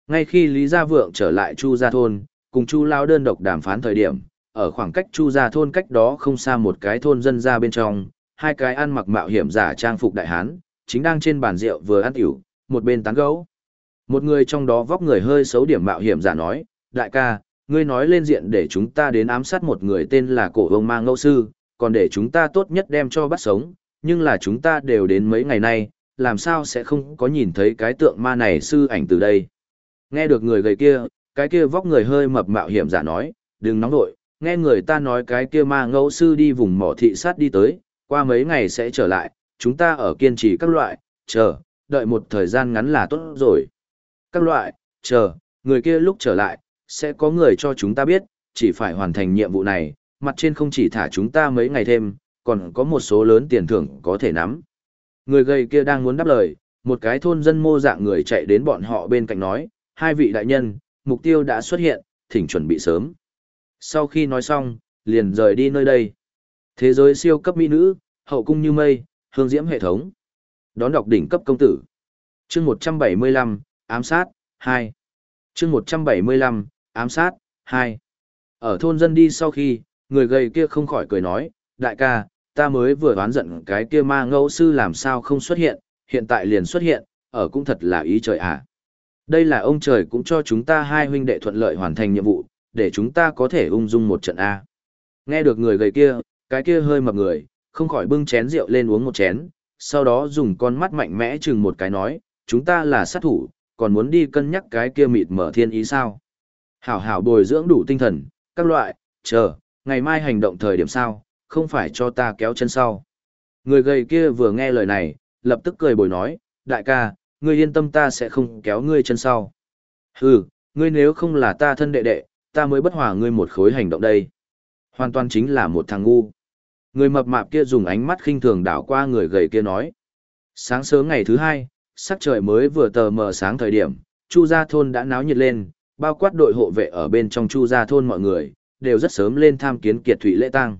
Ngay khi Lý Gia Vượng trở lại Chu Gia Thôn, cùng Chu Lão đơn độc đàm phán thời điểm, ở khoảng cách Chu gia thôn cách đó không xa một cái thôn dân ra bên trong, hai cái ăn mặc mạo hiểm giả trang phục đại hán, chính đang trên bàn rượu vừa ăn tiểu, một bên tán gẫu. Một người trong đó vóc người hơi xấu điểm mạo hiểm giả nói, đại ca, ngươi nói lên diện để chúng ta đến ám sát một người tên là cổ ông mang ngẫu sư, còn để chúng ta tốt nhất đem cho bắt sống, nhưng là chúng ta đều đến mấy ngày nay, làm sao sẽ không có nhìn thấy cái tượng ma này sư ảnh từ đây. Nghe được người gầy kia, cái kia vóc người hơi mập mạo hiểm giả nói, đừng nóng nội, nghe người ta nói cái kia ma ngẫu sư đi vùng mỏ thị sát đi tới, qua mấy ngày sẽ trở lại, chúng ta ở kiên trì các loại, chờ, đợi một thời gian ngắn là tốt rồi. Các loại, chờ, người kia lúc trở lại, sẽ có người cho chúng ta biết, chỉ phải hoàn thành nhiệm vụ này, mặt trên không chỉ thả chúng ta mấy ngày thêm, còn có một số lớn tiền thưởng có thể nắm. Người gầy kia đang muốn đáp lời, một cái thôn dân mô dạng người chạy đến bọn họ bên cạnh nói, hai vị đại nhân, mục tiêu đã xuất hiện, thỉnh chuẩn bị sớm. Sau khi nói xong, liền rời đi nơi đây. Thế giới siêu cấp mỹ nữ, hậu cung như mây, hương diễm hệ thống. Đón đọc đỉnh cấp công tử. chương 175, ám sát, 2. chương 175, ám sát, 2. Ở thôn dân đi sau khi, người gầy kia không khỏi cười nói, đại ca, ta mới vừa đoán giận cái kia ma ngẫu sư làm sao không xuất hiện, hiện tại liền xuất hiện, ở cũng thật là ý trời à. Đây là ông trời cũng cho chúng ta hai huynh đệ thuận lợi hoàn thành nhiệm vụ, để chúng ta có thể ung dung một trận A. Nghe được người gầy kia, cái kia hơi mập người, không khỏi bưng chén rượu lên uống một chén, sau đó dùng con mắt mạnh mẽ chừng một cái nói, chúng ta là sát thủ, còn muốn đi cân nhắc cái kia mịt mở thiên ý sao. Hảo hảo bồi dưỡng đủ tinh thần, các loại, chờ, ngày mai hành động thời điểm sao, không phải cho ta kéo chân sau. Người gầy kia vừa nghe lời này, lập tức cười bồi nói, đại ca, ngươi yên tâm ta sẽ không kéo ngươi chân sau. Hừ, ngươi nếu không là ta thân đệ đệ, ta mới bất hòa ngươi một khối hành động đây. Hoàn toàn chính là một thằng ngu. Người mập mạp kia dùng ánh mắt khinh thường đảo qua người gầy kia nói. Sáng sớm ngày thứ hai, sắc trời mới vừa tờ mờ sáng thời điểm, Chu Gia Thôn đã náo nhiệt lên, bao quát đội hộ vệ ở bên trong Chu Gia Thôn mọi người, đều rất sớm lên tham kiến Kiệt Thụy lễ tang.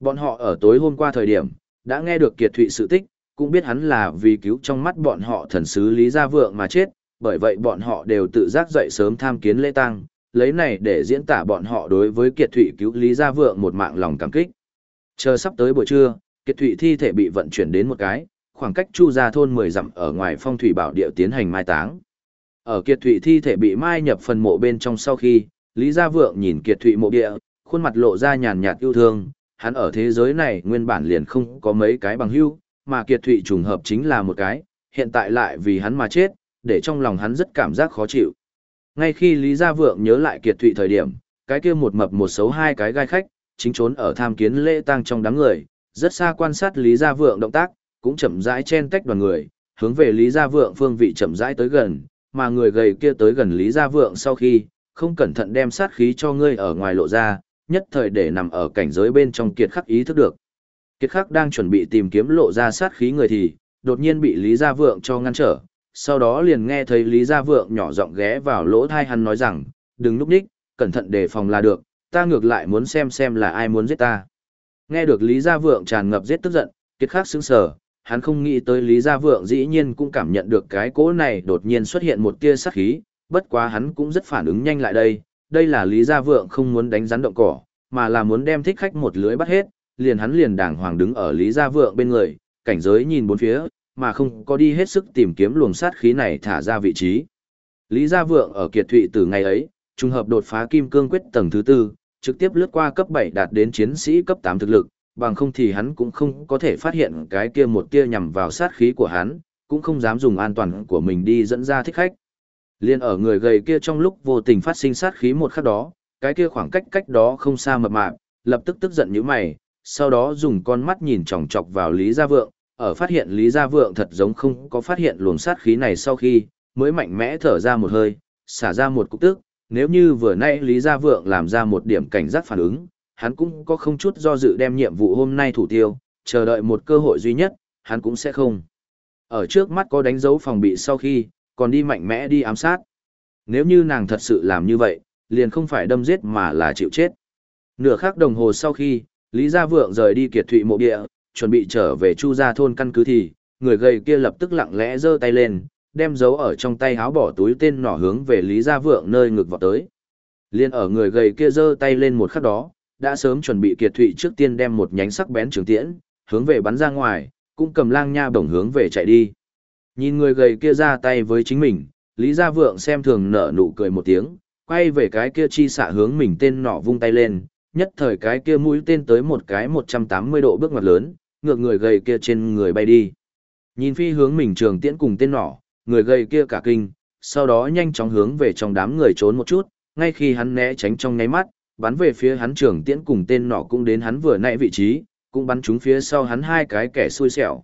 Bọn họ ở tối hôm qua thời điểm, đã nghe được Kiệt Thụy sự tích, cũng biết hắn là vì cứu trong mắt bọn họ thần sứ Lý Gia Vượng mà chết, bởi vậy bọn họ đều tự giác dậy sớm tham kiến lễ tang, lấy này để diễn tả bọn họ đối với Kiệt Thụy cứu Lý Gia Vượng một mạng lòng cảm kích. Chờ sắp tới buổi trưa, Kiệt Thụy thi thể bị vận chuyển đến một cái, khoảng cách Chu Gia thôn 10 dặm ở ngoài Phong Thủy Bảo địa tiến hành mai táng. Ở Kiệt Thụy thi thể bị mai nhập phần mộ bên trong sau khi, Lý Gia Vượng nhìn Kiệt Thụy mộ địa, khuôn mặt lộ ra nhàn nhạt yêu thương, hắn ở thế giới này nguyên bản liền không có mấy cái bằng hữu, mà Kiệt Thụy trùng hợp chính là một cái, hiện tại lại vì hắn mà chết, để trong lòng hắn rất cảm giác khó chịu. Ngay khi Lý Gia Vượng nhớ lại Kiệt Thụy thời điểm, cái kia một mập một xấu hai cái gai khách, chính trốn ở tham kiến lễ tang trong đám người, rất xa quan sát Lý Gia Vượng động tác, cũng chậm rãi chen tách đoàn người, hướng về Lý Gia Vượng phương vị chậm rãi tới gần, mà người gầy kia tới gần Lý Gia Vượng sau khi, không cẩn thận đem sát khí cho ngươi ở ngoài lộ ra, nhất thời để nằm ở cảnh giới bên trong kiệt khắc ý thức được. Kiệt khắc đang chuẩn bị tìm kiếm lộ ra sát khí người thì, đột nhiên bị Lý Gia Vượng cho ngăn trở, sau đó liền nghe thấy Lý Gia Vượng nhỏ giọng ghé vào lỗ thai hắn nói rằng, đừng núp đích, cẩn thận đề phòng là được, ta ngược lại muốn xem xem là ai muốn giết ta. Nghe được Lý Gia Vượng tràn ngập giết tức giận, kiệt khắc sững sờ, hắn không nghĩ tới Lý Gia Vượng dĩ nhiên cũng cảm nhận được cái cỗ này đột nhiên xuất hiện một tia sát khí, bất quá hắn cũng rất phản ứng nhanh lại đây, đây là Lý Gia Vượng không muốn đánh rắn động cỏ, mà là muốn đem thích khách một lưới bắt hết, liền hắn liền đàng hoàng đứng ở Lý Gia Vượng bên người, cảnh giới nhìn bốn phía, mà không có đi hết sức tìm kiếm luồng sát khí này thả ra vị trí. Lý Gia Vượng ở Kiệt Thụy từ ngày ấy, trùng hợp đột phá Kim Cương Quyết tầng thứ tư, trực tiếp lướt qua cấp 7 đạt đến chiến sĩ cấp 8 thực lực, bằng không thì hắn cũng không có thể phát hiện cái kia một tia nhằm vào sát khí của hắn, cũng không dám dùng an toàn của mình đi dẫn ra thích khách. Liên ở người gầy kia trong lúc vô tình phát sinh sát khí một khắc đó, cái kia khoảng cách cách đó không xa mập mạp, lập tức tức giận như mày, sau đó dùng con mắt nhìn chòng chọc vào Lý Gia Vượng, ở phát hiện Lý Gia Vượng thật giống không có phát hiện luồng sát khí này sau khi, mới mạnh mẽ thở ra một hơi, xả ra một cục tức, nếu như vừa nay Lý Gia Vượng làm ra một điểm cảnh giác phản ứng, hắn cũng có không chút do dự đem nhiệm vụ hôm nay thủ tiêu, chờ đợi một cơ hội duy nhất, hắn cũng sẽ không. Ở trước mắt có đánh dấu phòng bị sau khi, còn đi mạnh mẽ đi ám sát. Nếu như nàng thật sự làm như vậy, liền không phải đâm giết mà là chịu chết. Nửa khắc đồng hồ sau khi, Lý Gia Vượng rời đi kiệt thụy mộ địa, chuẩn bị trở về Chu Gia thôn căn cứ thì, người gầy kia lập tức lặng lẽ giơ tay lên, đem dấu ở trong tay háo bỏ túi tên nỏ hướng về Lý Gia Vượng nơi ngực vào tới. Liên ở người gầy kia giơ tay lên một khắc đó, đã sớm chuẩn bị kiệt thụy trước tiên đem một nhánh sắc bén trường tiễn, hướng về bắn ra ngoài, cũng cầm lang nha bổng hướng về chạy đi. Nhìn người gầy kia ra tay với chính mình, Lý Gia Vượng xem thường nở nụ cười một tiếng, quay về cái kia chi xạ hướng mình tên nỏ vung tay lên, nhất thời cái kia mũi tên tới một cái 180 độ bước ngoặt lớn, ngược người gầy kia trên người bay đi. Nhìn phi hướng mình trường tiễn cùng tên nỏ, người gầy kia cả kinh, sau đó nhanh chóng hướng về trong đám người trốn một chút, ngay khi hắn né tránh trong nháy mắt, bắn về phía hắn trường tiễn cùng tên nỏ cũng đến hắn vừa nãy vị trí, cũng bắn trúng phía sau hắn hai cái kẻ xui xẻo.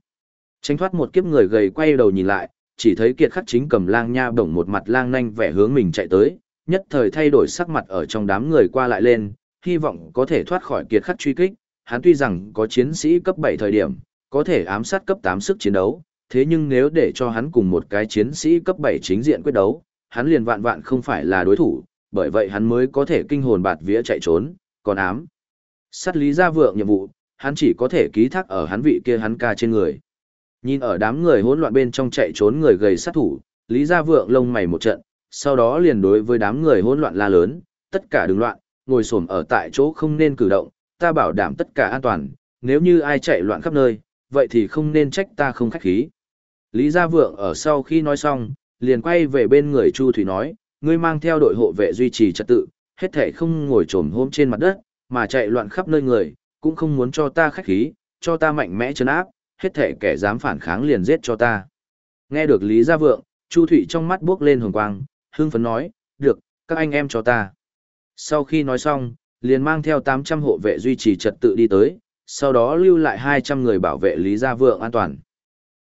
Tránh thoát một kiếp người gầy quay đầu nhìn lại, chỉ thấy kiệt khắc chính cầm lang nha bổng một mặt lang nhanh vẻ hướng mình chạy tới, nhất thời thay đổi sắc mặt ở trong đám người qua lại lên, hy vọng có thể thoát khỏi kiệt khắc truy kích, hắn tuy rằng có chiến sĩ cấp 7 thời điểm, có thể ám sát cấp 8 sức chiến đấu, thế nhưng nếu để cho hắn cùng một cái chiến sĩ cấp 7 chính diện quyết đấu, hắn liền vạn vạn không phải là đối thủ, bởi vậy hắn mới có thể kinh hồn bạt vía chạy trốn, còn ám. Sát lý gia vượng nhiệm vụ, hắn chỉ có thể ký thác ở hắn vị kia hắn ca trên người. Nhìn ở đám người hỗn loạn bên trong chạy trốn người gầy sát thủ, Lý Gia Vượng lông mày một trận, sau đó liền đối với đám người hỗn loạn la lớn, tất cả đừng loạn, ngồi xổm ở tại chỗ không nên cử động, ta bảo đảm tất cả an toàn, nếu như ai chạy loạn khắp nơi, vậy thì không nên trách ta không khách khí. Lý Gia Vượng ở sau khi nói xong, liền quay về bên người Chu Thủy nói, ngươi mang theo đội hộ vệ duy trì trật tự, hết thể không ngồi trồm hôm trên mặt đất, mà chạy loạn khắp nơi người, cũng không muốn cho ta khách khí, cho ta mạnh mẽ chấn áp, hết thể kẻ dám phản kháng liền giết cho ta. Nghe được Lý Gia Vượng, Chu Thủy trong mắt bước lên hồng quang, hưng phấn nói, được, các anh em cho ta. Sau khi nói xong, liền mang theo 800 hộ vệ duy trì trật tự đi tới, sau đó lưu lại 200 người bảo vệ Lý Gia Vượng an toàn.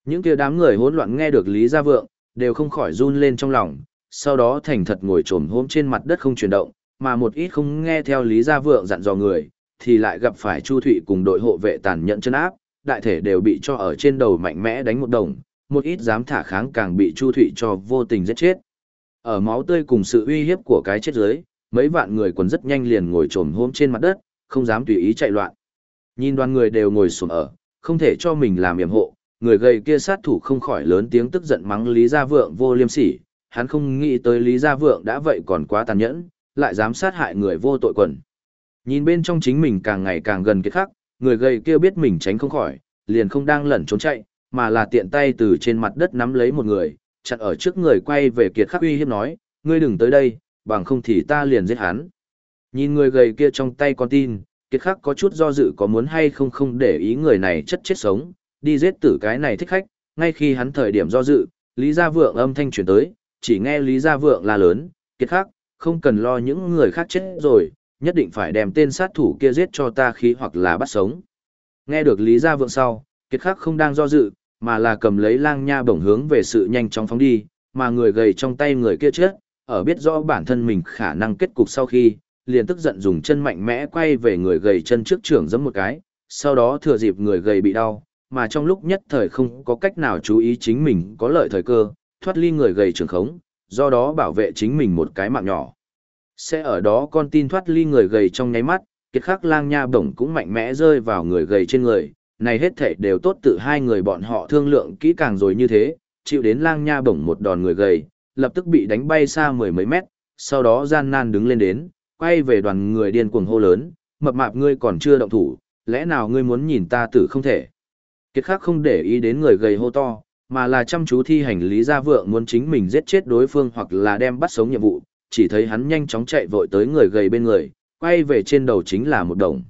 Những kia đám người hỗn loạn nghe được Lý Gia Vượng, đều không khỏi run lên trong lòng, sau đó thành thật ngồi trồm hôm trên mặt đất không chuyển động, mà một ít không nghe theo Lý Gia Vượng dặn dò người, thì lại gặp phải Chu Thụy cùng đội hộ vệ tàn nhẫn chân áp, đại thể đều bị cho ở trên đầu mạnh mẽ đánh một đồng, một ít dám thả kháng càng bị Chu Thụy cho vô tình giết chết. Ở máu tươi cùng sự uy hiếp của cái chết dưới, mấy vạn người quần rất nhanh liền ngồi trồm hôm trên mặt đất, không dám tùy ý chạy loạn. Nhìn đoàn người đều ngồi xuống ở, không thể cho mình làm yểm hộ, người gầy kia sát thủ không khỏi lớn tiếng tức giận mắng Lý Gia Vượng vô liêm sỉ, hắn không nghĩ tới Lý Gia Vượng đã vậy còn quá tàn nhẫn, lại dám sát hại người vô tội quần. Nhìn bên trong chính mình càng ngày càng gần kiệt khắc, người gầy kia biết mình tránh không khỏi, liền không đang lẩn trốn chạy, mà là tiện tay từ trên mặt đất nắm lấy một người, chặn ở trước người quay về kiệt khắc uy hiếp nói, ngươi đừng tới đây, bằng không thì ta liền giết hắn. Nhìn người gầy kia trong tay con tin, kiệt khắc có chút do dự có muốn hay không không để ý người này chất chết sống, đi giết tử cái này thích khách, ngay khi hắn thời điểm do dự, Lý Gia Vượng âm thanh truyền tới, chỉ nghe Lý Gia Vượng la lớn, kiệt khắc, không cần lo những người khác chết rồi, nhất định phải đem tên sát thủ kia giết cho ta khí hoặc là bắt sống. Nghe được Lý Gia Vượng sau, kiệt khắc không đang do dự, mà là cầm lấy lang nha bổng hướng về sự nhanh chóng phóng đi, mà người gầy trong tay người kia chết, ở biết rõ bản thân mình khả năng kết cục sau khi, liền tức giận dùng chân mạnh mẽ quay về người gầy chân trước trưởng giẫm một cái, sau đó thừa dịp người gầy bị đau, mà trong lúc nhất thời không có cách nào chú ý chính mình có lợi thời cơ, thoát ly người gầy trường khống, do đó bảo vệ chính mình một cái mạng nhỏ. Sẽ ở đó con tin thoát ly người gầy trong nháy mắt, kiệt khắc lang nha bổng cũng mạnh mẽ rơi vào người gầy trên người, này hết thể đều tốt tự hai người bọn họ thương lượng kỹ càng rồi như thế, chịu đến lang nha bổng một đòn người gầy, lập tức bị đánh bay xa mười mấy mét, sau đó gian nan đứng lên đến, quay về đoàn người điên cuồng hô lớn, mập mạp ngươi còn chưa động thủ, lẽ nào ngươi muốn nhìn ta tử không thể. Kiệt khắc không để ý đến người gầy hô to, mà là chăm chú thi hành lý gia vượng muốn chính mình giết chết đối phương hoặc là đem bắt sống nhiệm vụ, chỉ thấy hắn nhanh chóng chạy vội tới người gầy bên người, quay về trên đầu chính là một đồng.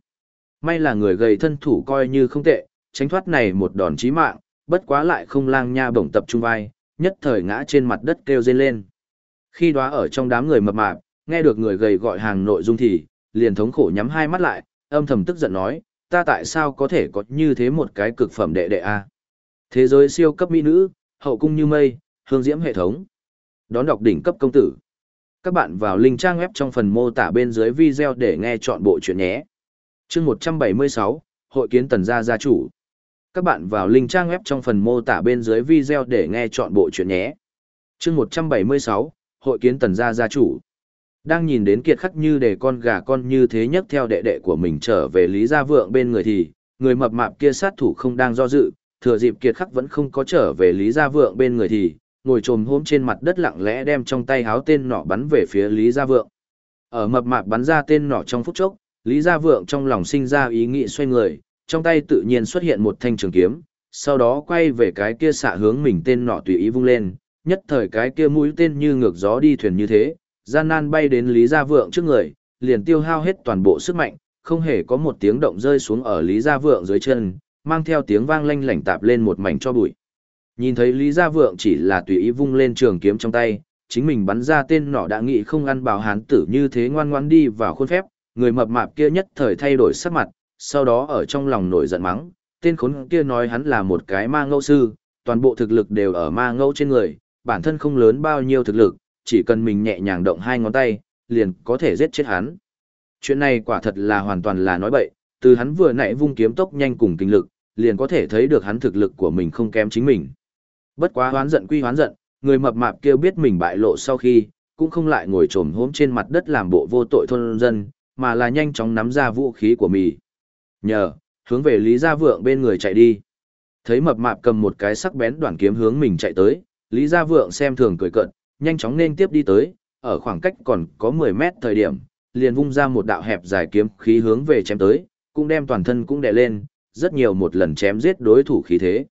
May là người gầy thân thủ coi như không tệ, tránh thoát này một đòn chí mạng, bất quá lại không lang nha bổng tập trung vai, nhất thời ngã trên mặt đất kêu rên lên. Khi đó ở trong đám người mập mạp, nghe được người gầy gọi hàng nội dung thì, liền thống khổ nhắm hai mắt lại, âm thầm tức giận nói, ta tại sao có thể có như thế một cái cực phẩm đệ đệ a? Thế giới siêu cấp mỹ nữ, hậu cung như mây, hương diễm hệ thống. Đón đọc đỉnh cấp công tử. Các bạn vào link trang web trong phần mô tả bên dưới video để nghe chọn bộ chuyện nhé. Chương 176, Hội kiến tần gia gia chủ. Các bạn vào link trang web trong phần mô tả bên dưới video để nghe chọn bộ chuyện nhé. Chương 176, Hội kiến tần gia gia chủ. Đang nhìn đến kiệt khắc như để con gà con như thế nhất theo đệ đệ của mình trở về Lý Gia Vượng bên người thì, người mập mạp kia sát thủ không đang do dự, thừa dịp kiệt khắc vẫn không có trở về Lý Gia Vượng bên người thì, ngồi trồm hôm trên mặt đất lặng lẽ đem trong tay háo tên nọ bắn về phía Lý Gia Vượng. Ở mập mạp bắn ra tên nỏ trong phút chốc, Lý Gia Vượng trong lòng sinh ra ý nghĩ xoay người, trong tay tự nhiên xuất hiện một thanh trường kiếm, sau đó quay về cái kia xạ hướng mình tên nọ tùy ý vung lên, nhất thời cái kia mũi tên như ngược gió đi thuyền như thế, gian nan bay đến Lý Gia Vượng trước người, liền tiêu hao hết toàn bộ sức mạnh, không hề có một tiếng động rơi xuống ở Lý Gia Vượng dưới chân, mang theo tiếng vang lanh lảnh tạp lên một mảnh cho bụi. Nhìn thấy Lý Gia Vượng chỉ là tùy ý vung lên trường kiếm trong tay, chính mình bắn ra tên nọ đã nghĩ không ăn bảo hán tử như thế ngoan ngoan đi vào khuôn phép, người mập mạp kia nhất thời thay đổi sắc mặt, sau đó ở trong lòng nổi giận mắng, tên khốn kia nói hắn là một cái ma ngẫu sư, toàn bộ thực lực đều ở ma ngẫu trên người, bản thân không lớn bao nhiêu thực lực, chỉ cần mình nhẹ nhàng động hai ngón tay, liền có thể giết chết hắn. Chuyện này quả thật là hoàn toàn là nói bậy, từ hắn vừa nãy vung kiếm tốc nhanh cùng kinh lực, liền có thể thấy được hắn thực lực của mình không kém chính mình. Bất quá hoán giận quy hoán giận, người mập mạp kia biết mình bại lộ sau khi, cũng không lại ngồi trồm hốm trên mặt đất làm bộ vô tội thôn dân, mà là nhanh chóng nắm ra vũ khí của mì. Nhờ, hướng về Lý Gia Vượng bên người chạy đi. Thấy mập mạp cầm một cái sắc bén đoạn kiếm hướng mình chạy tới, Lý Gia Vượng xem thường cười cận, nhanh chóng nên tiếp đi tới, ở khoảng cách còn có 10 mét thời điểm, liền vung ra một đạo hẹp dài kiếm khí hướng về chém tới, cũng đem toàn thân cũng đè lên, rất nhiều một lần chém giết đối thủ khí thế.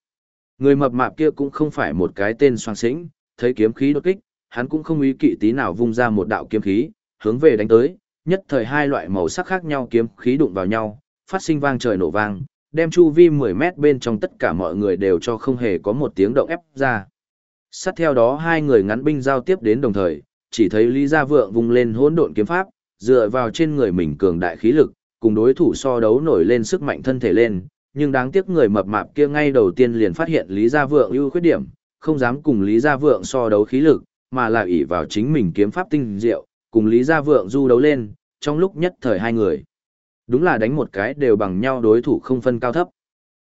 Người mập mạp kia cũng không phải một cái tên soang xính, thấy kiếm khí đột kích, hắn cũng không ý kỵ tí nào vung ra một đạo kiếm khí, hướng về đánh tới, nhất thời hai loại màu sắc khác nhau kiếm khí đụng vào nhau, phát sinh vang trời nổ vang, đem chu vi 10 mét bên trong tất cả mọi người đều cho không hề có một tiếng động ép ra. Sát theo đó hai người ngắn binh giao tiếp đến đồng thời, chỉ thấy Lý Gia Vượng vung lên hỗn độn kiếm pháp, dựa vào trên người mình cường đại khí lực, cùng đối thủ so đấu nổi lên sức mạnh thân thể lên, nhưng đáng tiếc người mập mạp kia ngay đầu tiên liền phát hiện Lý Gia Vượng ưu khuyết điểm, không dám cùng Lý Gia Vượng so đấu khí lực, mà là ỷ vào chính mình kiếm pháp tinh diệu, cùng Lý Gia Vượng du đấu lên, trong lúc nhất thời hai người. Đúng là đánh một cái đều bằng nhau đối thủ không phân cao thấp.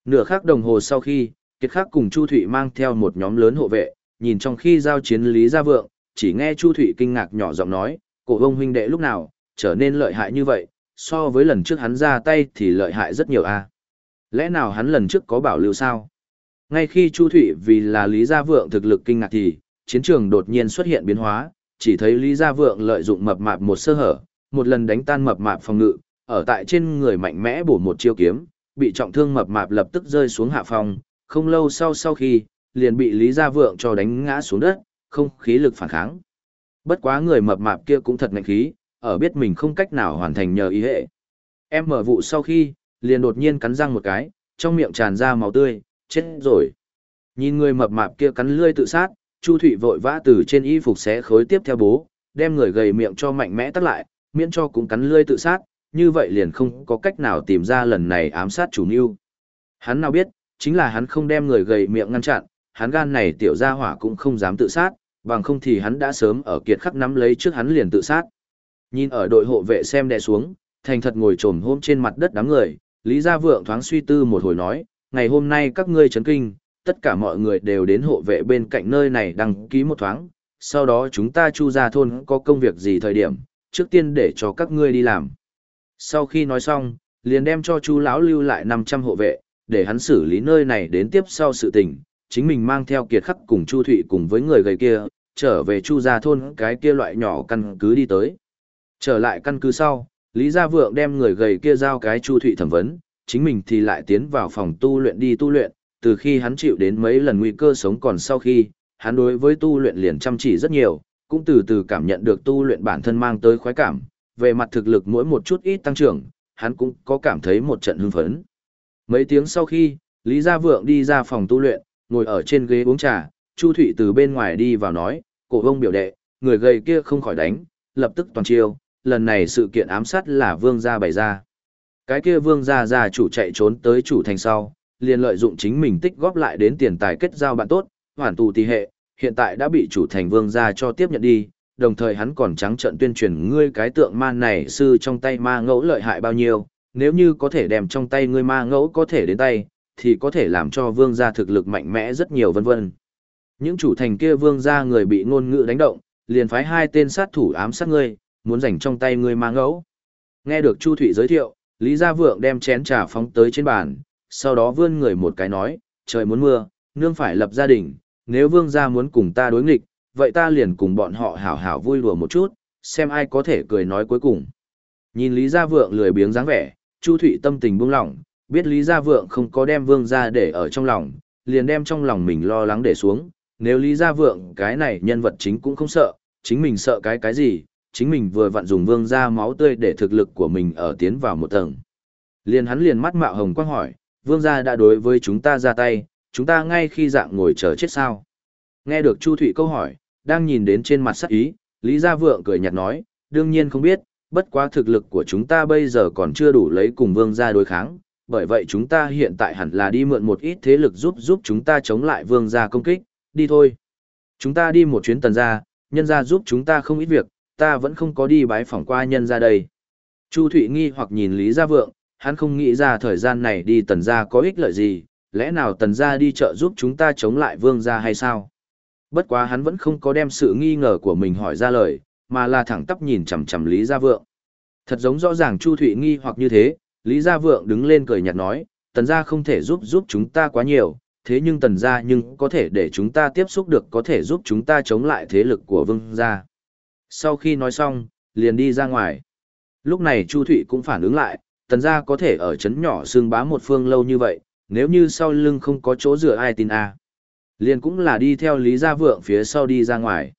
Nửa khắc đồng hồ sau khi, Kiệt Khắc cùng Chu Thụy mang theo một nhóm lớn hộ vệ, nhìn trong khi giao chiến Lý Gia Vượng, chỉ nghe Chu Thụy kinh ngạc nhỏ giọng nói, cổ ông huynh đệ lúc nào, trở nên lợi hại như vậy, so với lần trước hắn ra tay thì lợi hại rất nhiều a. Lẽ nào hắn lần trước có bảo lưu sao? Ngay khi Chu Thụy vì là Lý Gia Vượng thực lực kinh ngạc thì, chiến trường đột nhiên xuất hiện biến hóa, chỉ thấy Lý Gia Vượng lợi dụng mập mạp một sơ hở, một lần đánh tan mập mạp phòng ngự, ở tại trên người mạnh mẽ bổ một chiêu kiếm, bị trọng thương mập mạp lập tức rơi xuống hạ phòng, không lâu sau sau khi, liền bị Lý Gia Vượng cho đánh ngã xuống đất, không khí lực phản kháng. Bất quá người mập mạp kia cũng thật ngạnh khí, ở biết mình không cách nào hoàn thành nhờ ý hệ. Em mở vụ sau khi, liền đột nhiên cắn răng một cái, trong miệng tràn ra máu tươi, chết rồi. Nhìn người mập mạp kia cắn lươi tự sát, Chu Thụy vội vã từ trên y phục xé khối tiếp theo bố, đem người gầy miệng cho mạnh mẽ tắt lại, miễn cho cũng cắn lươi tự sát, như vậy liền không có cách nào tìm ra lần này ám sát chủ mưu. Hắn nào biết, chính là hắn không đem người gầy miệng ngăn chặn, hắn gan này tiểu gia hỏa cũng không dám tự sát, bằng không thì hắn đã sớm ở kiệt khắc nắm lấy trước hắn liền tự sát. Nhìn ở đội hộ vệ xem đè xuống, thành thật ngồi trồm hôm trên mặt đất đám người, Lý Gia Vượng thoáng suy tư một hồi nói, ngày hôm nay các ngươi chấn kinh, tất cả mọi người đều đến hộ vệ bên cạnh nơi này đăng ký một thoáng, sau đó chúng ta chu ra thôn có công việc gì thời điểm, trước tiên để cho các ngươi đi làm. Sau khi nói xong, liền đem cho chú lão lưu lại 500 hộ vệ, để hắn xử lý nơi này đến tiếp sau sự tình, chính mình mang theo kiệt khắc cùng chu thụy cùng với người gầy kia, trở về chu gia thôn cái kia loại nhỏ căn cứ đi tới. Trở lại căn cứ sau, Lý Gia Vượng đem người gầy kia giao cái Chu Thụy thẩm vấn, chính mình thì lại tiến vào phòng tu luyện đi tu luyện, từ khi hắn chịu đến mấy lần nguy cơ sống còn sau khi, hắn đối với tu luyện liền chăm chỉ rất nhiều, cũng từ từ cảm nhận được tu luyện bản thân mang tới khoái cảm, về mặt thực lực mỗi một chút ít tăng trưởng, hắn cũng có cảm thấy một trận hưng phấn. Mấy tiếng sau khi, Lý Gia Vượng đi ra phòng tu luyện, ngồi ở trên ghế uống trà, Chu Thụy từ bên ngoài đi vào nói, cổ vông biểu đệ, người gầy kia không khỏi đánh, lập tức toàn chiêu, lần này sự kiện ám sát là vương gia bày ra. Cái kia vương gia gia chủ chạy trốn tới chủ thành sau, liền lợi dụng chính mình tích góp lại đến tiền tài kết giao bạn tốt, hoàn tù tỷ hệ, hiện tại đã bị chủ thành vương gia cho tiếp nhận đi, đồng thời hắn còn trắng trận tuyên truyền ngươi cái tượng ma này sư trong tay ma ngẫu lợi hại bao nhiêu, nếu như có thể đem trong tay ngươi ma ngẫu có thể đến tay, thì có thể làm cho vương gia thực lực mạnh mẽ rất nhiều vân vân. Những chủ thành kia vương gia người bị ngôn ngữ đánh động, liền phái hai tên sát thủ ám sát ngươi, muốn giành trong tay ngươi ma ngẫu. Nghe được Chu Thụy giới thiệu, Lý Gia Vượng đem chén trà phóng tới trên bàn, sau đó vươn người một cái nói, trời muốn mưa, nương phải lập gia đình, nếu vương gia muốn cùng ta đối nghịch, vậy ta liền cùng bọn họ hảo hảo vui đùa một chút, Xem ai có thể cười nói cuối cùng. Nhìn Lý Gia Vượng lười biếng dáng vẻ, Chu Thụy tâm tình buông lỏng, biết Lý Gia Vượng không có đem vương ra để ở trong lòng, liền đem trong lòng mình lo lắng để xuống. Nếu Lý Gia Vượng cái này nhân vật chính cũng không sợ, chính mình sợ cái cái gì, chính mình vừa vặn dùng vương ra máu tươi để thực lực của mình ở tiến vào một tầng. Liền hắn liền mắt mạo hồng quang hỏi, vương gia đã đối với chúng ta ra tay, chúng ta ngay khi dạng ngồi chờ chết sao. Nghe được Chu Thụy câu hỏi, đang nhìn đến trên mặt sắc ý, Lý Gia Vượng cười nhạt nói, đương nhiên không biết, bất quá thực lực của chúng ta bây giờ còn chưa đủ lấy cùng vương gia đối kháng, bởi vậy chúng ta hiện tại hẳn là đi mượn một ít thế lực giúp giúp chúng ta chống lại vương gia công kích, đi thôi. Chúng ta đi một chuyến tần gia, nhân gia giúp chúng ta không ít việc, ta vẫn không có đi bái phỏng qua nhân gia đây. Chu Thụy nghi hoặc nhìn Lý Gia Vượng, hắn không nghĩ ra thời gian này đi tần gia có ích lợi gì, lẽ nào tần gia đi chợ giúp chúng ta chống lại vương gia hay sao? Bất quá hắn vẫn không có đem sự nghi ngờ của mình hỏi ra lời, mà là thẳng tắp nhìn chằm chằm Lý Gia Vượng. Thật giống rõ ràng Chu Thụy nghi hoặc như thế, Lý Gia Vượng đứng lên cười nhạt nói, tần gia không thể giúp giúp chúng ta quá nhiều, thế nhưng tần gia nhưng có thể để chúng ta tiếp xúc được có thể giúp chúng ta chống lại thế lực của vương gia. Sau khi nói xong, liền đi ra ngoài. Lúc này Chu Thụy cũng phản ứng lại, tần gia có thể ở chấn nhỏ xương bá một phương lâu như vậy, nếu như sau lưng không có chỗ dựa ai tin a liền cũng là đi theo Lý Gia Vượng phía sau đi ra ngoài.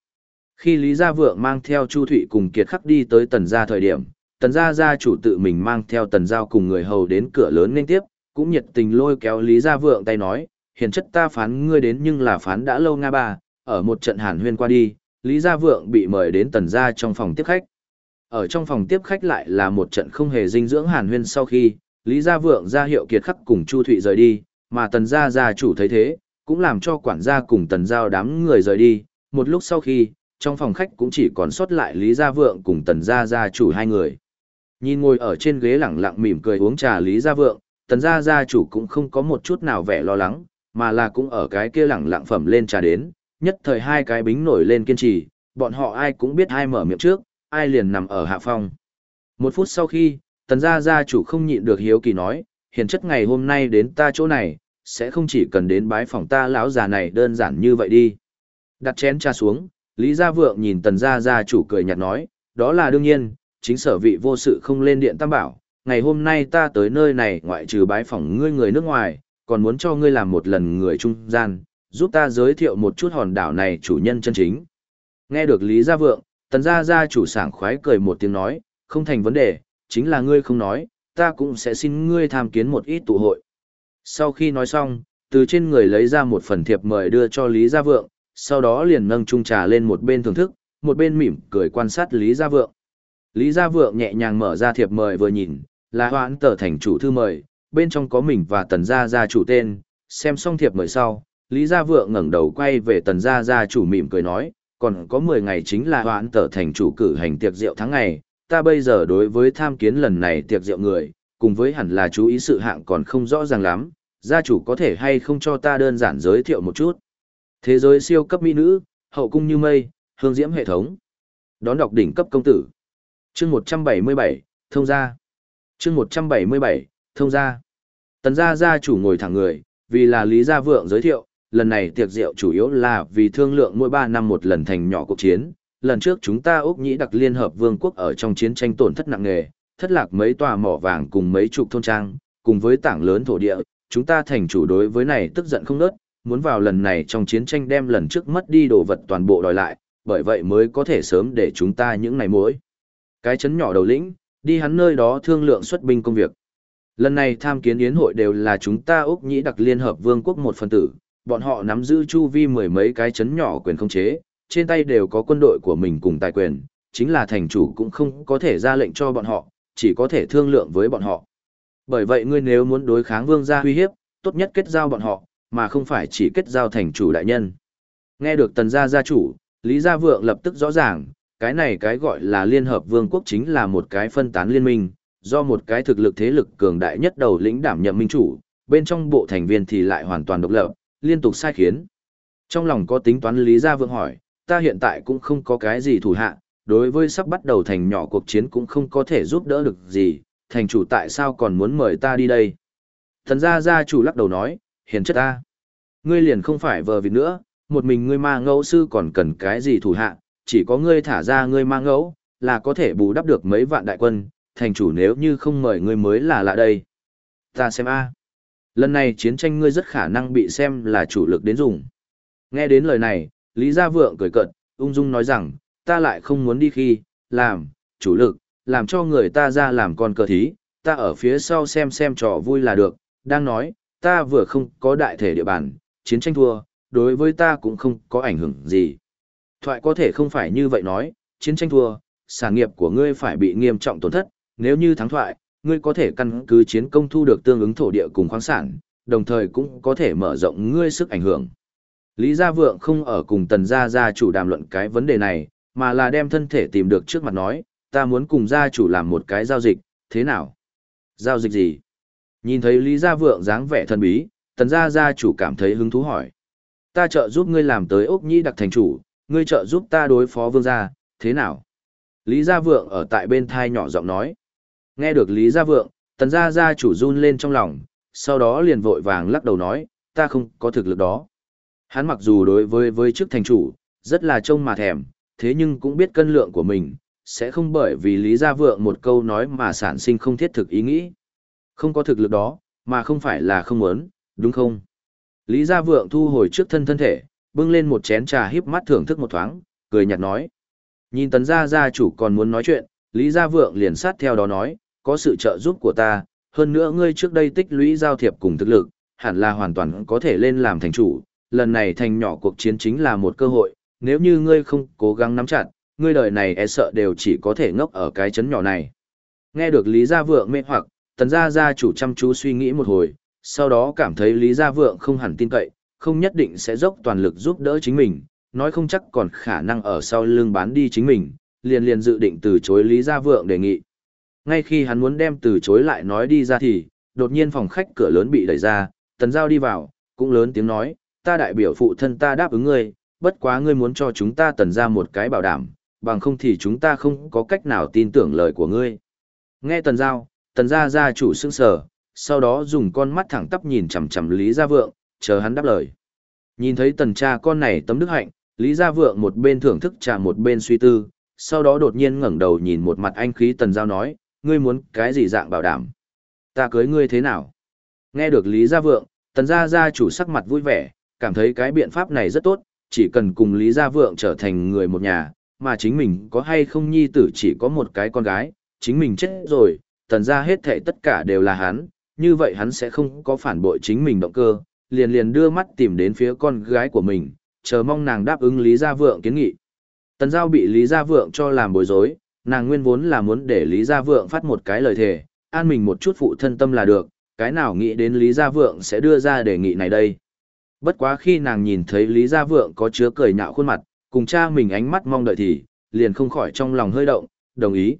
Khi Lý Gia Vượng mang theo Chu Thụy cùng Kiệt Khắc đi tới tần gia thời điểm, tần gia gia chủ tự mình mang theo tần giao cùng người hầu đến cửa lớn nên tiếp, cũng nhiệt tình lôi kéo Lý Gia Vượng tay nói, hiền chất ta phán ngươi đến nhưng là phán đã lâu nga ba, ở một trận hàn huyên qua đi, Lý Gia Vượng bị mời đến tần gia trong phòng tiếp khách. Ở trong phòng tiếp khách lại là một trận không hề dinh dưỡng hàn huyên sau khi, Lý Gia Vượng ra hiệu kiệt khắc cùng Chu Thụy rời đi, mà tần gia gia chủ thấy thế, cũng làm cho quản gia cùng tần giao đám người rời đi. Một lúc sau khi, trong phòng khách cũng chỉ còn sót lại Lý Gia Vượng cùng tần gia gia chủ hai người. Nhìn ngồi ở trên ghế lẳng lặng mỉm cười uống trà Lý Gia Vượng, tần gia gia chủ cũng không có một chút nào vẻ lo lắng, mà là cũng ở cái kia lẳng lặng phẩm lên trà đến, nhất thời hai cái bính nổi lên kiên trì, bọn họ ai cũng biết ai mở miệng trước, ai liền nằm ở hạ phong. Một phút sau khi, tần gia gia chủ không nhịn được hiếu kỳ nói, hiền chất ngày hôm nay đến ta chỗ này, sẽ không chỉ cần đến bái phòng ta lão già này đơn giản như vậy đi. Đặt chén trà xuống, Lý Gia Vượng nhìn tần gia gia chủ cười nhạt nói, đó là đương nhiên, chính sở vị vô sự không lên điện tam bảo, ngày hôm nay ta tới nơi này ngoại trừ bái phỏng ngươi người nước ngoài, còn muốn cho ngươi làm một lần người trung gian, giúp ta giới thiệu một chút hòn đảo này chủ nhân chân chính. Nghe được Lý Gia Vượng, tần gia gia chủ sảng khoái cười một tiếng nói, không thành vấn đề, chính là ngươi không nói, ta cũng sẽ xin ngươi tham kiến một ít tụ hội. Sau khi nói xong, từ trên người lấy ra một phần thiệp mời đưa cho Lý Gia Vượng, sau đó liền nâng chung trà lên một bên thưởng thức, một bên mỉm cười quan sát Lý Gia Vượng. Lý Gia Vượng nhẹ nhàng mở ra thiệp mời vừa nhìn, là hoãn tờ thành chủ thư mời, bên trong có mình và tần gia gia chủ tên, xem xong thiệp mời sau, Lý Gia Vượng ngẩng đầu quay về tần gia gia chủ mỉm cười nói, còn có 10 ngày chính là hoãn tờ thành chủ cử hành tiệc rượu tháng ngày, ta bây giờ đối với tham kiến lần này tiệc rượu người, cùng với hẳn là chú ý sự hạng còn không rõ ràng lắm, gia chủ có thể hay không cho ta đơn giản giới thiệu một chút. Thế giới siêu cấp mỹ nữ, hậu cung như mây, hương diễm hệ thống. Đón đọc đỉnh cấp công tử. Chương 177, thông gia. Chương 177, thông gia. Tần gia gia chủ ngồi thẳng người, vì là Lý Gia Vượng giới thiệu, lần này tiệc rượu chủ yếu là vì thương lượng mỗi 3 năm một lần thành nhỏ cuộc chiến, lần trước chúng ta Úc Nhĩ đặc liên hợp vương quốc ở trong chiến tranh tổn thất nặng nề, thất lạc mấy tòa mỏ vàng cùng mấy chục thôn trang, cùng với tảng lớn thổ địa, chúng ta thành chủ đối với này tức giận không nớt, muốn vào lần này trong chiến tranh đem lần trước mất đi đồ vật toàn bộ đòi lại, bởi vậy mới có thể sớm để chúng ta những ngày mối. Cái chấn nhỏ đầu lĩnh, đi hắn nơi đó thương lượng xuất binh công việc. Lần này tham kiến yến hội đều là chúng ta Úc Nhĩ đặc liên hợp vương quốc một phần tử, bọn họ nắm giữ chu vi mười mấy cái chấn nhỏ quyền không chế, trên tay đều có quân đội của mình cùng tài quyền, chính là thành chủ cũng không có thể ra lệnh cho bọn họ, chỉ có thể thương lượng với bọn họ. Bởi vậy ngươi nếu muốn đối kháng vương gia uy hiếp, tốt nhất kết giao bọn họ, mà không phải chỉ kết giao thành chủ đại nhân. Nghe được tần gia gia chủ, Lý Gia Vượng lập tức rõ ràng, cái này cái gọi là Liên Hợp Vương quốc chính là một cái phân tán liên minh, do một cái thực lực thế lực cường đại nhất đầu lĩnh đảm nhậm minh chủ, bên trong bộ thành viên thì lại hoàn toàn độc lập, liên tục sai khiến. Trong lòng có tính toán Lý Gia Vượng hỏi, ta hiện tại cũng không có cái gì thủ hạ, đối với sắp bắt đầu thành nhỏ cuộc chiến cũng không có thể giúp đỡ được gì, thành chủ tại sao còn muốn mời ta đi đây? Thần gia gia chủ lắc đầu nói, hiền chất ta. Ngươi liền không phải vờ vịt nữa, một mình ngươi ma ngẫu sư còn cần cái gì thủ hạ, chỉ có ngươi thả ra ngươi ma ngẫu, là có thể bù đắp được mấy vạn đại quân, thành chủ nếu như không mời ngươi mới là lạ đây. Ta xem a. Lần này chiến tranh ngươi rất khả năng bị xem là chủ lực đến dùng. Nghe đến lời này, Lý Gia Vượng cười cợt, ung dung nói rằng, ta lại không muốn đi khi, làm, chủ lực, làm cho người ta ra làm con cờ thí, ta ở phía sau xem xem trò vui là được, đang nói, ta vừa không có đại thể địa bàn, chiến tranh thua, đối với ta cũng không có ảnh hưởng gì. Thoại có thể không phải như vậy nói, chiến tranh thua, sản nghiệp của ngươi phải bị nghiêm trọng tổn thất, nếu như thắng thoại, ngươi có thể căn cứ chiến công thu được tương ứng thổ địa cùng khoáng sản, đồng thời cũng có thể mở rộng ngươi sức ảnh hưởng. Lý Gia Vượng không ở cùng Tần Gia Gia chủ đàm luận cái vấn đề này, mà là đem thân thể tìm được trước mặt nói, ta muốn cùng gia chủ làm một cái giao dịch, thế nào? Giao dịch gì? Nhìn thấy Lý Gia Vượng dáng vẻ thần bí, Tần Gia Gia chủ cảm thấy hứng thú hỏi. Ta trợ giúp ngươi làm tới ốc nhĩ đặc thành chủ, ngươi trợ giúp ta đối phó vương gia, thế nào? Lý Gia Vượng ở tại bên thai nhỏ giọng nói. Nghe được Lý Gia Vượng, Tần Gia Gia chủ run lên trong lòng, sau đó liền vội vàng lắc đầu nói, ta không có thực lực đó. Hắn mặc dù đối với với chức thành chủ, rất là trông mà thèm, thế nhưng cũng biết cân lượng của mình, sẽ không bởi vì Lý Gia Vượng một câu nói mà sản sinh không thiết thực ý nghĩ. Không có thực lực đó, mà không phải là không muốn, đúng không? Lý Gia Vượng thu hồi trước thân thân thể, bưng lên một chén trà híp mắt thưởng thức một thoáng, cười nhạt nói. Nhìn tấn gia gia chủ còn muốn nói chuyện, Lý Gia Vượng liền sát theo đó nói, có sự trợ giúp của ta, hơn nữa ngươi trước đây tích lũy giao thiệp cùng thực lực, hẳn là hoàn toàn có thể lên làm thành chủ, lần này thành nhỏ cuộc chiến chính là một cơ hội, nếu như ngươi không cố gắng nắm chặt, ngươi đời này e sợ đều chỉ có thể ngốc ở cái chấn nhỏ này. Nghe được Lý Gia Vượng mê hoặc, tần gia gia chủ chăm chú suy nghĩ một hồi, sau đó cảm thấy Lý Gia Vượng không hẳn tin cậy, không nhất định sẽ dốc toàn lực giúp đỡ chính mình, nói không chắc còn khả năng ở sau lưng bán đi chính mình, liền liền dự định từ chối Lý Gia Vượng đề nghị. Ngay khi hắn muốn đem từ chối lại nói đi ra thì, đột nhiên phòng khách cửa lớn bị đẩy ra, tần giao đi vào, cũng lớn tiếng nói, ta đại biểu phụ thân ta đáp ứng ngươi, bất quá ngươi muốn cho chúng ta tần ra một cái bảo đảm, bằng không thì chúng ta không có cách nào tin tưởng lời của ngươi. Nghe tần giao, tần gia gia chủ sững sờ, sau đó dùng con mắt thẳng tắp nhìn chằm chằm Lý Gia Vượng, chờ hắn đáp lời. Nhìn thấy tần cha con này tấm đức hạnh, Lý Gia Vượng một bên thưởng thức trà một bên suy tư, sau đó đột nhiên ngẩng đầu nhìn một mặt anh khí tần giao nói, ngươi muốn cái gì dạng bảo đảm? Ta cưới ngươi thế nào? Nghe được Lý Gia Vượng, tần gia gia chủ sắc mặt vui vẻ, cảm thấy cái biện pháp này rất tốt, chỉ cần cùng Lý Gia Vượng trở thành người một nhà, mà chính mình có hay không nhi tử chỉ có một cái con gái, chính mình chết rồi, tần gia hết thảy tất cả đều là hắn, như vậy hắn sẽ không có phản bội chính mình động cơ, liền liền đưa mắt tìm đến phía con gái của mình, chờ mong nàng đáp ứng Lý Gia Vượng kiến nghị. Tần Giao bị Lý Gia Vượng cho làm bối rối, nàng nguyên vốn là muốn để Lý Gia Vượng phát một cái lời thề, an mình một chút phụ thân tâm là được, cái nào nghĩ đến Lý Gia Vượng sẽ đưa ra đề nghị này đây. Bất quá khi nàng nhìn thấy Lý Gia Vượng có chứa cười nhạo khuôn mặt, cùng cha mình ánh mắt mong đợi thì, liền không khỏi trong lòng hơi động, đồng ý.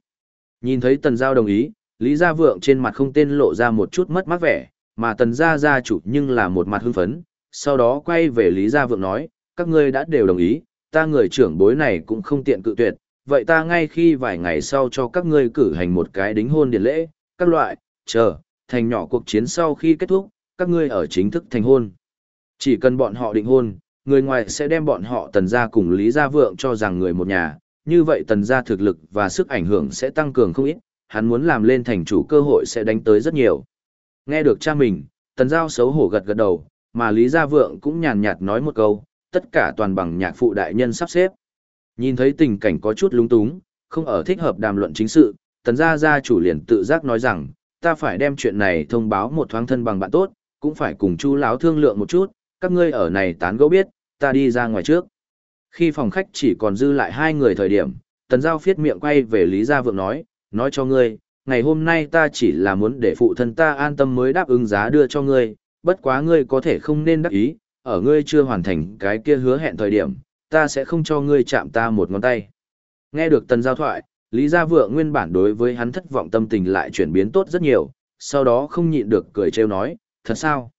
Nhìn thấy Tần Giao đồng ý, Lý Gia Vượng trên mặt không tên lộ ra một chút mất mát vẻ, mà Tần Gia gia chủ nhưng là một mặt hưng phấn, sau đó quay về Lý Gia Vượng nói, các ngươi đã đều đồng ý, ta người trưởng bối này cũng không tiện cự tuyệt, vậy ta ngay khi vài ngày sau cho các ngươi cử hành một cái đính hôn điển lễ, các loại, chờ, thành nhỏ cuộc chiến sau khi kết thúc, các ngươi ở chính thức thành hôn. Chỉ cần bọn họ định hôn, người ngoài sẽ đem bọn họ tần gia cùng Lý Gia Vượng cho rằng người một nhà, như vậy tần gia thực lực và sức ảnh hưởng sẽ tăng cường không ít, hắn muốn làm lên thành chủ cơ hội sẽ đánh tới rất nhiều. Nghe được cha mình, tần giao xấu hổ gật gật đầu, mà Lý Gia Vượng cũng nhàn nhạt nói một câu, tất cả toàn bằng nhạc phụ đại nhân sắp xếp. Nhìn thấy tình cảnh có chút lung túng, không ở thích hợp đàm luận chính sự, tần gia gia chủ liền tự giác nói rằng, ta phải đem chuyện này thông báo một thoáng thân bằng bạn tốt, cũng phải cùng chu láo thương lượng một chút, các ngươi ở này tán gẫu biết, ta đi ra ngoài trước. Khi phòng khách chỉ còn dư lại hai người thời điểm, tần giao phiết miệng quay về Lý Gia Vượng nói, nói cho ngươi, ngày hôm nay ta chỉ là muốn để phụ thân ta an tâm mới đáp ứng giá đưa cho ngươi, bất quá ngươi có thể không nên đắc ý, ở ngươi chưa hoàn thành cái kia hứa hẹn thời điểm, ta sẽ không cho ngươi chạm ta một ngón tay. Nghe được tần giao thoại, Lý Gia Vượng nguyên bản đối với hắn thất vọng tâm tình lại chuyển biến tốt rất nhiều, sau đó không nhịn được cười trêu nói, thật sao?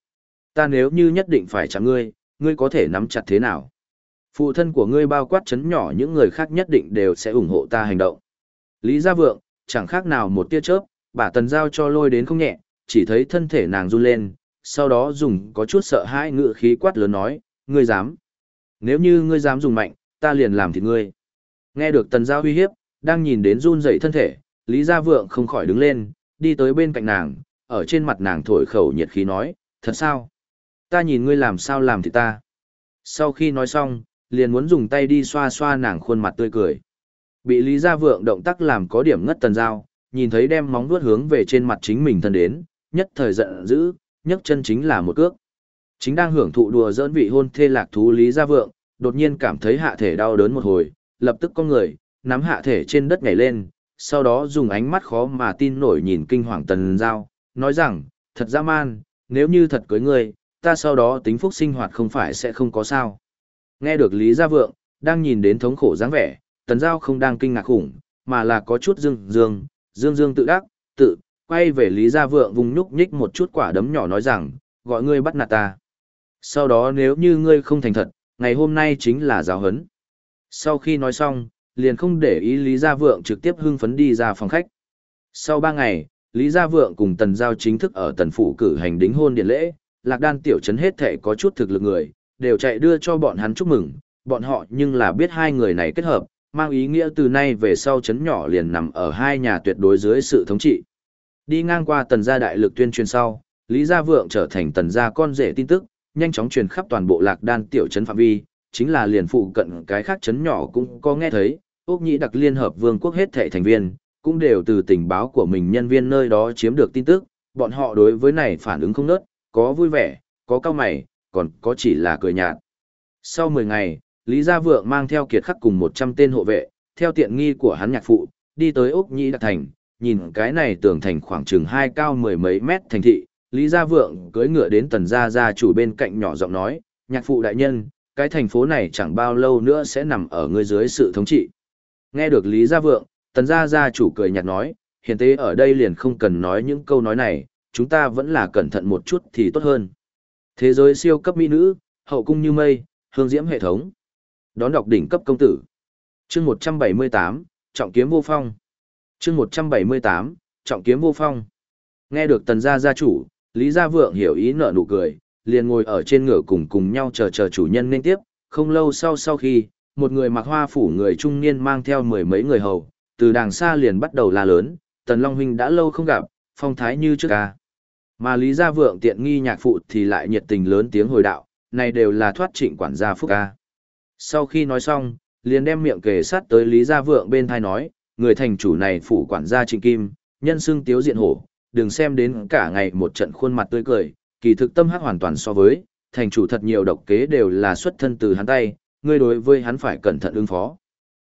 Ta nếu như nhất định phải chạm ngươi, ngươi có thể nắm chặt thế nào? Phụ thân của ngươi bao quát chấn nhỏ những người khác nhất định đều sẽ ủng hộ ta hành động. Lý Gia Vượng, chẳng khác nào một tia chớp, bà tần giao cho lôi đến không nhẹ, chỉ thấy thân thể nàng run lên, sau đó dùng có chút sợ hãi ngự khí quát lớn nói, ngươi dám. Nếu như ngươi dám dùng mạnh, ta liền làm thịt ngươi. Nghe được tần giao uy hiếp, Đang nhìn đến run dậy thân thể, Lý Gia Vượng không khỏi đứng lên, đi tới bên cạnh nàng, ở trên mặt nàng thổi khẩu nhiệt khí nói, thật sao? Ta nhìn ngươi làm sao làm thì ta. Sau khi nói xong, liền muốn dùng tay đi xoa xoa nàng khuôn mặt tươi cười. Bị Lý Gia Vượng động tác làm có điểm ngất tần dao, nhìn thấy đem móng vuốt hướng về trên mặt chính mình thân đến, nhất thời giận dữ, nhấc chân chính là một cước. Chính đang hưởng thụ đùa dỡn vị hôn thê lạc thú Lý Gia Vượng, đột nhiên cảm thấy hạ thể đau đớn một hồi, lập tức con người, nắm hạ thể trên đất nhảy lên, sau đó dùng ánh mắt khó mà tin nổi nhìn kinh hoàng tần giao, nói rằng, thật dã man, nếu như thật cưới ngươi, ta sau đó tính phúc sinh hoạt không phải sẽ không có sao. Nghe được Lý Gia Vượng, đang nhìn đến thống khổ dáng vẻ, tần giao không đang kinh ngạc khủng, mà là có chút dương dương, dương dương tự đắc, tự, quay về Lý Gia Vượng vùng nhúc nhích một chút quả đấm nhỏ nói rằng, gọi ngươi bắt nạt ta. Sau đó nếu như ngươi không thành thật, ngày hôm nay chính là giáo hấn. Sau khi nói xong, liền không để ý Lý Gia Vượng trực tiếp hưng phấn đi ra phòng khách. Sau ba ngày, Lý Gia Vượng cùng Tần Giao chính thức ở Tần Phủ cử hành đính hôn điện lễ, lạc đan tiểu trấn hết thể có chút thực lực người, đều chạy đưa cho bọn hắn chúc mừng, bọn họ nhưng là biết hai người này kết hợp, mang ý nghĩa từ nay về sau trấn nhỏ liền nằm ở hai nhà tuyệt đối dưới sự thống trị. Đi ngang qua Tần gia đại lực tuyên truyền sau, Lý Gia Vượng trở thành Tần gia con rể tin tức, nhanh chóng truyền khắp toàn bộ lạc đan tiểu trấn phạm vi, chính là liền phụ cận cái khác trấn nhỏ cũng có nghe thấy, ốc Nhĩ đặc liên hợp vương quốc hết thể thành viên, cũng đều từ tình báo của mình nhân viên nơi đó chiếm được tin tức, bọn họ đối với này phản ứng không nớt, có vui vẻ, có cao mày, còn có chỉ là cười nhạt. Sau 10 ngày, Lý Gia Vượng mang theo kiệt khắc cùng 100 tên hộ vệ, theo tiện nghi của hắn nhạc phụ, đi tới Úc Nhĩ Đặc Thành, nhìn cái này tưởng thành khoảng chừng hai cao mười mấy mét thành thị, Lý Gia Vượng cưỡi ngựa đến tần gia gia chủ bên cạnh nhỏ giọng nói, nhạc phụ đại nhân, cái thành phố này chẳng bao lâu nữa sẽ nằm ở người dưới sự thống trị. Nghe được Lý Gia Vượng, tần gia gia chủ cười nhạt nói, hiện tế ở đây liền không cần nói những câu nói này, chúng ta vẫn là cẩn thận một chút thì tốt hơn. Thế giới siêu cấp mỹ nữ, hậu cung như mây, hương diễm hệ thống. Đón đọc đỉnh cấp công tử. Chương 178, trọng kiếm vô phong. Chương 178, trọng kiếm vô phong. Nghe được tần gia gia chủ, Lý Gia Vượng hiểu ý nở nụ cười, liền ngồi ở trên ngựa cùng cùng nhau chờ chờ chủ nhân nên tiếp, không lâu sau sau khi, một người mặc hoa phủ người trung niên mang theo mười mấy người hầu, từ đàng xa liền bắt đầu la lớn, Tần Long Huynh đã lâu không gặp, phong thái như trước ca. Mà Lý Gia Vượng tiện nghi nhạc phụ thì lại nhiệt tình lớn tiếng hồi đạo, này đều là thoát trịnh quản gia phúc ca. Sau khi nói xong, liền đem miệng kề sát tới Lý Gia Vượng bên thai nói, người thành chủ này phủ quản gia trịnh kim, nhân xưng tiếu diện hổ, đừng xem đến cả ngày một trận khuôn mặt tươi cười, kỳ thực tâm hắc hoàn toàn so với, thành chủ thật nhiều độc kế đều là xuất thân từ hắn tay, ngươi đối với hắn phải cẩn thận ứng phó.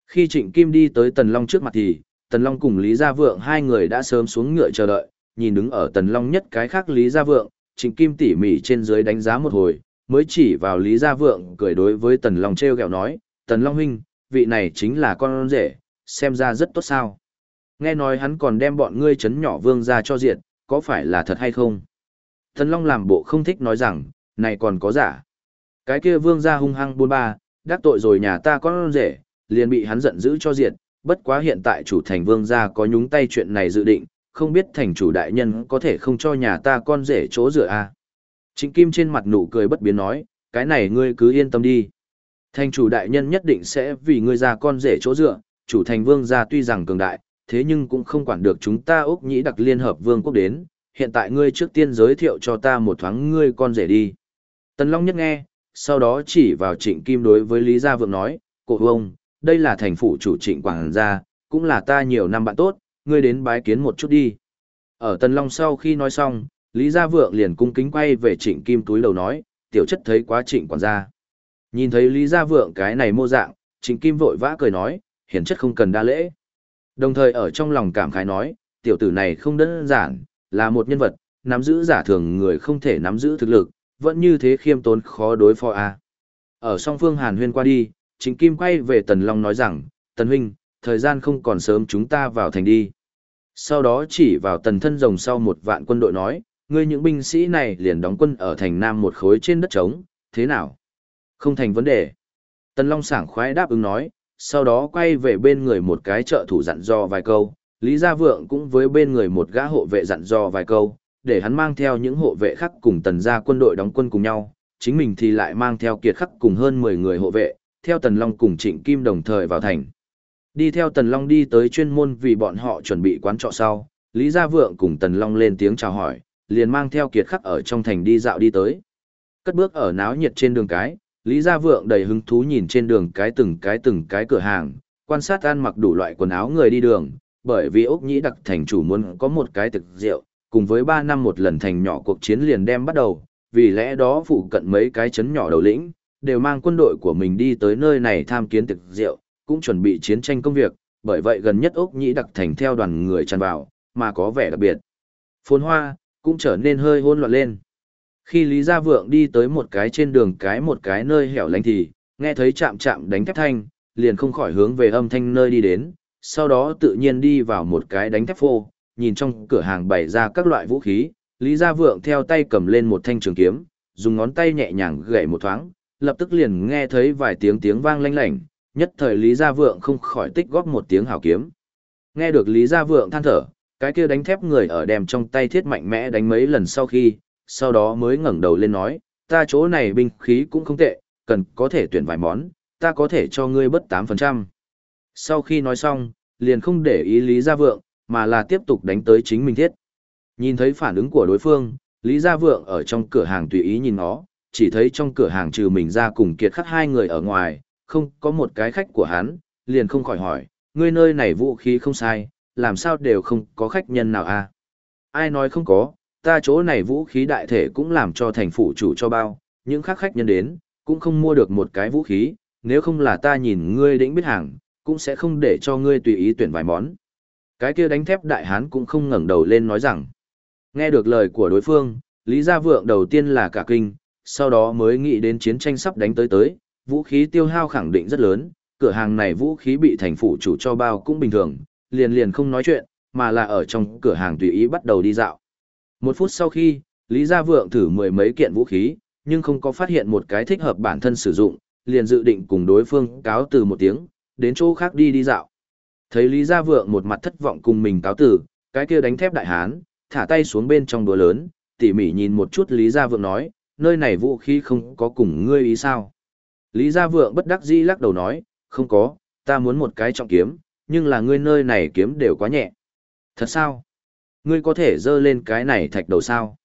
Khi Trịnh Kim đi tới Tần Long trước mặt thì, Tần Long cùng Lý Gia Vượng hai người đã sớm xuống ngựa chờ đợi, nhìn đứng ở Tần Long nhất cái khác Lý Gia Vượng, Trịnh Kim tỉ mỉ trên dưới đánh giá một hồi, mới chỉ vào Lý Gia Vượng cười đối với Tần Long treo gẹo nói, Tần Long huynh, vị này chính là con rể, xem ra rất tốt sao. Nghe nói hắn còn đem bọn ngươi chấn nhỏ vương ra cho diện, có phải là thật hay không? Tần Long làm bộ không thích nói rằng, này còn có giả. Cái kia vương ra hung hăng buôn ba, đắc tội rồi nhà ta con rể, liền bị hắn giận dữ cho diệt, bất quá hiện tại chủ thành vương gia có nhúng tay chuyện này dự định, không biết thành chủ đại nhân có thể không cho nhà ta con rể chỗ dựa à. Trịnh Kim trên mặt nụ cười bất biến nói, cái này ngươi cứ yên tâm đi. Thành chủ đại nhân nhất định sẽ vì ngươi ra con rể chỗ dựa, chủ thành vương gia tuy rằng cường đại, thế nhưng cũng không quản được chúng ta Úc Nhĩ đặc liên hợp vương quốc đến, hiện tại ngươi trước tiên giới thiệu cho ta một thoáng ngươi con rể đi. Tần Long nhất nghe, sau đó chỉ vào trịnh Kim đối với Lý Gia Vượng nói, cổ ông, đây là thành phủ chủ trịnh quảng gia, cũng là ta nhiều năm bạn tốt, ngươi đến bái kiến một chút đi. Ở Tần Long sau khi nói xong, Lý Gia Vượng liền cung kính quay về trịnh Kim túi đầu nói, tiểu chất thấy quá trịnh quản gia. Nhìn thấy Lý Gia Vượng cái này mô dạng, trịnh Kim vội vã cười nói, hiển chất không cần đa lễ. Đồng thời ở trong lòng cảm khái nói, tiểu tử này không đơn giản, là một nhân vật, nắm giữ giả thường người không thể nắm giữ thực lực, vẫn như thế khiêm tốn khó đối phó a. Ở song phương Hàn Huyên qua đi, Trịnh Kim quay về Tần Long nói rằng, Tần Huynh, thời gian không còn sớm chúng ta vào thành đi. Sau đó chỉ vào tần thân rồng sau một vạn quân đội nói, ngươi những binh sĩ này liền đóng quân ở thành Nam một khối trên đất trống, thế nào? Không thành vấn đề. Tần Long sảng khoái đáp ứng nói, sau đó quay về bên người một cái trợ thủ dặn dò vài câu, Lý Gia Vượng cũng với bên người một gã hộ vệ dặn dò vài câu, để hắn mang theo những hộ vệ khác cùng tần gia quân đội đóng quân cùng nhau, chính mình thì lại mang theo kiệt khắc cùng hơn 10 người hộ vệ, theo tần long cùng trịnh kim đồng thời vào thành. Đi theo Tần Long đi tới chuyên môn vì bọn họ chuẩn bị quán trọ sau, Lý Gia Vượng cùng Tần Long lên tiếng chào hỏi, liền mang theo kiệt khắc ở trong thành đi dạo đi tới. Cất bước ở náo nhiệt trên đường cái, Lý Gia Vượng đầy hứng thú nhìn trên đường cái từng cái từng cái cửa hàng, quan sát ăn mặc đủ loại quần áo người đi đường, bởi vì Úc Nhĩ đặc thành chủ muốn có một cái thực rượu, cùng với 3 năm một lần thành nhỏ cuộc chiến liền đem bắt đầu, vì lẽ đó phụ cận mấy cái chấn nhỏ đầu lĩnh, đều mang quân đội của mình đi tới nơi này tham kiến thực rượu, cũng chuẩn bị chiến tranh công việc, bởi vậy gần nhất Úc Nhĩ đặc thành theo đoàn người tràn vào, mà có vẻ đặc biệt. Phồn hoa, cũng trở nên hơi hỗn loạn lên. Khi Lý Gia Vượng đi tới một cái trên đường cái một cái nơi hẻo lánh thì, nghe thấy chạm chạm đánh thép thanh, liền không khỏi hướng về âm thanh nơi đi đến, sau đó tự nhiên đi vào một cái đánh thép phô, nhìn trong cửa hàng bày ra các loại vũ khí, Lý Gia Vượng theo tay cầm lên một thanh trường kiếm, dùng ngón tay nhẹ nhàng gậy một thoáng, lập tức liền nghe thấy vài tiếng tiếng vang lanh lảnh, nhất thời Lý Gia Vượng không khỏi tích góp một tiếng hào kiếm. Nghe được Lý Gia Vượng than thở, cái kia đánh thép người ở đem trong tay thiết mạnh mẽ đánh mấy lần sau khi, sau đó mới ngẩng đầu lên nói, ta chỗ này binh khí cũng không tệ, cần có thể tuyển vài món, ta có thể cho ngươi bớt 8%. Sau khi nói xong, liền không để ý Lý Gia Vượng, mà là tiếp tục đánh tới chính mình thiết. Nhìn thấy phản ứng của đối phương, Lý Gia Vượng ở trong cửa hàng tùy ý nhìn nó, chỉ thấy trong cửa hàng trừ mình ra cùng kiệt khắc hai người ở ngoài, không có một cái khách của hắn, liền không khỏi hỏi, ngươi nơi này vũ khí không sai, làm sao đều không có khách nhân nào à? Ai nói không có, ta chỗ này vũ khí đại thể cũng làm cho thành phủ chủ cho bao, những khác khách nhân đến, cũng không mua được một cái vũ khí, nếu không là ta nhìn ngươi đĩnh biết hàng, cũng sẽ không để cho ngươi tùy ý tuyển vài món. Cái kia đánh thép đại hán cũng không ngẩng đầu lên nói rằng, nghe được lời của đối phương, Lý Gia Vượng đầu tiên là cả kinh, sau đó mới nghĩ đến chiến tranh sắp đánh tới tới, vũ khí tiêu hao khẳng định rất lớn, cửa hàng này vũ khí bị thành phủ chủ cho bao cũng bình thường, liền liền không nói chuyện, mà là ở trong cửa hàng tùy ý bắt đầu đi dạo. Một phút sau khi, Lý Gia Vượng thử mười mấy kiện vũ khí, nhưng không có phát hiện một cái thích hợp bản thân sử dụng, liền dự định cùng đối phương cáo từ một tiếng, đến chỗ khác đi đi dạo. Thấy Lý Gia Vượng một mặt thất vọng cùng mình cáo từ, cái kia đánh thép đại hán, thả tay xuống bên trong đùa lớn, tỉ mỉ nhìn một chút Lý Gia Vượng nói, nơi này vũ khí không có cùng ngươi ý sao. Lý Gia Vượng bất đắc dĩ lắc đầu nói, không có, ta muốn một cái trọng kiếm, nhưng là ngươi nơi này kiếm đều quá nhẹ. Thật sao? Ngươi có thể dơ lên cái này thạch đầu sao?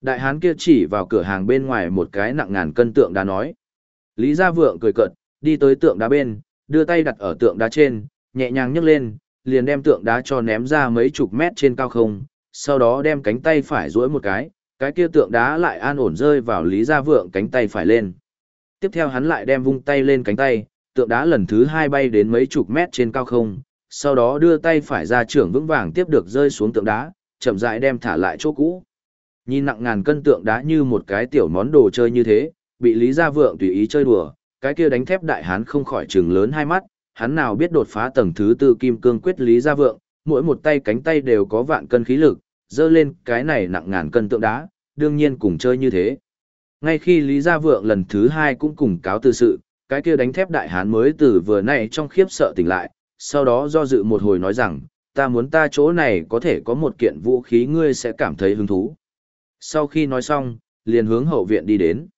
Đại hán kia chỉ vào cửa hàng bên ngoài một cái nặng ngàn cân tượng đá nói. Lý Gia Vượng cười cợt, đi tới tượng đá bên, đưa tay đặt ở tượng đá trên, nhẹ nhàng nhấc lên, liền đem tượng đá cho ném ra mấy chục mét trên cao không, sau đó đem cánh tay phải duỗi một cái, cái kia tượng đá lại an ổn rơi vào Lý Gia Vượng cánh tay phải lên. Tiếp theo hắn lại đem vung tay lên cánh tay, tượng đá lần thứ hai bay đến mấy chục mét trên cao không, sau đó đưa tay phải ra trưởng vững vàng tiếp được rơi xuống tượng đá, chậm rãi đem thả lại chỗ cũ. Nhìn nặng ngàn cân tượng đá như một cái tiểu món đồ chơi như thế, bị Lý Gia Vượng tùy ý chơi đùa, cái kia đánh thép đại hán không khỏi trừng lớn hai mắt, hắn nào biết đột phá tầng thứ tư kim cương quyết Lý Gia Vượng, mỗi một tay cánh tay đều có vạn cân khí lực, dơ lên cái này nặng ngàn cân tượng đá, đương nhiên cùng chơi như thế. Ngay khi Lý Gia Vượng lần thứ hai cũng cùng cáo từ sự, cái kia đánh thép đại hán mới từ vừa nãy trong khiếp sợ tỉnh lại, sau đó do dự một hồi nói rằng, ta muốn ta chỗ này có thể có một kiện vũ khí ngươi sẽ cảm thấy hứng thú. Sau khi nói xong, liền hướng hậu viện đi đến.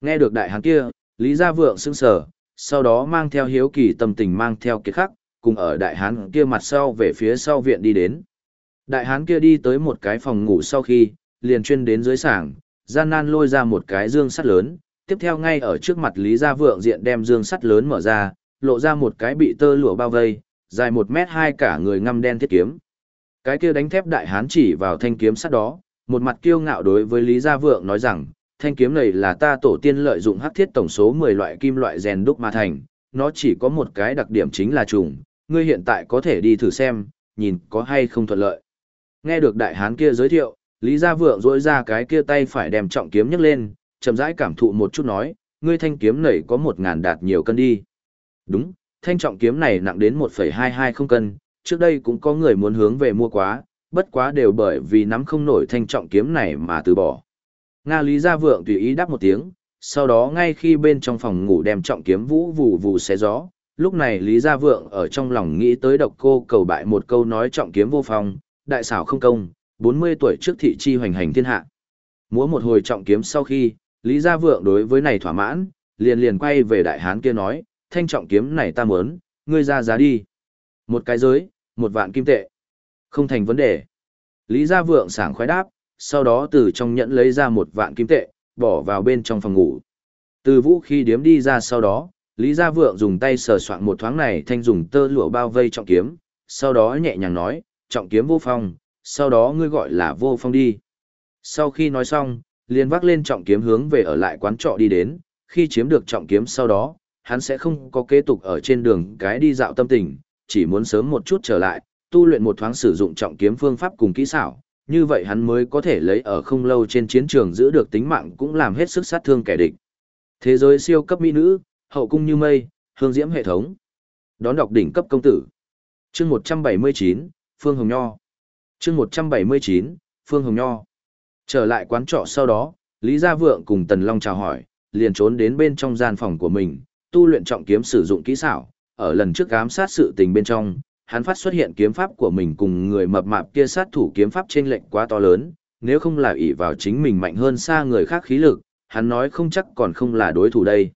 Nghe được đại hán kia, Lý Gia Vượng sững sờ, sau đó mang theo hiếu kỳ tâm tình mang theo kiệt khắc, cùng ở đại hán kia mặt sau về phía sau viện đi đến. Đại hán kia đi tới một cái phòng ngủ sau khi, liền chuyên đến dưới sảng, gian nan lôi ra một cái dương sắt lớn, tiếp theo ngay ở trước mặt Lý Gia Vượng diện đem dương sắt lớn mở ra, lộ ra một cái bị tơ lụa bao vây, dài một mét hai cả người ngăm đen thiết kiếm. Cái kia đánh thép đại hán chỉ vào thanh kiếm sắt đó, một mặt kiêu ngạo đối với Lý Gia Vượng nói rằng, thanh kiếm này là ta tổ tiên lợi dụng hắc thiết tổng số 10 loại kim loại rèn đúc mà thành, nó chỉ có một cái đặc điểm chính là trùng, ngươi hiện tại có thể đi thử xem, nhìn có hay không thuận lợi. Nghe được đại hán kia giới thiệu, Lý Gia Vượng rỗi ra cái kia tay phải đem trọng kiếm nhấc lên, chậm rãi cảm thụ một chút nói, ngươi thanh kiếm này có một ngàn đạt nhiều cân đi. Đúng, thanh trọng kiếm này nặng đến 1,220 cân, trước đây cũng có người muốn hướng về mua quá, bất quá đều bởi vì nắm không nổi thanh trọng kiếm này mà từ bỏ. Nga Lý Gia Vượng tùy ý đáp một tiếng, sau đó ngay khi bên trong phòng ngủ đem trọng kiếm vũ vù vù xé gió, lúc này Lý Gia Vượng ở trong lòng nghĩ tới độc cô cầu bại một câu nói trọng kiếm vô phòng, đại xảo không công, 40 tuổi trước thị chi hoành hành thiên hạ. Múa một hồi trọng kiếm sau khi, Lý Gia Vượng đối với này thỏa mãn, liền liền quay về đại hán kia nói, thanh trọng kiếm này ta muốn, ngươi ra giá đi. Một cái giới, một vạn kim tệ. Không thành vấn đề. Lý Gia Vượng sảng khoái đáp, sau đó từ trong nhẫn lấy ra một vạn kim tệ, bỏ vào bên trong phòng ngủ. Từ vũ khi điếm đi ra sau đó, Lý Gia Vượng dùng tay sờ soạn một thoáng này thanh dùng tơ lụa bao vây trọng kiếm, sau đó nhẹ nhàng nói, trọng kiếm vô phong, sau đó ngươi gọi là vô phong đi. Sau khi nói xong, liền vác lên trọng kiếm hướng về ở lại quán trọ đi đến, khi chiếm được trọng kiếm sau đó, hắn sẽ không có kế tục ở trên đường cái đi dạo tâm tình, chỉ muốn sớm một chút trở lại, tu luyện một thoáng sử dụng trọng kiếm phương pháp cùng kỹ xảo, như vậy hắn mới có thể lấy ở không lâu trên chiến trường giữ được tính mạng cũng làm hết sức sát thương kẻ địch. Thế giới siêu cấp mỹ nữ, hậu cung như mây, hương diễm hệ thống. Đón đọc đỉnh cấp công tử. Chương 179, Phương Hồng Nho. Chương 179, Phương Hồng Nho. Trở lại quán trọ sau đó, Lý Gia Vượng cùng Tần Long chào hỏi, liền trốn đến bên trong gian phòng của mình, tu luyện trọng kiếm sử dụng kỹ xảo. Ở lần trước ám sát sự tình bên trong, hắn phát xuất hiện kiếm pháp của mình cùng người mập mạp kia sát thủ kiếm pháp trên lệnh quá to lớn, nếu không là ỷ vào chính mình mạnh hơn xa người khác khí lực, hắn nói không chắc còn không là đối thủ đây.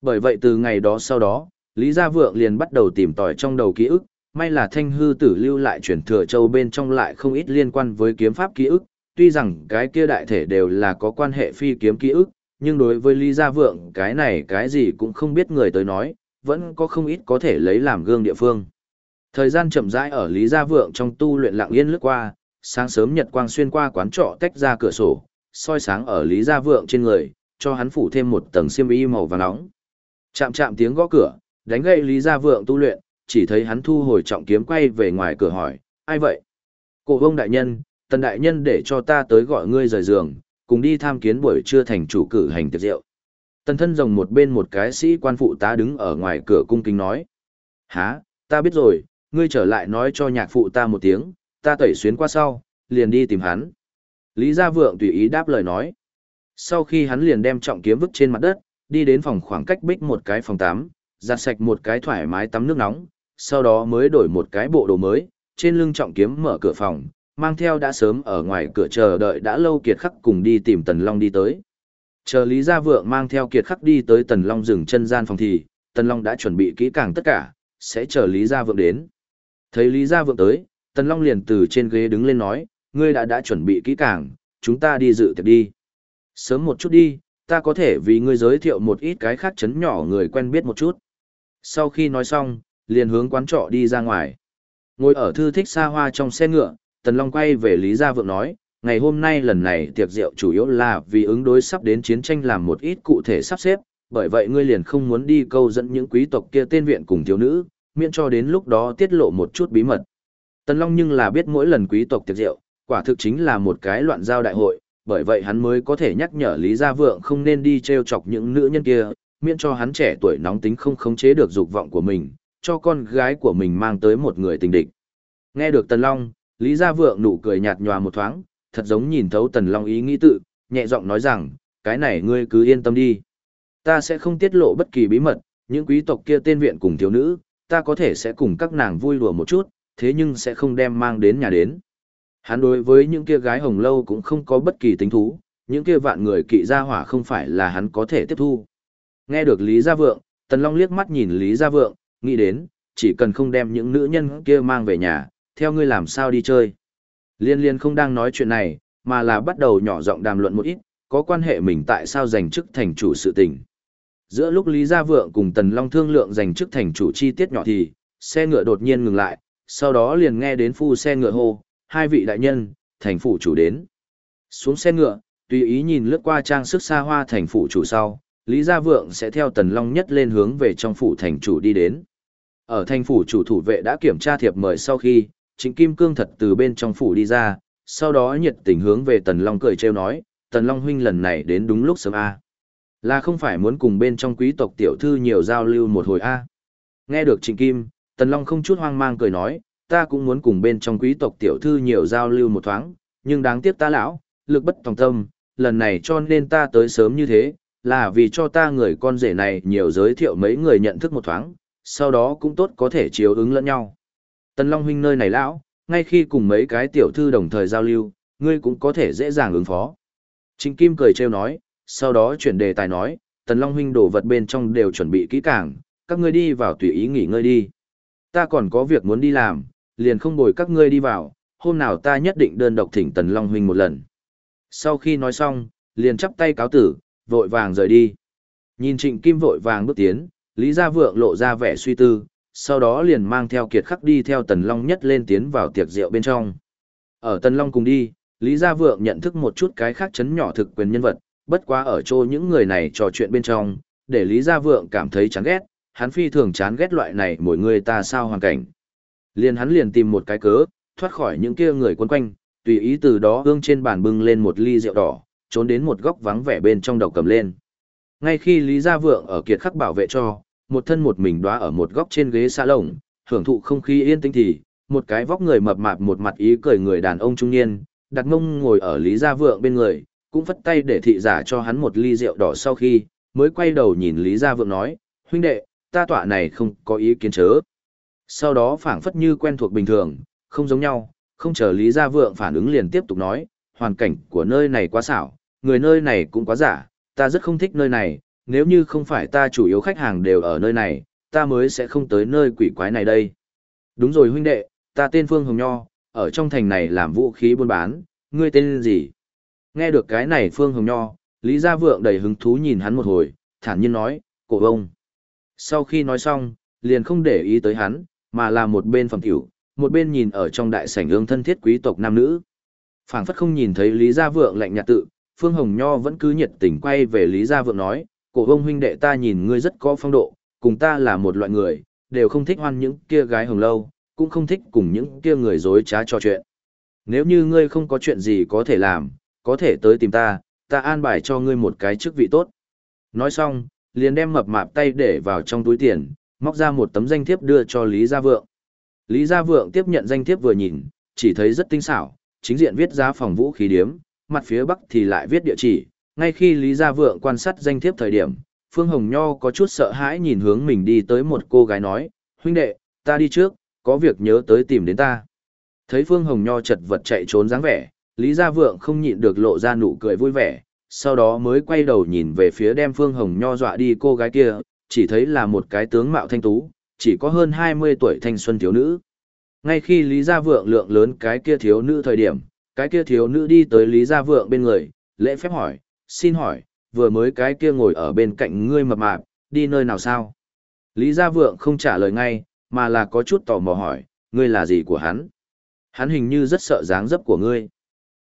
Bởi vậy từ ngày đó sau đó, Lý Gia Vượng liền bắt đầu tìm tòi trong đầu ký ức, may là thanh hư tử lưu lại chuyển thừa châu bên trong lại không ít liên quan với kiếm pháp ký ức, tuy rằng cái kia đại thể đều là có quan hệ phi kiếm ký ức, nhưng đối với Lý Gia Vượng cái này cái gì cũng không biết người tới nói, vẫn có không ít có thể lấy làm gương địa phương. Thời gian chậm rãi ở Lý Gia Vượng trong tu luyện lặng yên lướt qua, sáng sớm nhật quang xuyên qua quán trọ tách ra cửa sổ, soi sáng ở Lý Gia Vượng trên người, cho hắn phủ thêm một tầng xiêm y màu vàng nóng. Chạm chạm tiếng gõ cửa, đánh gậy Lý Gia Vượng tu luyện, chỉ thấy hắn thu hồi trọng kiếm quay về ngoài cửa hỏi, ai vậy? Cổ vông đại nhân, tần đại nhân để cho ta tới gọi ngươi rời giường, cùng đi tham kiến buổi trưa thành chủ cử hành tiệc rượu. Tần thân rồng một bên một cái sĩ quan phụ tá đứng ở ngoài cửa cung kính nói. Hả, ta biết rồi, ngươi trở lại nói cho nhạc phụ ta một tiếng, ta tẩy xuyến qua sau, liền đi tìm hắn. Lý Gia Vượng tùy ý đáp lời nói. Sau khi hắn liền đem trọng kiếm vứt trên mặt đất, đi đến phòng khoảng cách bích một cái phòng 8, giặt sạch một cái thoải mái tắm nước nóng, sau đó mới đổi một cái bộ đồ mới, trên lưng trọng kiếm mở cửa phòng, mang theo đã sớm ở ngoài cửa chờ đợi đã lâu kiệt khắc cùng đi tìm Tần Long đi tới. Chờ Lý Gia Vượng mang theo kiệt khắc đi tới Tần Long dừng chân gian phòng thì, Tần Long đã chuẩn bị kỹ càng tất cả, sẽ chờ Lý Gia Vượng đến. Thấy Lý Gia Vượng tới, Tần Long liền từ trên ghế đứng lên nói, ngươi đã đã chuẩn bị kỹ càng, chúng ta đi dự tiệc đi. Sớm một chút đi, ta có thể vì ngươi giới thiệu một ít cái khác chấn nhỏ người quen biết một chút. Sau khi nói xong, liền hướng quán trọ đi ra ngoài. Ngồi ở thư thích xa hoa trong xe ngựa, Tần Long quay về Lý Gia Vượng nói, ngày hôm nay lần này tiệc rượu chủ yếu là vì ứng đối sắp đến chiến tranh làm một ít cụ thể sắp xếp, bởi vậy ngươi liền không muốn đi câu dẫn những quý tộc kia tên viện cùng thiếu nữ, miễn cho đến lúc đó tiết lộ một chút bí mật. Tần Long nhưng là biết mỗi lần quý tộc tiệc rượu, quả thực chính là một cái loạn giao đại hội, bởi vậy hắn mới có thể nhắc nhở Lý Gia Vượng không nên đi treo chọc những nữ nhân kia, miễn cho hắn trẻ tuổi nóng tính không khống chế được dục vọng của mình, cho con gái của mình mang tới một người tình địch. Nghe được Tần Long, Lý Gia Vượng nụ cười nhạt nhòa một thoáng, thật giống nhìn thấu Tần Long ý nghĩ tự, nhẹ giọng nói rằng, cái này ngươi cứ yên tâm đi. Ta sẽ không tiết lộ bất kỳ bí mật, những quý tộc kia tên viện cùng thiếu nữ, ta có thể sẽ cùng các nàng vui đùa một chút, thế nhưng sẽ không đem mang đến nhà đến. Hắn đối với những kia gái hồng lâu cũng không có bất kỳ tính thú, những kia vạn người kỵ gia hỏa không phải là hắn có thể tiếp thu. Nghe được Lý Gia Vượng, Tần Long liếc mắt nhìn Lý Gia Vượng, nghĩ đến, chỉ cần không đem những nữ nhân kia mang về nhà, theo ngươi làm sao đi chơi. Liên liên không đang nói chuyện này, mà là bắt đầu nhỏ giọng đàm luận một ít, có quan hệ mình tại sao giành chức thành chủ sự tình. Giữa lúc Lý Gia Vượng cùng Tần Long thương lượng giành chức thành chủ chi tiết nhỏ thì, xe ngựa đột nhiên ngừng lại, sau đó liền nghe đến phu xe ngựa hô, hai vị đại nhân, thành phủ chủ đến. Xuống xe ngựa, tùy ý nhìn lướt qua trang sức xa hoa thành phủ chủ sau, Lý Gia Vượng sẽ theo Tần Long nhất lên hướng về trong phủ thành chủ đi đến. Ở thành phủ chủ thủ vệ đã kiểm tra thiệp mời sau khi, chính Kim Cương thật từ bên trong phủ đi ra, sau đó nhiệt tình hướng về Tần Long cười trêu nói, Tần Long huynh lần này đến đúng lúc sớm A. Là không phải muốn cùng bên trong quý tộc tiểu thư nhiều giao lưu một hồi A. Nghe được Trịnh Kim, Tần Long không chút hoang mang cười nói, ta cũng muốn cùng bên trong quý tộc tiểu thư nhiều giao lưu một thoáng, nhưng đáng tiếc ta lão, lực bất tòng tâm, lần này cho nên ta tới sớm như thế, là vì cho ta người con rể này nhiều giới thiệu mấy người nhận thức một thoáng, sau đó cũng tốt có thể chiếu ứng lẫn nhau. Tần Long huynh nơi này lão, ngay khi cùng mấy cái tiểu thư đồng thời giao lưu, ngươi cũng có thể dễ dàng ứng phó. Trịnh Kim cười trêu nói, sau đó chuyển đề tài nói, Tần Long huynh đồ vật bên trong đều chuẩn bị kỹ càng, các ngươi đi vào tùy ý nghỉ ngơi đi. Ta còn có việc muốn đi làm, liền không bồi các ngươi đi vào, hôm nào ta nhất định đơn độc thỉnh Tần Long Huynh một lần. Sau khi nói xong, liền chắp tay cáo tử, vội vàng rời đi. Nhìn Trịnh Kim vội vàng bước tiến, Lý Gia Vượng lộ ra vẻ suy tư, sau đó liền mang theo kiệt khắc đi theo Tần Long nhất lên tiến vào tiệc rượu bên trong. Ở Tần Long cùng đi, Lý Gia Vượng nhận thức một chút cái khác chấn nhỏ thực quyền nhân vật, bất quá ở chỗ những người này trò chuyện bên trong, để Lý Gia Vượng cảm thấy chán ghét, hắn phi thường chán ghét loại này mỗi người ta sao hoàn cảnh. Liền hắn liền tìm một cái cớ, thoát khỏi những kia người quân quanh, tùy ý từ đó ương trên bàn bưng lên một ly rượu đỏ, trốn đến một góc vắng vẻ bên trong đầu cầm lên. Ngay khi Lý Gia Vượng ở kiệt khắc bảo vệ cho, một thân một mình đóa ở một góc trên ghế xa lồng, hưởng thụ không khí yên tĩnh thì, một cái vóc người mập mạp một mặt ý cười người đàn ông trung niên, đặt mông ngồi ở Lý Gia Vượng bên người, cũng phất tay để thị giả cho hắn một ly rượu đỏ sau khi, mới quay đầu nhìn Lý Gia Vượng nói, huynh đệ, ta tọa này không có ý kiến chớ. Sau đó phảng phất như quen thuộc bình thường, không giống nhau, không chờ Lý Gia Vượng phản ứng liền tiếp tục nói, hoàn cảnh của nơi này quá xảo, người nơi này cũng quá giả, ta rất không thích nơi này, nếu như không phải ta chủ yếu khách hàng đều ở nơi này, ta mới sẽ không tới nơi quỷ quái này đây. Đúng rồi huynh đệ, ta tên Phương Hồng Nho, ở trong thành này làm vũ khí buôn bán, ngươi tên gì? Nghe được cái này Phương Hồng Nho, Lý Gia Vượng đầy hứng thú nhìn hắn một hồi, thản nhiên nói, cổ ông. Sau khi nói xong, liền không để ý tới hắn, mà là một bên phẩm tiểu, một bên nhìn ở trong đại sảnh ương thân thiết quý tộc nam nữ. phảng phất không nhìn thấy Lý Gia Vượng lạnh nhạt tự, Phương Hồng Nho vẫn cứ nhiệt tình quay về Lý Gia Vượng nói, cổ ông huynh đệ ta nhìn ngươi rất có phong độ, cùng ta là một loại người, đều không thích hoan những kia gái hồng lâu, cũng không thích cùng những kia người dối trá trò chuyện. Nếu như ngươi không có chuyện gì có thể làm, có thể tới tìm ta, ta an bài cho ngươi một cái chức vị tốt. Nói xong, liền đem mập mạp tay để vào trong túi tiền, móc ra một tấm danh thiếp đưa cho Lý Gia Vượng. Lý Gia Vượng tiếp nhận danh thiếp vừa nhìn, chỉ thấy rất tinh xảo, chính diện viết giá phòng vũ khí điếm, mặt phía bắc thì lại viết địa chỉ. Ngay khi Lý Gia Vượng quan sát danh thiếp thời điểm, Phương Hồng Nho có chút sợ hãi nhìn hướng mình đi tới một cô gái nói, huynh đệ, ta đi trước, có việc nhớ tới tìm đến ta. Thấy Phương Hồng Nho chật vật chạy trốn dáng vẻ, Lý Gia Vượng không nhịn được lộ ra nụ cười vui vẻ, sau đó mới quay đầu nhìn về phía đem Phương Hồng Nho dọa đi cô gái kia, chỉ thấy là một cái tướng mạo thanh tú, chỉ có hơn 20 tuổi thanh xuân thiếu nữ. Ngay khi Lý Gia Vượng lượng lớn cái kia thiếu nữ thời điểm, cái kia thiếu nữ đi tới Lý Gia Vượng bên người, lễ phép hỏi, xin hỏi, vừa mới cái kia ngồi ở bên cạnh ngươi mập mạp, đi nơi nào sao? Lý Gia Vượng không trả lời ngay, mà là có chút tò mò hỏi, ngươi là gì của hắn? Hắn hình như rất sợ dáng dấp của ngươi.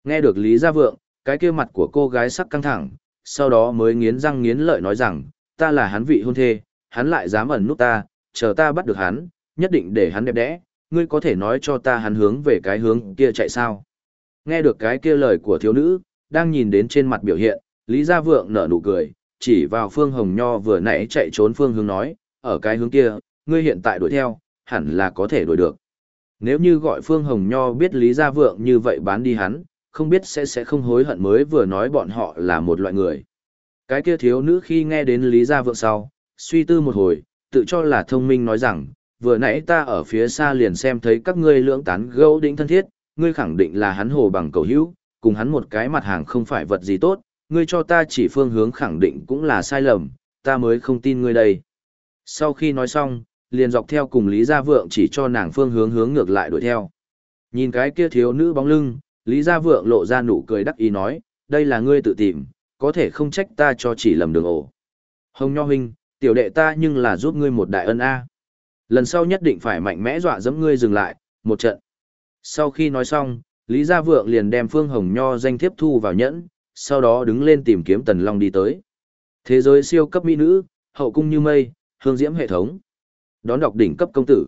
Nghe được Lý Gia Vượng, cái kia mặt của cô gái sắc căng thẳng, sau đó mới nghiến răng nghiến lợi nói rằng, ta là hắn vị hôn thê, hắn lại dám ẩn nút ta, chờ ta bắt được hắn, nhất định để hắn đẹp đẽ, ngươi có thể nói cho ta hắn hướng về cái hướng kia chạy sao. Nghe được cái kia lời của thiếu nữ, đang nhìn đến trên mặt biểu hiện, Lý Gia Vượng nở nụ cười, chỉ vào Phương Hồng Nho vừa nãy chạy trốn Phương hướng nói, ở cái hướng kia, ngươi hiện tại đuổi theo, hẳn là có thể đuổi được. Nếu như gọi Phương Hồng Nho biết Lý Gia Vượng như vậy bán đi hắn, không biết sẽ sẽ không hối hận mới vừa nói bọn họ là một loại người. Cái kia thiếu nữ khi nghe đến Lý Gia Vượng sau, suy tư một hồi, tự cho là thông minh nói rằng, vừa nãy ta ở phía xa liền xem thấy các ngươi lưỡng tán gẫu đỉnh thân thiết, ngươi khẳng định là hắn hồ bằng cầu hữu, cùng hắn một cái mặt hàng không phải vật gì tốt, ngươi cho ta chỉ phương hướng khẳng định cũng là sai lầm, ta mới không tin ngươi đây. Sau khi nói xong, liền dọc theo cùng Lý Gia Vượng chỉ cho nàng phương hướng hướng ngược lại đuổi theo. Nhìn cái kia thiếu nữ bóng lưng, Lý Gia Vượng lộ ra nụ cười đắc ý nói, đây là ngươi tự tìm, có thể không trách ta cho chỉ lầm đường ổ. Hồng Nho Huynh, tiểu đệ ta nhưng là giúp ngươi một đại ân A. Lần sau nhất định phải mạnh mẽ dọa dẫm ngươi dừng lại, một trận. Sau khi nói xong, Lý Gia Vượng liền đem Phương Hồng Nho danh thiếp thu vào nhẫn, sau đó đứng lên tìm kiếm Tần Long đi tới. Thế giới siêu cấp mỹ nữ, hậu cung như mây, hương diễm hệ thống. Đón đọc đỉnh cấp công tử.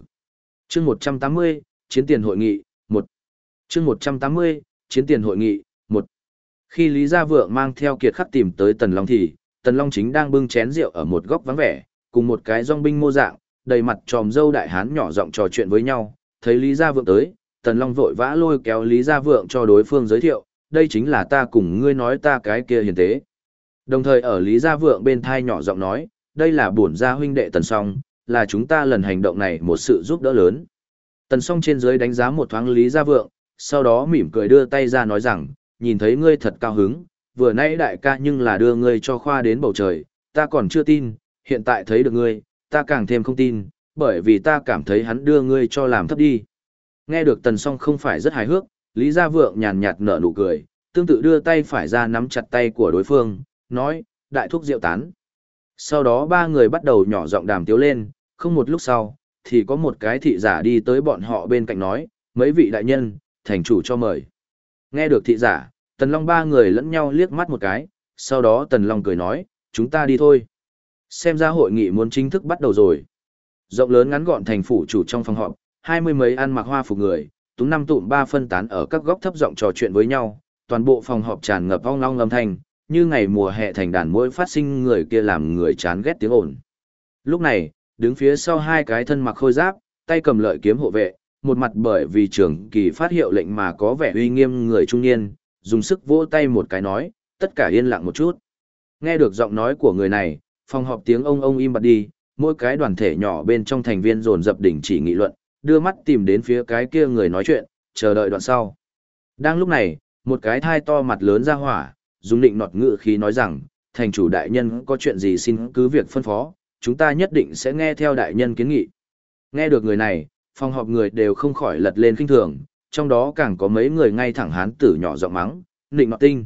Chương 180, chiến tiền hội nghị, 1. Chương 180, chiến tiền hội nghị, 1. Khi Lý Gia Vượng mang theo kiệt khắc tìm tới Tần Long thì, Tần Long chính đang bưng chén rượu ở một góc vắng vẻ, cùng một cái dòng binh mô dạng, đầy mặt tròm dâu đại hán nhỏ giọng trò chuyện với nhau, thấy Lý Gia Vượng tới, Tần Long vội vã lôi kéo Lý Gia Vượng cho đối phương giới thiệu, đây chính là ta cùng ngươi nói ta cái kia hiền tế. Đồng thời ở Lý Gia Vượng bên thai nhỏ giọng nói, đây là bổn gia huynh đệ Tần Song, là chúng ta lần hành động này một sự giúp đỡ lớn. Tần Song trên dưới đánh giá một thoáng Lý Gia Vượng, sau đó mỉm cười đưa tay ra nói rằng, nhìn thấy ngươi thật cao hứng, vừa nãy đại ca nhưng là đưa ngươi cho khoa đến bầu trời, ta còn chưa tin, hiện tại thấy được ngươi, ta càng thêm không tin, bởi vì ta cảm thấy hắn đưa ngươi cho làm thấp đi. Nghe được tần song không phải rất hài hước, Lý Gia Vượng nhàn nhạt nở nụ cười, tương tự đưa tay phải ra nắm chặt tay của đối phương, nói, đại thúc rượu tán. Sau đó ba người bắt đầu nhỏ giọng đàm tiếu lên, không một lúc sau, thì có một cái thị giả đi tới bọn họ bên cạnh nói, mấy vị đại nhân, thành chủ cho mời. Nghe được thị giả, Tần Long ba người lẫn nhau liếc mắt một cái, sau đó Tần Long cười nói, chúng ta đi thôi. Xem ra hội nghị muốn chính thức bắt đầu rồi. Rộng lớn ngắn gọn thành phủ chủ trong phòng họp, hai mươi mấy ăn mặc hoa phục người, túng năm tụm ba phân tán ở các góc thấp giọng trò chuyện với nhau, toàn bộ phòng họp tràn ngập ong long âm thanh, như ngày mùa hè thành đàn mỗi phát sinh người kia làm người chán ghét tiếng ồn. Lúc này, đứng phía sau hai cái thân mặc khôi giáp, tay cầm lợi kiếm hộ vệ, một mặt bởi vì trưởng kỳ phát hiệu lệnh mà có vẻ uy nghiêm người trung niên, dùng sức vỗ tay một cái nói, tất cả yên lặng một chút. Nghe được giọng nói của người này, phòng họp tiếng ông ông im bặt đi, mỗi cái đoàn thể nhỏ bên trong thành viên dồn dập đỉnh chỉ nghị luận, đưa mắt tìm đến phía cái kia người nói chuyện, chờ đợi đoạn sau. Đang lúc này, một cái thai to mặt lớn ra hỏa, dùng định nọt ngự khí nói rằng, thành chủ đại nhân có chuyện gì xin cứ việc phân phó, chúng ta nhất định sẽ nghe theo đại nhân kiến nghị. Nghe được người này, phòng họp người đều không khỏi lật lên kinh thường, trong đó càng có mấy người ngay thẳng hán tử nhỏ giọng mắng, định nọt tinh.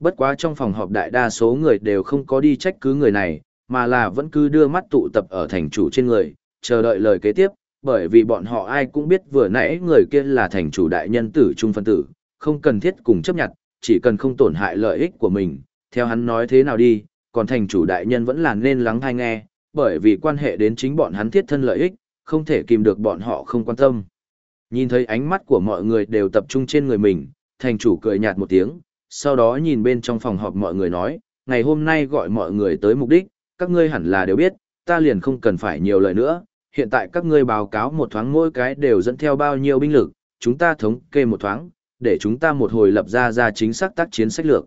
Bất quá trong phòng họp đại đa số người đều không có đi trách cứ người này, mà là vẫn cứ đưa mắt tụ tập ở thành chủ trên người, chờ đợi lời kế tiếp, bởi vì bọn họ ai cũng biết vừa nãy người kia là thành chủ đại nhân tử trung phân tử, không cần thiết cùng chấp nhận, chỉ cần không tổn hại lợi ích của mình, theo hắn nói thế nào đi, còn thành chủ đại nhân vẫn là nên lắng hay nghe, bởi vì quan hệ đến chính bọn hắn thiết thân lợi ích, không thể kìm được bọn họ không quan tâm. Nhìn thấy ánh mắt của mọi người đều tập trung trên người mình, thành chủ cười nhạt một tiếng, sau đó nhìn bên trong phòng họp mọi người nói, ngày hôm nay gọi mọi người tới mục đích, các ngươi hẳn là đều biết, ta liền không cần phải nhiều lời nữa, hiện tại các ngươi báo cáo một thoáng mỗi cái đều dẫn theo bao nhiêu binh lực, chúng ta thống kê một thoáng, để chúng ta một hồi lập ra ra chính xác tác chiến sách lược.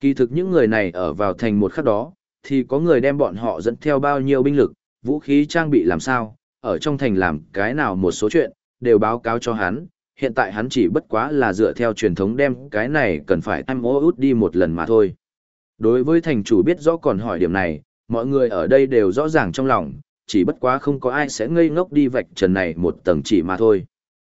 Kỳ thực những người này ở vào thành một khắc đó, thì có người đem bọn họ dẫn theo bao nhiêu binh lực, vũ khí trang bị làm sao, ở trong thành làm cái nào một số chuyện, đều báo cáo cho hắn, hiện tại hắn chỉ bất quá là dựa theo truyền thống đem cái này cần phải em ô út đi một lần mà thôi. Đối với thành chủ biết rõ còn hỏi điểm này, mọi người ở đây đều rõ ràng trong lòng, chỉ bất quá không có ai sẽ ngây ngốc đi vạch trần này một tầng chỉ mà thôi.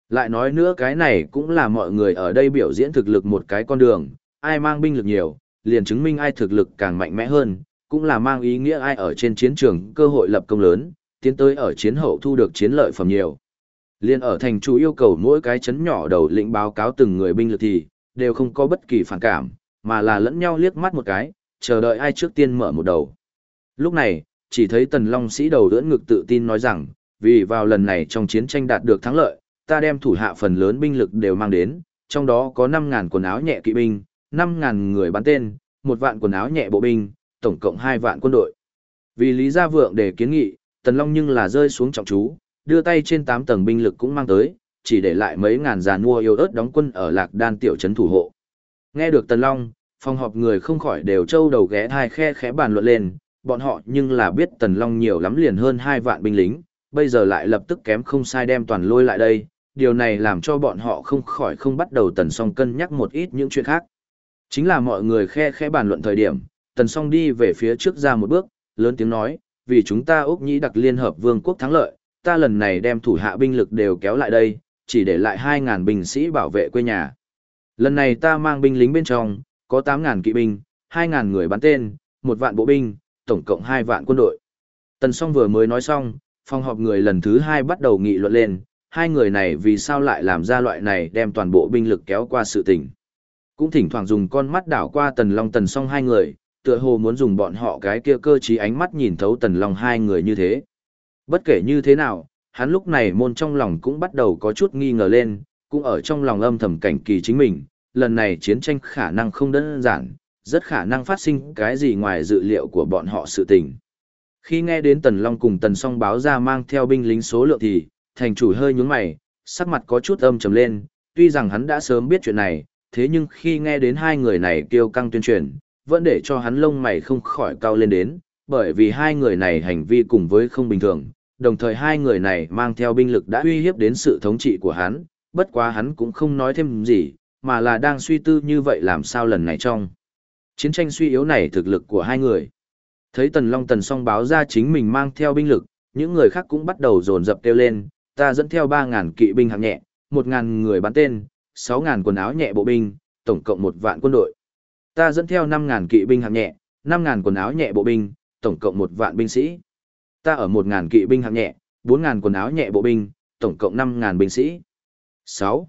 Lại nói nữa cái này cũng là mọi người ở đây biểu diễn thực lực một cái con đường, ai mang binh lực nhiều, liền chứng minh ai thực lực càng mạnh mẽ hơn, cũng là mang ý nghĩa ai ở trên chiến trường cơ hội lập công lớn, tiến tới ở chiến hậu thu được chiến lợi phẩm nhiều. Liên ở thành chủ yêu cầu mỗi cái chấn nhỏ đầu lĩnh báo cáo từng người binh lực thì, đều không có bất kỳ phản cảm, mà là lẫn nhau liếc mắt một cái, chờ đợi ai trước tiên mở một đầu. Lúc này, chỉ thấy tần long sĩ đầu đỡ ngực tự tin nói rằng, vì vào lần này trong chiến tranh đạt được thắng lợi, ta đem thủ hạ phần lớn binh lực đều mang đến, trong đó có 5.000 quần áo nhẹ kỵ binh, 5.000 người bắn tên, một vạn quần áo nhẹ bộ binh, tổng cộng 2 vạn quân đội. Vì Lý Gia Vượng để kiến nghị, Tần Long nhưng là rơi xuống trọng chú, đưa tay trên 8 tầng binh lực cũng mang tới, chỉ để lại mấy ngàn già nua yêu ớt đóng quân ở lạc đan tiểu trấn thủ hộ. Nghe được Tần Long, phòng họp người không khỏi đều trâu đầu ghé thai khe khẽ bàn luận lên, bọn họ nhưng là biết Tần Long nhiều lắm liền hơn 2 vạn binh lính, bây giờ lại lập tức kém không sai đem toàn lôi lại đây, điều này làm cho bọn họ không khỏi không bắt đầu Tần Song cân nhắc một ít những chuyện khác. Chính là mọi người khe khẽ bàn luận thời điểm, Tần Song đi về phía trước ra một bước, lớn tiếng nói, vì chúng ta Úc Nhĩ đặc liên hợp vương quốc thắng lợi, ta lần này đem thủ hạ binh lực đều kéo lại đây, chỉ để lại 2.000 binh sĩ bảo vệ quê nhà. Lần này ta mang binh lính bên trong, có 8.000 kỵ binh, 2.000 người bắn tên, một vạn bộ binh, tổng cộng 2 vạn quân đội. Tần song vừa mới nói xong, phòng họp người lần thứ 2 bắt đầu nghị luận lên, hai người này vì sao lại làm ra loại này đem toàn bộ binh lực kéo qua sự tình. Cũng thỉnh thoảng dùng con mắt đảo qua tần long tần song hai người, tựa hồ muốn dùng bọn họ cái kia cơ trí ánh mắt nhìn thấu tần long hai người như thế. Bất kể như thế nào, hắn lúc này môn trong lòng cũng bắt đầu có chút nghi ngờ lên, cũng ở trong lòng âm thầm cảnh kỳ chính mình, lần này chiến tranh khả năng không đơn giản, rất khả năng phát sinh cái gì ngoài dự liệu của bọn họ sự tình. Khi nghe đến Tần Long cùng Tần Song báo ra mang theo binh lính số lượng thì, thành chủ hơi nhướng mày, sắc mặt có chút âm trầm lên, tuy rằng hắn đã sớm biết chuyện này, thế nhưng khi nghe đến hai người này kêu căng tuyên truyền, vẫn để cho hắn lông mày không khỏi cao lên đến, bởi vì hai người này hành vi cùng với không bình thường, đồng thời hai người này mang theo binh lực đã uy hiếp đến sự thống trị của hắn, bất quá hắn cũng không nói thêm gì, mà là đang suy tư như vậy làm sao lần này trong. Chiến tranh suy yếu này thực lực của hai người. Thấy Tần Long Tần song báo ra chính mình mang theo binh lực, những người khác cũng bắt đầu dồn dập kêu lên, ta dẫn theo 3.000 kỵ binh hạng nhẹ, 1.000 người bắn tên, 6.000 quần áo nhẹ bộ binh, tổng cộng một vạn quân đội. Ta dẫn theo 5.000 kỵ binh hạng nhẹ, 5.000 quần áo nhẹ bộ binh, tổng cộng một vạn binh sĩ. Ta ở 1.000 kỵ binh hạng nhẹ, 4.000 quần áo nhẹ bộ binh, tổng cộng 5.000 binh sĩ. 6.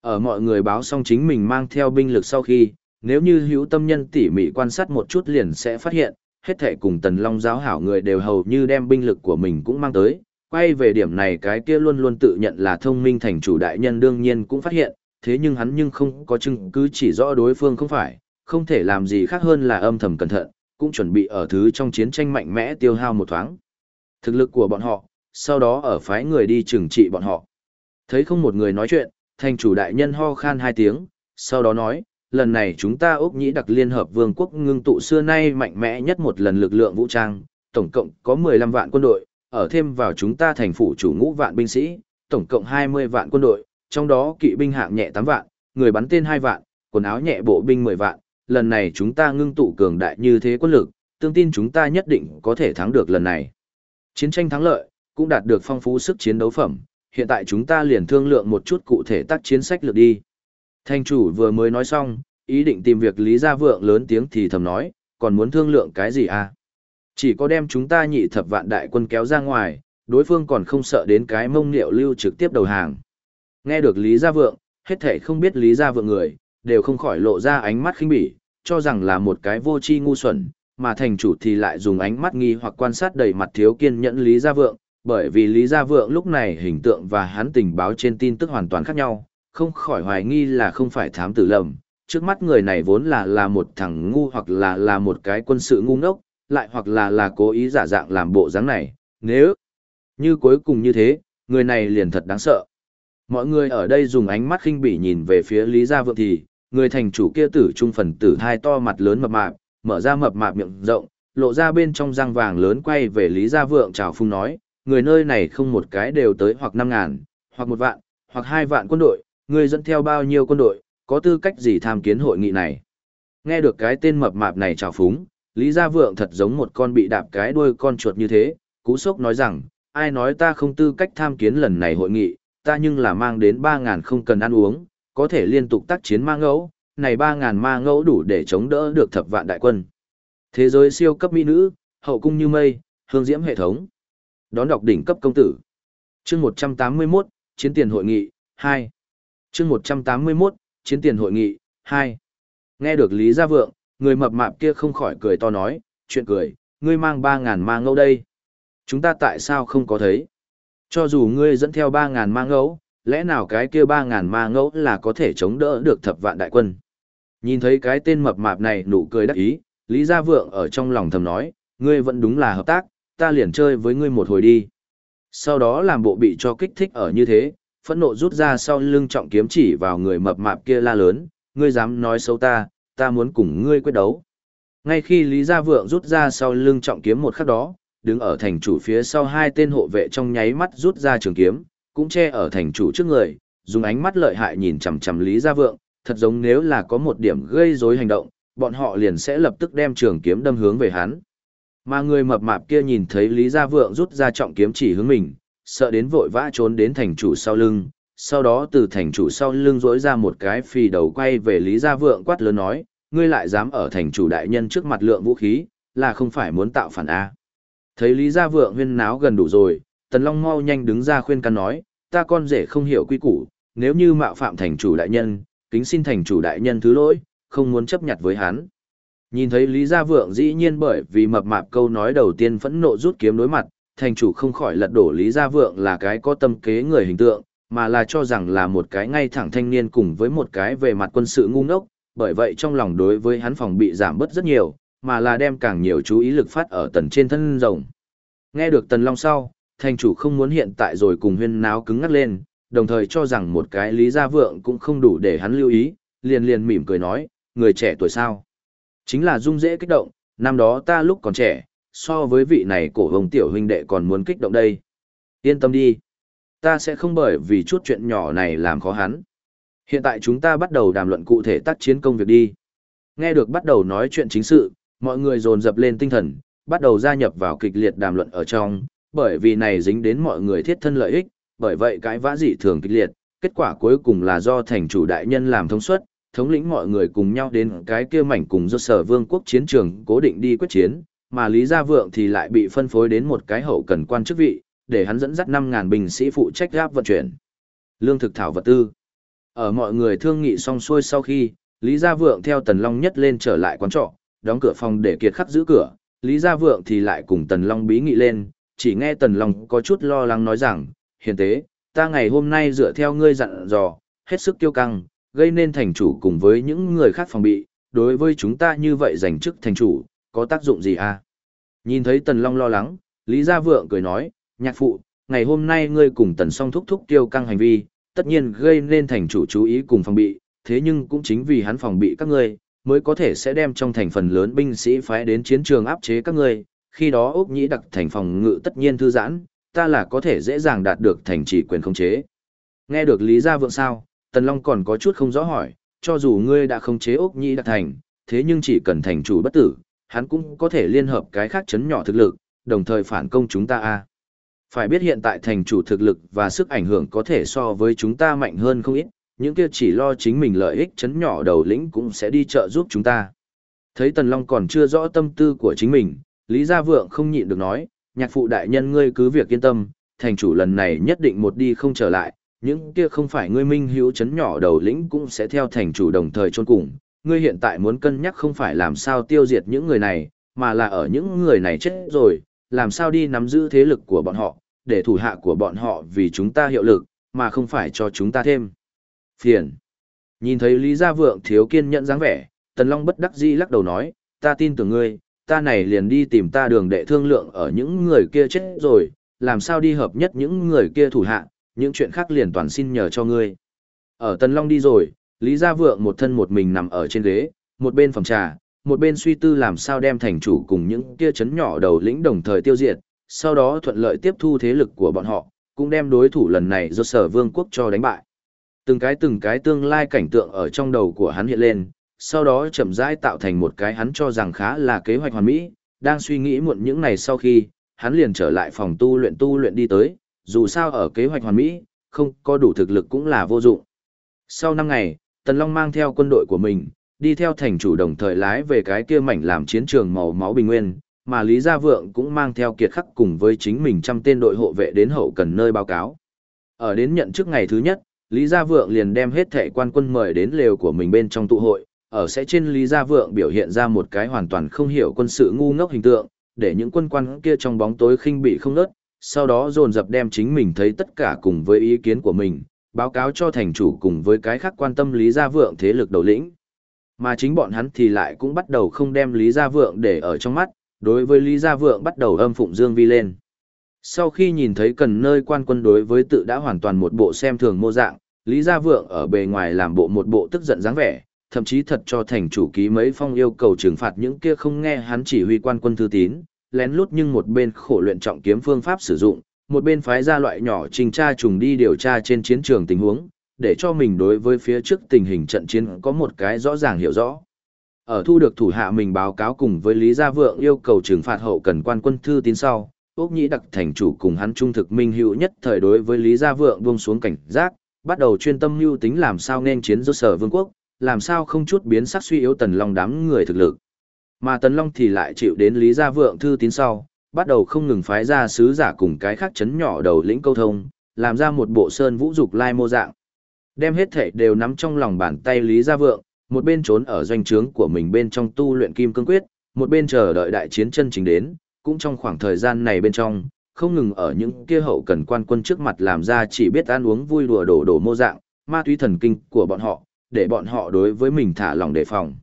Ở mọi người báo xong chính mình mang theo binh lực sau khi, nếu như hữu tâm nhân tỉ mỉ quan sát một chút liền sẽ phát hiện, hết thể cùng tần long giáo hảo người đều hầu như đem binh lực của mình cũng mang tới. Quay về điểm này cái kia luôn luôn tự nhận là thông minh thành chủ đại nhân đương nhiên cũng phát hiện, thế nhưng hắn nhưng không có chứng cứ chỉ rõ đối phương không phải, không thể làm gì khác hơn là âm thầm cẩn thận, cũng chuẩn bị ở thứ trong chiến tranh mạnh mẽ tiêu hao một thoáng. Thực lực của bọn họ, sau đó ở phái người đi trừng trị bọn họ. Thấy không một người nói chuyện, thành chủ đại nhân ho khan hai tiếng, sau đó nói, lần này chúng ta Úc Nhĩ đặc Liên Hợp Vương quốc ngưng tụ xưa nay mạnh mẽ nhất một lần lực lượng vũ trang, tổng cộng có 15 vạn quân đội, ở thêm vào chúng ta thành phủ chủ ngũ vạn binh sĩ, tổng cộng 20 vạn quân đội, trong đó kỵ binh hạng nhẹ 8 vạn, người bắn tên 2 vạn, quần áo nhẹ bộ binh 10 vạn, lần này chúng ta ngưng tụ cường đại như thế quân lực, tương tin chúng ta nhất định có thể thắng được lần này. Chiến tranh thắng lợi, cũng đạt được phong phú sức chiến đấu phẩm, hiện tại chúng ta liền thương lượng một chút cụ thể tác chiến sách lược đi. Thanh chủ vừa mới nói xong, ý định tìm việc Lý Gia Vượng lớn tiếng thì thầm nói, còn muốn thương lượng cái gì à? Chỉ có đem chúng ta nhị thập vạn đại quân kéo ra ngoài, đối phương còn không sợ đến cái mông niệu lưu trực tiếp đầu hàng. Nghe được Lý Gia Vượng, hết thể không biết Lý Gia Vượng người, đều không khỏi lộ ra ánh mắt khinh bỉ, cho rằng là một cái vô tri ngu xuẩn, mà thành chủ thì lại dùng ánh mắt nghi hoặc quan sát đầy mặt thiếu kiên nhẫn Lý Gia Vượng, bởi vì Lý Gia Vượng lúc này hình tượng và hắn tình báo trên tin tức hoàn toàn khác nhau, không khỏi hoài nghi là không phải thám tử lầm. Trước mắt người này vốn là là một thằng ngu hoặc là là một cái quân sự ngu ngốc, lại hoặc là là cố ý giả dạng làm bộ dáng này, nếu như cuối cùng như thế, người này liền thật đáng sợ. Mọi người ở đây dùng ánh mắt khinh bỉ nhìn về phía Lý Gia Vượng thì, người thành chủ kia tử trung phần tử thai to mặt lớn mập mạp, mở ra mập mạp miệng rộng, lộ ra bên trong răng vàng lớn quay về Lý Gia Vượng chào phung nói, người nơi này không một cái đều tới hoặc năm ngàn, hoặc một vạn, hoặc hai vạn quân đội, người dẫn theo bao nhiêu quân đội, có tư cách gì tham kiến hội nghị này. Nghe được cái tên mập mạp này chào phúng, Lý Gia Vượng thật giống một con bị đạp cái đuôi con chuột như thế, cú sốc nói rằng, ai nói ta không tư cách tham kiến lần này hội nghị, ta nhưng là mang đến 3.000 không cần ăn uống, có thể liên tục tác chiến ma ngẫu, này 3.000 ma ngẫu đủ để chống đỡ được thập vạn đại quân. Thế giới siêu cấp mỹ nữ, hậu cung như mây, hương diễm hệ thống. Đón đọc đỉnh cấp công tử. Chương 181, Chiến tiền hội nghị, 2. Chương 181, Chiến tiền hội nghị, 2. Nghe được Lý Gia Vượng, người mập mạp kia không khỏi cười to nói, chuyện cười, ngươi mang 3.000 ma ngẫu đây. Chúng ta tại sao không có thấy? Cho dù ngươi dẫn theo 3.000 ma ngẫu, lẽ nào cái kia 3.000 ma ngẫu là có thể chống đỡ được thập vạn đại quân? Nhìn thấy cái tên mập mạp này nụ cười đắc ý, Lý Gia Vượng ở trong lòng thầm nói, ngươi vẫn đúng là hợp tác, ta liền chơi với ngươi một hồi đi. Sau đó làm bộ bị cho kích thích ở như thế, phẫn nộ rút ra sau lưng trọng kiếm chỉ vào người mập mạp kia la lớn, ngươi dám nói xấu ta, ta muốn cùng ngươi quyết đấu. Ngay khi Lý Gia Vượng rút ra sau lưng trọng kiếm một khắc đó, đứng ở thành chủ phía sau hai tên hộ vệ trong nháy mắt rút ra trường kiếm, cũng che ở thành chủ trước người, dùng ánh mắt lợi hại nhìn chằm chằm Lý Gia Vượng, thật giống nếu là có một điểm gây rối hành động, bọn họ liền sẽ lập tức đem trường kiếm đâm hướng về hắn. Mà người mập mạp kia nhìn thấy Lý Gia Vượng rút ra trọng kiếm chỉ hướng mình, sợ đến vội vã trốn đến thành chủ sau lưng, sau đó từ thành chủ sau lưng rỗi ra một cái phì đầu quay về Lý Gia Vượng quát lớn nói, ngươi lại dám ở thành chủ đại nhân trước mặt lượng vũ khí, là không phải muốn tạo phản A. Thấy Lý Gia Vượng huyên náo gần đủ rồi, Tần Long mau nhanh đứng ra khuyên can nói, ta con rể không hiểu quy củ, nếu như mạo phạm thành chủ đại nhân, kính xin thành chủ đại nhân thứ lỗi, không muốn chấp nhận với hắn. Nhìn thấy Lý Gia Vượng dĩ nhiên bởi vì mập mạp câu nói đầu tiên phẫn nộ rút kiếm đối mặt, thành chủ không khỏi lật đổ Lý Gia Vượng là cái có tâm kế người hình tượng, mà là cho rằng là một cái ngay thẳng thanh niên cùng với một cái về mặt quân sự ngu ngốc, bởi vậy trong lòng đối với hắn phòng bị giảm bớt rất nhiều, mà là đem càng nhiều chú ý lực phát ở tần trên thân rồng. Nghe được tần long sau, thành chủ không muốn hiện tại rồi cùng huyên náo cứng ngắt lên, đồng thời cho rằng một cái Lý Gia Vượng cũng không đủ để hắn lưu ý, liền liền mỉm cười nói, người trẻ tuổi sao. Chính là dung dễ kích động, năm đó ta lúc còn trẻ, so với vị này cổ hồng tiểu huynh đệ còn muốn kích động đây. Yên tâm đi. Ta sẽ không bởi vì chút chuyện nhỏ này làm khó hắn. Hiện tại chúng ta bắt đầu đàm luận cụ thể tác chiến công việc đi. Nghe được bắt đầu nói chuyện chính sự, mọi người dồn dập lên tinh thần, bắt đầu gia nhập vào kịch liệt đàm luận ở trong, bởi vì này dính đến mọi người thiết thân lợi ích, bởi vậy cái vã dị thường kịch liệt, kết quả cuối cùng là do thành chủ đại nhân làm thống suất, thống lĩnh mọi người cùng nhau đến cái kia mảnh cùng do sở vương quốc chiến trường cố định đi quyết chiến, mà Lý Gia Vượng thì lại bị phân phối đến một cái hậu cần quan chức vị, để hắn dẫn dắt 5.000 binh sĩ phụ trách gáp vận chuyển. Lương thực thảo vật tư. Ở mọi người thương nghị xong xuôi sau khi, Lý Gia Vượng theo Tần Long nhất lên trở lại quán trọ, đóng cửa phòng để kiệt khắc giữ cửa, Lý Gia Vượng thì lại cùng Tần Long bí nghị lên, chỉ nghe Tần Long có chút lo lắng nói rằng, hiền tế, ta ngày hôm nay dựa theo ngươi dặn dò, hết sức tiêu căng, gây nên thành chủ cùng với những người khác phòng bị, đối với chúng ta như vậy giành chức thành chủ, có tác dụng gì à? Nhìn thấy Tần Long lo lắng, Lý Gia Vượng cười nói, nhạc phụ, ngày hôm nay ngươi cùng Tần Song thúc thúc tiêu căng hành vi, tất nhiên gây nên thành chủ chú ý cùng phòng bị, thế nhưng cũng chính vì hắn phòng bị các ngươi, mới có thể sẽ đem trong thành phần lớn binh sĩ phái đến chiến trường áp chế các ngươi, khi đó Úc Nhĩ đặc thành phòng ngự tất nhiên thư giãn, ta là có thể dễ dàng đạt được thành trì quyền khống chế. Nghe được Lý Gia Vượng sao, Tần Long còn có chút không rõ hỏi, cho dù ngươi đã khống chế Úc Nhĩ đặc thành, thế nhưng chỉ cần thành chủ bất tử, hắn cũng có thể liên hợp cái khác chấn nhỏ thực lực, đồng thời phản công chúng ta a. Phải biết hiện tại thành chủ thực lực và sức ảnh hưởng có thể so với chúng ta mạnh hơn không ít, những kia chỉ lo chính mình lợi ích chấn nhỏ đầu lĩnh cũng sẽ đi trợ giúp chúng ta. Thấy Tần Long còn chưa rõ tâm tư của chính mình, Lý Gia Vượng không nhịn được nói, nhạc phụ đại nhân ngươi cứ việc yên tâm, thành chủ lần này nhất định một đi không trở lại, những kia không phải ngươi minh hữu chấn nhỏ đầu lĩnh cũng sẽ theo thành chủ đồng thời chôn cùng. Ngươi hiện tại muốn cân nhắc không phải làm sao tiêu diệt những người này, mà là ở những người này chết rồi, làm sao đi nắm giữ thế lực của bọn họ, để thủ hạ của bọn họ vì chúng ta hiệu lực, mà không phải cho chúng ta thêm. Phiền. Nhìn thấy Lý Gia Vượng thiếu kiên nhẫn dáng vẻ, Tần Long bất đắc dĩ lắc đầu nói, ta tin tưởng ngươi, ta này liền đi tìm ta đường đệ thương lượng ở những người kia chết rồi, làm sao đi hợp nhất những người kia thủ hạ, những chuyện khác liền toàn xin nhờ cho ngươi. Ở Tần Long đi rồi, Lý Gia Vượng một thân một mình nằm ở trên ghế, một bên phòng trà, một bên suy tư làm sao đem thành chủ cùng những kia chấn nhỏ đầu lĩnh đồng thời tiêu diệt, sau đó thuận lợi tiếp thu thế lực của bọn họ, cũng đem đối thủ lần này do sở vương quốc cho đánh bại. Từng cái từng cái tương lai cảnh tượng ở trong đầu của hắn hiện lên, sau đó chậm rãi tạo thành một cái hắn cho rằng khá là kế hoạch hoàn mỹ, đang suy nghĩ muộn những ngày sau khi, hắn liền trở lại phòng tu luyện tu luyện đi tới, dù sao ở kế hoạch hoàn mỹ, không có đủ thực lực cũng là vô dụng. Sau 5 ngày, Tần Long mang theo quân đội của mình, đi theo thành chủ đồng thời lái về cái kia mảnh làm chiến trường màu máu bình nguyên, mà Lý Gia Vượng cũng mang theo kiệt khắc cùng với chính mình trăm tên đội hộ vệ đến hậu cần nơi báo cáo. Ở đến nhận trước ngày thứ nhất, Lý Gia Vượng liền đem hết thẻ quan quân mời đến lều của mình bên trong tụ hội, ở sẽ trên Lý Gia Vượng biểu hiện ra một cái hoàn toàn không hiểu quân sự ngu ngốc hình tượng, để những quân quan kia trong bóng tối khinh bị không nớt, sau đó dồn dập đem chính mình thấy tất cả cùng với ý kiến của mình, báo cáo cho thành chủ cùng với cái khác quan tâm Lý Gia Vượng thế lực đầu lĩnh. Mà chính bọn hắn thì lại cũng bắt đầu không đem Lý Gia Vượng để ở trong mắt, đối với Lý Gia Vượng bắt đầu âm phụng Dương Vi lên. Sau khi nhìn thấy cần nơi quan quân đối với tự đã hoàn toàn một bộ xem thường mô dạng, Lý Gia Vượng ở bề ngoài làm bộ một bộ tức giận dáng vẻ, thậm chí thật cho thành chủ ký mấy phong yêu cầu trừng phạt những kia không nghe hắn chỉ huy quan quân thư tín, lén lút nhưng một bên khổ luyện trọng kiếm phương pháp sử dụng, một bên phái ra loại nhỏ trình tra trùng đi điều tra trên chiến trường tình huống, để cho mình đối với phía trước tình hình trận chiến có một cái rõ ràng hiểu rõ. Ở thu được thủ hạ mình báo cáo cùng với Lý Gia Vượng yêu cầu trừng phạt hậu cần quan quân thư tín sau, Úc Nhĩ đặc thành chủ cùng hắn trung thực minh hữu nhất thời đối với Lý Gia Vượng buông xuống cảnh giác, bắt đầu chuyên tâm lưu tính làm sao nên chiến do sở vương quốc, làm sao không chút biến sắc suy yếu Tần Long đám người thực lực. Mà Tần Long thì lại chịu đến Lý Gia Vượng thư tín sau, bắt đầu không ngừng phái ra sứ giả cùng cái khác chấn nhỏ đầu lĩnh câu thông, làm ra một bộ sơn vũ dục lai mô dạng. Đem hết thể đều nắm trong lòng bàn tay Lý Gia Vượng, một bên trốn ở doanh trướng của mình bên trong tu luyện kim cương quyết, một bên chờ đợi đại chiến chân chính đến, cũng trong khoảng thời gian này bên trong, không ngừng ở những kia hậu cần quan quân trước mặt làm ra chỉ biết ăn uống vui đùa đổ đổ mô dạng, ma túy thần kinh của bọn họ, để bọn họ đối với mình thả lòng đề phòng.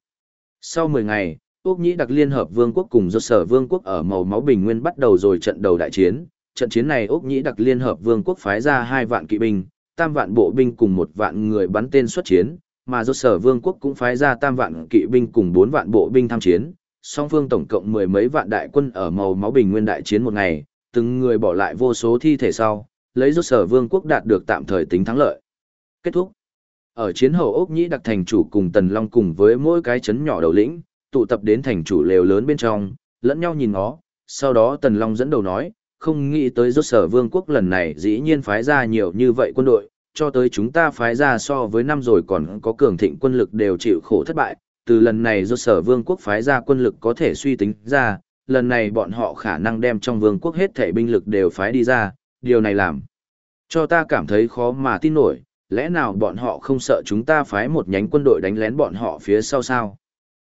Sau 10 ngày, Úc Nhĩ đặc Liên Hợp Vương quốc cùng do sở Vương quốc ở màu máu bình nguyên bắt đầu rồi trận đầu đại chiến. Trận chiến này Úc Nhĩ đặc Liên Hợp Vương quốc phái ra hai vạn kỵ binh, tam vạn bộ binh cùng một vạn người bắn tên xuất chiến, mà do sở Vương quốc cũng phái ra tam vạn kỵ binh cùng bốn vạn bộ binh tham chiến. Song phương tổng cộng mười mấy vạn đại quân ở màu máu bình nguyên đại chiến một ngày, từng người bỏ lại vô số thi thể sau, lấy do sở Vương quốc đạt được tạm thời tính thắng lợi. Kết thúc. Ở chiến hậu ốc nhĩ đặc thành chủ cùng Tần Long cùng với mỗi cái chấn nhỏ đầu lĩnh, tụ tập đến thành chủ lều lớn bên trong, lẫn nhau nhìn ngó, sau đó Tần Long dẫn đầu nói, không nghĩ tới rốt sở vương quốc lần này dĩ nhiên phái ra nhiều như vậy quân đội, cho tới chúng ta phái ra so với năm rồi còn có cường thịnh quân lực đều chịu khổ thất bại, từ lần này rốt sở vương quốc phái ra quân lực có thể suy tính ra, lần này bọn họ khả năng đem trong vương quốc hết thể binh lực đều phái đi ra, điều này làm cho ta cảm thấy khó mà tin nổi, lẽ nào bọn họ không sợ chúng ta phái một nhánh quân đội đánh lén bọn họ phía sau sao?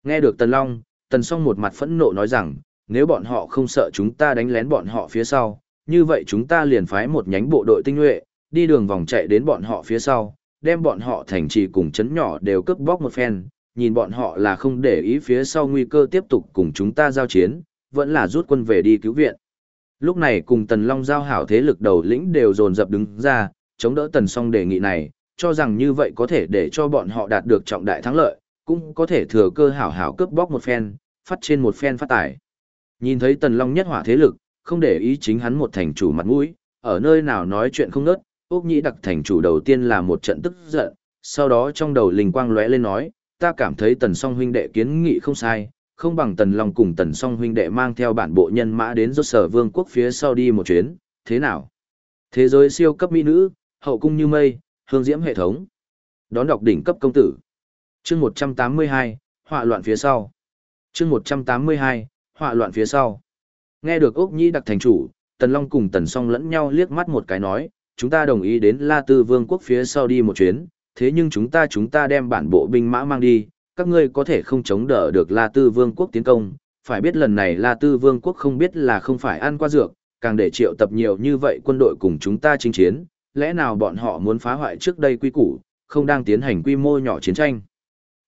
Nghe được Tần Long, Tần Song một mặt phẫn nộ nói rằng, nếu bọn họ không sợ chúng ta đánh lén bọn họ phía sau, như vậy chúng ta liền phái một nhánh bộ đội tinh nhuệ, đi đường vòng chạy đến bọn họ phía sau, đem bọn họ thành trì cùng chấn nhỏ đều cướp bóc một phen, nhìn bọn họ là không để ý phía sau nguy cơ tiếp tục cùng chúng ta giao chiến, vẫn là rút quân về đi cứu viện. Lúc này cùng Tần Long giao hảo thế lực đầu lĩnh đều dồn dập đứng ra, chống đỡ Tần Song đề nghị này, cho rằng như vậy có thể để cho bọn họ đạt được trọng đại thắng lợi, cũng có thể thừa cơ hảo hảo cướp bóc một phen, phát trên một phen phát tải. Nhìn thấy Tần Long nhất hỏa thế lực, không để ý chính hắn một thành chủ mặt mũi, ở nơi nào nói chuyện không nớt, Úc Nhĩ đặc thành chủ đầu tiên là một trận tức giận, sau đó trong đầu linh quang lóe lên nói, ta cảm thấy Tần Song huynh đệ kiến nghị không sai, không bằng Tần Long cùng Tần Song huynh đệ mang theo bản bộ nhân mã đến rốt sở vương quốc phía sau đi một chuyến, thế nào? Thế giới siêu cấp mỹ nữ, hậu cung như mây, hương diễm hệ thống. Đón đọc đỉnh cấp công tử. Chương 182, họa loạn phía sau. Chương 182, họa loạn phía sau. Nghe được ốc Nhĩ đặc thành chủ, Tần Long cùng Tần Song lẫn nhau liếc mắt một cái nói, chúng ta đồng ý đến La Tư Vương quốc phía sau đi một chuyến, thế nhưng chúng ta chúng ta đem bản bộ binh mã mang đi, các ngươi có thể không chống đỡ được La Tư Vương quốc tiến công, phải biết lần này La Tư Vương quốc không biết là không phải ăn qua dược, càng để triệu tập nhiều như vậy quân đội cùng chúng ta chinh chiến, lẽ nào bọn họ muốn phá hoại trước đây quy củ, không đang tiến hành quy mô nhỏ chiến tranh,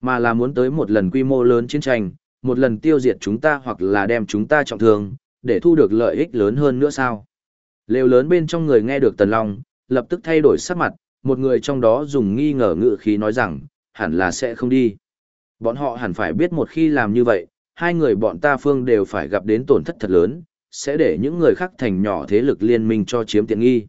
mà là muốn tới một lần quy mô lớn chiến tranh, một lần tiêu diệt chúng ta hoặc là đem chúng ta trọng thương, để thu được lợi ích lớn hơn nữa sao? Lều lớn bên trong người nghe được Tần Long, lập tức thay đổi sắc mặt, một người trong đó dùng nghi ngờ ngữ khí nói rằng, hẳn là sẽ không đi. Bọn họ hẳn phải biết một khi làm như vậy, hai người bọn ta phương đều phải gặp đến tổn thất thật lớn, sẽ để những người khác thành nhỏ thế lực liên minh cho chiếm tiện nghi.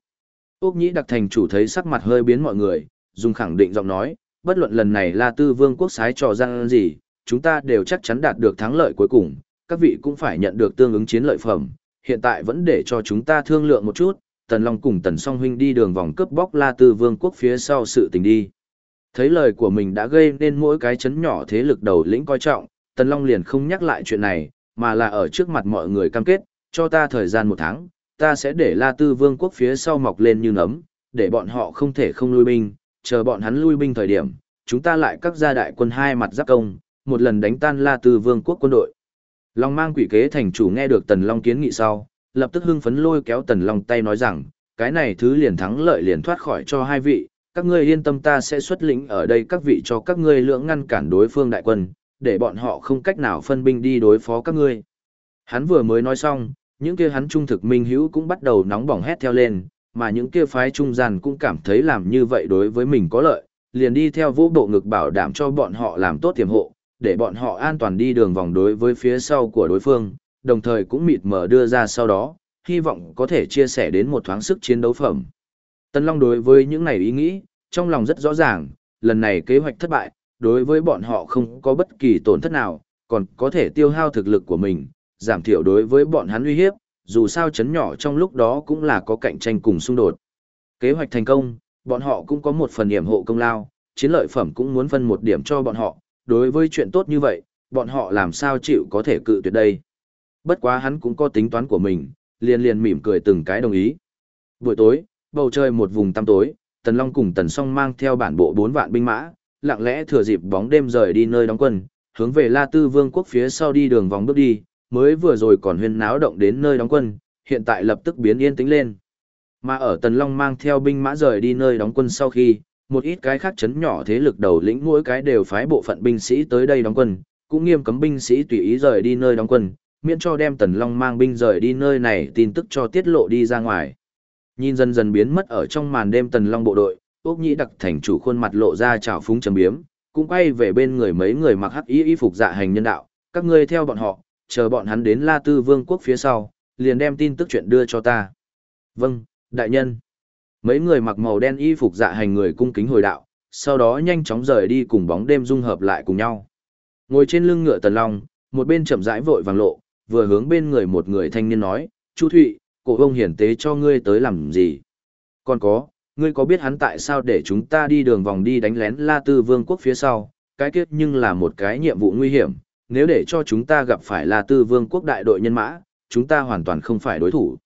Úc Nhĩ đặc thành chủ thấy sắc mặt hơi biến mọi người, dùng khẳng định giọng nói, bất luận lần này La Tư Vương quốc sái trò răng gì, chúng ta đều chắc chắn đạt được thắng lợi cuối cùng, các vị cũng phải nhận được tương ứng chiến lợi phẩm, hiện tại vẫn để cho chúng ta thương lượng một chút, Tần Long cùng Tần Song Huynh đi đường vòng cướp bóc La Tư Vương quốc phía sau sự tình đi. Thấy lời của mình đã gây nên mỗi cái chấn nhỏ thế lực đầu lĩnh coi trọng, Tần Long liền không nhắc lại chuyện này, mà là ở trước mặt mọi người cam kết, cho ta thời gian một tháng, ta sẽ để La Tư Vương quốc phía sau mọc lên như nấm, để bọn họ không thể không lui binh, chờ bọn hắn lui binh thời điểm, chúng ta lại các gia đại quân hai mặt giáp công, một lần đánh tan La Tư Vương quốc quân đội. Long mang quỷ kế thành chủ nghe được Tần Long kiến nghị sau, lập tức hưng phấn lôi kéo Tần Long tay nói rằng, cái này thứ liền thắng lợi liền thoát khỏi cho hai vị, các ngươi yên tâm ta sẽ xuất lĩnh ở đây các vị cho các ngươi lưỡng ngăn cản đối phương đại quân, để bọn họ không cách nào phân binh đi đối phó các ngươi. Hắn vừa mới nói xong, những kia hắn trung thực minh hữu cũng bắt đầu nóng bỏng hét theo lên, mà những kia phái trung gian cũng cảm thấy làm như vậy đối với mình có lợi, liền đi theo vũ bộ ngực bảo đảm cho bọn họ làm tốt tiềm hộ, để bọn họ an toàn đi đường vòng đối với phía sau của đối phương, đồng thời cũng mịt mở đưa ra sau đó, hy vọng có thể chia sẻ đến một thoáng sức chiến đấu phẩm. Tân Long đối với những này ý nghĩ, trong lòng rất rõ ràng, lần này kế hoạch thất bại, đối với bọn họ không có bất kỳ tổn thất nào, còn có thể tiêu hao thực lực của mình, giảm thiểu đối với bọn hắn uy hiếp, dù sao chấn nhỏ trong lúc đó cũng là có cạnh tranh cùng xung đột. Kế hoạch thành công, bọn họ cũng có một phần điểm hộ công lao, chiến lợi phẩm cũng muốn phân một điểm cho bọn họ, đối với chuyện tốt như vậy, bọn họ làm sao chịu có thể cự tuyệt đây. Bất quá hắn cũng có tính toán của mình, liền liền mỉm cười từng cái đồng ý. Buổi tối, bầu trời một vùng tăm tối, Tần Long cùng Tần Song mang theo bản bộ 4 vạn binh mã, lặng lẽ thừa dịp bóng đêm rời đi nơi đóng quân, hướng về La Tư Vương quốc phía sau đi đường vòng bước đi, mới vừa rồi còn huyên náo động đến nơi đóng quân, hiện tại lập tức biến yên tĩnh lên. Mà ở Tần Long mang theo binh mã rời đi nơi đóng quân sau khi, một ít cái khác chấn nhỏ thế lực đầu lĩnh mỗi cái đều phái bộ phận binh sĩ tới đây đóng quân, cũng nghiêm cấm binh sĩ tùy ý rời đi nơi đóng quân, miễn cho đem Tần Long mang binh rời đi nơi này tin tức cho tiết lộ đi ra ngoài. Nhìn dần dần biến mất ở trong màn đêm Tần Long bộ đội, Úc Nhĩ đặc thành chủ khuôn mặt lộ ra trào phúng trầm biếm, cũng quay về bên người mấy người mặc hắc y y phục dạ hành nhân đạo, các ngươi theo bọn họ, chờ bọn hắn đến La Tư Vương quốc phía sau, liền đem tin tức chuyện đưa cho ta. Vâng, đại nhân. Mấy người mặc màu đen y phục dạ hành người cung kính hồi đạo, sau đó nhanh chóng rời đi cùng bóng đêm dung hợp lại cùng nhau. Ngồi trên lưng ngựa Tần Long, một bên chậm rãi vội vàng lộ, vừa hướng bên người một người thanh niên nói, Chu Thụy, cổ ông hiển tế cho ngươi tới làm gì? Còn có, ngươi có biết hắn tại sao để chúng ta đi đường vòng đi đánh lén La Tư Vương quốc phía sau, cái kết nhưng là một cái nhiệm vụ nguy hiểm, nếu để cho chúng ta gặp phải là Tư Vương quốc đại đội nhân mã, chúng ta hoàn toàn không phải đối thủ.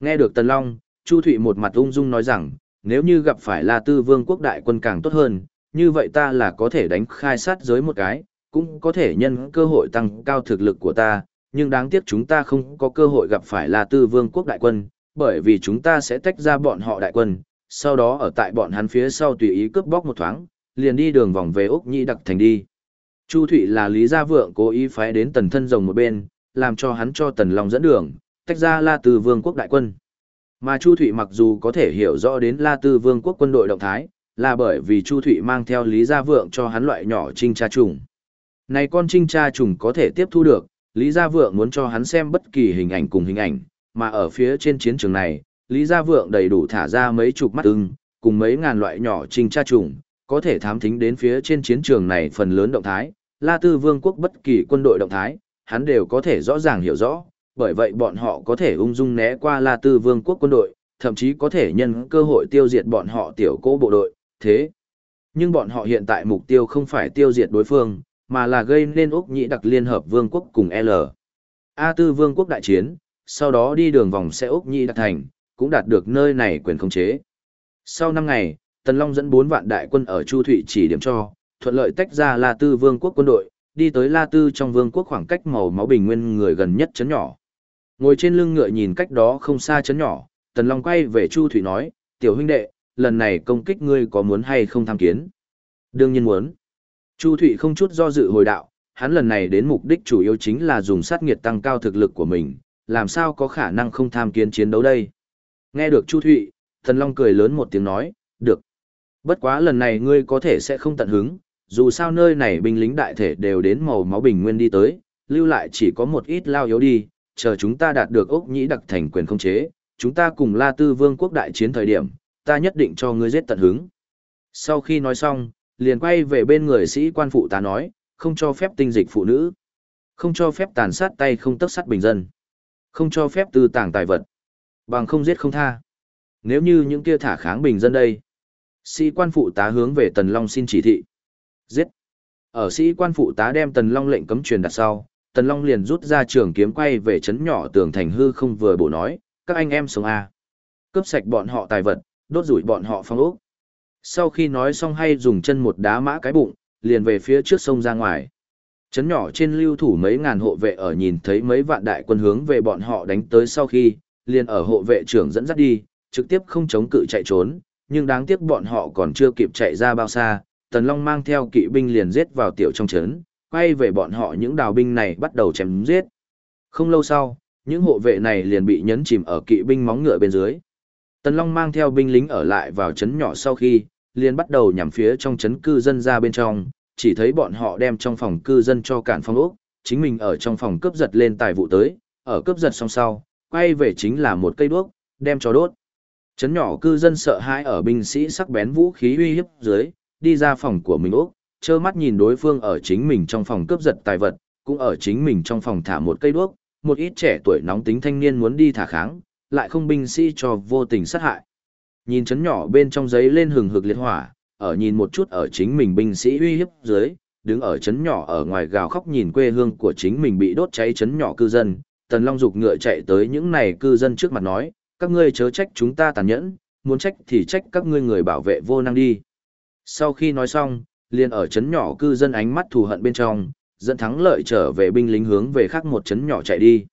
Nghe được Tần Long, Chu Thụy một mặt ung dung nói rằng, nếu như gặp phải là Tư Vương quốc đại quân càng tốt hơn, như vậy ta là có thể đánh khai sát giới một cái, cũng có thể nhân cơ hội tăng cao thực lực của ta, nhưng đáng tiếc chúng ta không có cơ hội gặp phải là Tư Vương quốc đại quân, bởi vì chúng ta sẽ tách ra bọn họ đại quân, sau đó ở tại bọn hắn phía sau tùy ý cướp bóc một thoáng, liền đi đường vòng về Úc Nhĩ Đặc Thành đi. Chu Thụy là Lý Gia Vượng cố ý phái đến tần thân rồng một bên, làm cho hắn cho tần Long dẫn đường, tách ra La Tư Vương quốc đại quân. Mà Chu Thụy mặc dù có thể hiểu rõ đến La Tư Vương quốc quân đội động thái, là bởi vì Chu Thụy mang theo Lý Gia Vượng cho hắn loại nhỏ trinh tra trùng. Này con trinh tra trùng có thể tiếp thu được, Lý Gia Vượng muốn cho hắn xem bất kỳ hình ảnh cùng hình ảnh, mà ở phía trên chiến trường này, Lý Gia Vượng đầy đủ thả ra mấy chục mắt ưng, cùng mấy ngàn loại nhỏ trinh tra trùng, có thể thám thính đến phía trên chiến trường này phần lớn động thái, La Tư Vương quốc bất kỳ quân đội động thái, hắn đều có thể rõ ràng hiểu rõ, bởi vậy bọn họ có thể ung dung né qua La Tư Vương quốc quân đội, thậm chí có thể nhân cơ hội tiêu diệt bọn họ tiểu cố bộ đội, thế. Nhưng bọn họ hiện tại mục tiêu không phải tiêu diệt đối phương, mà là gây nên Úc Nhĩ đặc Liên Hợp Vương quốc cùng L. A Tư Vương quốc đại chiến, sau đó đi đường vòng xe Úc Nhĩ đặc thành, cũng đạt được nơi này quyền khống chế. Sau 5 ngày, Tần Long dẫn 4 vạn đại quân ở Chu Thụy chỉ điểm cho, thuận lợi tách ra La Tư Vương quốc quân đội, đi tới La Tư trong vương quốc khoảng cách màu máu bình nguyên người gần nhất chấn nhỏ. Ngồi trên lưng ngựa nhìn cách đó không xa chấn nhỏ, Tần Long quay về Chu thủy nói, tiểu huynh đệ, lần này công kích ngươi có muốn hay không tham kiến? Đương nhiên muốn. Chu thủy không chút do dự hồi đạo, hắn lần này đến mục đích chủ yếu chính là dùng sát nghiệt tăng cao thực lực của mình, làm sao có khả năng không tham kiến chiến đấu đây? Nghe được Chu Thụy, Thần Long cười lớn một tiếng nói, được. Bất quá lần này ngươi có thể sẽ không tận hứng, dù sao nơi này binh lính đại thể đều đến màu máu bình nguyên đi tới, lưu lại chỉ có một ít lao yếu đi, chờ chúng ta đạt được ốc nhĩ đặc thành quyền không chế, chúng ta cùng La Tư Vương quốc đại chiến thời điểm, ta nhất định cho ngươi giết tận hứng. Sau khi nói xong, liền quay về bên người sĩ quan phụ tá nói, không cho phép tinh dịch phụ nữ, không cho phép tàn sát tay không tất sát bình dân, không cho phép tư tàng tài vật, bằng không giết không tha. Nếu như những kia thả kháng bình dân đây, sĩ quan phụ tá hướng về Tần Long xin chỉ thị. Giết. Ở sĩ quan phụ tá đem Tần Long lệnh cấm truyền đặt sau, Tần Long liền rút ra trường kiếm quay về chấn nhỏ tường thành hư không vừa bổ nói, các anh em sống A. Cướp sạch bọn họ tài vật, đốt rủi bọn họ phong ốc. Sau khi nói xong hay dùng chân một đá mã cái bụng, liền về phía trước sông ra ngoài. Chấn nhỏ trên lưu thủ mấy ngàn hộ vệ ở nhìn thấy mấy vạn đại quân hướng về bọn họ đánh tới sau khi, liền ở hộ vệ trưởng dẫn dắt đi, trực tiếp không chống cự chạy trốn, nhưng đáng tiếc bọn họ còn chưa kịp chạy ra bao xa, Tần Long mang theo kỵ binh liền giết vào tiểu trong trấn, quay về bọn họ những đào binh này bắt đầu chém giết. Không lâu sau, những hộ vệ này liền bị nhấn chìm ở kỵ binh móng ngựa bên dưới. Tần Long mang theo binh lính ở lại vào trấn nhỏ sau khi, liền bắt đầu nhằm phía trong trấn cư dân ra bên trong, chỉ thấy bọn họ đem trong phòng cư dân cho cản phong ốc, chính mình ở trong phòng cướp giật lên tài vụ tới, ở cướp giật xong sau, quay về chính là một cây đuốc, đem cho đốt. Trấn nhỏ cư dân sợ hãi ở binh sĩ sắc bén vũ khí uy hiếp dưới, đi ra phòng của mình ốc, trơ mắt nhìn đối phương ở chính mình trong phòng cướp giật tài vật, cũng ở chính mình trong phòng thả một cây đuốc, một ít trẻ tuổi nóng tính thanh niên muốn đi thả kháng, lại không binh sĩ cho vô tình sát hại. Nhìn chấn nhỏ bên trong giấy lên hừng hực liệt hỏa, ở nhìn một chút ở chính mình binh sĩ uy hiếp dưới, đứng ở chấn nhỏ ở ngoài gào khóc nhìn quê hương của chính mình bị đốt cháy chấn nhỏ cư dân, Tần Long dục ngựa chạy tới những này cư dân trước mặt nói, các ngươi chớ trách chúng ta tàn nhẫn, muốn trách thì trách các ngươi người bảo vệ vô năng đi. Sau khi nói xong, liền ở chấn nhỏ cư dân ánh mắt thù hận bên trong, dẫn thắng lợi trở về binh lính hướng về khác một chấn nhỏ chạy đi.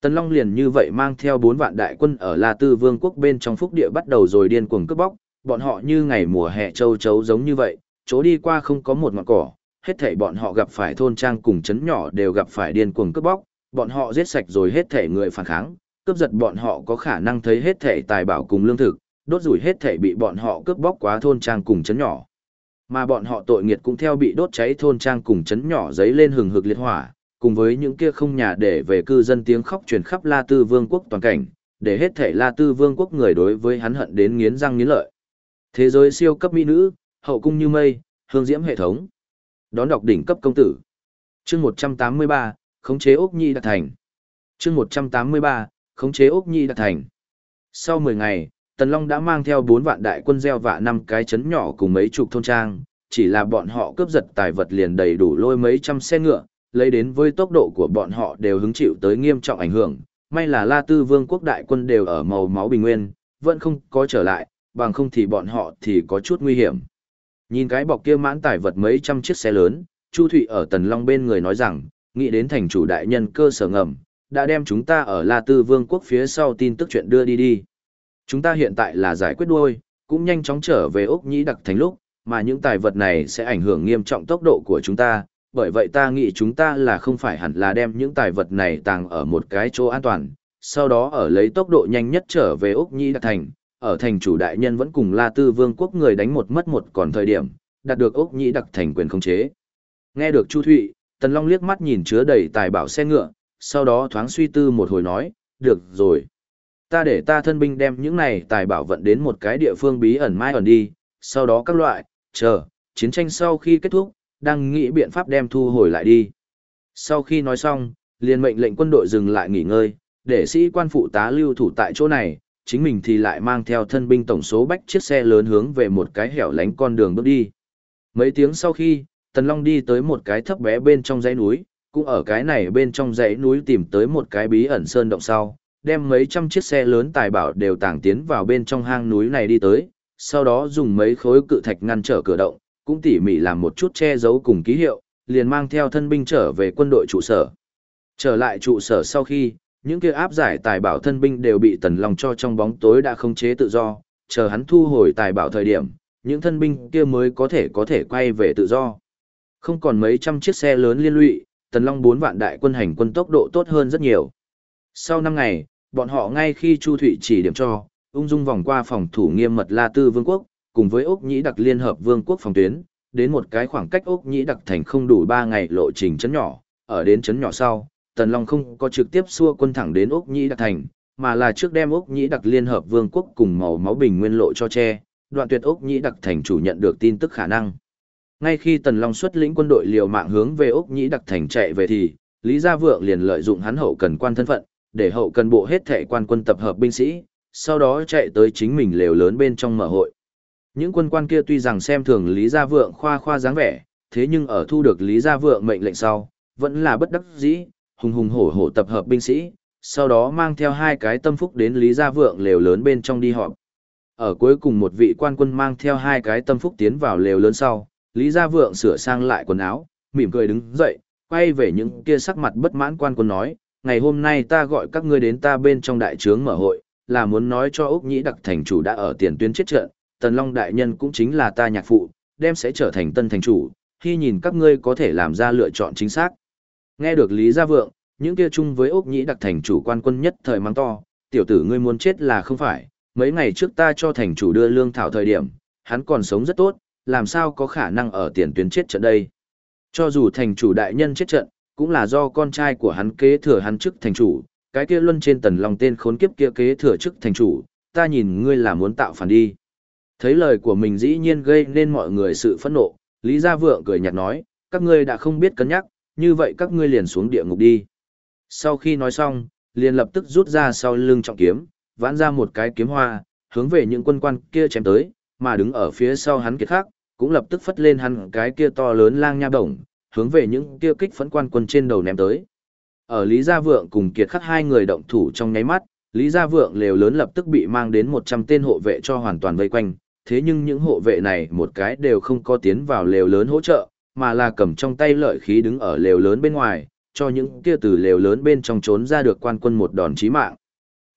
Tần Long liền như vậy mang theo bốn vạn đại quân ở La Tư Vương quốc bên trong phúc địa bắt đầu rồi điên cuồng cướp bóc, bọn họ như ngày mùa hè châu chấu giống như vậy, chỗ đi qua không có một ngọn cỏ, hết thảy bọn họ gặp phải thôn trang cùng chấn nhỏ đều gặp phải điên cuồng cướp bóc, bọn họ giết sạch rồi hết thảy người phản kháng, cướp giật bọn họ có khả năng thấy hết thảy tài bảo cùng lương thực, đốt rủi hết thảy bị bọn họ cướp bóc quá thôn trang cùng chấn nhỏ. Mà bọn họ tội nghiệt cũng theo bị đốt cháy thôn trang cùng chấn nhỏ giấy lên hừng hực liệt hỏa, cùng với những kia không nhà để về cư dân tiếng khóc truyền khắp La Tư Vương quốc toàn cảnh, để hết thể La Tư Vương quốc người đối với hắn hận đến nghiến răng nghiến lợi. Thế giới siêu cấp mỹ nữ, hậu cung như mây, hương diễm hệ thống. Đón đọc đỉnh cấp công tử. Chương 183, khống chế ốc nhi đạt thành. Chương 183, khống chế ốc nhi đạt Thành. Sau 10 ngày, Tần Long đã mang theo 4 vạn đại quân gieo vạ năm cái chấn nhỏ cùng mấy chục thôn trang, chỉ là bọn họ cướp giật tài vật liền đầy đủ lôi mấy trăm xe ngựa, lấy đến với tốc độ của bọn họ đều hứng chịu tới nghiêm trọng ảnh hưởng. May là La Tư Vương quốc đại quân đều ở màu máu bình nguyên, vẫn không có trở lại, bằng không thì bọn họ thì có chút nguy hiểm. Nhìn cái bọc kia mãn tải vật mấy trăm chiếc xe lớn, Chu Thụy ở Tần Long bên người nói rằng, nghĩ đến thành chủ đại nhân cơ sở ngầm, đã đem chúng ta ở La Tư Vương quốc phía sau tin tức chuyện đưa đi đi. Chúng ta hiện tại là giải quyết đuôi, cũng nhanh chóng trở về ốc Nhĩ Đặc Thành lúc, mà những tài vật này sẽ ảnh hưởng nghiêm trọng tốc độ của chúng ta, bởi vậy ta nghĩ chúng ta là không phải hẳn là đem những tài vật này tàng ở một cái chỗ an toàn, sau đó ở lấy tốc độ nhanh nhất trở về ốc Nhĩ Đặc Thành, ở thành chủ đại nhân vẫn cùng La Tư Vương quốc người đánh một mất một còn thời điểm, đạt được ốc Nhĩ Đặc Thành quyền khống chế. Nghe được Chu Thụy, Tần Long liếc mắt nhìn chứa đầy tài bảo xe ngựa, sau đó thoáng suy tư một hồi nói, được rồi. Ta để ta thân binh đem những này tài bảo vận đến một cái địa phương bí ẩn mai ẩn đi, sau đó các loại, chờ, chiến tranh sau khi kết thúc, đang nghĩ biện pháp đem thu hồi lại đi. Sau khi nói xong, liền mệnh lệnh quân đội dừng lại nghỉ ngơi, để sĩ quan phụ tá lưu thủ tại chỗ này, chính mình thì lại mang theo thân binh tổng số bách chiếc xe lớn hướng về một cái hẻo lánh con đường bước đi. Mấy tiếng sau khi, Tần Long đi tới một cái thấp bé bên trong dãy núi, cũng ở cái này bên trong dãy núi tìm tới một cái bí ẩn sơn động sau, đem mấy trăm chiếc xe lớn tài bảo đều tàng tiến vào bên trong hang núi này đi tới, sau đó dùng mấy khối cự thạch ngăn trở cửa động, cũng tỉ mỉ làm một chút che giấu cùng ký hiệu, liền mang theo thân binh trở về quân đội trụ sở. Trở lại trụ sở sau khi, những kia áp giải tài bảo thân binh đều bị Tần Long cho trong bóng tối đã không chế tự do, chờ hắn thu hồi tài bảo thời điểm, những thân binh kia mới có thể có thể quay về tự do. Không còn mấy trăm chiếc xe lớn liên lụy, Tần Long bốn vạn đại quân hành quân tốc độ tốt hơn rất nhiều. Sau năm ngày, bọn họ ngay khi Chu Thụy chỉ điểm cho, ung dung vòng qua phòng thủ nghiêm mật La Tư Vương quốc, cùng với Úc Nhĩ Đặc Liên Hợp Vương quốc phòng tuyến, đến một cái khoảng cách Úc Nhĩ Đặc thành không đủ 3 ngày lộ trình chấn nhỏ, ở đến chấn nhỏ sau, Tần Long không có trực tiếp xua quân thẳng đến Úc Nhĩ Đặc thành, mà là trước đem Úc Nhĩ Đặc Liên Hợp Vương quốc cùng màu máu bình nguyên lộ cho che, đoạn tuyệt Úc Nhĩ Đặc thành chủ nhận được tin tức khả năng. Ngay khi Tần Long xuất lĩnh quân đội liều mạng hướng về Úc Nhĩ Đặc thành chạy về thì, Lý Gia Vượng liền lợi dụng hắn hậu cần quan thân phận, để hậu cần bộ hết thệ quan quân tập hợp binh sĩ, sau đó chạy tới chính mình lều lớn bên trong mở hội. Những quân quan kia tuy rằng xem thường Lý Gia Vượng khoa khoa dáng vẻ, thế nhưng ở thu được Lý Gia Vượng mệnh lệnh sau, vẫn là bất đắc dĩ, hùng hùng hổ hổ tập hợp binh sĩ, sau đó mang theo hai cái tâm phúc đến Lý Gia Vượng lều lớn bên trong đi họp. Ở cuối cùng một vị quan quân mang theo hai cái tâm phúc tiến vào lều lớn sau, Lý Gia Vượng sửa sang lại quần áo, mỉm cười đứng dậy, quay về những kia sắc mặt bất mãn quan quân nói, ngày hôm nay ta gọi các ngươi đến ta bên trong đại trướng mở hội, là muốn nói cho Úc Nhĩ Đặc thành chủ đã ở tiền tuyến chết trận, Tần Long đại nhân cũng chính là ta nhạc phụ, đem sẽ trở thành tân thành chủ, khi nhìn các ngươi có thể làm ra lựa chọn chính xác. Nghe được Lý Gia Vượng, những kia chung với Úc Nhĩ Đặc thành chủ quan quân nhất thời mang to, tiểu tử ngươi muốn chết là không phải, mấy ngày trước ta cho thành chủ đưa lương thảo thời điểm, hắn còn sống rất tốt, làm sao có khả năng ở tiền tuyến chết trận đây. Cho dù thành chủ đại nhân chết trận, cũng là do con trai của hắn kế thừa hắn chức thành chủ, cái kia luân trên tần lòng tên khốn kiếp kia kế thừa chức thành chủ, ta nhìn ngươi là muốn tạo phản đi. Thấy lời của mình dĩ nhiên gây nên mọi người sự phẫn nộ, Lý Gia Vượng cười nhạt nói, các ngươi đã không biết cân nhắc, như vậy các ngươi liền xuống địa ngục đi. Sau khi nói xong, liền lập tức rút ra sau lưng trọng kiếm, vãn ra một cái kiếm hoa, hướng về những quân quan kia chém tới, mà đứng ở phía sau hắn kiệt khác, cũng lập tức phất lên hắn cái kia to lớn lang nha đồng, hướng về những kia kích phấn quan quân trên đầu ném tới. Ở Lý Gia Vượng cùng kiệt khắc hai người động thủ trong nháy mắt, Lý Gia Vượng lều lớn lập tức bị mang đến 100 tên hộ vệ cho hoàn toàn vây quanh, thế nhưng những hộ vệ này một cái đều không có tiến vào lều lớn hỗ trợ, mà là cầm trong tay lợi khí đứng ở lều lớn bên ngoài, cho những kia từ lều lớn bên trong trốn ra được quan quân một đòn chí mạng.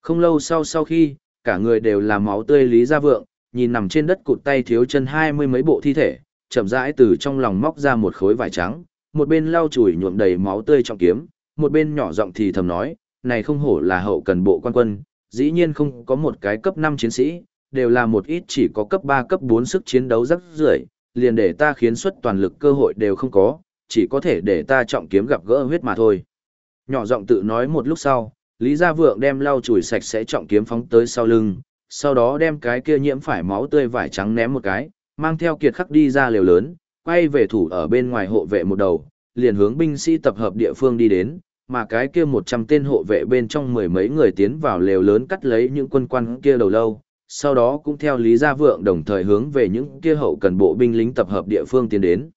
Không lâu sau sau khi, cả người đều là máu tươi Lý Gia Vượng, nhìn nằm trên đất cụt tay thiếu chân hai mươi mấy bộ thi thể, chậm rãi từ trong lòng móc ra một khối vải trắng, một bên lau chùi nhuộm đầy máu tươi trong kiếm, một bên nhỏ giọng thì thầm nói, này không hổ là hậu cần bộ quan quân, dĩ nhiên không có một cái cấp 5 chiến sĩ, đều là một ít chỉ có cấp 3 cấp 4 sức chiến đấu rất rưởi, liền để ta khiến xuất toàn lực cơ hội đều không có, chỉ có thể để ta trọng kiếm gặp gỡ huyết mà thôi. Nhỏ giọng tự nói một lúc sau, Lý Gia Vượng đem lau chùi sạch sẽ trọng kiếm phóng tới sau lưng, sau đó đem cái kia nhiễm phải máu tươi vải trắng ném một cái, mang theo kiệt khắc đi ra lều lớn, quay về thủ ở bên ngoài hộ vệ một đầu, liền hướng binh sĩ tập hợp địa phương đi đến, mà cái kia 100 tên hộ vệ bên trong mười mấy người tiến vào lều lớn cắt lấy những quân quan kia đầu lâu, sau đó cũng theo Lý Gia Vượng đồng thời hướng về những kia hậu cần bộ binh lính tập hợp địa phương tiến đến.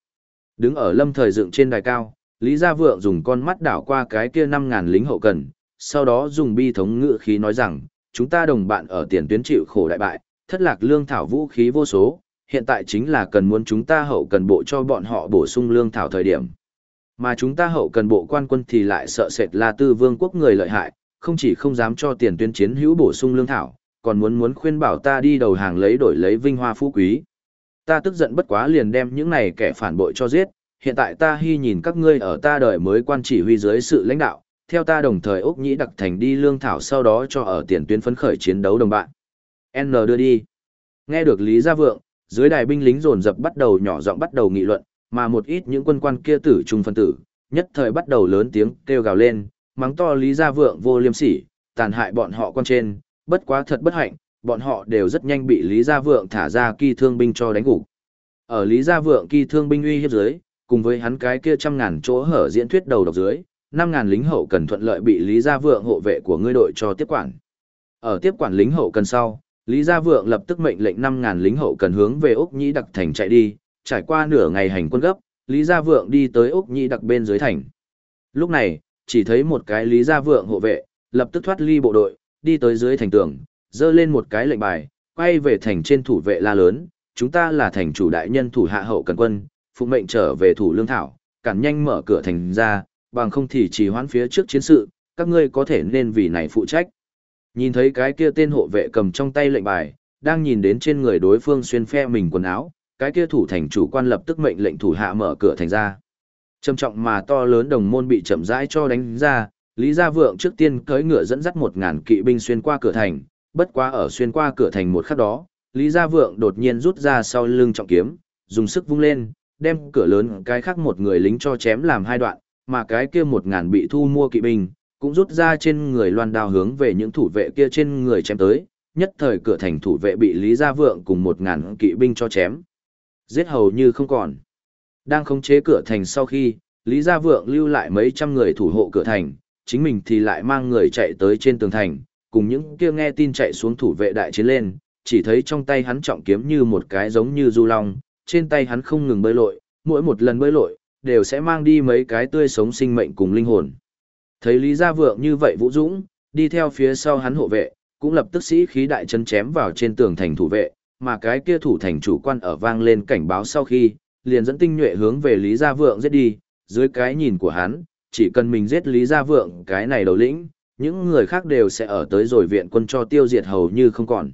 Đứng ở lâm thời dựng trên đài cao, Lý Gia Vượng dùng con mắt đảo qua cái kia 5.000 lính hậu cần, sau đó dùng bi thống ngựa khí nói rằng, chúng ta đồng bạn ở tiền tuyến chịu khổ đại bại, thất lạc lương thảo vũ khí vô số, hiện tại chính là cần muốn chúng ta hậu cần bộ cho bọn họ bổ sung lương thảo thời điểm. Mà chúng ta hậu cần bộ quan quân thì lại sợ sệt là tư vương quốc người lợi hại, không chỉ không dám cho tiền tuyên chiến hữu bổ sung lương thảo, còn muốn muốn khuyên bảo ta đi đầu hàng lấy đổi lấy vinh hoa phú quý. Ta tức giận bất quá liền đem những này kẻ phản bội cho giết, hiện tại ta hy nhìn các ngươi ở ta đời mới quan chỉ huy dưới sự lãnh đạo, theo ta đồng thời ốc nhĩ đặc thành đi lương thảo sau đó cho ở tiền tuyến phấn khởi chiến đấu đồng bạn. N đưa đi. Nghe được Lý Gia Vượng, dưới đài binh lính dồn dập bắt đầu nhỏ giọng bắt đầu nghị luận, mà một ít những quân quan kia tử trung phân tử, nhất thời bắt đầu lớn tiếng kêu gào lên, mắng to Lý Gia Vượng vô liêm sỉ, tàn hại bọn họ quan trên, bất quá thật bất hạnh, bọn họ đều rất nhanh bị Lý Gia Vượng thả ra kỳ thương binh cho đánh gục. Ở Lý Gia Vượng kỳ thương binh uy hiếp dưới, cùng với hắn cái kia trăm ngàn chỗ hở diễn thuyết đầu độc dưới, năm ngàn lính hậu cần thuận lợi bị Lý Gia Vượng hộ vệ của ngươi đội cho tiếp quản. Ở tiếp quản lính hậu cần sau, Lý Gia Vượng lập tức mệnh lệnh năm ngàn lính hậu cần hướng về Úc Nhĩ Đặc thành chạy đi, trải qua nửa ngày hành quân gấp, Lý Gia Vượng đi tới Úc Nhĩ Đặc bên dưới thành. Lúc này, chỉ thấy một cái Lý Gia Vượng hộ vệ, lập tức thoát ly bộ đội, đi tới dưới thành tường, dơ lên một cái lệnh bài, quay về thành trên thủ vệ la lớn, chúng ta là thành chủ đại nhân thủ hạ hậu cần quân, phụ mệnh trở về thủ lương thảo, cản nhanh mở cửa thành ra, bằng không thì chỉ hoãn phía trước chiến sự, các ngươi có thể nên vì này phụ trách. Nhìn thấy cái kia tên hộ vệ cầm trong tay lệnh bài, đang nhìn đến trên người đối phương xuyên phe mình quần áo, cái kia thủ thành chủ quan lập tức mệnh lệnh thủ hạ mở cửa thành ra. Trầm trọng mà to lớn đồng môn bị chậm rãi cho đánh ra, Lý Gia Vượng trước tiên cưỡi ngựa dẫn dắt một ngàn kỵ binh xuyên qua cửa thành, bất quá ở xuyên qua cửa thành một khắc đó, Lý Gia Vượng đột nhiên rút ra sau lưng trọng kiếm, dùng sức vung lên, đem cửa lớn cái khác một người lính cho chém làm hai đoạn, mà cái kia một ngàn bị thu mua kỵ binh, cũng rút ra trên người loan đao hướng về những thủ vệ kia trên người chém tới, nhất thời cửa thành thủ vệ bị Lý Gia Vượng cùng một ngàn kỵ binh cho chém. Giết hầu như không còn. Đang khống chế cửa thành sau khi, Lý Gia Vượng lưu lại mấy trăm người thủ hộ cửa thành, chính mình thì lại mang người chạy tới trên tường thành, cùng những kia nghe tin chạy xuống thủ vệ đại chiến lên, chỉ thấy trong tay hắn trọng kiếm như một cái giống như du long, trên tay hắn không ngừng bơi lội, mỗi một lần bơi lội, đều sẽ mang đi mấy cái tươi sống sinh mệnh cùng linh hồn. Thấy Lý Gia Vượng như vậy Vũ Dũng, đi theo phía sau hắn hộ vệ, cũng lập tức sĩ khí đại chân chém vào trên tường thành thủ vệ, mà cái kia thủ thành chủ quan ở vang lên cảnh báo sau khi, liền dẫn tinh nhuệ hướng về Lý Gia Vượng giết đi, dưới cái nhìn của hắn, chỉ cần mình giết Lý Gia Vượng cái này đầu lĩnh, những người khác đều sẽ ở tới rồi viện quân cho tiêu diệt hầu như không còn.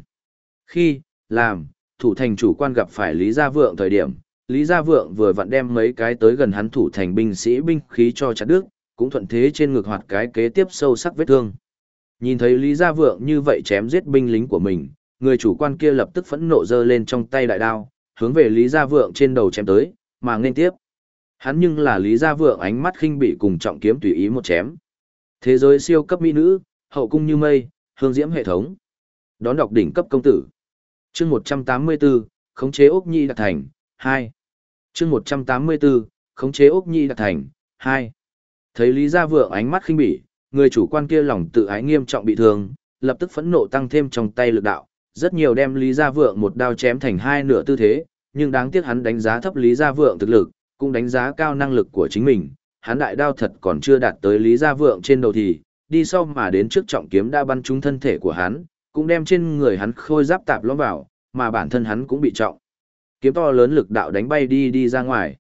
Khi, làm, thủ thành chủ quan gặp phải Lý Gia Vượng thời điểm, Lý Gia Vượng vừa vặn đem mấy cái tới gần hắn thủ thành binh sĩ binh khí cho chặt đứt, cũng thuận thế trên ngực hoạt cái kế tiếp sâu sắc vết thương. Nhìn thấy Lý Gia Vượng như vậy chém giết binh lính của mình, người chủ quan kia lập tức phẫn nộ giơ lên trong tay đại đao, hướng về Lý Gia Vượng trên đầu chém tới, mà nên tiếp. Hắn nhưng là Lý Gia Vượng ánh mắt khinh bị cùng trọng kiếm tùy ý một chém. Thế giới siêu cấp mỹ nữ, hậu cung như mây, hương diễm hệ thống. Đón đọc đỉnh cấp công tử. Chương 184, khống chế ốc nhi đạt thành, 2. Chương 184, khống chế ốc nhi đạt thành, 2. Thấy Lý Gia Vượng ánh mắt khinh bỉ, người chủ quan kia lòng tự ái nghiêm trọng bị thương, lập tức phẫn nộ tăng thêm trong tay lực đạo, rất nhiều đem Lý Gia Vượng một đao chém thành hai nửa tư thế, nhưng đáng tiếc hắn đánh giá thấp Lý Gia Vượng thực lực, cũng đánh giá cao năng lực của chính mình, hắn đại đao thật còn chưa đạt tới Lý Gia Vượng trên đầu thì, đi sau mà đến trước trọng kiếm đã bắn trúng thân thể của hắn, cũng đem trên người hắn khôi giáp tạp lõm vào, mà bản thân hắn cũng bị trọng. Kiếm to lớn lực đạo đánh bay đi đi ra ngoài.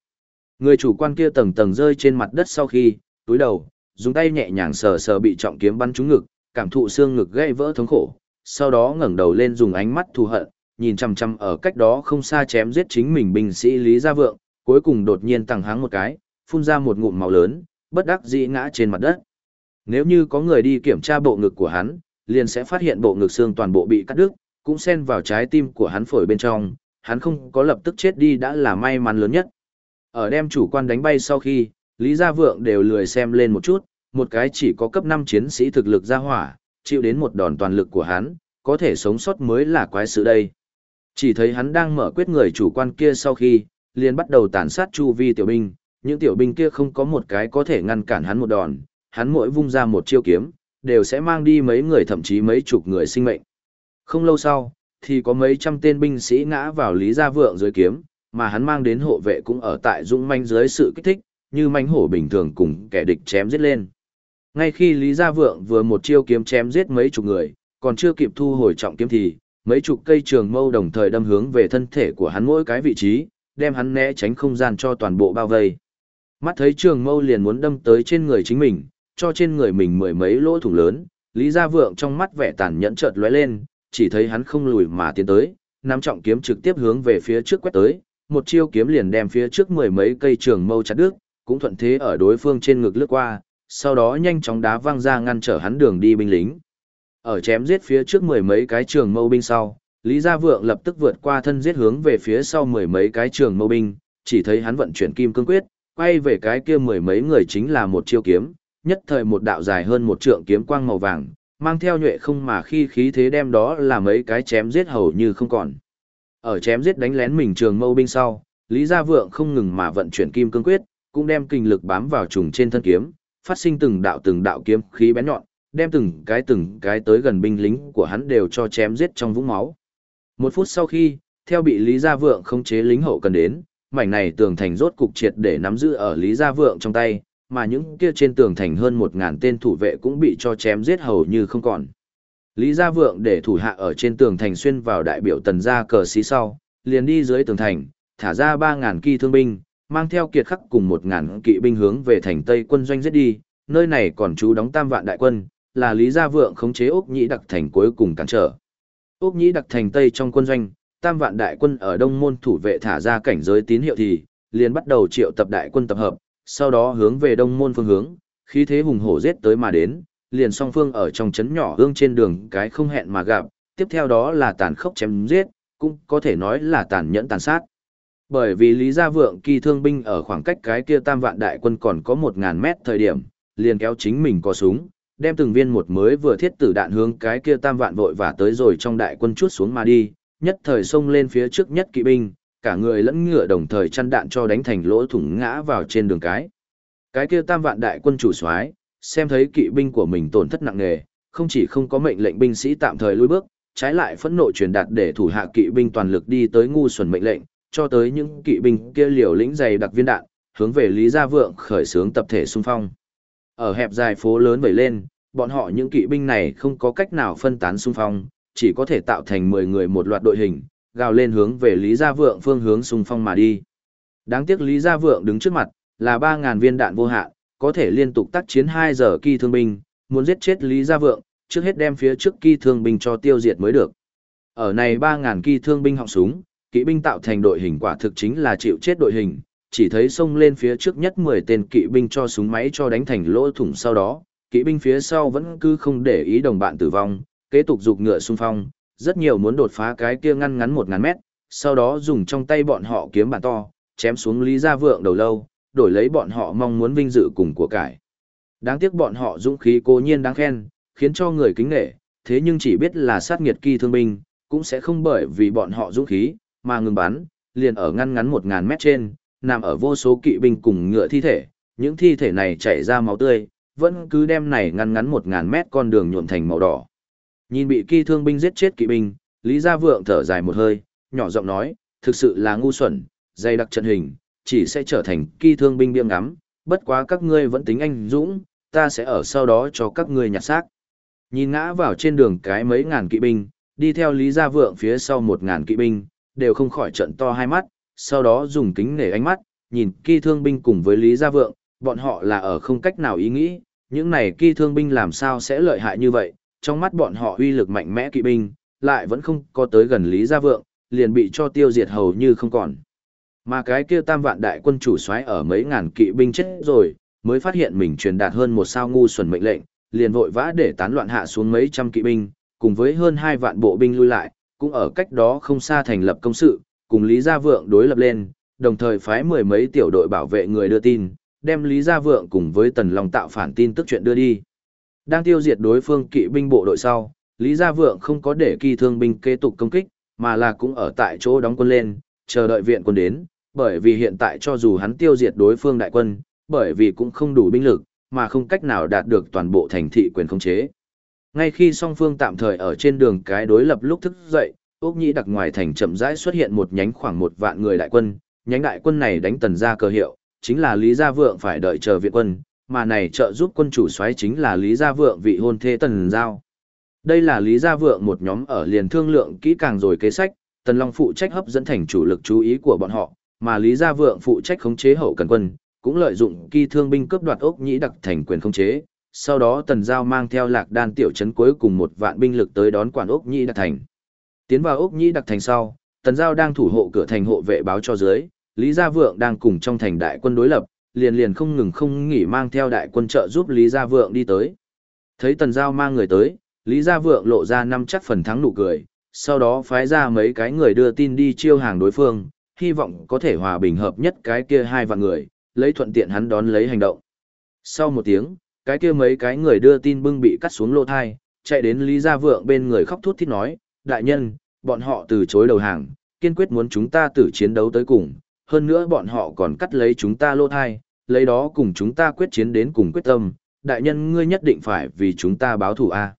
Người chủ quan kia tầng tầng rơi trên mặt đất sau khi, túi đầu, dùng tay nhẹ nhàng sờ sờ bị trọng kiếm bắn trúng ngực, cảm thụ xương ngực gãy vỡ thống khổ, sau đó ngẩng đầu lên dùng ánh mắt thù hận, nhìn chằm chằm ở cách đó không xa chém giết chính mình binh sĩ Lý Gia Vượng, cuối cùng đột nhiên tăng háng một cái, phun ra một ngụm máu lớn, bất đắc dĩ ngã trên mặt đất. Nếu như có người đi kiểm tra bộ ngực của hắn, liền sẽ phát hiện bộ ngực xương toàn bộ bị cắt đứt, cũng xen vào trái tim của hắn phổi bên trong, hắn không có lập tức chết đi đã là may mắn lớn nhất. Ở đem chủ quan đánh bay sau khi, Lý Gia Vượng đều lười xem lên một chút, một cái chỉ có cấp 5 chiến sĩ thực lực ra hỏa, chịu đến một đòn toàn lực của hắn, có thể sống sót mới là quái sự đây. Chỉ thấy hắn đang mở quyết người chủ quan kia sau khi, liền bắt đầu tàn sát chu vi tiểu binh, những tiểu binh kia không có một cái có thể ngăn cản hắn một đòn, hắn mỗi vung ra một chiêu kiếm, đều sẽ mang đi mấy người thậm chí mấy chục người sinh mệnh. Không lâu sau, thì có mấy trăm tên binh sĩ ngã vào Lý Gia Vượng dưới kiếm, mà hắn mang đến hộ vệ cũng ở tại dũng manh dưới sự kích thích, như manh hổ bình thường cùng kẻ địch chém giết lên. Ngay khi Lý Gia Vượng vừa một chiêu kiếm chém giết mấy chục người, còn chưa kịp thu hồi trọng kiếm thì, mấy chục cây trường mâu đồng thời đâm hướng về thân thể của hắn mỗi cái vị trí, đem hắn né tránh không gian cho toàn bộ bao vây. Mắt thấy trường mâu liền muốn đâm tới trên người chính mình, cho trên người mình mười mấy lỗ thủng lớn, Lý Gia Vượng trong mắt vẻ tàn nhẫn chợt lóe lên, chỉ thấy hắn không lùi mà tiến tới, nắm trọng kiếm trực tiếp hướng về phía trước quét tới, một chiêu kiếm liền đem phía trước mười mấy cây trường mâu chặt đứt, cũng thuận thế ở đối phương trên ngực lướt qua, sau đó nhanh chóng đá văng ra ngăn trở hắn đường đi binh lính. Ở chém giết phía trước mười mấy cái trường mâu binh sau, Lý Gia Vượng lập tức vượt qua thân giết hướng về phía sau mười mấy cái trường mâu binh, chỉ thấy hắn vận chuyển kim cương quyết, quay về cái kia mười mấy người chính là một chiêu kiếm, nhất thời một đạo dài hơn một trượng kiếm quang màu vàng, mang theo nhuệ không mà khi khí thế đem đó là mấy cái chém giết hầu như không còn. Ở chém giết đánh lén mình trường mâu binh sau, Lý Gia Vượng không ngừng mà vận chuyển kim cương quyết, cũng đem kinh lực bám vào trùng trên thân kiếm, phát sinh từng đạo từng đạo kiếm khí bén nhọn, đem từng cái từng cái tới gần binh lính của hắn đều cho chém giết trong vũng máu. Một phút sau khi, theo bị Lý Gia Vượng không chế lính hậu cần đến, mảnh này tường thành rốt cục triệt để nắm giữ ở Lý Gia Vượng trong tay, mà những kia trên tường thành hơn một ngàn tên thủ vệ cũng bị cho chém giết hầu như không còn. Lý Gia Vượng để thủ hạ ở trên tường thành xuyên vào đại biểu tần gia cờ xí sau, liền đi dưới tường thành, thả ra ba ngàn kỳ thương binh, mang theo kiệt khắc cùng một ngàn kỵ binh hướng về thành Tây quân doanh giết đi, nơi này còn trú đóng tam vạn đại quân, là Lý Gia Vượng khống chế Úc Nhĩ Đặc Thành cuối cùng cản trở. Úc Nhĩ Đặc Thành Tây trong quân doanh, tam vạn đại quân ở đông môn thủ vệ thả ra cảnh giới tín hiệu thì, liền bắt đầu triệu tập đại quân tập hợp, sau đó hướng về đông môn phương hướng, khí thế hùng hổ giết tới mà đến, liền song phương ở trong chấn nhỏ hương trên đường cái không hẹn mà gặp, tiếp theo đó là tàn khốc chém giết, cũng có thể nói là tàn nhẫn tàn sát. Bởi vì Lý Gia Vượng kỳ thương binh ở khoảng cách cái kia tam vạn đại quân còn có 1.000 mét thời điểm, liền kéo chính mình có súng, đem từng viên một mới vừa thiết tử đạn hướng cái kia tam vạn vội và tới rồi trong đại quân chuốt xuống mà đi, nhất thời xông lên phía trước nhất kỵ binh, cả người lẫn ngựa đồng thời chăn đạn cho đánh thành lỗ thủng ngã vào trên đường cái. Cái kia tam vạn đại quân chủ soái, xem thấy kỵ binh của mình tổn thất nặng nề, không chỉ không có mệnh lệnh binh sĩ tạm thời lùi bước, trái lại phẫn nộ truyền đạt để thủ hạ kỵ binh toàn lực đi tới ngu xuẩn mệnh lệnh, cho tới những kỵ binh kia liều lĩnh dày đặc viên đạn, hướng về Lý Gia Vượng khởi xướng tập thể xung phong. Ở hẹp dài phố lớn vẩy lên, bọn họ những kỵ binh này không có cách nào phân tán xung phong, chỉ có thể tạo thành 10 người một loạt đội hình, gào lên hướng về Lý Gia Vượng phương hướng xung phong mà đi. Đáng tiếc Lý Gia Vượng đứng trước mặt, là 3.000 viên đạn vô hạn, có thể liên tục tác chiến 2 giờ kỳ thương binh, muốn giết chết Lý Gia Vượng, trước hết đem phía trước kỳ thương binh cho tiêu diệt mới được. Ở này 3.000 kỳ thương binh họng súng, kỵ binh tạo thành đội hình quả thực chính là chịu chết đội hình, chỉ thấy xông lên phía trước nhất 10 tên kỵ binh cho súng máy cho đánh thành lỗ thủng sau đó, kỵ binh phía sau vẫn cứ không để ý đồng bạn tử vong, kế tục dục ngựa xung phong, rất nhiều muốn đột phá cái kia ngăn ngắn 1000 mét, sau đó dùng trong tay bọn họ kiếm bản to, chém xuống Lý Gia Vượng đầu lâu, đổi lấy bọn họ mong muốn vinh dự cùng của cải. Đáng tiếc bọn họ dũng khí cố nhiên đáng khen, khiến cho người kính nể, thế nhưng chỉ biết là sát nghiệt kỳ thương binh, cũng sẽ không bởi vì bọn họ dũng khí, mà ngừng bắn, liền ở ngăn ngắn 1000 mét trên, nằm ở vô số kỵ binh cùng ngựa thi thể, những thi thể này chảy ra máu tươi, vẫn cứ đem này ngăn ngắn 1000 mét con đường nhuộm thành màu đỏ. Nhìn bị kỳ thương binh giết chết kỵ binh, Lý Gia Vượng thở dài một hơi, nhỏ giọng nói, thực sự là ngu xuẩn, dây đặc trận hình, chỉ sẽ trở thành kỳ thương binh biêm ngắm, bất quá các ngươi vẫn tính anh dũng, ta sẽ ở sau đó cho các ngươi nhặt xác. Nhìn ngã vào trên đường cái mấy ngàn kỵ binh, đi theo Lý Gia Vượng phía sau một ngàn kỵ binh, đều không khỏi trận to hai mắt, sau đó dùng kính nể ánh mắt, nhìn kỳ thương binh cùng với Lý Gia Vượng, bọn họ là ở không cách nào ý nghĩ, những này kỳ thương binh làm sao sẽ lợi hại như vậy, trong mắt bọn họ uy lực mạnh mẽ kỵ binh, lại vẫn không có tới gần Lý Gia Vượng, liền bị cho tiêu diệt hầu như không còn. Mà cái kia tam vạn đại quân chủ soái ở mấy ngàn kỵ binh chết rồi, mới phát hiện mình truyền đạt hơn một sao ngu xuẩn mệnh lệnh, liền vội vã để tán loạn hạ xuống mấy trăm kỵ binh, cùng với hơn hai vạn bộ binh lui lại, cũng ở cách đó không xa thành lập công sự, cùng Lý Gia Vượng đối lập lên, đồng thời phái mười mấy tiểu đội bảo vệ người đưa tin, đem Lý Gia Vượng cùng với Tần Long tạo phản tin tức chuyện đưa đi. Đang tiêu diệt đối phương kỵ binh bộ đội sau, Lý Gia Vượng không có để kỳ thương binh kế tục công kích, mà là cũng ở tại chỗ đóng quân lên, chờ đợi viện quân đến, bởi vì hiện tại cho dù hắn tiêu diệt đối phương đại quân, bởi vì cũng không đủ binh lực, mà không cách nào đạt được toàn bộ thành thị quyền khống chế. Ngay khi song phương tạm thời ở trên đường cái đối lập lúc thức dậy, Úc Nhĩ đặc ngoài thành chậm rãi xuất hiện một nhánh khoảng một vạn người đại quân, nhánh đại quân này đánh tần gia cơ hiệu, chính là Lý Gia Vượng phải đợi chờ viện quân, mà này trợ giúp quân chủ soái chính là Lý Gia Vượng vị hôn thê Tần Giao. Đây là Lý Gia Vượng một nhóm ở liền thương lượng kỹ càng rồi kế sách, Tần Long phụ trách hấp dẫn thành chủ lực chú ý của bọn họ, mà Lý Gia Vượng phụ trách khống chế hậu cần quân, cũng lợi dụng kỳ thương binh cướp đoạt ốc nhĩ đặc thành quyền khống chế. Sau đó Tần Giao mang theo lạc đan tiểu trấn cuối cùng một vạn binh lực tới đón quản ốc nhĩ đặc thành. Tiến vào ốc nhĩ đặc thành sau, Tần Giao đang thủ hộ cửa thành hộ vệ báo cho dưới, Lý Gia Vượng đang cùng trong thành đại quân đối lập, liền liền không ngừng không nghỉ mang theo đại quân trợ giúp Lý Gia Vượng đi tới. Thấy Tần Giao mang người tới, Lý Gia Vượng lộ ra năm chắc phần thắng nụ cười, sau đó phái ra mấy cái người đưa tin đi chiêu hàng đối phương, hy vọng có thể hòa bình hợp nhất cái kia hai vạn người, lấy thuận tiện hắn đón lấy hành động. Sau một tiếng, cái kia mấy cái người đưa tin bưng bị cắt xuống lô thai, chạy đến Lý Gia Vượng bên người khóc thút thít nói, đại nhân, bọn họ từ chối đầu hàng, kiên quyết muốn chúng ta tử chiến đấu tới cùng, hơn nữa bọn họ còn cắt lấy chúng ta lô thai, lấy đó cùng chúng ta quyết chiến đến cùng quyết tâm, đại nhân ngươi nhất định phải vì chúng ta báo thù a.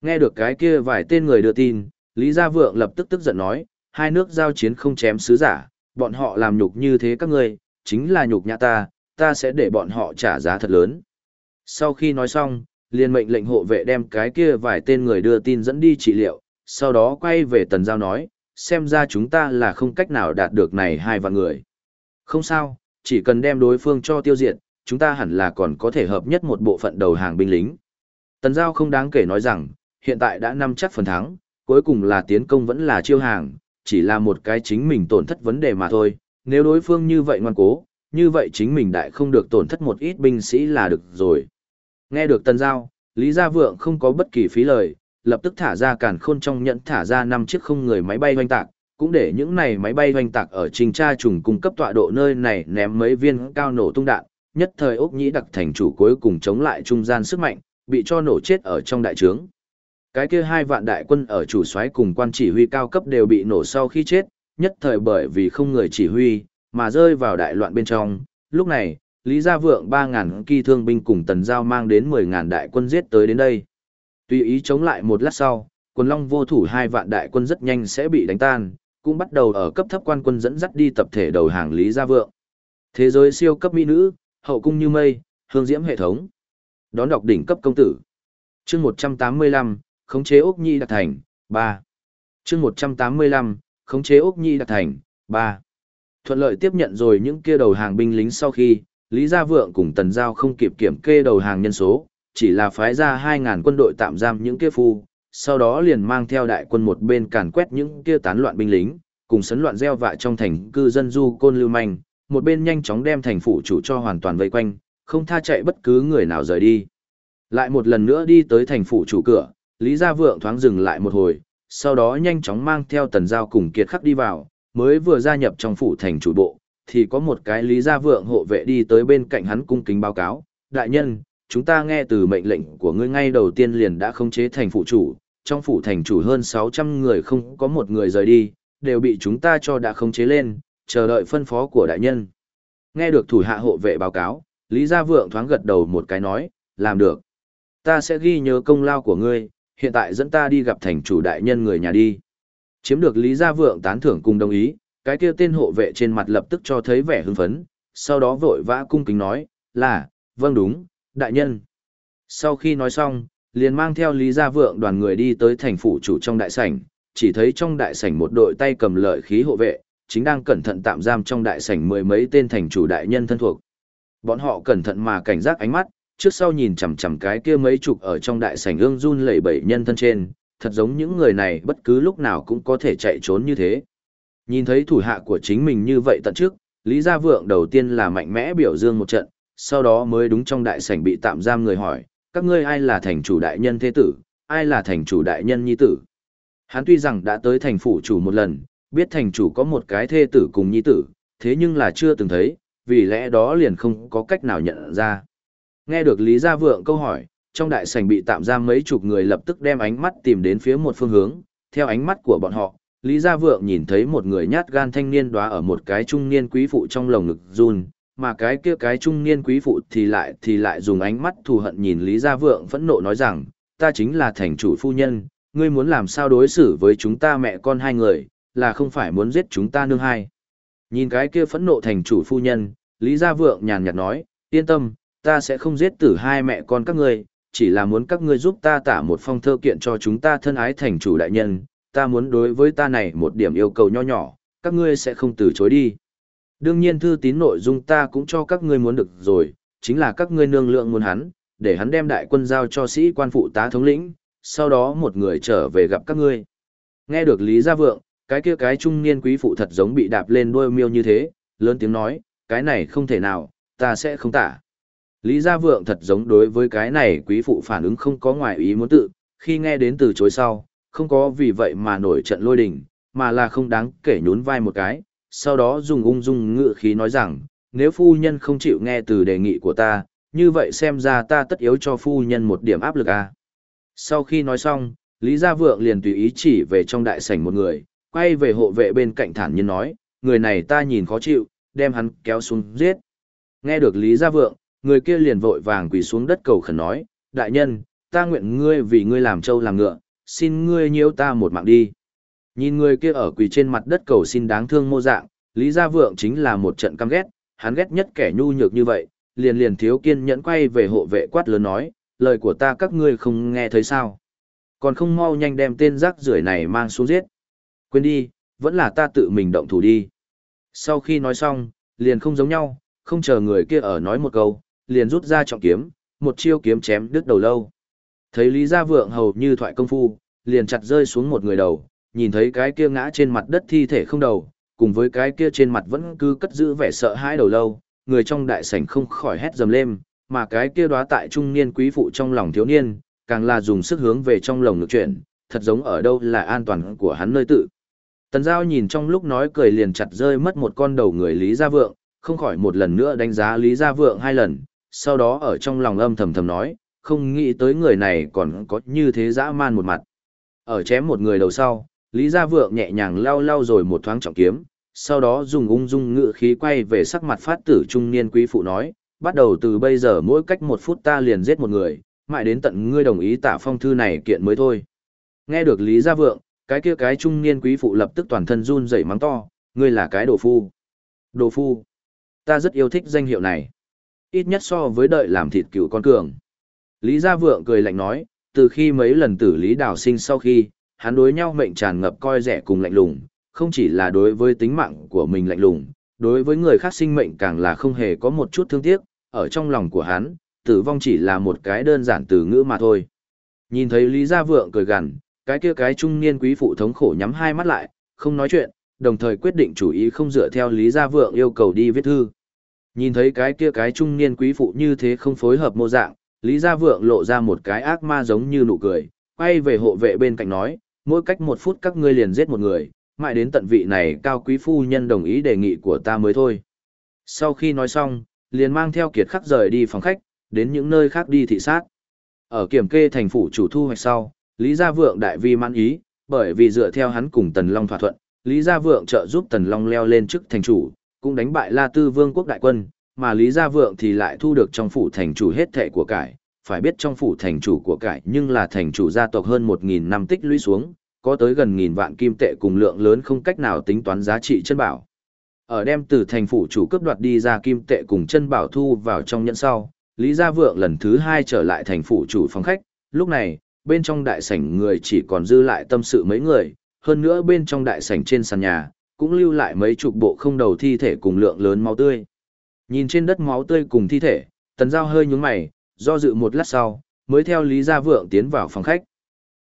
Nghe được cái kia vài tên người đưa tin, Lý Gia Vượng lập tức tức giận nói, hai nước giao chiến không chém sứ giả, bọn họ làm nhục như thế các ngươi, chính là nhục nhã ta, ta sẽ để bọn họ trả giá thật lớn. Sau khi nói xong, liền mệnh lệnh hộ vệ đem cái kia vài tên người đưa tin dẫn đi trị liệu, sau đó quay về tần giao nói, xem ra chúng ta là không cách nào đạt được này hai vạn người. Không sao, chỉ cần đem đối phương cho tiêu diệt, chúng ta hẳn là còn có thể hợp nhất một bộ phận đầu hàng binh lính. Tần giao không đáng kể nói rằng, hiện tại đã nắm chắc phần thắng, cuối cùng là tiến công vẫn là chiêu hàng, chỉ là một cái chính mình tổn thất vấn đề mà thôi, nếu đối phương như vậy ngoan cố, như vậy chính mình đại không được tổn thất một ít binh sĩ là được rồi. Nghe được tần giao, Lý Gia Vượng không có bất kỳ phí lời, lập tức thả ra cản khôn trong nhận thả ra năm chiếc không người máy bay hoành tạc, cũng để những này máy bay hoành tạc ở trình tra trùng cung cấp tọa độ nơi này ném mấy viên cao nổ tung đạn, nhất thời ốc nhĩ đặc thành chủ cuối cùng chống lại trung gian sức mạnh, bị cho nổ chết ở trong đại trướng. Cái kia hai vạn đại quân ở chủ soái cùng quan chỉ huy cao cấp đều bị nổ sau khi chết, nhất thời bởi vì không người chỉ huy, mà rơi vào đại loạn bên trong. Lúc này, Lý Gia Vượng 3.000 kỳ thương binh cùng Tần Giao mang đến 10.000 đại quân giết tới đến đây. Tùy ý chống lại một lát sau, quần long vô thủ hai vạn đại quân rất nhanh sẽ bị đánh tan, cũng bắt đầu ở cấp thấp quan quân dẫn dắt đi tập thể đầu hàng Lý Gia Vượng. Thế giới siêu cấp mỹ nữ, hậu cung như mây, hương diễm hệ thống. Đón đọc đỉnh cấp công tử. chương 185, khống chế Úc nhi đạt thành, 3. chương 185, khống chế Úc nhi đạt thành, 3. Thuận lợi tiếp nhận rồi những kia đầu hàng binh lính sau khi, Lý Gia Vượng cùng Tần Giao không kịp kiểm kê đầu hàng nhân số, chỉ là phái ra 2.000 quân đội tạm giam những kia phu, sau đó liền mang theo đại quân một bên càn quét những kia tán loạn binh lính, cùng sấn loạn gieo vạ trong thành cư dân du côn lưu manh, một bên nhanh chóng đem thành phủ chủ cho hoàn toàn vây quanh, không tha chạy bất cứ người nào rời đi. Lại một lần nữa đi tới thành phủ chủ cửa, Lý Gia Vượng thoáng dừng lại một hồi, sau đó nhanh chóng mang theo tần giao cùng kiệt khắc đi vào, mới vừa gia nhập trong phủ thành chủ bộ, thì có một cái Lý Gia Vượng hộ vệ đi tới bên cạnh hắn cung kính báo cáo, đại nhân, chúng ta nghe từ mệnh lệnh của ngươi ngay đầu tiên liền đã khống chế thành phụ chủ, trong phủ thành chủ hơn 600 người không có một người rời đi, đều bị chúng ta cho đã khống chế lên, chờ đợi phân phó của đại nhân. Nghe được thủ hạ hộ vệ báo cáo, Lý Gia Vượng thoáng gật đầu một cái nói, làm được. Ta sẽ ghi nhớ công lao của ngươi, hiện tại dẫn ta đi gặp thành chủ đại nhân người nhà đi. Chiếm được Lý Gia Vượng tán thưởng cùng đồng ý, cái kia tên hộ vệ trên mặt lập tức cho thấy vẻ hưng phấn, sau đó vội vã cung kính nói, là, vâng đúng, đại nhân. Sau khi nói xong, liền mang theo Lý Gia Vượng đoàn người đi tới thành phủ chủ trong đại sảnh, chỉ thấy trong đại sảnh một đội tay cầm lợi khí hộ vệ, chính đang cẩn thận tạm giam trong đại sảnh mười mấy tên thành chủ đại nhân thân thuộc. Bọn họ cẩn thận mà cảnh giác ánh mắt, trước sau nhìn chằm chằm cái kia mấy chục ở trong đại sảnh ương run lẩy bẩy nhân thân trên, thật giống những người này bất cứ lúc nào cũng có thể chạy trốn như thế. Nhìn thấy thủ hạ của chính mình như vậy tận trước, Lý Gia Vượng đầu tiên là mạnh mẽ biểu dương một trận, sau đó mới đúng trong đại sảnh bị tạm giam người hỏi, các ngươi ai là thành chủ đại nhân thế tử, ai là thành chủ đại nhân nhi tử. Hắn tuy rằng đã tới thành phủ chủ một lần, biết thành chủ có một cái thê tử cùng nhi tử, thế nhưng là chưa từng thấy, vì lẽ đó liền không có cách nào nhận ra. Nghe được Lý Gia Vượng câu hỏi, trong đại sảnh bị tạm giam mấy chục người lập tức đem ánh mắt tìm đến phía một phương hướng, theo ánh mắt của bọn họ, Lý Gia Vượng nhìn thấy một người nhát gan thanh niên đóa ở một cái trung niên quý phụ trong lồng ngực run, mà cái kia cái trung niên quý phụ thì lại thì lại dùng ánh mắt thù hận nhìn Lý Gia Vượng phẫn nộ nói rằng, ta chính là thành chủ phu nhân, ngươi muốn làm sao đối xử với chúng ta mẹ con hai người, là không phải muốn giết chúng ta nương hai. Nhìn cái kia phẫn nộ thành chủ phu nhân, Lý Gia Vượng nhàn nhạt nói, yên tâm, ta sẽ không giết tử hai mẹ con các ngươi, chỉ là muốn các ngươi giúp ta tả một phong thơ kiện cho chúng ta thân ái thành chủ đại nhân, ta muốn đối với ta này một điểm yêu cầu nho nhỏ, các ngươi sẽ không từ chối đi. Đương nhiên thư tín nội dung ta cũng cho các ngươi muốn được rồi, chính là các ngươi nương lượng muốn hắn, để hắn đem đại quân giao cho sĩ quan phụ tá thống lĩnh, sau đó một người trở về gặp các ngươi. Nghe được Lý Gia Vượng, cái kia cái trung niên quý phụ thật giống bị đạp lên đuôi miêu như thế, lớn tiếng nói, cái này không thể nào, ta sẽ không tả. Lý Gia Vượng thật giống đối với cái này quý phụ phản ứng không có ngoài ý muốn tự, khi nghe đến từ chối sau, không có vì vậy mà nổi trận lôi đình, mà là không đáng kể nhún vai một cái, sau đó dùng ung dung ngự khí nói rằng, nếu phu nhân không chịu nghe từ đề nghị của ta, như vậy xem ra ta tất yếu cho phu nhân một điểm áp lực à. Sau khi nói xong, Lý Gia Vượng liền tùy ý chỉ về trong đại sảnh một người, quay về hộ vệ bên cạnh thản nhiên nói, người này ta nhìn khó chịu, đem hắn kéo xuống giết. Nghe được Lý Gia Vượng, người kia liền vội vàng quỳ xuống đất cầu khẩn nói, đại nhân, ta nguyện ngươi vì ngươi làm trâu làm ngựa, xin ngươi nhiễu ta một mạng đi. Nhìn người kia ở quỳ trên mặt đất cầu xin đáng thương mô dạng, Lý Gia Vượng chính là một trận căm ghét, hắn ghét nhất kẻ nhu nhược như vậy, liền liền thiếu kiên nhẫn quay về hộ vệ quát lớn nói, lời của ta các ngươi không nghe thấy sao. Còn không mau nhanh đem tên rác rưởi này mang xuống giết. Quên đi, vẫn là ta tự mình động thủ đi. Sau khi nói xong, liền không giống nhau, không chờ người kia ở nói một câu, liền rút ra trọng kiếm, một chiêu kiếm chém đứt đầu lâu. Thấy Lý Gia Vượng hầu như thoại công phu, liền chặt rơi xuống một người đầu, nhìn thấy cái kia ngã trên mặt đất thi thể không đầu, cùng với cái kia trên mặt vẫn cứ cất giữ vẻ sợ hãi đầu lâu, người trong đại sảnh không khỏi hét dầm lên, mà cái kia đóa tại trung niên quý phụ trong lòng thiếu niên, càng là dùng sức hướng về trong lồng ngực chuyển, thật giống ở đâu là an toàn của hắn nơi tự. Tần Giao nhìn trong lúc nói cười liền chặt rơi mất một con đầu người Lý Gia Vượng, không khỏi một lần nữa đánh giá Lý Gia Vượng hai lần, sau đó ở trong lòng âm thầm thầm nói, không nghĩ tới người này còn có như thế dã man một mặt. Ở chém một người đầu sau, Lý Gia Vượng nhẹ nhàng lau lau rồi một thoáng trọng kiếm, sau đó dùng ung dung ngự khí quay về sắc mặt phát tử trung niên quý phụ nói, bắt đầu từ bây giờ mỗi cách một phút ta liền giết một người, mãi đến tận ngươi đồng ý tả phong thư này kiện mới thôi. Nghe được Lý Gia Vượng, cái kia cái trung niên quý phụ lập tức toàn thân run rẩy mắng to, ngươi là cái đồ phu. Đồ phu. Ta rất yêu thích danh hiệu này. Ít nhất so với đợi làm thịt cựu con cường. Lý Gia Vượng cười lạnh nói, từ khi mấy lần tử Lý Đào sinh sau khi, hắn đối nhau mệnh tràn ngập coi rẻ cùng lạnh lùng, không chỉ là đối với tính mạng của mình lạnh lùng, đối với người khác sinh mệnh càng là không hề có một chút thương tiếc, ở trong lòng của hắn, tử vong chỉ là một cái đơn giản từ ngữ mà thôi. Nhìn thấy Lý Gia Vượng cười gằn, cái kia cái trung niên quý phụ thống khổ nhắm hai mắt lại, không nói chuyện, đồng thời quyết định chủ ý không dựa theo Lý Gia Vượng yêu cầu đi viết thư. Nhìn thấy cái kia cái trung niên quý phụ như thế không phối hợp mô dạng, Lý Gia Vượng lộ ra một cái ác ma giống như nụ cười, quay về hộ vệ bên cạnh nói, mỗi cách một phút các ngươi liền giết một người, mãi đến tận vị này cao quý phu nhân đồng ý đề nghị của ta mới thôi. Sau khi nói xong, liền mang theo kiệt khắc rời đi phòng khách, đến những nơi khác đi thị sát. Ở kiểm kê thành phủ chủ thu hoạch sau, Lý Gia Vượng đại vi mãn ý, bởi vì dựa theo hắn cùng Tần Long thỏa thuận, Lý Gia Vượng trợ giúp Tần Long leo lên chức thành chủ, cũng đánh bại La Tư Vương quốc đại quân, mà Lý Gia Vượng thì lại thu được trong phủ thành chủ hết thẻ của cải, phải biết trong phủ thành chủ của cải nhưng là thành chủ gia tộc hơn 1.000 năm tích lũy xuống, có tới gần nghìn vạn kim tệ cùng lượng lớn không cách nào tính toán giá trị chân bảo. Ở đem từ thành phủ chủ cướp đoạt đi ra kim tệ cùng chân bảo thu vào trong nhẫn sau, Lý Gia Vượng lần thứ hai trở lại thành phủ chủ phòng khách, lúc này, bên trong đại sảnh người chỉ còn dư lại tâm sự mấy người, hơn nữa bên trong đại sảnh trên sàn nhà, cũng lưu lại mấy chục bộ không đầu thi thể cùng lượng lớn máu tươi. Nhìn trên đất máu tươi cùng thi thể, Tần Giao hơi nhúng mày, do dự một lát sau, mới theo Lý Gia Vượng tiến vào phòng khách.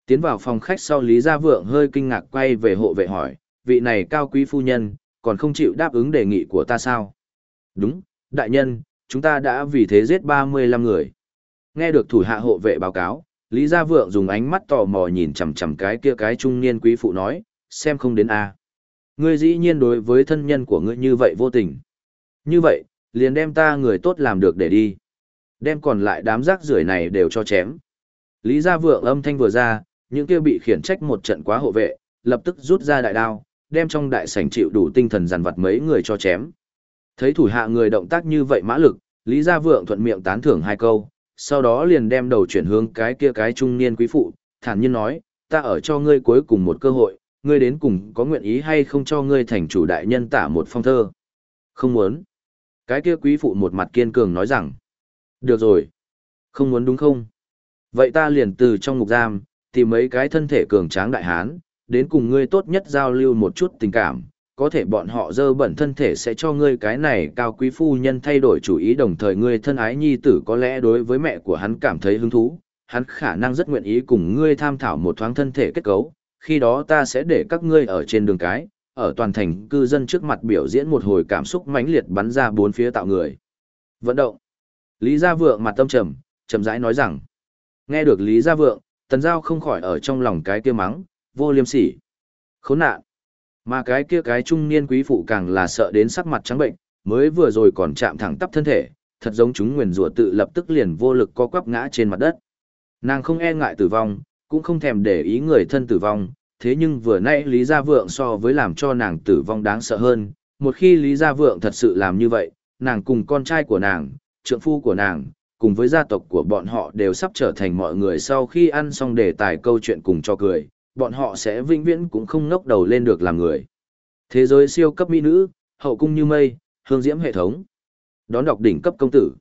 Tiến vào phòng khách sau Lý Gia Vượng hơi kinh ngạc quay về hộ vệ hỏi, vị này cao quý phu nhân, còn không chịu đáp ứng đề nghị của ta sao? Đúng, đại nhân, chúng ta đã vì thế giết 35 người. Nghe được thủ hạ hộ vệ báo cáo, Lý Gia Vượng dùng ánh mắt tò mò nhìn chằm chằm cái kia cái trung niên quý phụ nói, xem không đến a. Ngươi dĩ nhiên đối với thân nhân của ngươi như vậy vô tình. Như vậy, liền đem ta người tốt làm được để đi. Đem còn lại đám rác rưởi này đều cho chém. Lý Gia Vượng âm thanh vừa ra, những kia bị khiển trách một trận quá hộ vệ, lập tức rút ra đại đao, đem trong đại sảnh chịu đủ tinh thần dằn vặt mấy người cho chém. Thấy thủ hạ người động tác như vậy mã lực, Lý Gia Vượng thuận miệng tán thưởng hai câu, sau đó liền đem đầu chuyển hướng cái kia cái trung niên quý phụ, thản nhiên nói, ta ở cho ngươi cuối cùng một cơ hội, ngươi đến cùng có nguyện ý hay không cho ngươi thành chủ đại nhân tả một phong thơ. Không muốn. Cái kia quý phụ một mặt kiên cường nói rằng, được rồi. Không muốn đúng không? Vậy ta liền từ trong ngục giam, tìm mấy cái thân thể cường tráng đại hán, đến cùng ngươi tốt nhất giao lưu một chút tình cảm, có thể bọn họ dơ bẩn thân thể sẽ cho ngươi cái này cao quý phu nhân thay đổi chủ ý đồng thời ngươi thân ái nhi tử có lẽ đối với mẹ của hắn cảm thấy hứng thú, hắn khả năng rất nguyện ý cùng ngươi tham thảo một thoáng thân thể kết cấu, khi đó ta sẽ để các ngươi ở trên đường cái, ở toàn thành cư dân trước mặt biểu diễn một hồi cảm xúc mãnh liệt bắn ra bốn phía tạo người. Vận động. Lý Gia Vượng mặt tâm trầm, chậm rãi nói rằng. Nghe được Lý Gia Vượng, Tần Giao không khỏi ở trong lòng cái kia mắng, vô liêm sỉ. Khốn nạn. Mà cái kia cái trung niên quý phụ càng là sợ đến sắc mặt trắng bệnh, mới vừa rồi còn chạm thẳng tắp thân thể, thật giống chúng nguyền rủa tự lập tức liền vô lực co quắp ngã trên mặt đất. Nàng không e ngại tử vong, cũng không thèm để ý người thân tử vong, thế nhưng vừa nãy Lý Gia Vượng so với làm cho nàng tử vong đáng sợ hơn, một khi Lý Gia Vượng thật sự làm như vậy, nàng cùng con trai của nàng, trượng phu của nàng, cùng với gia tộc của bọn họ đều sắp trở thành mọi người sau khi ăn xong đề tài câu chuyện cùng cho cười, bọn họ sẽ vĩnh viễn cũng không ngóc đầu lên được làm người. Thế giới siêu cấp mỹ nữ, hậu cung như mây, hương diễm hệ thống. Đón đọc đỉnh cấp công tử.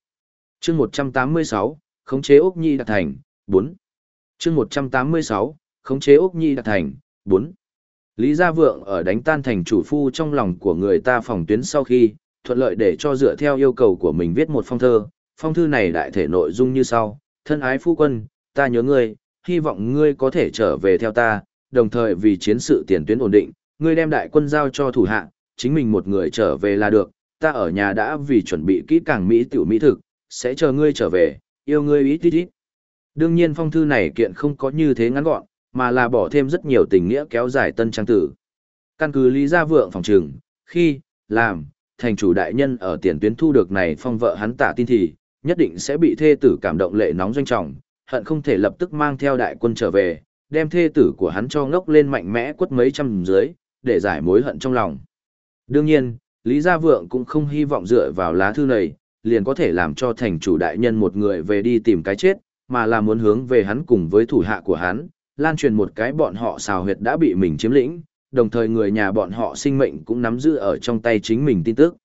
Chương 186, khống chế ốc nhi đạt thành, 4. Chương 186, khống chế ốc nhi đạt thành, 4. Lý Gia Vượng ở đánh tan thành chủ phu trong lòng của người ta phòng tuyến sau khi, thuận lợi để cho dựa theo yêu cầu của mình viết một phong thơ. Phong thư này đại thể nội dung như sau, thân ái phu quân, ta nhớ ngươi, hy vọng ngươi có thể trở về theo ta, đồng thời vì chiến sự tiền tuyến ổn định, ngươi đem đại quân giao cho thủ hạ, chính mình một người trở về là được, ta ở nhà đã vì chuẩn bị kỹ càng mỹ tiểu mỹ thực, sẽ chờ ngươi trở về, yêu ngươi ít ít ít. Đương nhiên phong thư này kiện không có như thế ngắn gọn, mà là bỏ thêm rất nhiều tình nghĩa kéo dài tân trang tử. Căn cứ lý gia vượng phòng trừng, khi, làm, thành chủ đại nhân ở tiền tuyến thu được này phong vợ hắn tả tin thì, nhất định sẽ bị thê tử cảm động lệ nóng doanh trọng, hận không thể lập tức mang theo đại quân trở về, đem thê tử của hắn cho ngốc lên mạnh mẽ quất mấy trăm dưới, để giải mối hận trong lòng. Đương nhiên, Lý Gia Vượng cũng không hy vọng dựa vào lá thư này, liền có thể làm cho thành chủ đại nhân một người về đi tìm cái chết, mà là muốn hướng về hắn cùng với thủ hạ của hắn, lan truyền một cái bọn họ xào huyệt đã bị mình chiếm lĩnh, đồng thời người nhà bọn họ sinh mệnh cũng nắm giữ ở trong tay chính mình tin tức.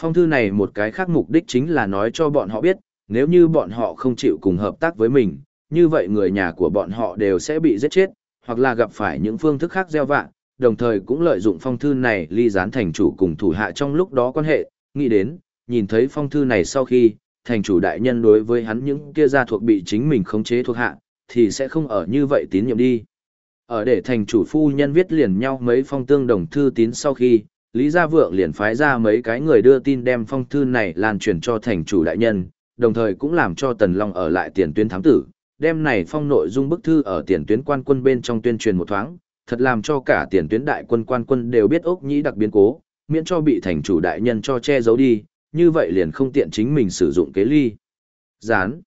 Phong thư này một cái khác mục đích chính là nói cho bọn họ biết, nếu như bọn họ không chịu cùng hợp tác với mình, như vậy người nhà của bọn họ đều sẽ bị giết chết, hoặc là gặp phải những phương thức khác gieo vạ, đồng thời cũng lợi dụng phong thư này ly gián thành chủ cùng thủ hạ trong lúc đó quan hệ, nghĩ đến, nhìn thấy phong thư này sau khi, thành chủ đại nhân đối với hắn những kia gia thuộc bị chính mình khống chế thuộc hạ, thì sẽ không ở như vậy tín nhiệm đi. Ở để thành chủ phu nhân viết liền nhau mấy phong tương đồng thư tín sau khi, Lý Gia Vượng liền phái ra mấy cái người đưa tin đem phong thư này lan truyền cho thành chủ đại nhân, đồng thời cũng làm cho Tần Long ở lại tiền tuyến thám tử, đem này phong nội dung bức thư ở tiền tuyến quan quân bên trong tuyên truyền một thoáng, thật làm cho cả tiền tuyến đại quân quan quân đều biết ốc nhĩ đặc biến cố, miễn cho bị thành chủ đại nhân cho che giấu đi, như vậy liền không tiện chính mình sử dụng kế ly. Gián.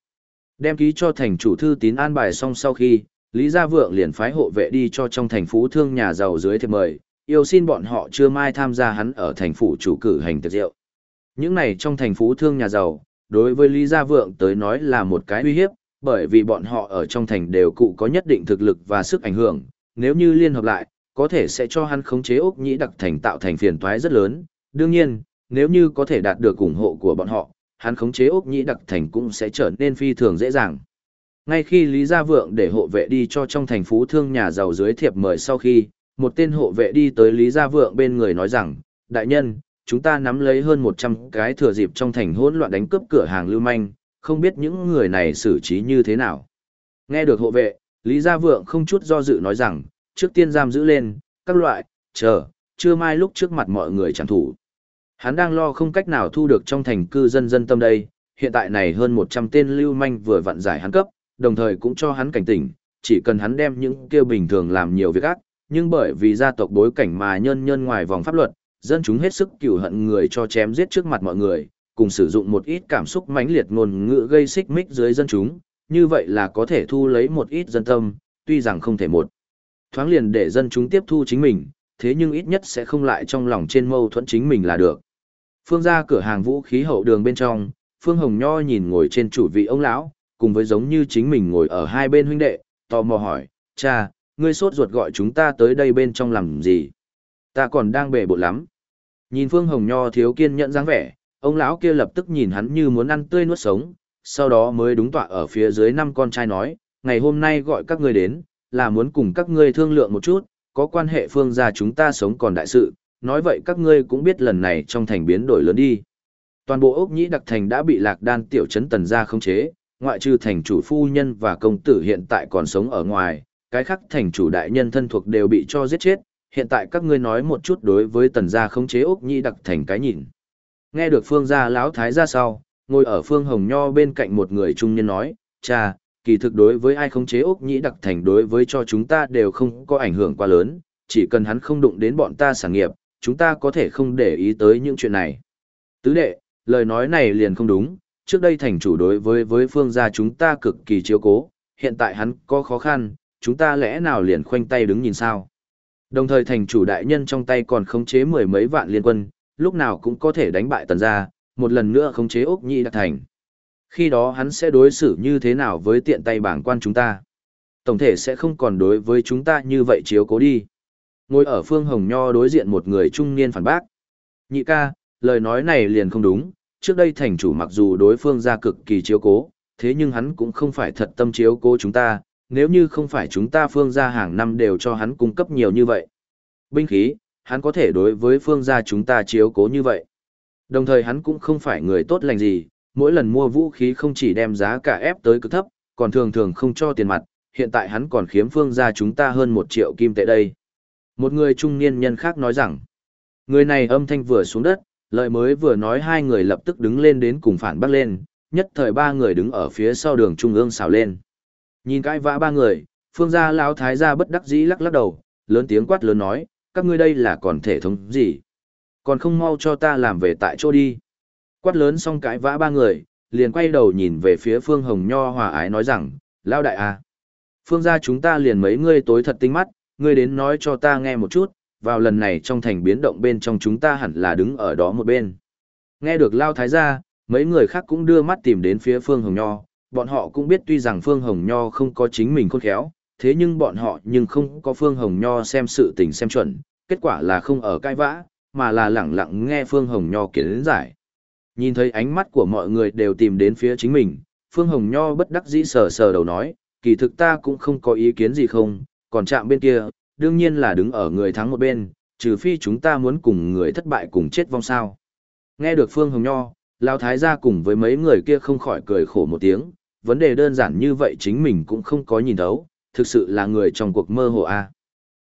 Đem ký cho thành chủ thư tín an bài xong sau khi, Lý Gia Vượng liền phái hộ vệ đi cho trong thành phú thương nhà giàu dưới thiệp mời, yêu xin bọn họ chưa mai tham gia hắn ở thành phủ chủ cử hành tiệc rượu. Những này trong thành phú thương nhà giàu, đối với Lý Gia Vượng tới nói là một cái uy hiếp, bởi vì bọn họ ở trong thành đều cụ có nhất định thực lực và sức ảnh hưởng, nếu như liên hợp lại, có thể sẽ cho hắn khống chế ốc nhĩ đặc thành tạo thành phiền toái rất lớn. Đương nhiên, nếu như có thể đạt được ủng hộ của bọn họ, hắn khống chế ốc nhĩ đặc thành cũng sẽ trở nên phi thường dễ dàng. Ngay khi Lý Gia Vượng để hộ vệ đi cho trong thành phú thương nhà giàu dưới thiệp mời sau khi, một tên hộ vệ đi tới Lý Gia Vượng bên người nói rằng, đại nhân, chúng ta nắm lấy hơn 100 cái thừa dịp trong thành hỗn loạn đánh cướp cửa hàng lưu manh, không biết những người này xử trí như thế nào. Nghe được hộ vệ, Lý Gia Vượng không chút do dự nói rằng, trước tiên giam giữ lên, các loại, chờ, chưa mai lúc trước mặt mọi người chẳng thủ. Hắn đang lo không cách nào thu được trong thành cư dân dân tâm đây, hiện tại này hơn 100 tên lưu manh vừa vặn giải hắn cấp, đồng thời cũng cho hắn cảnh tỉnh, chỉ cần hắn đem những kêu bình thường làm nhiều việc ác, nhưng bởi vì gia tộc bối cảnh mà nhân nhân ngoài vòng pháp luật, dân chúng hết sức cửu hận người cho chém giết trước mặt mọi người, cùng sử dụng một ít cảm xúc mãnh liệt ngôn ngữ gây xích mích dưới dân chúng, như vậy là có thể thu lấy một ít dân tâm, tuy rằng không thể một thoáng liền để dân chúng tiếp thu chính mình, thế nhưng ít nhất sẽ không lại trong lòng trên mâu thuẫn chính mình là được. Phương ra cửa hàng vũ khí hậu đường bên trong, Phương Hồng Nho nhìn ngồi trên chủ vị ông lão, cùng với giống như chính mình ngồi ở hai bên huynh đệ, tò mò hỏi, cha, ngươi sốt ruột gọi chúng ta tới đây bên trong làm gì? Ta còn đang bể bộ lắm. Nhìn Phương Hồng Nho thiếu kiên nhẫn dáng vẻ, ông lão kia lập tức nhìn hắn như muốn ăn tươi nuốt sống, sau đó mới đúng tọa ở phía dưới năm con trai nói, ngày hôm nay gọi các ngươi đến, là muốn cùng các ngươi thương lượng một chút, có quan hệ phương gia chúng ta sống còn đại sự, nói vậy các ngươi cũng biết lần này trong thành biến đổi lớn đi. Toàn bộ ốc nhĩ đặc thành đã bị lạc đan tiểu trấn tần gia không chế, ngoại trừ thành chủ phu nhân và công tử hiện tại còn sống ở ngoài, cái khác thành chủ đại nhân thân thuộc đều bị cho giết chết, hiện tại các ngươi nói một chút đối với tần gia không chế ốc nhĩ đặc thành cái nhìn. Nghe được phương gia lão thái ra sau, ngồi ở phương hồng nho bên cạnh một người trung niên nói, cha, kỳ thực đối với ai không chế ốc nhĩ đặc thành đối với cho chúng ta đều không có ảnh hưởng quá lớn, chỉ cần hắn không đụng đến bọn ta sản nghiệp, chúng ta có thể không để ý tới những chuyện này. Tứ đệ, lời nói này liền không đúng, trước đây thành chủ đối với với phương gia chúng ta cực kỳ chiếu cố, hiện tại hắn có khó khăn, chúng ta lẽ nào liền khoanh tay đứng nhìn sao. Đồng thời thành chủ đại nhân trong tay còn khống chế mười mấy vạn liên quân, lúc nào cũng có thể đánh bại tần gia, một lần nữa khống chế ốc nhị đặc thành. Khi đó hắn sẽ đối xử như thế nào với tiện tay bảng quan chúng ta? Tổng thể sẽ không còn đối với chúng ta như vậy chiếu cố đi. Ngồi ở phương hồng nho đối diện một người trung niên phản bác. Nhị ca, lời nói này liền không đúng, trước đây thành chủ mặc dù đối phương ra cực kỳ chiếu cố, thế nhưng hắn cũng không phải thật tâm chiếu cố chúng ta, nếu như không phải chúng ta phương gia hàng năm đều cho hắn cung cấp nhiều như vậy. Binh khí, hắn có thể đối với phương gia chúng ta chiếu cố như vậy. Đồng thời hắn cũng không phải người tốt lành gì, mỗi lần mua vũ khí không chỉ đem giá cả ép tới cực thấp, còn thường thường không cho tiền mặt, hiện tại hắn còn khiếm phương gia chúng ta hơn một triệu kim tệ đây. Một người trung niên nhân khác nói rằng, người này âm thanh vừa xuống đất, lợi mới vừa nói hai người lập tức đứng lên đến cùng phản bác lên, nhất thời ba người đứng ở phía sau đường trung ương xào lên. Nhìn cái vã ba người, phương gia lão thái gia bất đắc dĩ lắc lắc đầu, lớn tiếng quát lớn nói, các ngươi đây là còn thể thống gì? Còn không mau cho ta làm về tại chỗ đi. Quát lớn xong cái vã ba người, liền quay đầu nhìn về phía phương hồng nho hòa ái nói rằng, lão đại à. Phương gia chúng ta liền mấy ngươi tối thật tinh mắt, ngươi đến nói cho ta nghe một chút, vào lần này trong thành biến động bên trong chúng ta hẳn là đứng ở đó một bên. Nghe được Lao Thái gia, mấy người khác cũng đưa mắt tìm đến phía Phương Hồng Nho, bọn họ cũng biết tuy rằng Phương Hồng Nho không có chính mình khôn khéo, thế nhưng bọn họ nhưng không có Phương Hồng Nho xem sự tình xem chuẩn, kết quả là không ở cai vã, mà là lẳng lặng nghe Phương Hồng Nho kiến giải. Nhìn thấy ánh mắt của mọi người đều tìm đến phía chính mình, Phương Hồng Nho bất đắc dĩ sờ sờ đầu nói, kỳ thực ta cũng không có ý kiến gì không, còn chạm bên kia, đương nhiên là đứng ở người thắng một bên, trừ phi chúng ta muốn cùng người thất bại cùng chết vong sao. Nghe được Phương Hồng Nho, Lão Thái gia cùng với mấy người kia không khỏi cười khổ một tiếng, vấn đề đơn giản như vậy chính mình cũng không có nhìn thấu, thực sự là người trong cuộc mơ hồ a.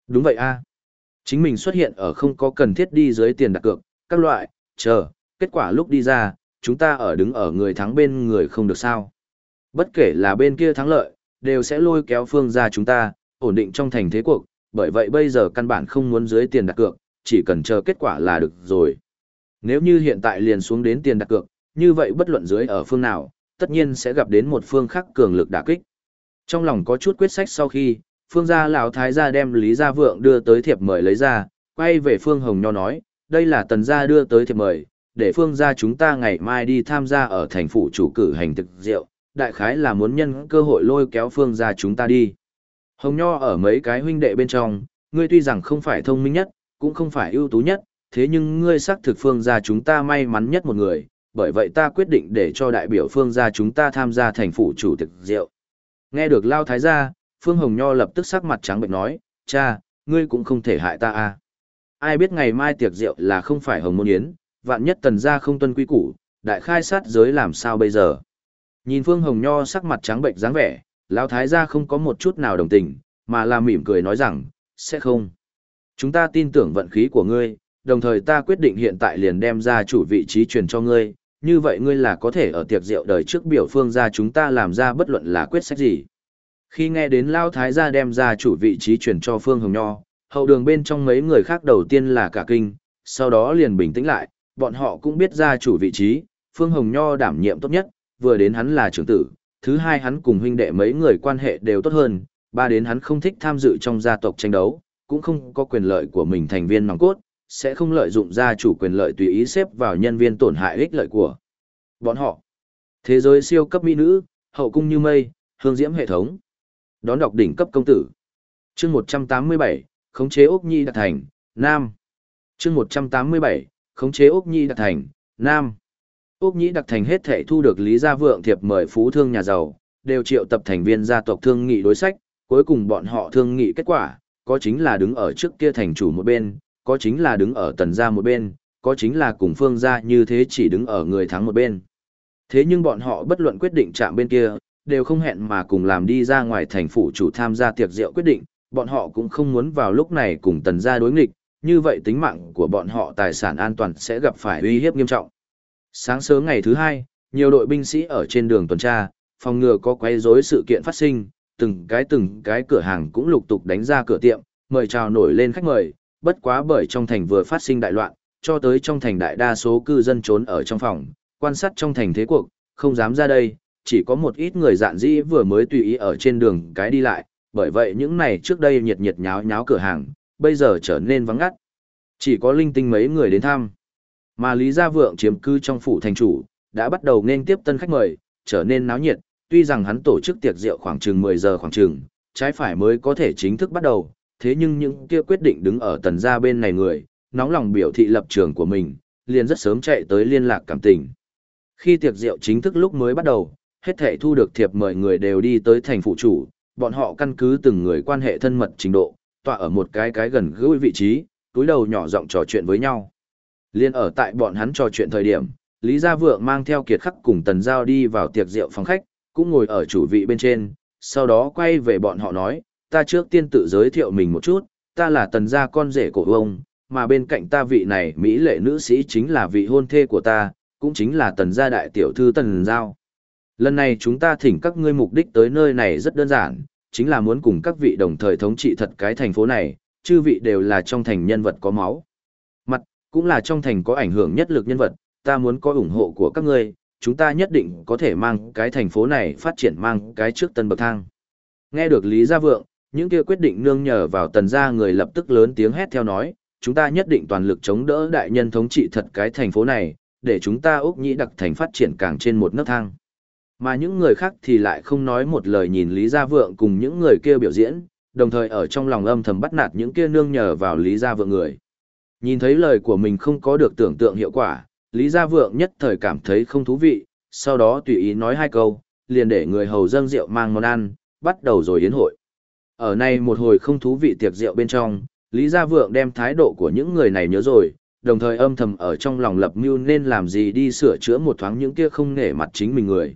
Đúng vậy a. Chính mình xuất hiện ở không có cần thiết đi dưới tiền đặt cược, các loại, chờ, kết quả lúc đi ra, chúng ta ở đứng ở người thắng bên người không được sao. Bất kể là bên kia thắng lợi, đều sẽ lôi kéo phương ra chúng ta, ổn định trong thành thế cuộc, bởi vậy bây giờ căn bản không muốn dưới tiền đặt cược, chỉ cần chờ kết quả là được rồi. Nếu như hiện tại liền xuống đến tiền đặt cược, như vậy bất luận dưới ở phương nào, tất nhiên sẽ gặp đến một phương khác cường lực đả kích. Trong lòng có chút quyết sách sau khi, phương gia lão thái gia đem Lý Gia Vượng đưa tới thiệp mời lấy ra, quay về phương Hồng Nho nói, đây là tần gia đưa tới thiệp mời, để phương gia chúng ta ngày mai đi tham gia ở thành phủ chủ cử hành thực rượu, đại khái là muốn nhân cơ hội lôi kéo phương gia chúng ta đi. Hồng Nho ở mấy cái huynh đệ bên trong, ngươi tuy rằng không phải thông minh nhất, cũng không phải ưu tú nhất, thế nhưng ngươi xác thực phương gia chúng ta may mắn nhất một người, bởi vậy ta quyết định để cho đại biểu phương gia chúng ta tham gia thành phủ chủ tịch rượu. Nghe được Lao Thái gia, Phương Hồng Nho lập tức sắc mặt trắng bệnh nói, cha, ngươi cũng không thể hại ta à. Ai biết ngày mai tiệc rượu là không phải hồng môn yến, vạn nhất tần gia không tuân quy củ, đại khai sát giới làm sao bây giờ. Nhìn Phương Hồng Nho sắc mặt trắng bệnh dáng vẻ, Lão Thái gia không có một chút nào đồng tình, mà là mỉm cười nói rằng, sẽ không. Chúng ta tin tưởng vận khí của ngươi, đồng thời ta quyết định hiện tại liền đem ra chủ vị trí truyền cho ngươi, như vậy ngươi là có thể ở tiệc rượu đời trước biểu phương ra chúng ta làm ra bất luận là quyết sách gì. Khi nghe đến Lao Thái gia đem ra chủ vị trí truyền cho Phương Hồng Nho, hậu đường bên trong mấy người khác đầu tiên là cả kinh, sau đó liền bình tĩnh lại, bọn họ cũng biết ra chủ vị trí, Phương Hồng Nho đảm nhiệm tốt nhất, vừa đến hắn là trưởng tử, thứ hai hắn cùng huynh đệ mấy người quan hệ đều tốt hơn, ba đến hắn không thích tham dự trong gia tộc tranh đấu, cũng không có quyền lợi của mình thành viên nòng cốt, sẽ không lợi dụng gia chủ quyền lợi tùy ý xếp vào nhân viên tổn hại ích lợi của bọn họ. Thế giới siêu cấp mỹ nữ, hậu cung như mây, hương diễm hệ thống. Đón đọc đỉnh cấp công tử. Chương 187, khống chế Úc Nhi đạt thành, Nam. Chương 187, khống chế Úc Nhi đạt thành, Nam. Úc Nhĩ đặc thành hết thể thu được Lý Gia Vượng thiệp mời phú thương nhà giàu, đều triệu tập thành viên gia tộc thương nghị đối sách, cuối cùng bọn họ thương nghị kết quả, có chính là đứng ở trước kia thành chủ một bên, có chính là đứng ở tần gia một bên, có chính là cùng phương gia như thế chỉ đứng ở người thắng một bên. Thế nhưng bọn họ bất luận quyết định chạm bên kia, đều không hẹn mà cùng làm đi ra ngoài thành phủ chủ tham gia tiệc rượu quyết định, bọn họ cũng không muốn vào lúc này cùng tần gia đối nghịch, như vậy tính mạng của bọn họ tài sản an toàn sẽ gặp phải uy hiếp nghiêm trọng. Sáng sớm ngày thứ hai, nhiều đội binh sĩ ở trên đường tuần tra, phòng ngừa có quấy rối sự kiện phát sinh, từng cái từng cái cửa hàng cũng lục tục đánh ra cửa tiệm, mời chào nổi lên khách mời, bất quá bởi trong thành vừa phát sinh đại loạn, cho tới trong thành đại đa số cư dân trốn ở trong phòng, quan sát trong thành thế cuộc, không dám ra đây, chỉ có một ít người dạn dĩ vừa mới tùy ý ở trên đường cái đi lại, bởi vậy những này trước đây nhiệt nhiệt nháo nháo cửa hàng, bây giờ trở nên vắng ngắt. Chỉ có linh tinh mấy người đến thăm. Mà Lý Gia Vượng chiếm cư trong phủ thành chủ, đã bắt đầu nên tiếp tân khách mời, trở nên náo nhiệt, tuy rằng hắn tổ chức tiệc rượu khoảng chừng 10 giờ khoảng chừng, trái phải mới có thể chính thức bắt đầu, thế nhưng những kia quyết định đứng ở tần gia bên này người, nóng lòng biểu thị lập trường của mình, liền rất sớm chạy tới liên lạc cảm tình. Khi tiệc rượu chính thức lúc mới bắt đầu, hết thảy thu được thiệp mời người đều đi tới thành phụ chủ, bọn họ căn cứ từng người quan hệ thân mật trình độ, tọa ở một cái cái gần gũi vị trí, túi đầu nhỏ giọng trò chuyện với nhau. Liên ở tại bọn hắn trò chuyện thời điểm, Lý Gia Vượng mang theo kiệt khắc cùng Tần Giao đi vào tiệc rượu phòng khách, cũng ngồi ở chủ vị bên trên, sau đó quay về bọn họ nói, ta trước tiên tự giới thiệu mình một chút, ta là Tần Gia con rể của ông, mà bên cạnh ta vị này Mỹ lệ nữ sĩ chính là vị hôn thê của ta, cũng chính là Tần Gia đại tiểu thư Tần Giao. Lần này chúng ta thỉnh các ngươi mục đích tới nơi này rất đơn giản, chính là muốn cùng các vị đồng thời thống trị thật cái thành phố này, chư vị đều là trong thành nhân vật có máu. Cũng là trong thành có ảnh hưởng nhất lực nhân vật, ta muốn có ủng hộ của các ngươi, chúng ta nhất định có thể mang cái thành phố này phát triển mang cái trước tân bậc thang. Nghe được Lý Gia Vượng, những kia quyết định nương nhờ vào tần gia người lập tức lớn tiếng hét theo nói, chúng ta nhất định toàn lực chống đỡ đại nhân thống trị thật cái thành phố này, để chúng ta Úc Nhĩ đặc thành phát triển càng trên một nấc thang. Mà những người khác thì lại không nói một lời nhìn Lý Gia Vượng cùng những người kia biểu diễn, đồng thời ở trong lòng âm thầm bắt nạt những kia nương nhờ vào Lý Gia Vượng người. Nhìn thấy lời của mình không có được tưởng tượng hiệu quả, Lý Gia Vượng nhất thời cảm thấy không thú vị, sau đó tùy ý nói hai câu, liền để người hầu dâng rượu mang món ăn, bắt đầu rồi yến hội. Ở này một hồi không thú vị tiệc rượu bên trong, Lý Gia Vượng đem thái độ của những người này nhớ rồi, đồng thời âm thầm ở trong lòng lập mưu nên làm gì đi sửa chữa một thoáng những kia không nể mặt chính mình người.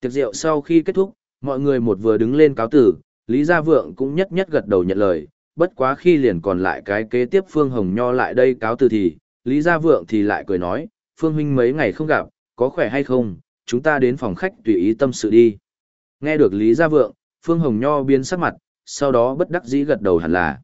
Tiệc rượu sau khi kết thúc, mọi người một vừa đứng lên cáo tử, Lý Gia Vượng cũng nhất nhất gật đầu nhận lời, bất quá khi liền còn lại cái kế tiếp Phương Hồng Nho lại đây cáo từ thì, Lý Gia Vượng thì lại cười nói, Phương Huynh mấy ngày không gặp, có khỏe hay không, chúng ta đến phòng khách tùy ý tâm sự đi. Nghe được Lý Gia Vượng, Phương Hồng Nho biến sắc mặt, sau đó bất đắc dĩ gật đầu hẳn là.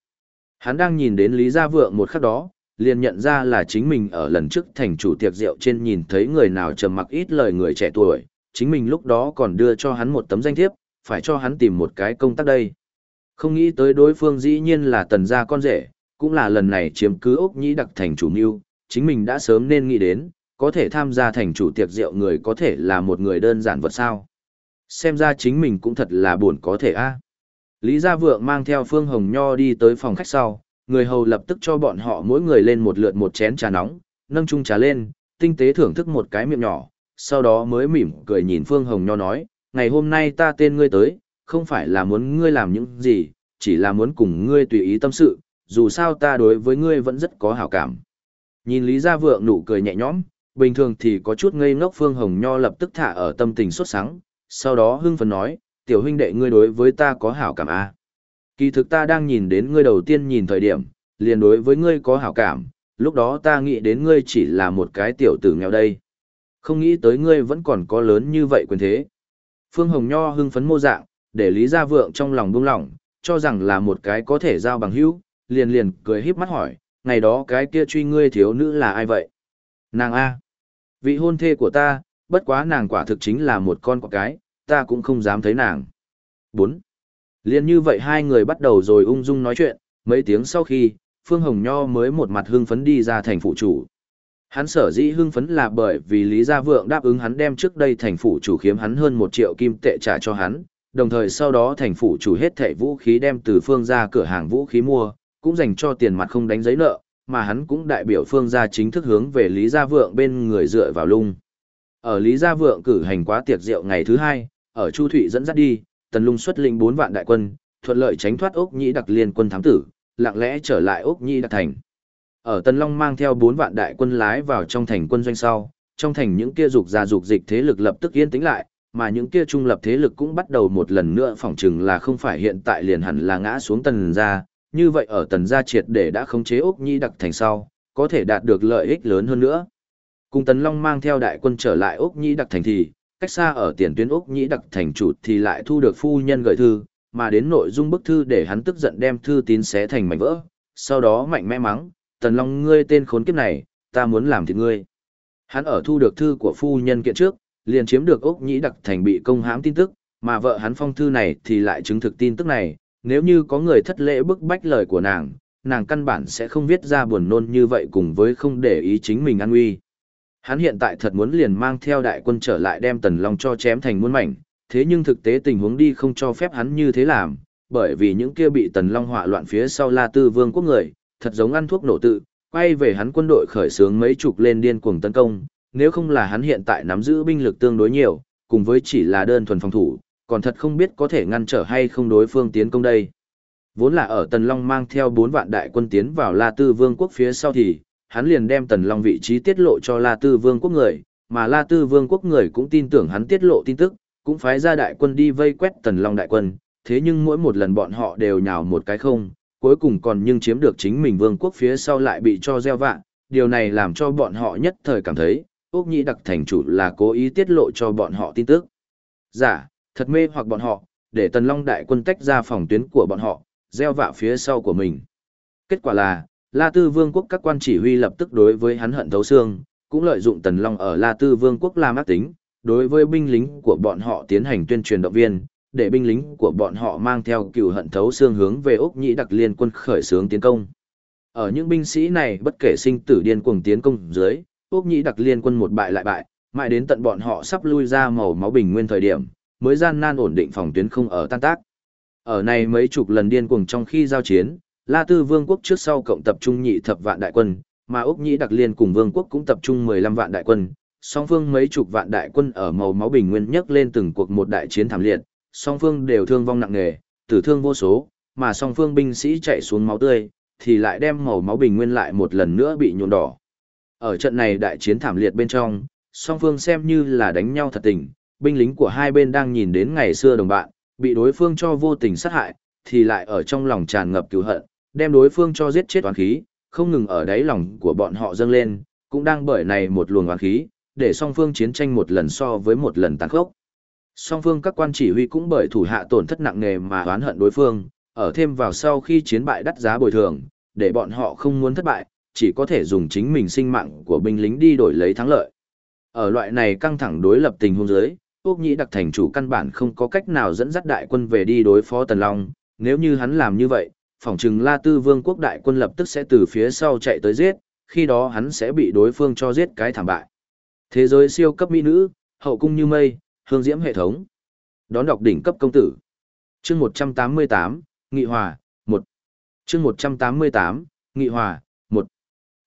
Hắn đang nhìn đến Lý Gia Vượng một khắc đó, liền nhận ra là chính mình ở lần trước thành chủ tiệc rượu trên nhìn thấy người nào trầm mặc ít lời người trẻ tuổi, chính mình lúc đó còn đưa cho hắn một tấm danh thiếp, phải cho hắn tìm một cái công tác đây. Không nghĩ tới đối phương dĩ nhiên là tần gia con rể, cũng là lần này chiếm cứ ốc nhĩ đặc thành chủ mưu, chính mình đã sớm nên nghĩ đến, có thể tham gia thành chủ tiệc rượu người có thể là một người đơn giản vật sao. Xem ra chính mình cũng thật là buồn có thể a. Lý Gia Vượng mang theo Phương Hồng Nho đi tới phòng khách sau, người hầu lập tức cho bọn họ mỗi người lên một lượt một chén trà nóng, nâng chung trà lên, tinh tế thưởng thức một cái miệng nhỏ, sau đó mới mỉm cười nhìn Phương Hồng Nho nói, ngày hôm nay ta tên ngươi tới, không phải là muốn ngươi làm những gì, chỉ là muốn cùng ngươi tùy ý tâm sự, dù sao ta đối với ngươi vẫn rất có hảo cảm. Nhìn Lý Gia Vượng nụ cười nhẹ nhõm, bình thường thì có chút ngây ngốc Phương Hồng Nho lập tức thả ở tâm tình xuất sáng, sau đó hưng phấn nói, tiểu huynh đệ ngươi đối với ta có hảo cảm à? Kỳ thực ta đang nhìn đến ngươi đầu tiên nhìn thời điểm, liền đối với ngươi có hảo cảm, lúc đó ta nghĩ đến ngươi chỉ là một cái tiểu tử nghèo đây. Không nghĩ tới ngươi vẫn còn có lớn như vậy quyền thế. Phương Hồng Nho hưng phấn mô dạng, để Lý Gia Vượng trong lòng buông lỏng, cho rằng là một cái có thể giao bằng hữu, liền liền cười híp mắt hỏi, ngày đó cái kia truy ngươi thiếu nữ là ai vậy? Nàng A. Vị hôn thê của ta, bất quá nàng quả thực chính là một con quạ cái, ta cũng không dám thấy nàng. 4. Liên như vậy hai người bắt đầu rồi ung dung nói chuyện, mấy tiếng sau khi, Phương Hồng Nho mới một mặt hưng phấn đi ra thành phủ chủ. Hắn sở dĩ hưng phấn là bởi vì Lý Gia Vượng đáp ứng hắn đem trước đây thành phủ chủ khiếm hắn hơn một triệu kim tệ trả cho hắn, đồng thời sau đó thành phủ chủ hết thẻ vũ khí đem từ phương ra cửa hàng vũ khí mua, cũng dành cho tiền mặt không đánh giấy nợ, mà hắn cũng đại biểu phương gia chính thức hướng về Lý Gia Vượng bên người dựa vào lung. Ở Lý Gia Vượng cử hành quá tiệc rượu ngày thứ hai, ở Chu Thụy dẫn dắt đi, Tần Lung xuất lĩnh 4 vạn đại quân, thuận lợi tránh thoát ốc nhĩ đặc liên quân thám tử, lặng lẽ trở lại ốc nhĩ đặc thành. Ở Tần Long mang theo 4 vạn đại quân lái vào trong thành quân doanh sau, trong thành những kia dục già dục dịch thế lực lập tức yên tĩnh lại, mà những kia trung lập thế lực cũng bắt đầu một lần nữa phỏng chừng là không phải hiện tại liền hẳn là ngã xuống tần gia, như vậy ở tần gia triệt để đã khống chế ốc nhi đặc thành sau, có thể đạt được lợi ích lớn hơn nữa. Cùng Tần Long mang theo đại quân trở lại ốc nhi đặc thành thì, cách xa ở tiền tuyến ốc nhi đặc thành chủ thì lại thu được phu nhân gửi thư, mà đến nội dung bức thư để hắn tức giận đem thư tín xé thành mảnh vỡ, sau đó mạnh mẽ mắng, Tần Long ngươi tên khốn kiếp này, ta muốn làm thịt ngươi. Hắn ở thu được thư của phu nhân kiện trước, liền chiếm được ốc nhĩ đặc thành bị công hãm tin tức, mà vợ hắn phong thư này thì lại chứng thực tin tức này, nếu như có người thất lễ bức bách lời của nàng, nàng căn bản sẽ không viết ra buồn nôn như vậy cùng với không để ý chính mình an nguy. Hắn hiện tại thật muốn liền mang theo đại quân trở lại đem Tần Long cho chém thành muôn mảnh, thế nhưng thực tế tình huống đi không cho phép hắn như thế làm, bởi vì những kia bị Tần Long hỏa loạn phía sau La Tư Vương quốc người, thật giống ăn thuốc nổ tự, quay về hắn quân đội khởi xướng mấy chục lên điên cuồng tấn công, nếu không là hắn hiện tại nắm giữ binh lực tương đối nhiều, cùng với chỉ là đơn thuần phòng thủ, còn thật không biết có thể ngăn trở hay không đối phương tiến công đây. Vốn là ở Tần Long mang theo 4 vạn đại quân tiến vào La Tư Vương quốc phía sau thì, hắn liền đem Tần Long vị trí tiết lộ cho La Tư Vương quốc người, mà La Tư Vương quốc người cũng tin tưởng hắn tiết lộ tin tức, cũng phái ra đại quân đi vây quét Tần Long đại quân, thế nhưng mỗi một lần bọn họ đều nhào một cái không, cuối cùng còn nhưng chiếm được chính mình vương quốc phía sau lại bị cho gieo vạ, điều này làm cho bọn họ nhất thời cảm thấy, Úc Nhĩ đặc thành chủ là cố ý tiết lộ cho bọn họ tin tức. Giả, thật mê hoặc bọn họ, để Tần Long đại quân tách ra phòng tuyến của bọn họ, gieo vạ phía sau của mình. Kết quả là, La Tư Vương quốc các quan chỉ huy lập tức đối với hắn hận thấu xương, cũng lợi dụng Tần Long ở La Tư Vương quốc làm ác tính, đối với binh lính của bọn họ tiến hành tuyên truyền động viên, để binh lính của bọn họ mang theo cựu hận thấu xương hướng về Úc Nhĩ đặc liên quân khởi xướng tiến công. Ở những binh sĩ này bất kể sinh tử điên cuồng tiến công dưới, Úc Nhĩ đặc liên quân một bại lại bại, mãi đến tận bọn họ sắp lui ra màu máu bình nguyên thời điểm, mới gian nan ổn định phòng tuyến không ở tan tác. Ở này mấy chục lần điên cuồng trong khi giao chiến, La Tư Vương quốc trước sau cộng tập trung nhị thập vạn đại quân, mà Úc Nhĩ đặc liên cùng Vương quốc cũng tập trung 15 vạn đại quân, song phương mấy chục vạn đại quân ở màu máu bình nguyên nhấc lên từng cuộc một đại chiến thảm liệt, song phương đều thương vong nặng nề, tử thương vô số, mà song phương binh sĩ chạy xuống máu tươi, thì lại đem màu máu bình nguyên lại một lần nữa bị nhuộm đỏ. Ở trận này đại chiến thảm liệt bên trong, song phương xem như là đánh nhau thật tình, binh lính của hai bên đang nhìn đến ngày xưa đồng bạn, bị đối phương cho vô tình sát hại, thì lại ở trong lòng tràn ngập cứu hận, đem đối phương cho giết chết oán khí, không ngừng ở đáy lòng của bọn họ dâng lên, cũng đang bởi này một luồng oán khí, để song phương chiến tranh một lần so với một lần tàn khốc. Song phương các quan chỉ huy cũng bởi thủ hạ tổn thất nặng nề mà oán hận đối phương, ở thêm vào sau khi chiến bại đắt giá bồi thường, để bọn họ không muốn thất bại, chỉ có thể dùng chính mình sinh mạng của binh lính đi đổi lấy thắng lợi. Ở loại này căng thẳng đối lập tình huống dưới, Úc Nhĩ đặc thành chủ căn bản không có cách nào dẫn dắt đại quân về đi đối phó Tần Long, nếu như hắn làm như vậy, phỏng chừng La Tư Vương quốc đại quân lập tức sẽ từ phía sau chạy tới giết, khi đó hắn sẽ bị đối phương cho giết cái thảm bại. Thế giới siêu cấp mỹ nữ, hậu cung như mây, hương diễm hệ thống. Đón đọc đỉnh cấp công tử. Chương 188, Nghị Hòa, 1. Chương 188, Nghị Hòa, 1.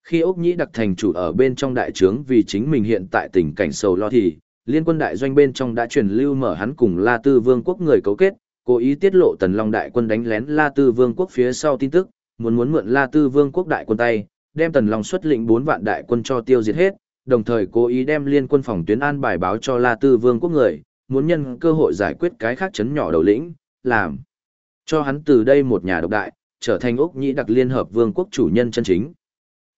Khi Úc Nhĩ đặc thành chủ ở bên trong đại trướng vì chính mình hiện tại tình cảnh sầu lo thì, liên quân đại doanh bên trong đã truyền lưu mở hắn cùng La Tư Vương quốc người cấu kết, cố ý tiết lộ Tần Long đại quân đánh lén La Tư Vương quốc phía sau tin tức, muốn muốn mượn La Tư Vương quốc đại quân tay, đem Tần Long xuất lĩnh 4 vạn đại quân cho tiêu diệt hết, đồng thời cố ý đem liên quân phòng tuyến an bài báo cho La Tư Vương quốc người, muốn nhân cơ hội giải quyết cái khác chấn nhỏ đầu lĩnh, làm cho hắn từ đây một nhà độc đại, trở thành Úc Nhĩ đặc liên hợp vương quốc chủ nhân chân chính.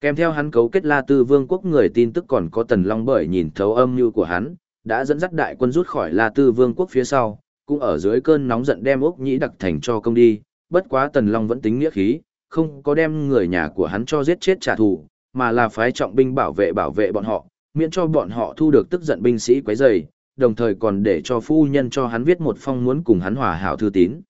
Kèm theo hắn cấu kết La Tư Vương quốc người tin tức còn có Tần Long bởi nhìn thấu âm mưu của hắn, đã dẫn dắt đại quân rút khỏi La Tư Vương quốc phía sau, cũng ở dưới cơn nóng giận đem ốc Nhĩ đặc thành cho công đi, bất quá Tần Long vẫn tính nghĩa khí, không có đem người nhà của hắn cho giết chết trả thù, mà là phái trọng binh bảo vệ bảo vệ bọn họ, miễn cho bọn họ thu được tức giận binh sĩ quấy rầy, đồng thời còn để cho phu nhân cho hắn viết một phong muốn cùng hắn hòa hảo thư tín.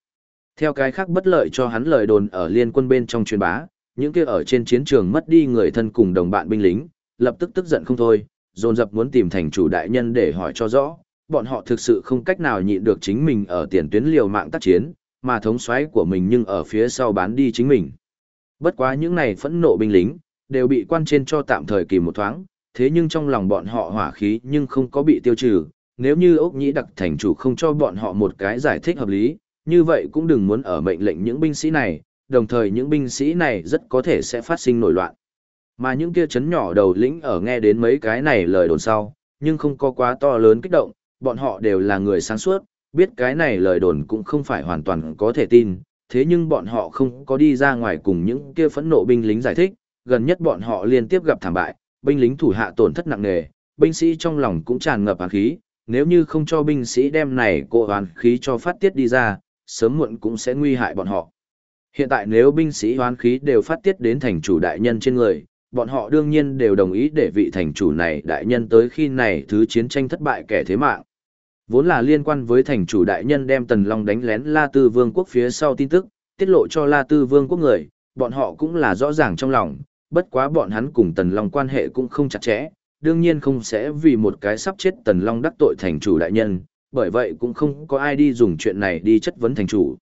Theo cái khác bất lợi cho hắn lời đồn ở liên quân bên trong truyền bá, những kia ở trên chiến trường mất đi người thân cùng đồng bạn binh lính, lập tức tức giận không thôi, dồn dập muốn tìm thành chủ đại nhân để hỏi cho rõ, bọn họ thực sự không cách nào nhịn được chính mình ở tiền tuyến liều mạng tác chiến, mà thống soái của mình nhưng ở phía sau bán đi chính mình. Bất quá những này phẫn nộ binh lính, đều bị quan trên cho tạm thời kỳ một thoáng, thế nhưng trong lòng bọn họ hỏa khí nhưng không có bị tiêu trừ, nếu như ốc nhĩ đặc thành chủ không cho bọn họ một cái giải thích hợp lý, như vậy cũng đừng muốn ở mệnh lệnh những binh sĩ này, đồng thời những binh sĩ này rất có thể sẽ phát sinh nổi loạn. Mà những kia chấn nhỏ đầu lĩnh ở nghe đến mấy cái này lời đồn sau, nhưng không có quá to lớn kích động, bọn họ đều là người sáng suốt, biết cái này lời đồn cũng không phải hoàn toàn có thể tin, thế nhưng bọn họ không có đi ra ngoài cùng những kia phẫn nộ binh lính giải thích, gần nhất bọn họ liên tiếp gặp thảm bại, binh lính thủ hạ tổn thất nặng nề, binh sĩ trong lòng cũng tràn ngập hàn khí, nếu như không cho binh sĩ đem này cô hoàn khí cho phát tiết đi ra, sớm muộn cũng sẽ nguy hại bọn họ. Hiện tại nếu binh sĩ hoán khí đều phát tiết đến thành chủ đại nhân trên người, bọn họ đương nhiên đều đồng ý để vị thành chủ này đại nhân tới khi này thứ chiến tranh thất bại kẻ thế mạng. Vốn là liên quan với thành chủ đại nhân đem Tần Long đánh lén La Tư Vương quốc phía sau tin tức, tiết lộ cho La Tư Vương quốc người, bọn họ cũng là rõ ràng trong lòng, bất quá bọn hắn cùng Tần Long quan hệ cũng không chặt chẽ, đương nhiên không sẽ vì một cái sắp chết Tần Long đắc tội thành chủ đại nhân, bởi vậy cũng không có ai đi dùng chuyện này đi chất vấn thành chủ.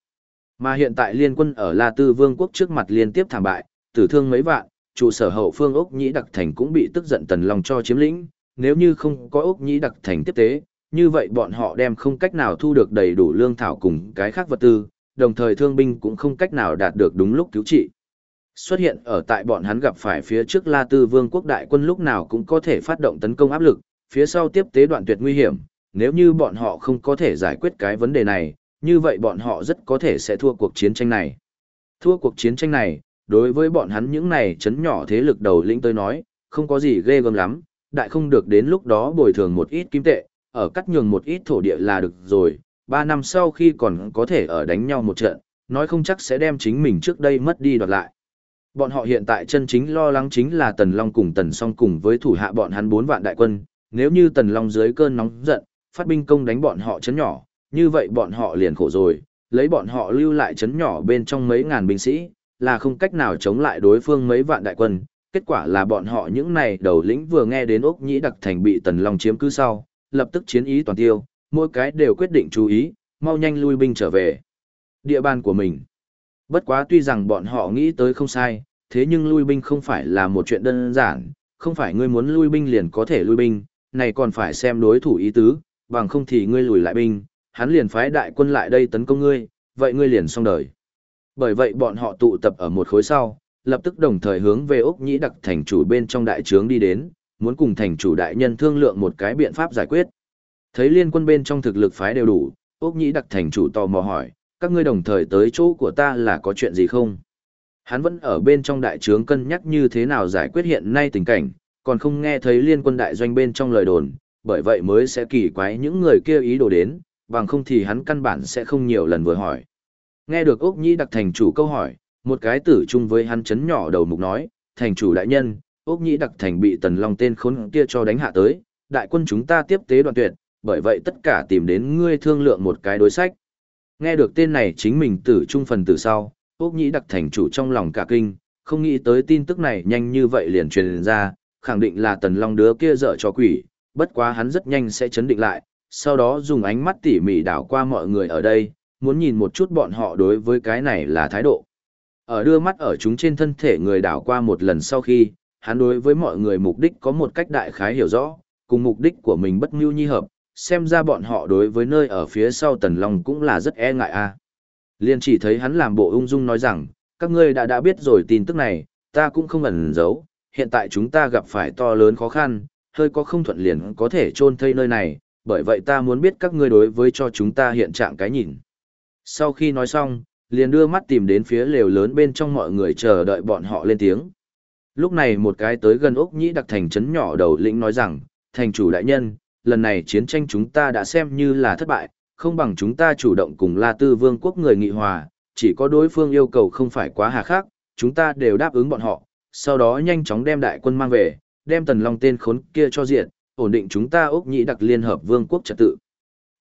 Mà hiện tại liên quân ở La Tư Vương quốc trước mặt liên tiếp thảm bại, tử thương mấy vạn, trụ sở hậu phương ốc nhĩ đặc thành cũng bị tức giận Tần Long cho chiếm lĩnh, nếu như không có ốc nhĩ đặc thành tiếp tế, như vậy bọn họ đem không cách nào thu được đầy đủ lương thảo cùng cái khác vật tư, đồng thời thương binh cũng không cách nào đạt được đúng lúc cứu trị. Xuất hiện ở tại bọn hắn gặp phải phía trước La Tư Vương quốc đại quân lúc nào cũng có thể phát động tấn công áp lực, phía sau tiếp tế đoạn tuyệt nguy hiểm, nếu như bọn họ không có thể giải quyết cái vấn đề này, như vậy bọn họ rất có thể sẽ thua cuộc chiến tranh này. Thua cuộc chiến tranh này, đối với bọn hắn những này chấn nhỏ thế lực đầu lĩnh tới nói, không có gì ghê gớm lắm, đại không được đến lúc đó bồi thường một ít kim tệ, ở cắt nhường một ít thổ địa là được rồi, ba năm sau khi còn có thể ở đánh nhau một trận, nói không chắc sẽ đem chính mình trước đây mất đi đoạt lại. Bọn họ hiện tại chân chính lo lắng chính là Tần Long cùng Tần Song cùng với thủ hạ bọn hắn bốn vạn đại quân, nếu như Tần Long dưới cơn nóng giận, phát binh công đánh bọn họ chấn nhỏ, như vậy bọn họ liền khổ rồi, lấy bọn họ lưu lại chấn nhỏ bên trong mấy ngàn binh sĩ, là không cách nào chống lại đối phương mấy vạn đại quân. Kết quả là bọn họ những này đầu lĩnh vừa nghe đến ốc nhĩ đặc thành bị tần long chiếm cứ sau, lập tức chiến ý toàn tiêu, mỗi cái đều quyết định chú ý, mau nhanh lui binh trở về. Địa bàn của mình. Bất quá tuy rằng bọn họ nghĩ tới không sai, thế nhưng lui binh không phải là một chuyện đơn giản, không phải ngươi muốn lui binh liền có thể lui binh, này còn phải xem đối thủ ý tứ, bằng không thì ngươi lùi lại binh, hắn liền phái đại quân lại đây tấn công ngươi, vậy ngươi liền xong đời. Bởi vậy bọn họ tụ tập ở một khối sau, lập tức đồng thời hướng về Úc Nhĩ Đặc thành chủ bên trong đại trướng đi đến, muốn cùng thành chủ đại nhân thương lượng một cái biện pháp giải quyết. Thấy liên quân bên trong thực lực phái đều đủ, Úc Nhĩ Đặc thành chủ tò mò hỏi, các ngươi đồng thời tới chỗ của ta là có chuyện gì không? Hắn vẫn ở bên trong đại trướng cân nhắc như thế nào giải quyết hiện nay tình cảnh, còn không nghe thấy liên quân đại doanh bên trong lời đồn, bởi vậy mới sẽ kỳ quái những người kia ý đồ đến, bằng không thì hắn căn bản sẽ không nhiều lần vừa hỏi. Nghe được Úc Nhĩ đặc thành chủ câu hỏi, một cái tử chung với hắn chấn nhỏ đầu mục nói, thành chủ đại nhân, Úc Nhĩ đặc thành bị tần long tên khốn kia cho đánh hạ tới, đại quân chúng ta tiếp tế đoạn tuyệt, bởi vậy tất cả tìm đến ngươi thương lượng một cái đối sách. Nghe được tên này chính mình tử trung phần từ sau, Úc Nhĩ đặc thành chủ trong lòng cả kinh, không nghĩ tới tin tức này nhanh như vậy liền truyền ra, khẳng định là tần long đứa kia dở cho quỷ, bất quá hắn rất nhanh sẽ chấn định lại, sau đó dùng ánh mắt tỉ mỉ đảo qua mọi người ở đây, muốn nhìn một chút bọn họ đối với cái này là thái độ. Ở đưa mắt ở chúng trên thân thể người đảo qua một lần sau khi, hắn đối với mọi người mục đích có một cách đại khái hiểu rõ, cùng mục đích của mình bất mưu nhi hợp, xem ra bọn họ đối với nơi ở phía sau Tần Long cũng là rất e ngại a. Liên chỉ thấy hắn làm bộ ung dung nói rằng, các ngươi đã đã biết rồi tin tức này, ta cũng không ẩn giấu, hiện tại chúng ta gặp phải to lớn khó khăn, hơi có không thuận liền có thể trôn thây nơi này, bởi vậy ta muốn biết các ngươi đối với cho chúng ta hiện trạng cái nhìn. Sau khi nói xong, liền đưa mắt tìm đến phía lều lớn bên trong mọi người chờ đợi bọn họ lên tiếng. Lúc này một cái tới gần ốc nhĩ đặc thành trấn nhỏ đầu lĩnh nói rằng, thành chủ đại nhân, lần này chiến tranh chúng ta đã xem như là thất bại, không bằng chúng ta chủ động cùng La Tư Vương quốc người nghị hòa, chỉ có đối phương yêu cầu không phải quá hà khắc, chúng ta đều đáp ứng bọn họ, sau đó nhanh chóng đem đại quân mang về, đem tần long tên khốn kia cho diện, ổn định chúng ta Úc Nhĩ Đặc Liên Hợp Vương quốc trật tự.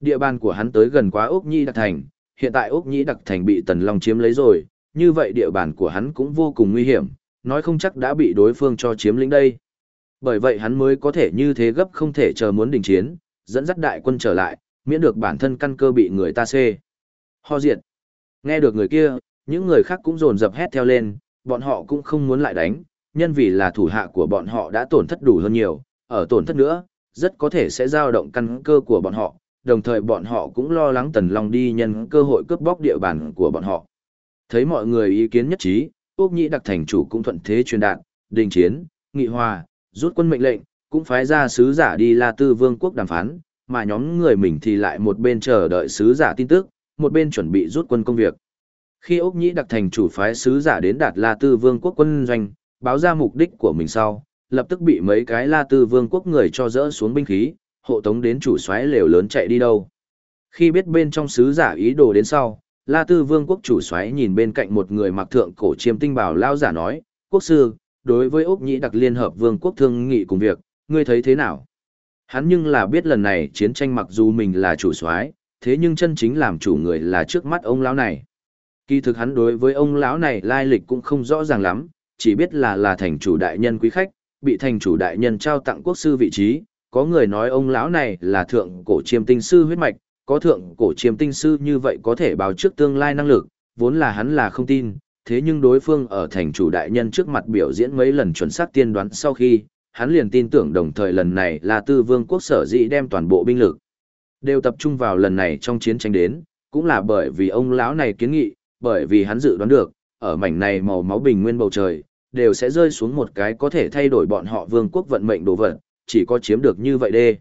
Địa bàn của hắn tới gần quá Úc Nhĩ Đặc Thành, hiện tại Úc Nhĩ Đặc Thành bị Tần Long chiếm lấy rồi, như vậy địa bàn của hắn cũng vô cùng nguy hiểm, nói không chắc đã bị đối phương cho chiếm lĩnh đây. Bởi vậy hắn mới có thể như thế gấp không thể chờ muốn đình chiến, dẫn dắt đại quân trở lại, miễn được bản thân căn cơ bị người ta xê. Ho diệt. Nghe được người kia, những người khác cũng dồn dập hét theo lên, bọn họ cũng không muốn lại đánh, nhân vì là thủ hạ của bọn họ đã tổn thất đủ hơn nhiều, ở tổn thất nữa, rất có thể sẽ giao động căn cơ của bọn họ, đồng thời bọn họ cũng lo lắng Tần Long đi nhân cơ hội cướp bóc địa bàn của bọn họ. Thấy mọi người ý kiến nhất trí, Úc Nhĩ đặc thành chủ cũng thuận thế truyền đạt, đình chiến, nghị hòa, rút quân mệnh lệnh, cũng phái ra sứ giả đi La Tư Vương quốc đàm phán, mà nhóm người mình thì lại một bên chờ đợi sứ giả tin tức, một bên chuẩn bị rút quân công việc. Khi Úc Nhĩ đặc thành chủ phái sứ giả đến đạt La Tư Vương quốc quân doanh, báo ra mục đích của mình sau, lập tức bị mấy cái La Tư Vương quốc người cho dỡ xuống binh khí, hộ tống đến chủ soái lều lớn chạy đi đâu. Khi biết bên trong sứ giả ý đồ đến sau, La Tư Vương quốc chủ soái nhìn bên cạnh một người mặc thượng cổ chiêm tinh bảo lao giả nói, quốc sư, đối với Úc Nhĩ đặc liên hợp vương quốc thương nghị cùng việc, ngươi thấy thế nào? Hắn nhưng là biết lần này chiến tranh mặc dù mình là chủ soái, thế nhưng chân chính làm chủ người là trước mắt ông lão này. Kỳ thực hắn đối với ông lão này lai lịch cũng không rõ ràng lắm, chỉ biết là là thành chủ đại nhân quý khách, bị thành chủ đại nhân trao tặng quốc sư vị trí, có người nói ông lão này là thượng cổ chiêm tinh sư huyết mạch, có thượng cổ chiêm tinh sư như vậy có thể báo trước tương lai năng lực, vốn là hắn là không tin, thế nhưng đối phương ở thành chủ đại nhân trước mặt biểu diễn mấy lần chuẩn xác tiên đoán sau khi, hắn liền tin tưởng đồng thời lần này là tư vương quốc sở dĩ đem toàn bộ binh lực đều tập trung vào lần này trong chiến tranh đến, cũng là bởi vì ông lão này kiến nghị, bởi vì hắn dự đoán được, ở mảnh này màu máu bình nguyên bầu trời, đều sẽ rơi xuống một cái có thể thay đổi bọn họ vương quốc vận mệnh đồ vật, chỉ có chiếm được như vậy đê.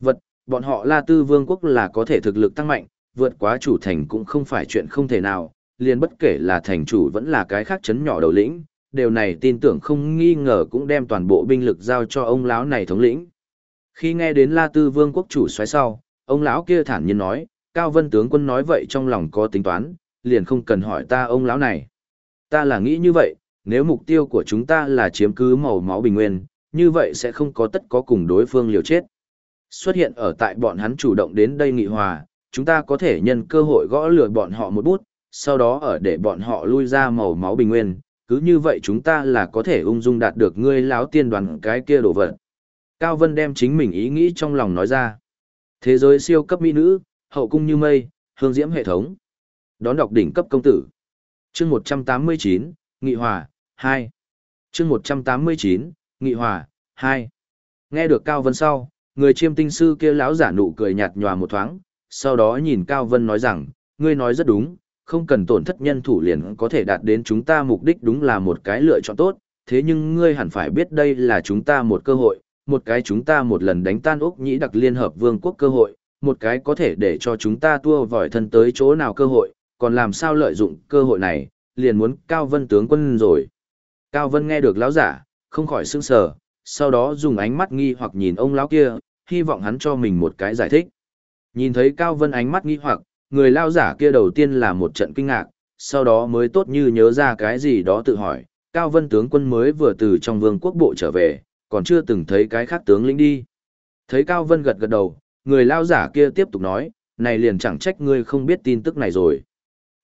Vật, bọn họ La Tư Vương quốc là có thể thực lực tăng mạnh, vượt quá chủ thành cũng không phải chuyện không thể nào, liền bất kể là thành chủ vẫn là cái khác chấn nhỏ đầu lĩnh, điều này tin tưởng không nghi ngờ cũng đem toàn bộ binh lực giao cho ông lão này thống lĩnh. Khi nghe đến La Tư Vương quốc chủ xoáy sau, ông lão kia thản nhiên nói, Cao Vân tướng quân nói vậy trong lòng có tính toán, liền không cần hỏi ta ông lão này. Ta là nghĩ như vậy, nếu mục tiêu của chúng ta là chiếm cứ màu máu bình nguyên, như vậy sẽ không có tất có cùng đối phương liều chết. Xuất hiện ở tại bọn hắn chủ động đến đây nghị hòa, chúng ta có thể nhân cơ hội gõ lừa bọn họ một bút, sau đó ở để bọn họ lui ra màu máu bình nguyên, cứ như vậy chúng ta là có thể ung dung đạt được ngươi láo tiên đoàn cái kia đổ vật. Cao Vân đem chính mình ý nghĩ trong lòng nói ra. Thế giới siêu cấp mỹ nữ, hậu cung như mây, hương diễm hệ thống. Đón đọc đỉnh cấp công tử. chương 189, Nghị Hòa, 2. chương 189, Nghị Hòa, 2. Nghe được Cao Vân sau, người chiêm tinh sư kia lão giả nụ cười nhạt nhòa một thoáng, sau đó nhìn Cao Vân nói rằng, ngươi nói rất đúng, không cần tổn thất nhân thủ liền có thể đạt đến chúng ta mục đích đúng là một cái lựa chọn tốt, thế nhưng ngươi hẳn phải biết đây là chúng ta một cơ hội, một cái chúng ta một lần đánh tan Úc Nhĩ đặc liên hợp vương quốc cơ hội, một cái có thể để cho chúng ta tua vòi thân tới chỗ nào cơ hội, còn làm sao lợi dụng cơ hội này, liền muốn Cao Vân tướng quân rồi. Cao Vân nghe được lão giả, không khỏi sững sờ, sau đó dùng ánh mắt nghi hoặc nhìn ông lão kia, hy vọng hắn cho mình một cái giải thích. Nhìn thấy Cao Vân ánh mắt nghi hoặc, người lão giả kia đầu tiên là một trận kinh ngạc, sau đó mới tốt như nhớ ra cái gì đó tự hỏi, Cao Vân tướng quân mới vừa từ trong vương quốc bộ trở về, còn chưa từng thấy cái khác tướng lĩnh đi. Thấy Cao Vân gật gật đầu, người lão giả kia tiếp tục nói, này liền chẳng trách ngươi không biết tin tức này rồi.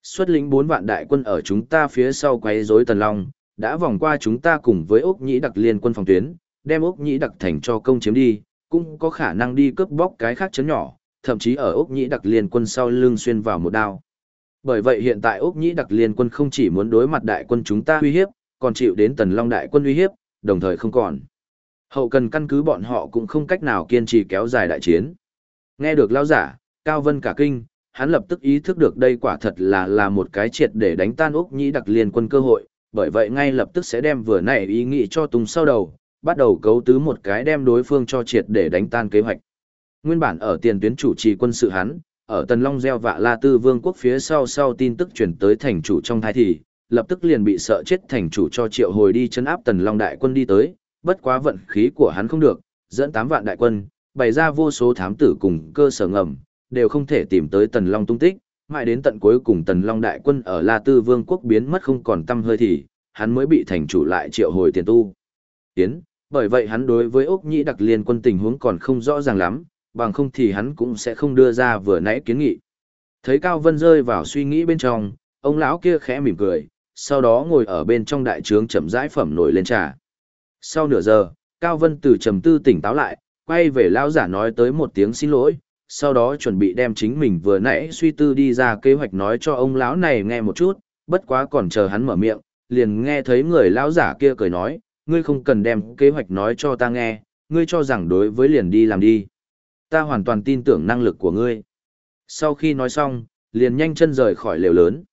Xuất lĩnh bốn vạn đại quân ở chúng ta phía sau quấy rối Tần Long, đã vòng qua chúng ta cùng với ốc Nhĩ đặc liên quân phòng tuyến, đem ốc Nhĩ đặc thành cho công chiếm đi, cũng có khả năng đi cướp bóc cái khác chấn nhỏ, thậm chí ở ốc Nhĩ đặc liên quân sau lưng xuyên vào một đao. Bởi vậy hiện tại ốc Nhĩ đặc liên quân không chỉ muốn đối mặt đại quân chúng ta uy hiếp, còn chịu đến Tần Long đại quân uy hiếp, đồng thời không còn. Hậu cần căn cứ bọn họ cũng không cách nào kiên trì kéo dài đại chiến. Nghe được lao giả, Cao Vân cả kinh, hắn lập tức ý thức được đây quả thật là là một cái triệt để đánh tan ốc Nhĩ đặc liên quân cơ hội, bởi vậy ngay lập tức sẽ đem vừa nãy ý nghĩ cho tung sau đầu, bắt đầu cấu tứ một cái đem đối phương cho triệt để đánh tan kế hoạch. Nguyên bản ở tiền tuyến chủ trì quân sự hắn, ở Tần Long gieo vạ La Tư Vương quốc phía sau sau tin tức truyền tới thành chủ trong thái thì, lập tức liền bị sợ chết thành chủ cho triệu hồi đi chấn áp Tần Long đại quân đi tới, bất quá vận khí của hắn không được, dẫn 8 vạn đại quân, bày ra vô số thám tử cùng cơ sở ngầm, đều không thể tìm tới Tần Long tung tích, mãi đến tận cuối cùng Tần Long đại quân ở La Tư Vương quốc biến mất không còn tâm hơi thì, hắn mới bị thành chủ lại triệu hồi tiền tu. Tiến, bởi vậy hắn đối với Ốc Nhĩ đặc liên quân tình huống còn không rõ ràng lắm, bằng không thì hắn cũng sẽ không đưa ra vừa nãy kiến nghị. Thấy Cao Vân rơi vào suy nghĩ bên trong, ông lão kia khẽ mỉm cười, sau đó ngồi ở bên trong đại trướng chậm rãi phẩm nổi lên trà. Sau nửa giờ, Cao Vân từ trầm tư tỉnh táo lại, quay về lão giả nói tới một tiếng xin lỗi, sau đó chuẩn bị đem chính mình vừa nãy suy tư đi ra kế hoạch nói cho ông lão này nghe một chút, bất quá còn chờ hắn mở miệng, liền nghe thấy người lão giả kia cười nói, ngươi không cần đem kế hoạch nói cho ta nghe, ngươi cho rằng đối với liền đi làm đi. Ta hoàn toàn tin tưởng năng lực của ngươi. Sau khi nói xong, liền nhanh chân rời khỏi lều lớn.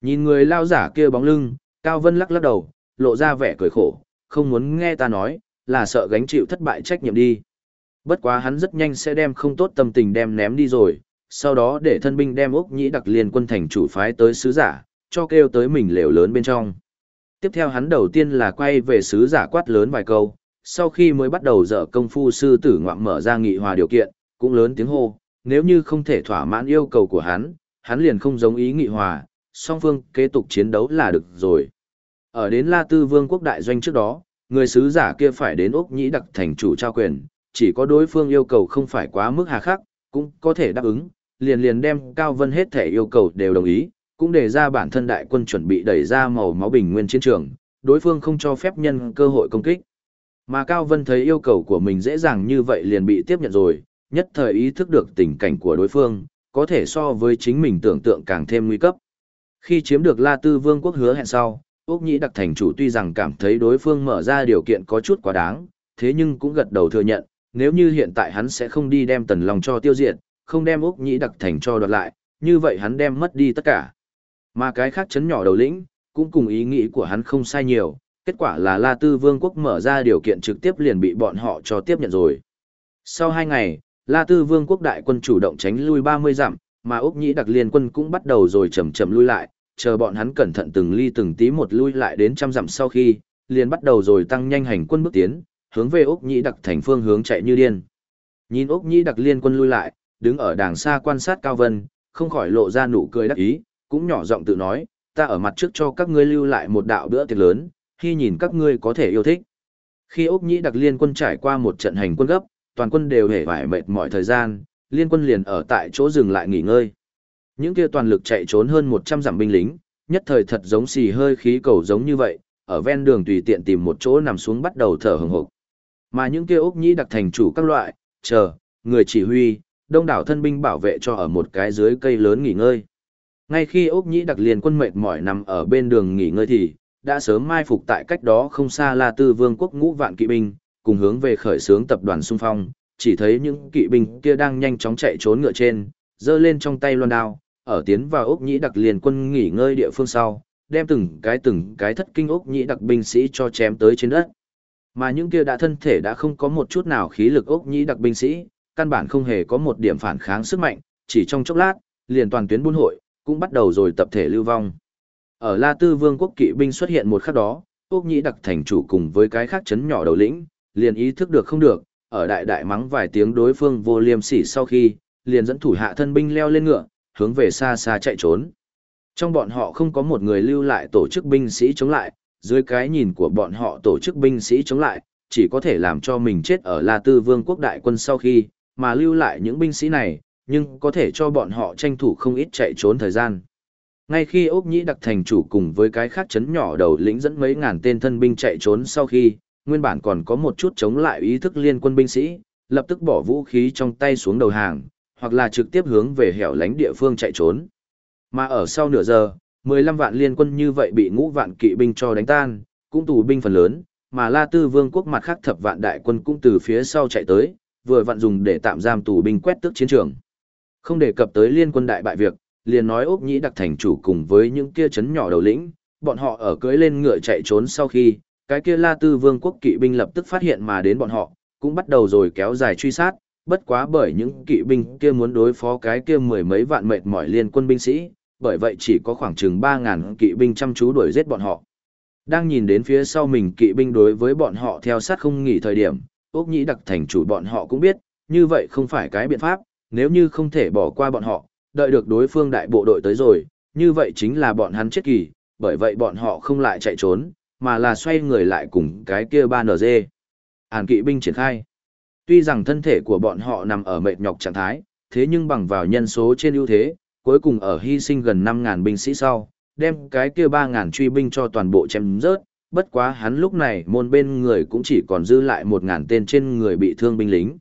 Nhìn người lão giả kia bóng lưng, Cao Vân lắc lắc đầu, lộ ra vẻ cười khổ, không muốn nghe ta nói, là sợ gánh chịu thất bại trách nhiệm đi. Bất quá hắn rất nhanh sẽ đem không tốt tâm tình đem ném đi rồi, sau đó để thân binh đem Úc Nhĩ đặc liên quân thành chủ phái tới sứ giả, cho kêu tới mình lều lớn bên trong. Tiếp theo hắn đầu tiên là quay về sứ giả quát lớn vài câu, sau khi mới bắt đầu dở công phu sư tử ngoạm mở ra nghị hòa điều kiện, cũng lớn tiếng hô, nếu như không thể thỏa mãn yêu cầu của hắn, hắn liền không giống ý nghị hòa, song phương kế tục chiến đấu là được rồi. Ở đến La Tư Vương quốc đại doanh trước đó, người sứ giả kia phải đến Úc Nhĩ đặc thành chủ trao quyền, chỉ có đối phương yêu cầu không phải quá mức hà khắc, cũng có thể đáp ứng, liền liền đem Cao Vân hết thể yêu cầu đều đồng ý, cũng để ra bản thân đại quân chuẩn bị đẩy ra màu máu bình nguyên chiến trường, đối phương không cho phép nhân cơ hội công kích. Mà Cao Vân thấy yêu cầu của mình dễ dàng như vậy liền bị tiếp nhận rồi, nhất thời ý thức được tình cảnh của đối phương, có thể so với chính mình tưởng tượng càng thêm nguy cấp. Khi chiếm được La Tư Vương quốc hứa hẹn sau, Úc Nhĩ đặc thành chủ tuy rằng cảm thấy đối phương mở ra điều kiện có chút quá đáng, thế nhưng cũng gật đầu thừa nhận, nếu như hiện tại hắn sẽ không đi đem Tần Long cho tiêu diệt, không đem Úc Nhĩ đặc thành cho đoạt lại, như vậy hắn đem mất đi tất cả. Mà cái khác chấn nhỏ đầu lĩnh, cũng cùng ý nghĩ của hắn không sai nhiều, kết quả là La Tư Vương quốc mở ra điều kiện trực tiếp liền bị bọn họ cho tiếp nhận rồi. Sau hai ngày, La Tư Vương quốc đại quân chủ động tránh lui 30 dặm, mà Úc Nhĩ đặc liên quân cũng bắt đầu rồi chậm chậm lui lại, chờ bọn hắn cẩn thận từng ly từng tí một lui lại đến trăm dặm sau khi, liền bắt đầu rồi tăng nhanh hành quân bước tiến, hướng về Úc Nhĩ đặc thành phương hướng chạy như điên. Nhìn Úc Nhĩ đặc liên quân lui lại, đứng ở đàng xa quan sát Cao Vân, không khỏi lộ ra nụ cười đắc ý, cũng nhỏ giọng tự nói, ta ở mặt trước cho các ngươi lưu lại một đạo bữa tiệc lớn, khi nhìn các ngươi có thể yêu thích. Khi Úc Nhĩ đặc liên quân trải qua một trận hành quân gấp, toàn quân đều hề vải mệt mỏi thời gian, liên quân liền ở tại chỗ dừng lại nghỉ ngơi. Những kia toàn lực chạy trốn hơn 100 dặm binh lính, nhất thời thật giống xì hơi khí cầu giống như vậy, ở ven đường tùy tiện tìm một chỗ nằm xuống bắt đầu thở hừng hực. Mà những kia ốc nhĩ đặc thành chủ các loại, chờ, người chỉ huy, đông đảo thân binh bảo vệ cho ở một cái dưới cây lớn nghỉ ngơi. Ngay khi ốc nhĩ đặc liền quân mệt mỏi nằm ở bên đường nghỉ ngơi thì, đã sớm mai phục tại cách đó không xa là tư vương quốc ngũ vạn kỵ binh, cùng hướng về khởi xướng tập đoàn xung phong, chỉ thấy những kỵ binh kia đang nhanh chóng chạy trốn ngựa trên, giơ lên trong tay loan đao, ở tiến vào ốc nhĩ đặc liền quân nghỉ ngơi địa phương sau, đem từng cái từng cái thất kinh ốc nhĩ đặc binh sĩ cho chém tới trên đất. Mà những kia đã thân thể đã không có một chút nào khí lực ốc nhĩ đặc binh sĩ, căn bản không hề có một điểm phản kháng sức mạnh, chỉ trong chốc lát, liền toàn tuyến buôn hội, cũng bắt đầu rồi tập thể lưu vong. Ở La Tư Vương quốc kỵ binh xuất hiện một khắc đó, ốc nhĩ đặc thành chủ cùng với cái khác chấn nhỏ đầu lĩnh, liền ý thức được không được, ở đại đại mắng vài tiếng đối phương vô liêm sỉ sau khi, liền dẫn thủ hạ thân binh leo lên ngựa, hướng về xa xa chạy trốn. Trong bọn họ không có một người lưu lại tổ chức binh sĩ chống lại, dưới cái nhìn của bọn họ tổ chức binh sĩ chống lại, chỉ có thể làm cho mình chết ở La Tư Vương quốc đại quân sau khi, mà lưu lại những binh sĩ này, nhưng có thể cho bọn họ tranh thủ không ít chạy trốn thời gian. Ngay khi Úc Nhĩ đặc thành chủ cùng với cái khác chấn nhỏ đầu lĩnh dẫn mấy ngàn tên thân binh chạy trốn sau khi, nguyên bản còn có một chút chống lại ý thức liên quân binh sĩ, lập tức bỏ vũ khí trong tay xuống đầu hàng, hoặc là trực tiếp hướng về hẻo lánh địa phương chạy trốn. Mà ở sau nửa giờ, 15 vạn liên quân như vậy bị ngũ vạn kỵ binh cho đánh tan, cũng tù binh phần lớn, mà La Tư Vương quốc mặt khác thập vạn đại quân cũng từ phía sau chạy tới, vừa vặn dùng để tạm giam tù binh quét tước chiến trường. Không đề cập tới liên quân đại bại việc, liền nói Úc Nhĩ đặc thành chủ cùng với những kia chấn nhỏ đầu lĩnh, bọn họ ở cưới lên ngựa chạy trốn sau khi, cái kia La Tư Vương quốc kỵ binh lập tức phát hiện mà đến bọn họ, cũng bắt đầu rồi kéo dài truy sát, bất quá bởi những kỵ binh kia muốn đối phó cái kia mười mấy vạn mệt mỏi liên quân binh sĩ, bởi vậy chỉ có khoảng chừng 3.000 kỵ binh chăm chú đuổi giết bọn họ. Đang nhìn đến phía sau mình kỵ binh đối với bọn họ theo sát không nghỉ thời điểm, Úc Nhĩ đặc thành chủ bọn họ cũng biết, như vậy không phải cái biện pháp, nếu như không thể bỏ qua bọn họ, đợi được đối phương đại bộ đội tới rồi, như vậy chính là bọn hắn chết kỳ, bởi vậy bọn họ không lại chạy trốn, mà là xoay người lại cùng cái kia ba NG. Hàn kỵ binh triển khai. Tuy rằng thân thể của bọn họ nằm ở mệt nhọc trạng thái, thế nhưng bằng vào nhân số trên ưu thế, cuối cùng ở hy sinh gần 5.000 binh sĩ sau, đem cái kia 3.000 truy binh cho toàn bộ chém rớt, bất quá hắn lúc này môn bên người cũng chỉ còn dư lại 1.000 tên trên người bị thương binh lính.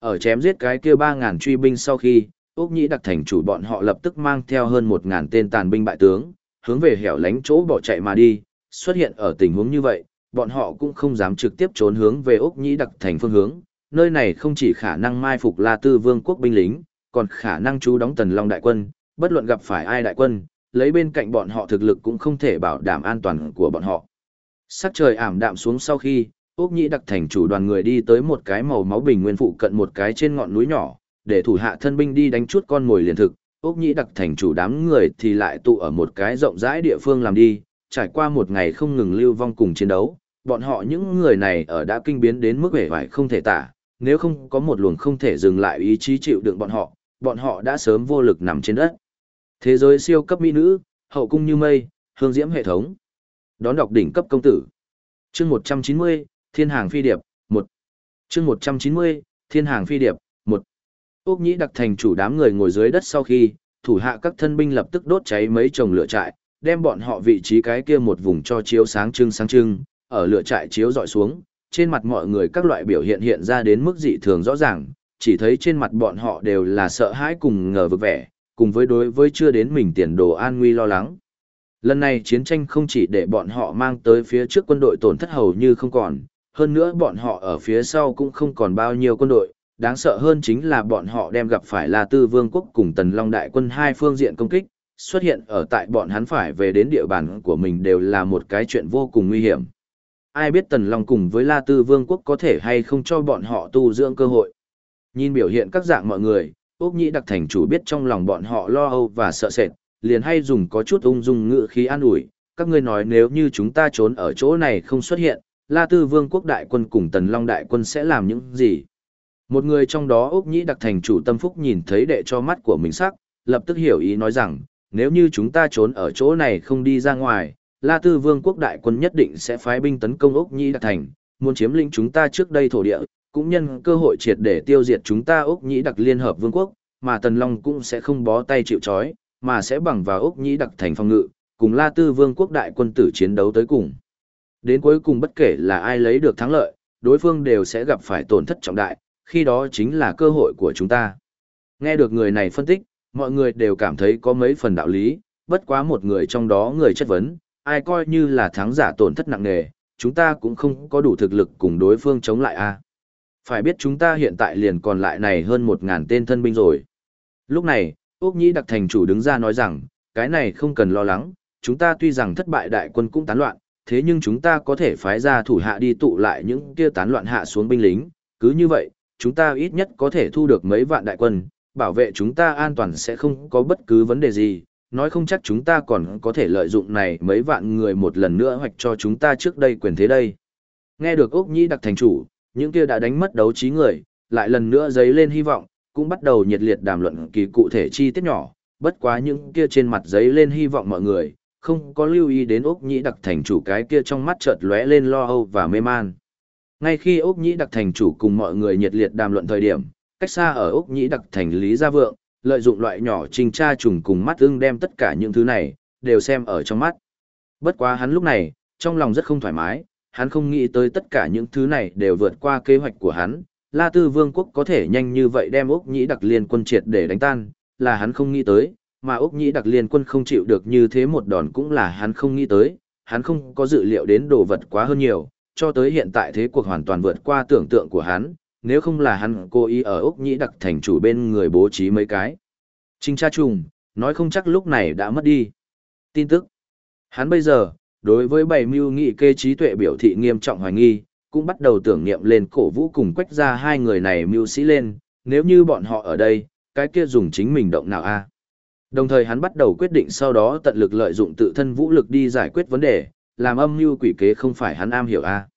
Ở chém giết cái kia 3.000 truy binh sau khi, Úc Nhĩ đặc thành chủ bọn họ lập tức mang theo hơn 1.000 tên tàn binh bại tướng, hướng về hẻo lánh chỗ bỏ chạy mà đi, xuất hiện ở tình huống như vậy, bọn họ cũng không dám trực tiếp trốn hướng về Úc Nhĩ đặc thành phương hướng, nơi này không chỉ khả năng mai phục La Tư Vương quốc binh lính, còn khả năng chú đóng Tần Long đại quân, bất luận gặp phải ai đại quân, lấy bên cạnh bọn họ thực lực cũng không thể bảo đảm an toàn của bọn họ. Sắc trời ảm đạm xuống sau khi, Úc Nhĩ đặc thành chủ đoàn người đi tới một cái màu máu bình nguyên phụ cận một cái trên ngọn núi nhỏ, để thủ hạ thân binh đi đánh chút con mồi liền thực. Úc Nhĩ đặc thành chủ đám người thì lại tụ ở một cái rộng rãi địa phương làm đi, trải qua một ngày không ngừng lưu vong cùng chiến đấu, bọn họ những người này ở đã kinh biến đến mức vẻ vải không thể tả, nếu không có một luồng không thể dừng lại ý chí chịu đựng bọn họ, bọn họ đã sớm vô lực nằm trên đất. Thế giới siêu cấp mỹ nữ, hậu cung như mây, hương diễm hệ thống. Đón đọc đỉnh cấp công tử. Chương 190, Thiên hàng phi điệp, 1. Chương 190, Thiên hàng phi điệp, 1. Úc Nhĩ đặc thành chủ đám người ngồi dưới đất sau khi, thủ hạ các thân binh lập tức đốt cháy mấy chồng lửa trại, đem bọn họ vị trí cái kia một vùng cho chiếu sáng trưng sáng trưng, ở lửa trại chiếu dọi xuống, trên mặt mọi người các loại biểu hiện hiện ra đến mức dị thường rõ ràng, chỉ thấy trên mặt bọn họ đều là sợ hãi cùng ngờ vực vẻ, cùng với đối với chưa đến mình tiền đồ an nguy lo lắng. Lần này chiến tranh không chỉ để bọn họ mang tới phía trước quân đội tổn thất hầu như không còn, hơn nữa bọn họ ở phía sau cũng không còn bao nhiêu quân đội, đáng sợ hơn chính là bọn họ đem gặp phải là Tư Vương quốc cùng Tần Long đại quân hai phương diện công kích, xuất hiện ở tại bọn hắn phải về đến địa bàn của mình đều là một cái chuyện vô cùng nguy hiểm. Ai biết Tần Long cùng với La Tư Vương quốc có thể hay không cho bọn họ tu dưỡng cơ hội. Nhìn biểu hiện các dạng mọi người, Úc Nhĩ đặc thành chủ biết trong lòng bọn họ lo âu và sợ sệt, liền hay dùng có chút ung dung ngữ khí an ủi, các ngươi nói nếu như chúng ta trốn ở chỗ này không xuất hiện, La Tư Vương quốc đại quân cùng Tần Long đại quân sẽ làm những gì? Một người trong đó Úc Nhĩ đặc thành chủ tâm phúc nhìn thấy đệ cho mắt của mình sắc, lập tức hiểu ý nói rằng, nếu như chúng ta trốn ở chỗ này không đi ra ngoài, La Tư Vương quốc đại quân nhất định sẽ phái binh tấn công Úc Nhĩ đặc thành, muốn chiếm lĩnh chúng ta trước đây thổ địa, cũng nhân cơ hội triệt để tiêu diệt chúng ta Úc Nhĩ đặc liên hợp vương quốc, mà Tần Long cũng sẽ không bó tay chịu trói, mà sẽ bằng vào Úc Nhĩ đặc thành phòng ngự, cùng La Tư Vương quốc đại quân tử chiến đấu tới cùng. Đến cuối cùng bất kể là ai lấy được thắng lợi, đối phương đều sẽ gặp phải tổn thất trọng đại, khi đó chính là cơ hội của chúng ta. Nghe được người này phân tích, mọi người đều cảm thấy có mấy phần đạo lý, bất quá một người trong đó người chất vấn, ai coi như là thắng giả tổn thất nặng nề, chúng ta cũng không có đủ thực lực cùng đối phương chống lại a. Phải biết chúng ta hiện tại liền còn lại này hơn một ngàn tên thân binh rồi. Lúc này, Úc Nhĩ đặc thành chủ đứng ra nói rằng, cái này không cần lo lắng, chúng ta tuy rằng thất bại đại quân cũng tán loạn, thế nhưng chúng ta có thể phái ra thủ hạ đi tụ lại những kia tán loạn hạ xuống binh lính, cứ như vậy, chúng ta ít nhất có thể thu được mấy vạn đại quân, bảo vệ chúng ta an toàn sẽ không có bất cứ vấn đề gì, nói không chắc chúng ta còn có thể lợi dụng này mấy vạn người một lần nữa hoạch cho chúng ta trước đây quyền thế đây. Nghe được Úc Nhĩ đặc thành chủ, những kia đã đánh mất đấu trí người, lại lần nữa dấy lên hy vọng, cũng bắt đầu nhiệt liệt đàm luận kỳ cụ thể chi tiết nhỏ, bất quá những kia trên mặt giấy lên hy vọng mọi người, không có lưu ý đến Úc Nhĩ đặc thành chủ cái kia trong mắt chợt lóe lên lo âu và mê man. Ngay khi Úc Nhĩ đặc thành chủ cùng mọi người nhiệt liệt đàm luận thời điểm, cách xa ở Úc Nhĩ đặc thành Lý Gia Vượng, lợi dụng loại nhỏ trình tra trùng cùng mắt ưng đem tất cả những thứ này, đều xem ở trong mắt. Bất quá hắn lúc này, trong lòng rất không thoải mái, hắn không nghĩ tới tất cả những thứ này đều vượt qua kế hoạch của hắn. La Tư Vương quốc có thể nhanh như vậy đem Úc Nhĩ đặc liên quân triệt để đánh tan, là hắn không nghĩ tới, mà Úc Nhĩ đặc liên quân không chịu được như thế một đòn cũng là hắn không nghĩ tới, hắn không có dự liệu đến đồ vật quá hơn nhiều, cho tới hiện tại thế cuộc hoàn toàn vượt qua tưởng tượng của hắn, nếu không là hắn cố ý ở Úc Nhĩ đặc thành chủ bên người bố trí mấy cái. Trinh tra trùng, nói không chắc lúc này đã mất đi. Tin tức. Hắn bây giờ, đối với bảy mưu nghị kê trí tuệ biểu thị nghiêm trọng hoài nghi, cũng bắt đầu tưởng niệm lên cổ vũ cùng quách ra hai người này mưu sĩ lên, nếu như bọn họ ở đây, cái kia dùng chính mình động nào a. Đồng thời hắn bắt đầu quyết định sau đó tận lực lợi dụng tự thân vũ lực đi giải quyết vấn đề, làm âm mưu quỷ kế không phải hắn am hiểu a.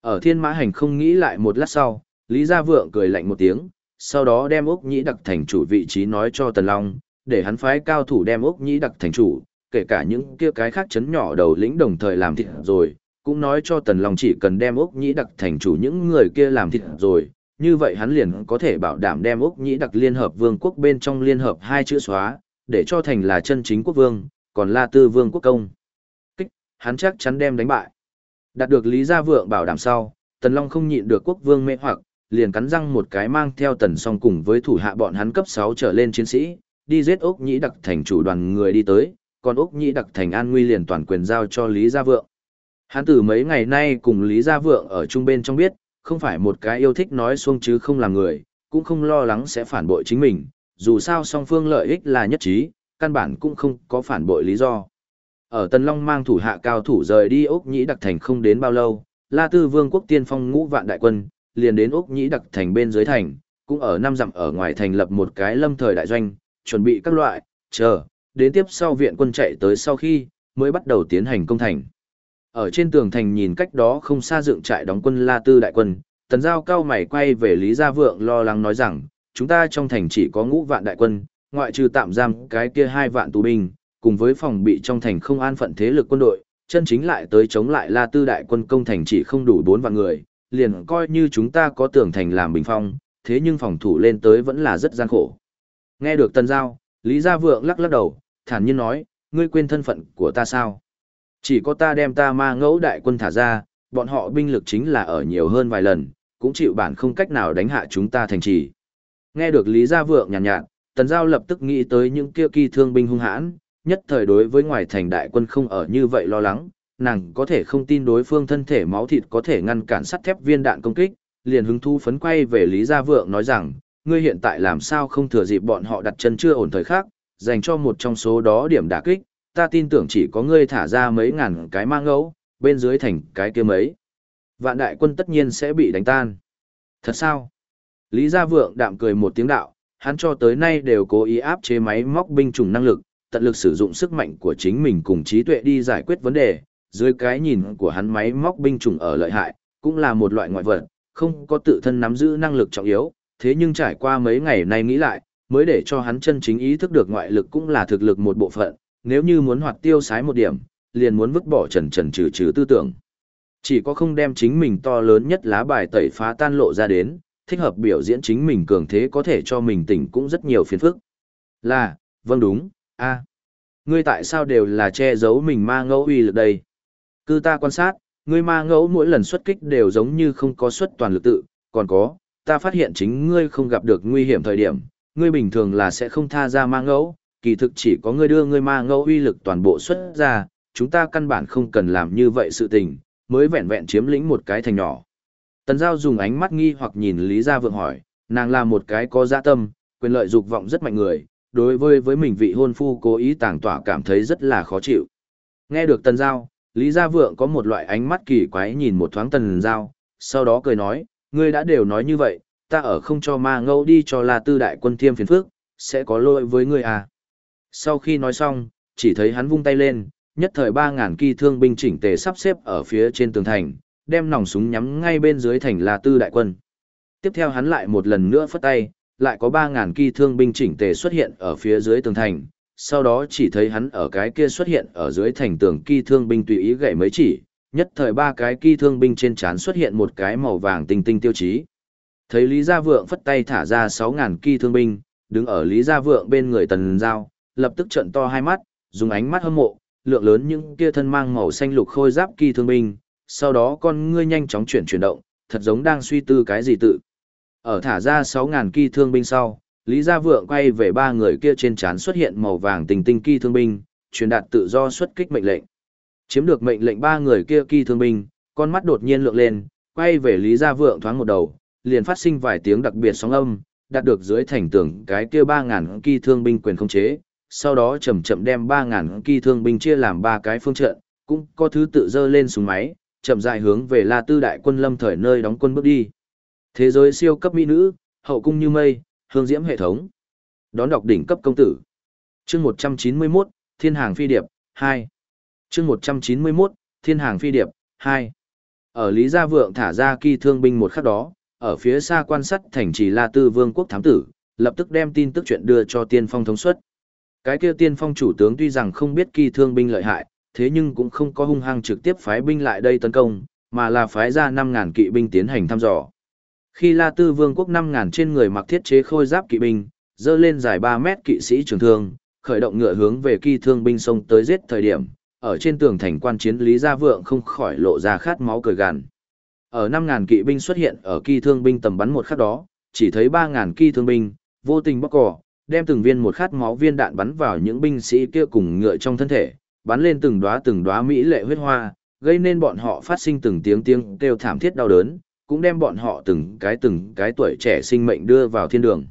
Ở thiên mã hành không nghĩ lại một lát sau, Lý Gia Vượng cười lạnh một tiếng, sau đó đem Úc Nhĩ đặc thành chủ vị trí nói cho Tần Long, để hắn phái cao thủ đem Úc Nhĩ đặc thành chủ, kể cả những kia cái khác chấn nhỏ đầu lĩnh đồng thời làm thịt rồi, cũng nói cho Tần Long chỉ cần đem Úc Nhĩ đặc thành chủ những người kia làm thịt rồi, như vậy hắn liền có thể bảo đảm đem Úc Nhĩ đặc liên hợp vương quốc bên trong liên hợp hai chữ xóa, để cho thành là chân chính quốc vương, còn La Tư Vương quốc công. Kích, hắn chắc chắn đem đánh bại. Đạt được Lý Gia Vượng bảo đảm sau, Tần Long không nhịn được quốc vương mê hoặc, liền cắn răng một cái mang theo Tần Song cùng với thủ hạ bọn hắn cấp 6 trở lên chiến sĩ, đi giết ốc nhĩ đặc thành chủ đoàn người đi tới, còn úc nhĩ đặc thành an nguy liền toàn quyền giao cho Lý Gia Vượng. Hắn từ mấy ngày nay cùng Lý Gia Vượng ở chung bên trong biết, không phải một cái yêu thích nói xuông chứ không làm người, cũng không lo lắng sẽ phản bội chính mình, dù sao song phương lợi ích là nhất trí, căn bản cũng không có phản bội lý do. Ở tân Long mang thủ hạ cao thủ rời đi úc nhĩ đặc thành không đến bao lâu, La Tư Vương quốc tiên phong ngũ vạn đại quân, liền đến úc nhĩ đặc thành bên dưới thành, cũng ở năm dặm ở ngoài thành lập một cái lâm thời đại doanh, chuẩn bị các loại, chờ, đến tiếp sau viện quân chạy tới sau khi, mới bắt đầu tiến hành công thành. Ở trên tường thành nhìn cách đó không xa dựng trại đóng quân La Tư đại quân, tần giao cao mày quay về Lý Gia Vượng lo lắng nói rằng, chúng ta trong thành chỉ có ngũ vạn đại quân, ngoại trừ tạm giam cái kia hai vạn tù binh, cùng với phòng bị trong thành không an phận thế lực quân đội, chân chính lại tới chống lại La Tư đại quân công thành chỉ không đủ bốn vạn người, liền coi như chúng ta có tường thành làm bình phong, thế nhưng phòng thủ lên tới vẫn là rất gian khổ. Nghe được Tần Giao, Lý Gia Vượng lắc lắc đầu, thản nhiên nói, ngươi quên thân phận của ta sao? Chỉ có ta đem ta ma ngẫu đại quân thả ra, bọn họ binh lực chính là ở nhiều hơn vài lần, cũng chịu bản không cách nào đánh hạ chúng ta thành trì. Nghe được Lý Gia Vượng nhàn nhạt, nhạt, Tần Giao lập tức nghĩ tới những kia kỳ thương binh hung hãn, nhất thời đối với ngoài thành đại quân không ở như vậy lo lắng, nàng có thể không tin đối phương thân thể máu thịt có thể ngăn cản sắt thép viên đạn công kích, liền hứng thu phấn quay về Lý Gia Vượng nói rằng, ngươi hiện tại làm sao không thừa dịp bọn họ đặt chân chưa ổn thời khác, dành cho một trong số đó điểm đả kích, ta tin tưởng chỉ có ngươi thả ra mấy ngàn cái mang ngẫu, bên dưới thành cái kia mấy. Vạn đại quân tất nhiên sẽ bị đánh tan. Thật sao? Lý Gia Vượng đạm cười một tiếng đạo, hắn cho tới nay đều cố ý áp chế máy móc binh chủng năng lực, tận lực sử dụng sức mạnh của chính mình cùng trí tuệ đi giải quyết vấn đề. Dưới cái nhìn của hắn máy móc binh chủng ở lợi hại, cũng là một loại ngoại vật, không có tự thân nắm giữ năng lực trọng yếu, thế nhưng trải qua mấy ngày nay nghĩ lại, mới để cho hắn chân chính ý thức được ngoại lực cũng là thực lực một bộ phận, nếu như muốn hoạt tiêu sái một điểm, liền muốn vứt bỏ trần trần trừ trừ tư tưởng. Chỉ có không đem chính mình to lớn nhất lá bài tẩy phá tan lộ ra đến, thích hợp biểu diễn chính mình cường thế có thể cho mình tỉnh cũng rất nhiều phiền phức. Là, vâng đúng, a Ngươi tại sao đều là che giấu mình ma ngẫu uy lực đây? Cứ ta quan sát, ngươi ma ngẫu mỗi lần xuất kích đều giống như không có xuất toàn lực tự, còn có, ta phát hiện chính ngươi không gặp được nguy hiểm thời điểm, ngươi bình thường là sẽ không tha ra ma ngẫu, kỳ thực chỉ có ngươi đưa ngươi ma ngẫu uy lực toàn bộ xuất ra, chúng ta căn bản không cần làm như vậy sự tình, mới vẹn vẹn chiếm lĩnh một cái thành nhỏ. Tần Giao dùng ánh mắt nghi hoặc nhìn Lý Gia Vượng hỏi, nàng là một cái có dạ tâm, quyền lợi dục vọng rất mạnh người, đối với với mình vị hôn phu cố ý tàng tỏa cảm thấy rất là khó chịu. Nghe được Tần Giao, Lý Gia Vượng có một loại ánh mắt kỳ quái nhìn một thoáng Tần Giao, sau đó cười nói, ngươi đã đều nói như vậy, ta ở không cho ma ngẫu đi cho La Tư đại quân thiêm phiền phước, sẽ có lỗi với ngươi à. Sau khi nói xong, chỉ thấy hắn vung tay lên, nhất thời ba ngàn kỳ thương binh chỉnh tề sắp xếp ở phía trên tường thành, đem nòng súng nhắm ngay bên dưới thành La Tư đại quân. Tiếp theo hắn lại một lần nữa phất tay, lại có ba ngàn kỳ thương binh chỉnh tề xuất hiện ở phía dưới tường thành, sau đó chỉ thấy hắn ở cái kia xuất hiện ở dưới thành tường kỳ thương binh tùy ý gậy mấy chỉ, nhất thời ba cái kỳ thương binh trên trán xuất hiện một cái màu vàng tinh tinh tiêu chí. Thấy Lý Gia Vượng phất tay thả ra 6.000 kỳ thương binh, đứng ở Lý Gia Vượng bên người Tần Giao, lập tức trận to hai mắt, dùng ánh mắt hâm mộ, lượng lớn những kia thân mang màu xanh lục khôi giáp kỳ thương binh, sau đó con ngươi nhanh chóng chuyển chuyển động, thật giống đang suy tư cái gì tự. Ở thả ra 6.000 kỳ thương binh sau, Lý Gia Vượng quay về ba người kia trên trán xuất hiện màu vàng tình tinh kỳ thương binh, truyền đạt tự do xuất kích mệnh lệnh. Chiếm được mệnh lệnh ba người kia kỳ thương binh, con mắt đột nhiên lượng lên, quay về Lý Gia Vượng thoáng một đầu, liền phát sinh vài tiếng đặc biệt sóng âm, đạt được dưới thành tường cái kia 3.000 kỳ thương binh quyền không chế, sau đó chậm chậm đem 3.000 kỳ thương binh chia làm ba cái phương trận, cũng có thứ tự dơ lên súng máy, chậm rãi hướng về La Tư đại quân lâm thời nơi đóng quân bước đi. Thế giới siêu cấp mỹ nữ, hậu cung như mây, hương diễm hệ thống. Đón đọc đỉnh cấp công tử. Chương 191, Thiên hàng phi điệp 2. Chương 191, Thiên hàng phi điệp 2. Ở Lý Gia Vượng thả ra kỳ thương binh một khắc đó, ở phía xa quan sát thành trì La Tư Vương quốc thám tử, lập tức đem tin tức chuyện đưa cho Tiên Phong thống suất. Cái kia Tiên Phong chủ tướng tuy rằng không biết kỳ thương binh lợi hại, thế nhưng cũng không có hung hăng trực tiếp phái binh lại đây tấn công, mà là phái ra 5.000 kỵ binh tiến hành thăm dò. Khi La Tư Vương quốc 5.000 trên người mặc thiết chế khôi giáp kỵ binh, dơ lên dài 3 mét kỵ sĩ trường thương, khởi động ngựa hướng về kỳ thương binh sông tới giết thời điểm, ở trên tường thành quan chiến Lý Gia Vượng không khỏi lộ ra khát máu cười gằn. Ở 5000 kỵ binh xuất hiện ở kỳ thương binh tầm bắn một khắc đó, chỉ thấy 3000 kỳ thương binh vô tình bóc cỏ, đem từng viên một khát máu viên đạn bắn vào những binh sĩ kia cùng ngựa trong thân thể, bắn lên từng đóa từng đóa mỹ lệ huyết hoa, gây nên bọn họ phát sinh từng tiếng tiếng kêu thảm thiết đau đớn, cũng đem bọn họ từng cái từng cái tuổi trẻ sinh mệnh đưa vào thiên đường.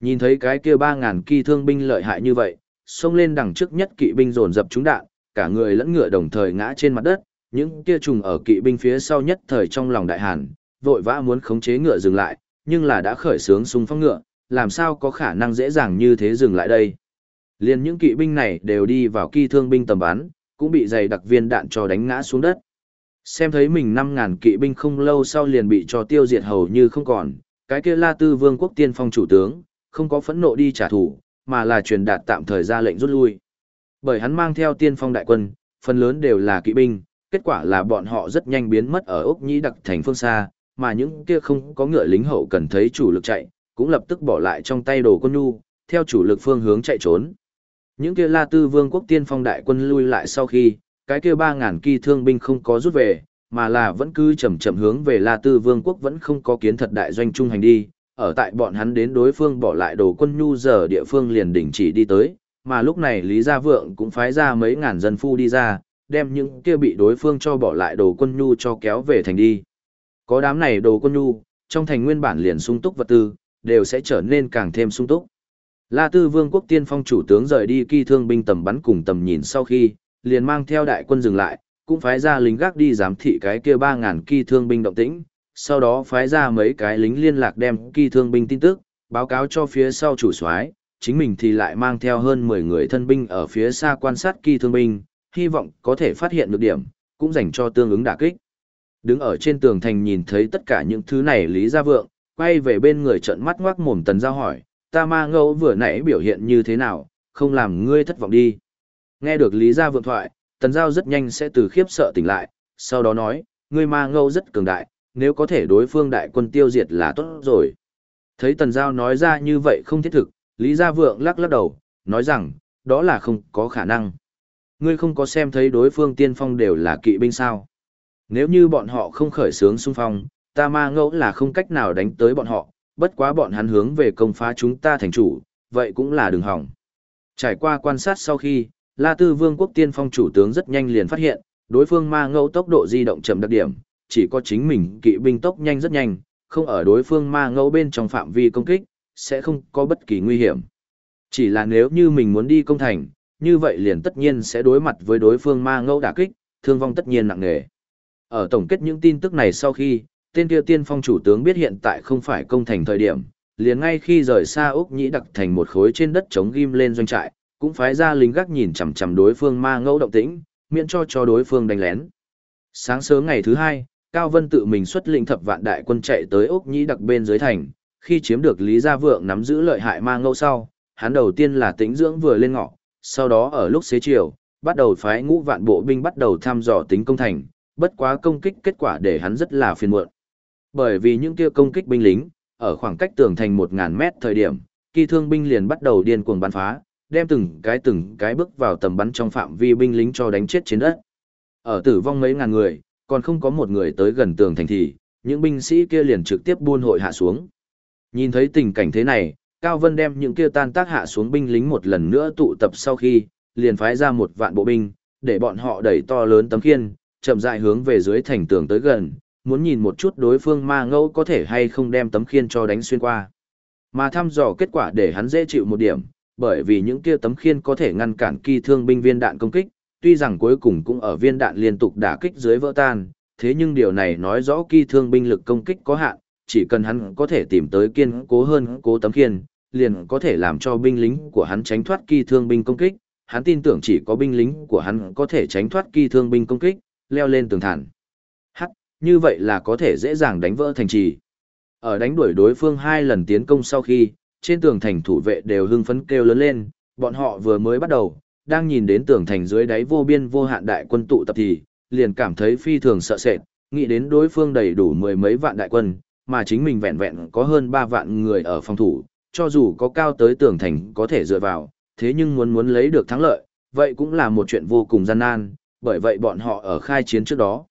Nhìn thấy cái kia 3000 kỳ thương binh lợi hại như vậy, xông lên đằng trước nhất kỵ binh dồn dập trúng đạn, cả người lẫn ngựa đồng thời ngã trên mặt đất, những kia trùng ở kỵ binh phía sau nhất thời trong lòng đại hàn, vội vã muốn khống chế ngựa dừng lại, nhưng là đã khởi sướng xung phong ngựa, làm sao có khả năng dễ dàng như thế dừng lại đây. Liên những kỵ binh này đều đi vào kỳ thương binh tầm bắn, cũng bị dày đặc viên đạn cho đánh ngã xuống đất. Xem thấy mình 5.000 kỵ binh không lâu sau liền bị cho tiêu diệt hầu như không còn, cái kia La Tư Vương quốc tiên phong chủ tướng, không có phẫn nộ đi trả thù, mà là truyền đạt tạm thời ra lệnh rút lui. Bởi hắn mang theo tiên phong đại quân, phần lớn đều là kỵ binh, kết quả là bọn họ rất nhanh biến mất ở ốc nhĩ đặc thành phương xa, mà những kia không có ngựa lính hậu cần thấy chủ lực chạy, cũng lập tức bỏ lại trong tay đồ quân nhu, theo chủ lực phương hướng chạy trốn. Những kia La Tư Vương quốc tiên phong đại quân lui lại sau khi, cái kia 3000 kỳ thương binh không có rút về, mà là vẫn cứ chậm chậm hướng về La Tư Vương quốc vẫn không có kiến thật đại doanh trung hành đi, ở tại bọn hắn đến đối phương bỏ lại đồ quân nhu giờ địa phương liền đỉnh chỉ đi tới, mà lúc này Lý Gia Vượng cũng phái ra mấy ngàn dân phu đi ra, đem những kia bị đối phương cho bỏ lại đồ quân nhu cho kéo về thành đi. Có đám này đồ quân nhu, trong thành nguyên bản liền sung túc vật tư, đều sẽ trở nên càng thêm sung túc. La Tư Vương quốc tiên phong chủ tướng rời đi kỳ thương binh tầm bắn cùng tầm nhìn sau khi, liền mang theo đại quân dừng lại, cũng phái ra lính gác đi giám thị cái kia 3000 kỳ thương binh động tĩnh, sau đó phái ra mấy cái lính liên lạc đem kỳ thương binh tin tức, báo cáo cho phía sau chủ soái, chính mình thì lại mang theo hơn 10 người thân binh ở phía xa quan sát kỳ thương binh, hy vọng có thể phát hiện được điểm, cũng dành cho tương ứng đả kích. Đứng ở trên tường thành nhìn thấy tất cả những thứ này Lý Gia Vượng, quay về bên người trận mắt ngoác mồm tần giao hỏi, ta ma ngẫu vừa nãy biểu hiện như thế nào, không làm ngươi thất vọng đi. Nghe được Lý Gia Vượng thoại, tần giao rất nhanh sẽ từ khiếp sợ tỉnh lại, sau đó nói, ngươi ma ngẫu rất cường đại, nếu có thể đối phương đại quân tiêu diệt là tốt rồi. Thấy tần giao nói ra như vậy không thiết thực, Lý Gia Vượng lắc lắc đầu, nói rằng, đó là không có khả năng. Ngươi không có xem thấy đối phương tiên phong đều là kỵ binh sao. Nếu như bọn họ không khởi sướng xung phong, ta ma ngẫu là không cách nào đánh tới bọn họ, bất quá bọn hắn hướng về công phá chúng ta thành chủ, vậy cũng là đường hỏng. Trải qua quan sát sau khi, La Tư Vương quốc tiên phong chủ tướng rất nhanh liền phát hiện, đối phương ma ngẫu tốc độ di động chậm đặc điểm, chỉ có chính mình kỵ binh tốc nhanh rất nhanh, không ở đối phương ma ngẫu bên trong phạm vi công kích, sẽ không có bất kỳ nguy hiểm. Chỉ là nếu như mình muốn đi công thành, như vậy liền tất nhiên sẽ đối mặt với đối phương ma ngẫu đả kích, thương vong tất nhiên nặng nề. Ở tổng kết những tin tức này sau khi, tên kia tiên phong chủ tướng biết hiện tại không phải công thành thời điểm, liền ngay khi rời xa Úc Nhĩ đặc thành một khối trên đất chống ghim lên doanh trại, cũng phái ra lính gác nhìn chằm chằm đối phương ma ngẫu động tĩnh, miễn cho cho đối phương đánh lén. Sáng sớm ngày thứ hai, Cao Vân tự mình xuất lĩnh thập vạn đại quân chạy tới Úc Nhĩ đặc bên dưới thành, khi chiếm được Lý Gia Vượng nắm giữ lợi hại ma ngẫu sau, hắn đầu tiên là tĩnh dưỡng vừa lên ngọ, sau đó ở lúc xế chiều, bắt đầu phái ngũ vạn bộ binh bắt đầu thăm dò tính công thành, bất quá công kích kết quả để hắn rất là phiền muộn. Bởi vì những kia công kích binh lính, ở khoảng cách tường thành 1000 mét thời điểm, kỳ thương binh liền bắt đầu điên cuồng bắn phá, đem từng cái từng cái bước vào tầm bắn trong phạm vi binh lính cho đánh chết trên đất. Ở tử vong mấy ngàn người, còn không có một người tới gần tường thành thì, những binh sĩ kia liền trực tiếp buôn hội hạ xuống. Nhìn thấy tình cảnh thế này, Cao Vân đem những kia tan tác hạ xuống binh lính một lần nữa tụ tập sau khi, liền phái ra một vạn bộ binh, để bọn họ đẩy to lớn tấm khiên, chậm rãi hướng về dưới thành tường tới gần, muốn nhìn một chút đối phương ma ngẫu có thể hay không đem tấm khiên cho đánh xuyên qua. Mà thăm dò kết quả để hắn dễ chịu một điểm, bởi vì những kia tấm khiên có thể ngăn cản kỳ thương binh viên đạn công kích, tuy rằng cuối cùng cũng ở viên đạn liên tục đả kích dưới vỡ tan, thế nhưng điều này nói rõ kỳ thương binh lực công kích có hạn, chỉ cần hắn có thể tìm tới kiên cố hơn cố tấm khiên, liền có thể làm cho binh lính của hắn tránh thoát kỳ thương binh công kích, hắn tin tưởng chỉ có binh lính của hắn có thể tránh thoát kỳ thương binh công kích, leo lên tường thản. Hắc, như vậy là có thể dễ dàng đánh vỡ thành trì. Ở đánh đuổi đối phương hai lần tiến công sau khi, trên tường thành thủ vệ đều hưng phấn kêu lớn lên, bọn họ vừa mới bắt đầu, đang nhìn đến tường thành dưới đáy vô biên vô hạn đại quân tụ tập thì, liền cảm thấy phi thường sợ sệt, nghĩ đến đối phương đầy đủ mười mấy vạn đại quân, mà chính mình vẹn vẹn có hơn ba vạn người ở phòng thủ, cho dù có cao tới tường thành có thể dựa vào, thế nhưng muốn muốn lấy được thắng lợi, vậy cũng là một chuyện vô cùng gian nan, bởi vậy bọn họ ở khai chiến trước đó,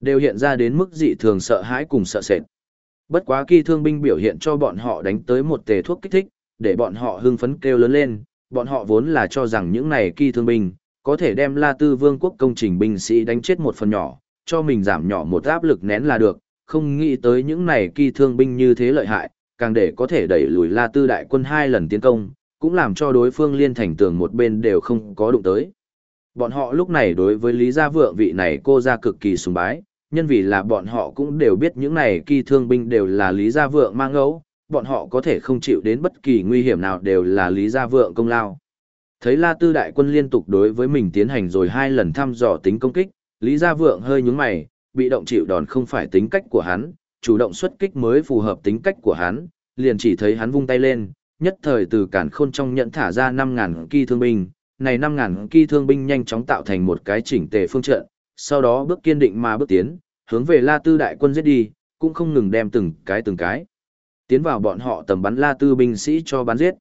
đều hiện ra đến mức dị thường sợ hãi cùng sợ sệt. Bất quá kỳ thương binh biểu hiện cho bọn họ đánh tới một tề thuốc kích thích, để bọn họ hưng phấn kêu lớn lên, bọn họ vốn là cho rằng những này kỳ thương binh, có thể đem La Tư Vương quốc công trình binh sĩ đánh chết một phần nhỏ, cho mình giảm nhỏ một áp lực nén là được, không nghĩ tới những này kỳ thương binh như thế lợi hại, càng để có thể đẩy lùi La Tư đại quân hai lần tiến công, cũng làm cho đối phương liên thành tường một bên đều không có đụng tới. Bọn họ lúc này đối với Lý Gia Vượng vị này cô ra cực kỳ sùng bái, nhân vì là bọn họ cũng đều biết những này kỳ thương binh đều là Lý Gia Vượng mang ngẫu, bọn họ có thể không chịu đến bất kỳ nguy hiểm nào đều là Lý Gia Vượng công lao. Thấy La Tư đại quân liên tục đối với mình tiến hành rồi hai lần thăm dò tính công kích, Lý Gia Vượng hơi nhướng mày, bị động chịu đòn không phải tính cách của hắn, chủ động xuất kích mới phù hợp tính cách của hắn, liền chỉ thấy hắn vung tay lên, nhất thời từ cản khôn trong nhận thả ra 5.000 kỳ thương binh, này 5.000 kỳ thương binh nhanh chóng tạo thành một cái chỉnh tề phương trận, sau đó bước kiên định mà bước tiến, hướng về La Tư đại quân giết đi, cũng không ngừng đem từng cái từng cái. Tiến vào bọn họ tầm bắn La Tư binh sĩ cho bắn giết.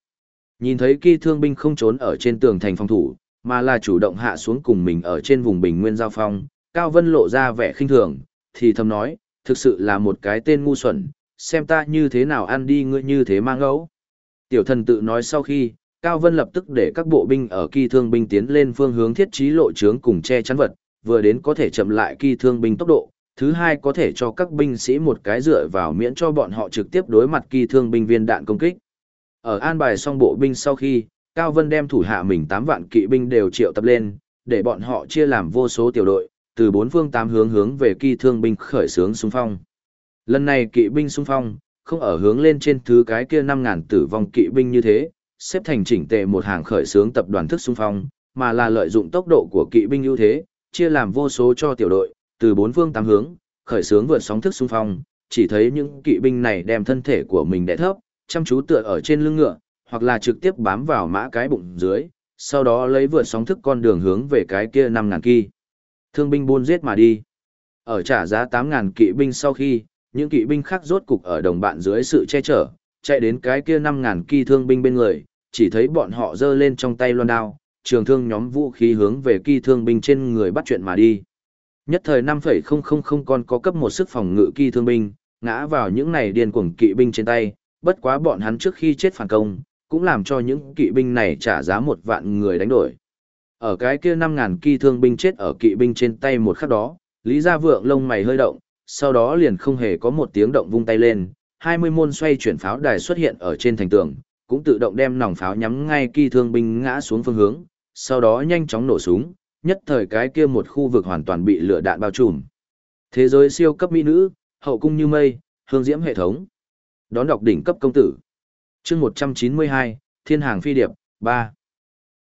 Nhìn thấy kỳ thương binh không trốn ở trên tường thành phòng thủ, mà là chủ động hạ xuống cùng mình ở trên vùng bình nguyên giao phong, Cao Vân lộ ra vẻ khinh thường, thì thầm nói, thực sự là một cái tên ngu xuẩn, xem ta như thế nào ăn đi ngươi như thế mang ngẫu. Tiểu thần tự nói sau khi, Cao Vân lập tức để các bộ binh ở kỳ thương binh tiến lên phương hướng thiết trí lộ trướng cùng che chắn vật, vừa đến có thể chậm lại kỳ thương binh tốc độ, thứ hai có thể cho các binh sĩ một cái dựa vào miễn cho bọn họ trực tiếp đối mặt kỳ thương binh viên đạn công kích. Ở an bài xong bộ binh sau khi, Cao Vân đem thủ hạ mình 8 vạn kỵ binh đều triệu tập lên, để bọn họ chia làm vô số tiểu đội, từ bốn phương tám hướng hướng về kỳ thương binh khởi xướng xung phong. Lần này kỵ binh xung phong, không ở hướng lên trên thứ cái kia 5000 tử vong kỵ binh như thế, xếp thành chỉnh tề một hàng khởi xướng tập đoàn thức xung phong, mà là lợi dụng tốc độ của kỵ binh ưu thế, chia làm vô số cho tiểu đội, từ bốn phương tám hướng, khởi xướng vượt sóng thức xung phong, chỉ thấy những kỵ binh này đem thân thể của mình đè thấp, chăm chú tựa ở trên lưng ngựa, hoặc là trực tiếp bám vào mã cái bụng dưới, sau đó lấy vượt sóng thức con đường hướng về cái kia 5.000 kỳ. Thương binh buôn giết mà đi. Ở trả giá 8.000 kỵ binh sau khi, những kỵ binh khác rốt cục ở đồng bạn dưới sự che chở, chạy đến cái kia 5.000 kỳ thương binh bên người, chỉ thấy bọn họ giơ lên trong tay loan đao, trường thương nhóm vũ khí hướng về kỳ thương binh trên người bắt chuyện mà đi. Nhất thời 5,000 con có cấp một sức phòng ngự kỳ thương binh, ngã vào những này điên cuồng kỵ binh trên tay, bất quá bọn hắn trước khi chết phản công, cũng làm cho những kỵ binh này trả giá một vạn người đánh đổi. Ở cái kia 5.000 kỳ thương binh chết ở kỵ binh trên tay một khắc đó, Lý Gia Vượng lông mày hơi động, sau đó liền không hề có một tiếng động vung tay lên, 20 môn xoay chuyển pháo đài xuất hiện ở trên thành tường, cũng tự động đem nòng pháo nhắm ngay kỳ thương binh ngã xuống phương hướng, sau đó nhanh chóng nổ súng, nhất thời cái kia một khu vực hoàn toàn bị lửa đạn bao trùm. Thế giới siêu cấp mỹ nữ, hậu cung như mây, hương diễm hệ thống. Đón đọc đỉnh cấp công tử. Chương 192, Thiên hàng phi điệp, 3.